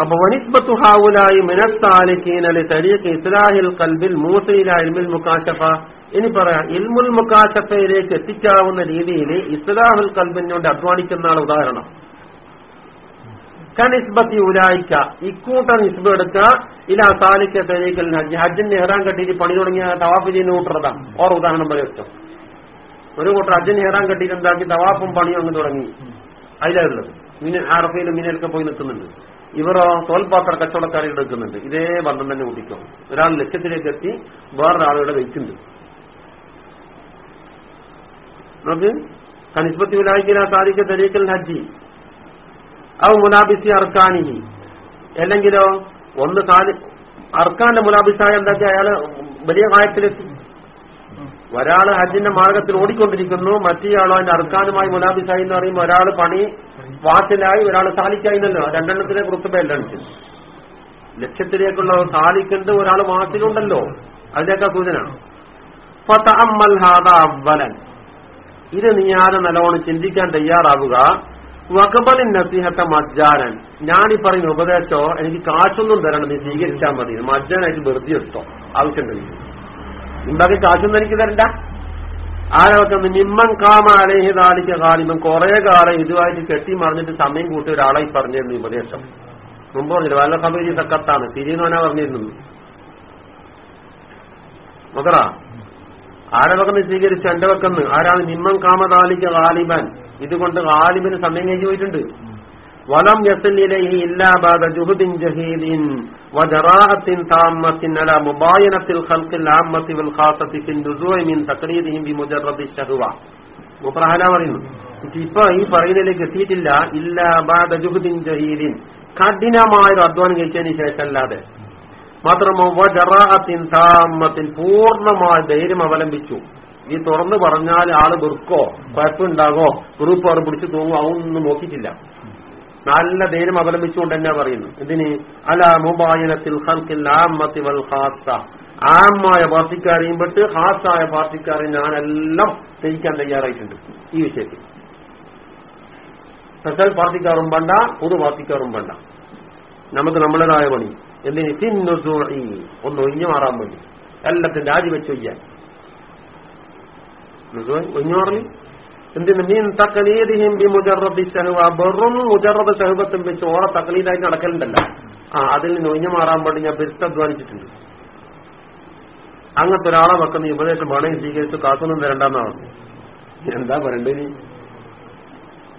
Speaker 1: അപ്പൊ വനിസ്ബത്തു ഹാവുലായി മിനസ്താലിക്കീനലി തരീഖ് ഇസ്ലാഹിൽ കൽബിൽ മൂസയില ഇൽമുൽ മുക്കാശഫ ഇനി പറയാം ഇൽമുൽ മുക്കാശഫയിലേക്ക് എത്തിക്കാവുന്ന രീതിയിൽ ഇസ്ലാഹുൽ കൽബിനോട് അധ്വാനിക്കുന്ന ഉദാഹരണം. കനിസ്ബത്തി ഉലായിക്ക. ഇക്കൂട്ട നിസ്ബ എടുക്ക ഇല്ല സാലിക്ക തരീക്കൽ ഹജ്ജ് ഹജ്ജിന്റെ ഹെറാൻ കെട്ടിയിട്ട് പണി തുടങ്ങിയ തവാഫ് ചെയ്യുന്ന കൂട്ടറതാ ഓർ ഉദാഹരണം പോലെ വെച്ചോ ഒരു കൂട്ടർ ഹജ്ജിന്റെ ഹെറാൻ കെട്ടിയിട്ട് എന്താക്കി? തവാഫും പണിയും അങ്ങ് തുടങ്ങി. അതിലുള്ളത് മിന ആറഫയിലും മീനൊക്കെ പോയി നിൽക്കുന്നുണ്ട്. ഇവരോ തോൽപാത്ര കച്ചവടക്കാരിൽ എടുക്കുന്നുണ്ട് ഇതേ ബന്ധം തന്നെ കൂട്ടിക്കോ ഒരാൾ ലക്ഷ്യത്തിലേക്ക് എത്തി വേറൊരാളുടെ വയ്ക്കുന്നുണ്ട്. നമുക്ക് കനിസ്ബത്തി വിലായിക്കില്ല സാലിക്ക തരീക്കൽ ഹജ്ജി. ഔ മുലാബിസി അർക്കാനിഹി. അല്ലെങ്കിലോ ഒന്ന് അർക്കാന്റെ മുലാബിസായ എന്താക്കി? അയാൾ വലിയ കായത്തിലെത്തി ഒരാൾ ഹജ്ജിന്റെ മാർഗത്തിൽ ഓടിക്കൊണ്ടിരിക്കുന്നു മറ്റേയാളോ അതിന്റെ അർക്കാനുമായി മുലാബിസായി എന്ന് പറയുമ്പോൾ ഒരാൾ പണി വാസിലായി ഒരാൾ സാലിക്കായി എന്നല്ലോ രണ്ടെണ്ണത്തിലെ കുറിച്ചല്ല ലക്ഷ്യത്തിലേക്കുള്ള സാലിക്കുന്നത് ഒരാൾ വാസിലുണ്ടല്ലോ. അതിലേക്കാ സൂചന ഇത് നീ ആരെ നല്ലോണം ചിന്തിക്കാൻ തയ്യാറാവുക. വകബലിൻ നസീഹത്തെ മജ്ജാനൻ ഈ പറയുന്ന ഉപദേശോ എനിക്ക് കാശൊന്നും തരണം നീ സ്വീകരിച്ചാൽ മതി. മജ്ജാനായിട്ട് വെറുതെ എടുത്തോ. ആവശ്യമുണ്ടെങ്കിൽ ഉണ്ടാക്കി കാശൊന്നും എനിക്ക് തരണ്ട. ആരോക്കെ നിമ്മൻ കാമ അലേഹി താളിക്ക കാലിമൻ കുറെ കാലം ഇതുമായിട്ട് കെട്ടി മറിഞ്ഞിട്ട് സമയം കൂട്ടി ഒരാളെ ഈ പറഞ്ഞിരുന്നു ഉപദേശം. മുമ്പ് പറഞ്ഞില്ല വല്ല കബീരി സക്കത്താണ്. തിരിയുന്നവനാ പറഞ്ഞിരുന്നു നോക്കടാ. ആരവക്കെന്ന് സ്വീകരിച്ച എന്റെ വെക്കെന്ന്. ആരാണ്? നിമ്മൻ കാമതാലിക്ക ഗാലിബൻ. ഇതുകൊണ്ട് ഗാലിബിന് സമയം കഴിഞ്ഞു പോയിട്ടുണ്ട് വലം യസലിലൈഹി ഇല്ലാബാദ ജുഹുദിൻ ജഹീദിൻ വജറാഅത്തിൻ താമ്മത്തിൻ അല മുബായനത്തിൽ ഖൽഖിൽ ആമ്മത്തി വൽ ഖാസത്തി ഫിൻ നുസൂഇ മിൻ തഖ്രീദിഹിം ബി മുജറദി ശഹ്വ. മുപ്രഹല പറയുന്നു. ഇപ്പൊ ഈ പറയുന്നതിലേക്ക് എത്തിയിട്ടില്ല. ഇല്ലാ ബാദ ജുഹുദിൻ ജഹീദിൻ. കഠിനമായൊരു അധ്വാനം കഴിച്ചതിന് ശേഷമല്ലാതെ. മാത്രമോ വജറാഅത്തിൻ താമ്മത്തിൻ പൂർണമായ ധൈര്യം അവലംബിച്ചു. ഈ തുറന്നു പറഞ്ഞാൽ ആൾ വെറുക്കോ കുഴപ്പമുണ്ടാകോ ഗ്രൂപ്പ് അവർ പിടിച്ചു തൂങ്ങോ അതൊന്നും നോക്കിയിട്ടില്ല. നല്ല ധൈര്യം അവലംബിച്ചുകൊണ്ട് തന്നെ പറയുന്നു? ഇതിന് അല മുബായനത്തിൽ ആമായ പാർട്ടിക്കാരെയും പെട്ട് ഹാസായ പാർട്ടിക്കാരെ ഞാനെല്ലാം തിരിക്കാൻ തയ്യാറായിട്ടുണ്ട് ഈ വിഷയത്തിൽ. സ്പെഷ്യൽ പാർട്ടിക്കാരും വേണ്ട പൊതു പാർട്ടിക്കാരും വേണ്ട. നമുക്ക് നമ്മളേതായ പണി. എന്തിന്? ഒന്ന് ഒഴിഞ്ഞു മാറാൻ വേണ്ടി. എല്ലാത്തിനും രാജിവെച്ച് വെറും മുജറബ് സഹബത്തും വെച്ച് ഓറെ തക്കലീദായിട്ട് നടക്കലുണ്ടല്ലോ ആ അതിൽ നിന്ന് ഒഴിഞ്ഞു മാറാൻ വേണ്ടി ഞാൻ പെരുത്തധ്വാനിച്ചിട്ടുണ്ട് അങ്ങനത്തെ ഒരാളെ വെക്കുന്ന ഉപദേശം വേണമെങ്കിൽ സ്വീകരിച്ച് കാക്കൊന്നും പറഞ്ഞു എന്താ പറയണ്ടേ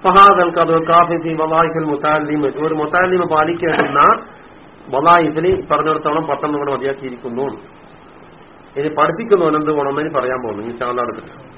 Speaker 1: ഫഹാദൽ കഥ കാഫി വലാഹിൽ മുത്താലിമ ഒരു മുത്താലിമ പാലിക്കേണ്ടുന്ന വലാഹിഫിൽ പറഞ്ഞിടത്തോളം പത്തെണ്ണം കൂടെ മതിയാക്കിയിരിക്കുന്നു ഇനി പഠിപ്പിക്കുന്നവനെന്ത് ഗുണമെന്ന് പറയാൻ പോകുന്നു ഈ ചാളെടുത്തിട്ട്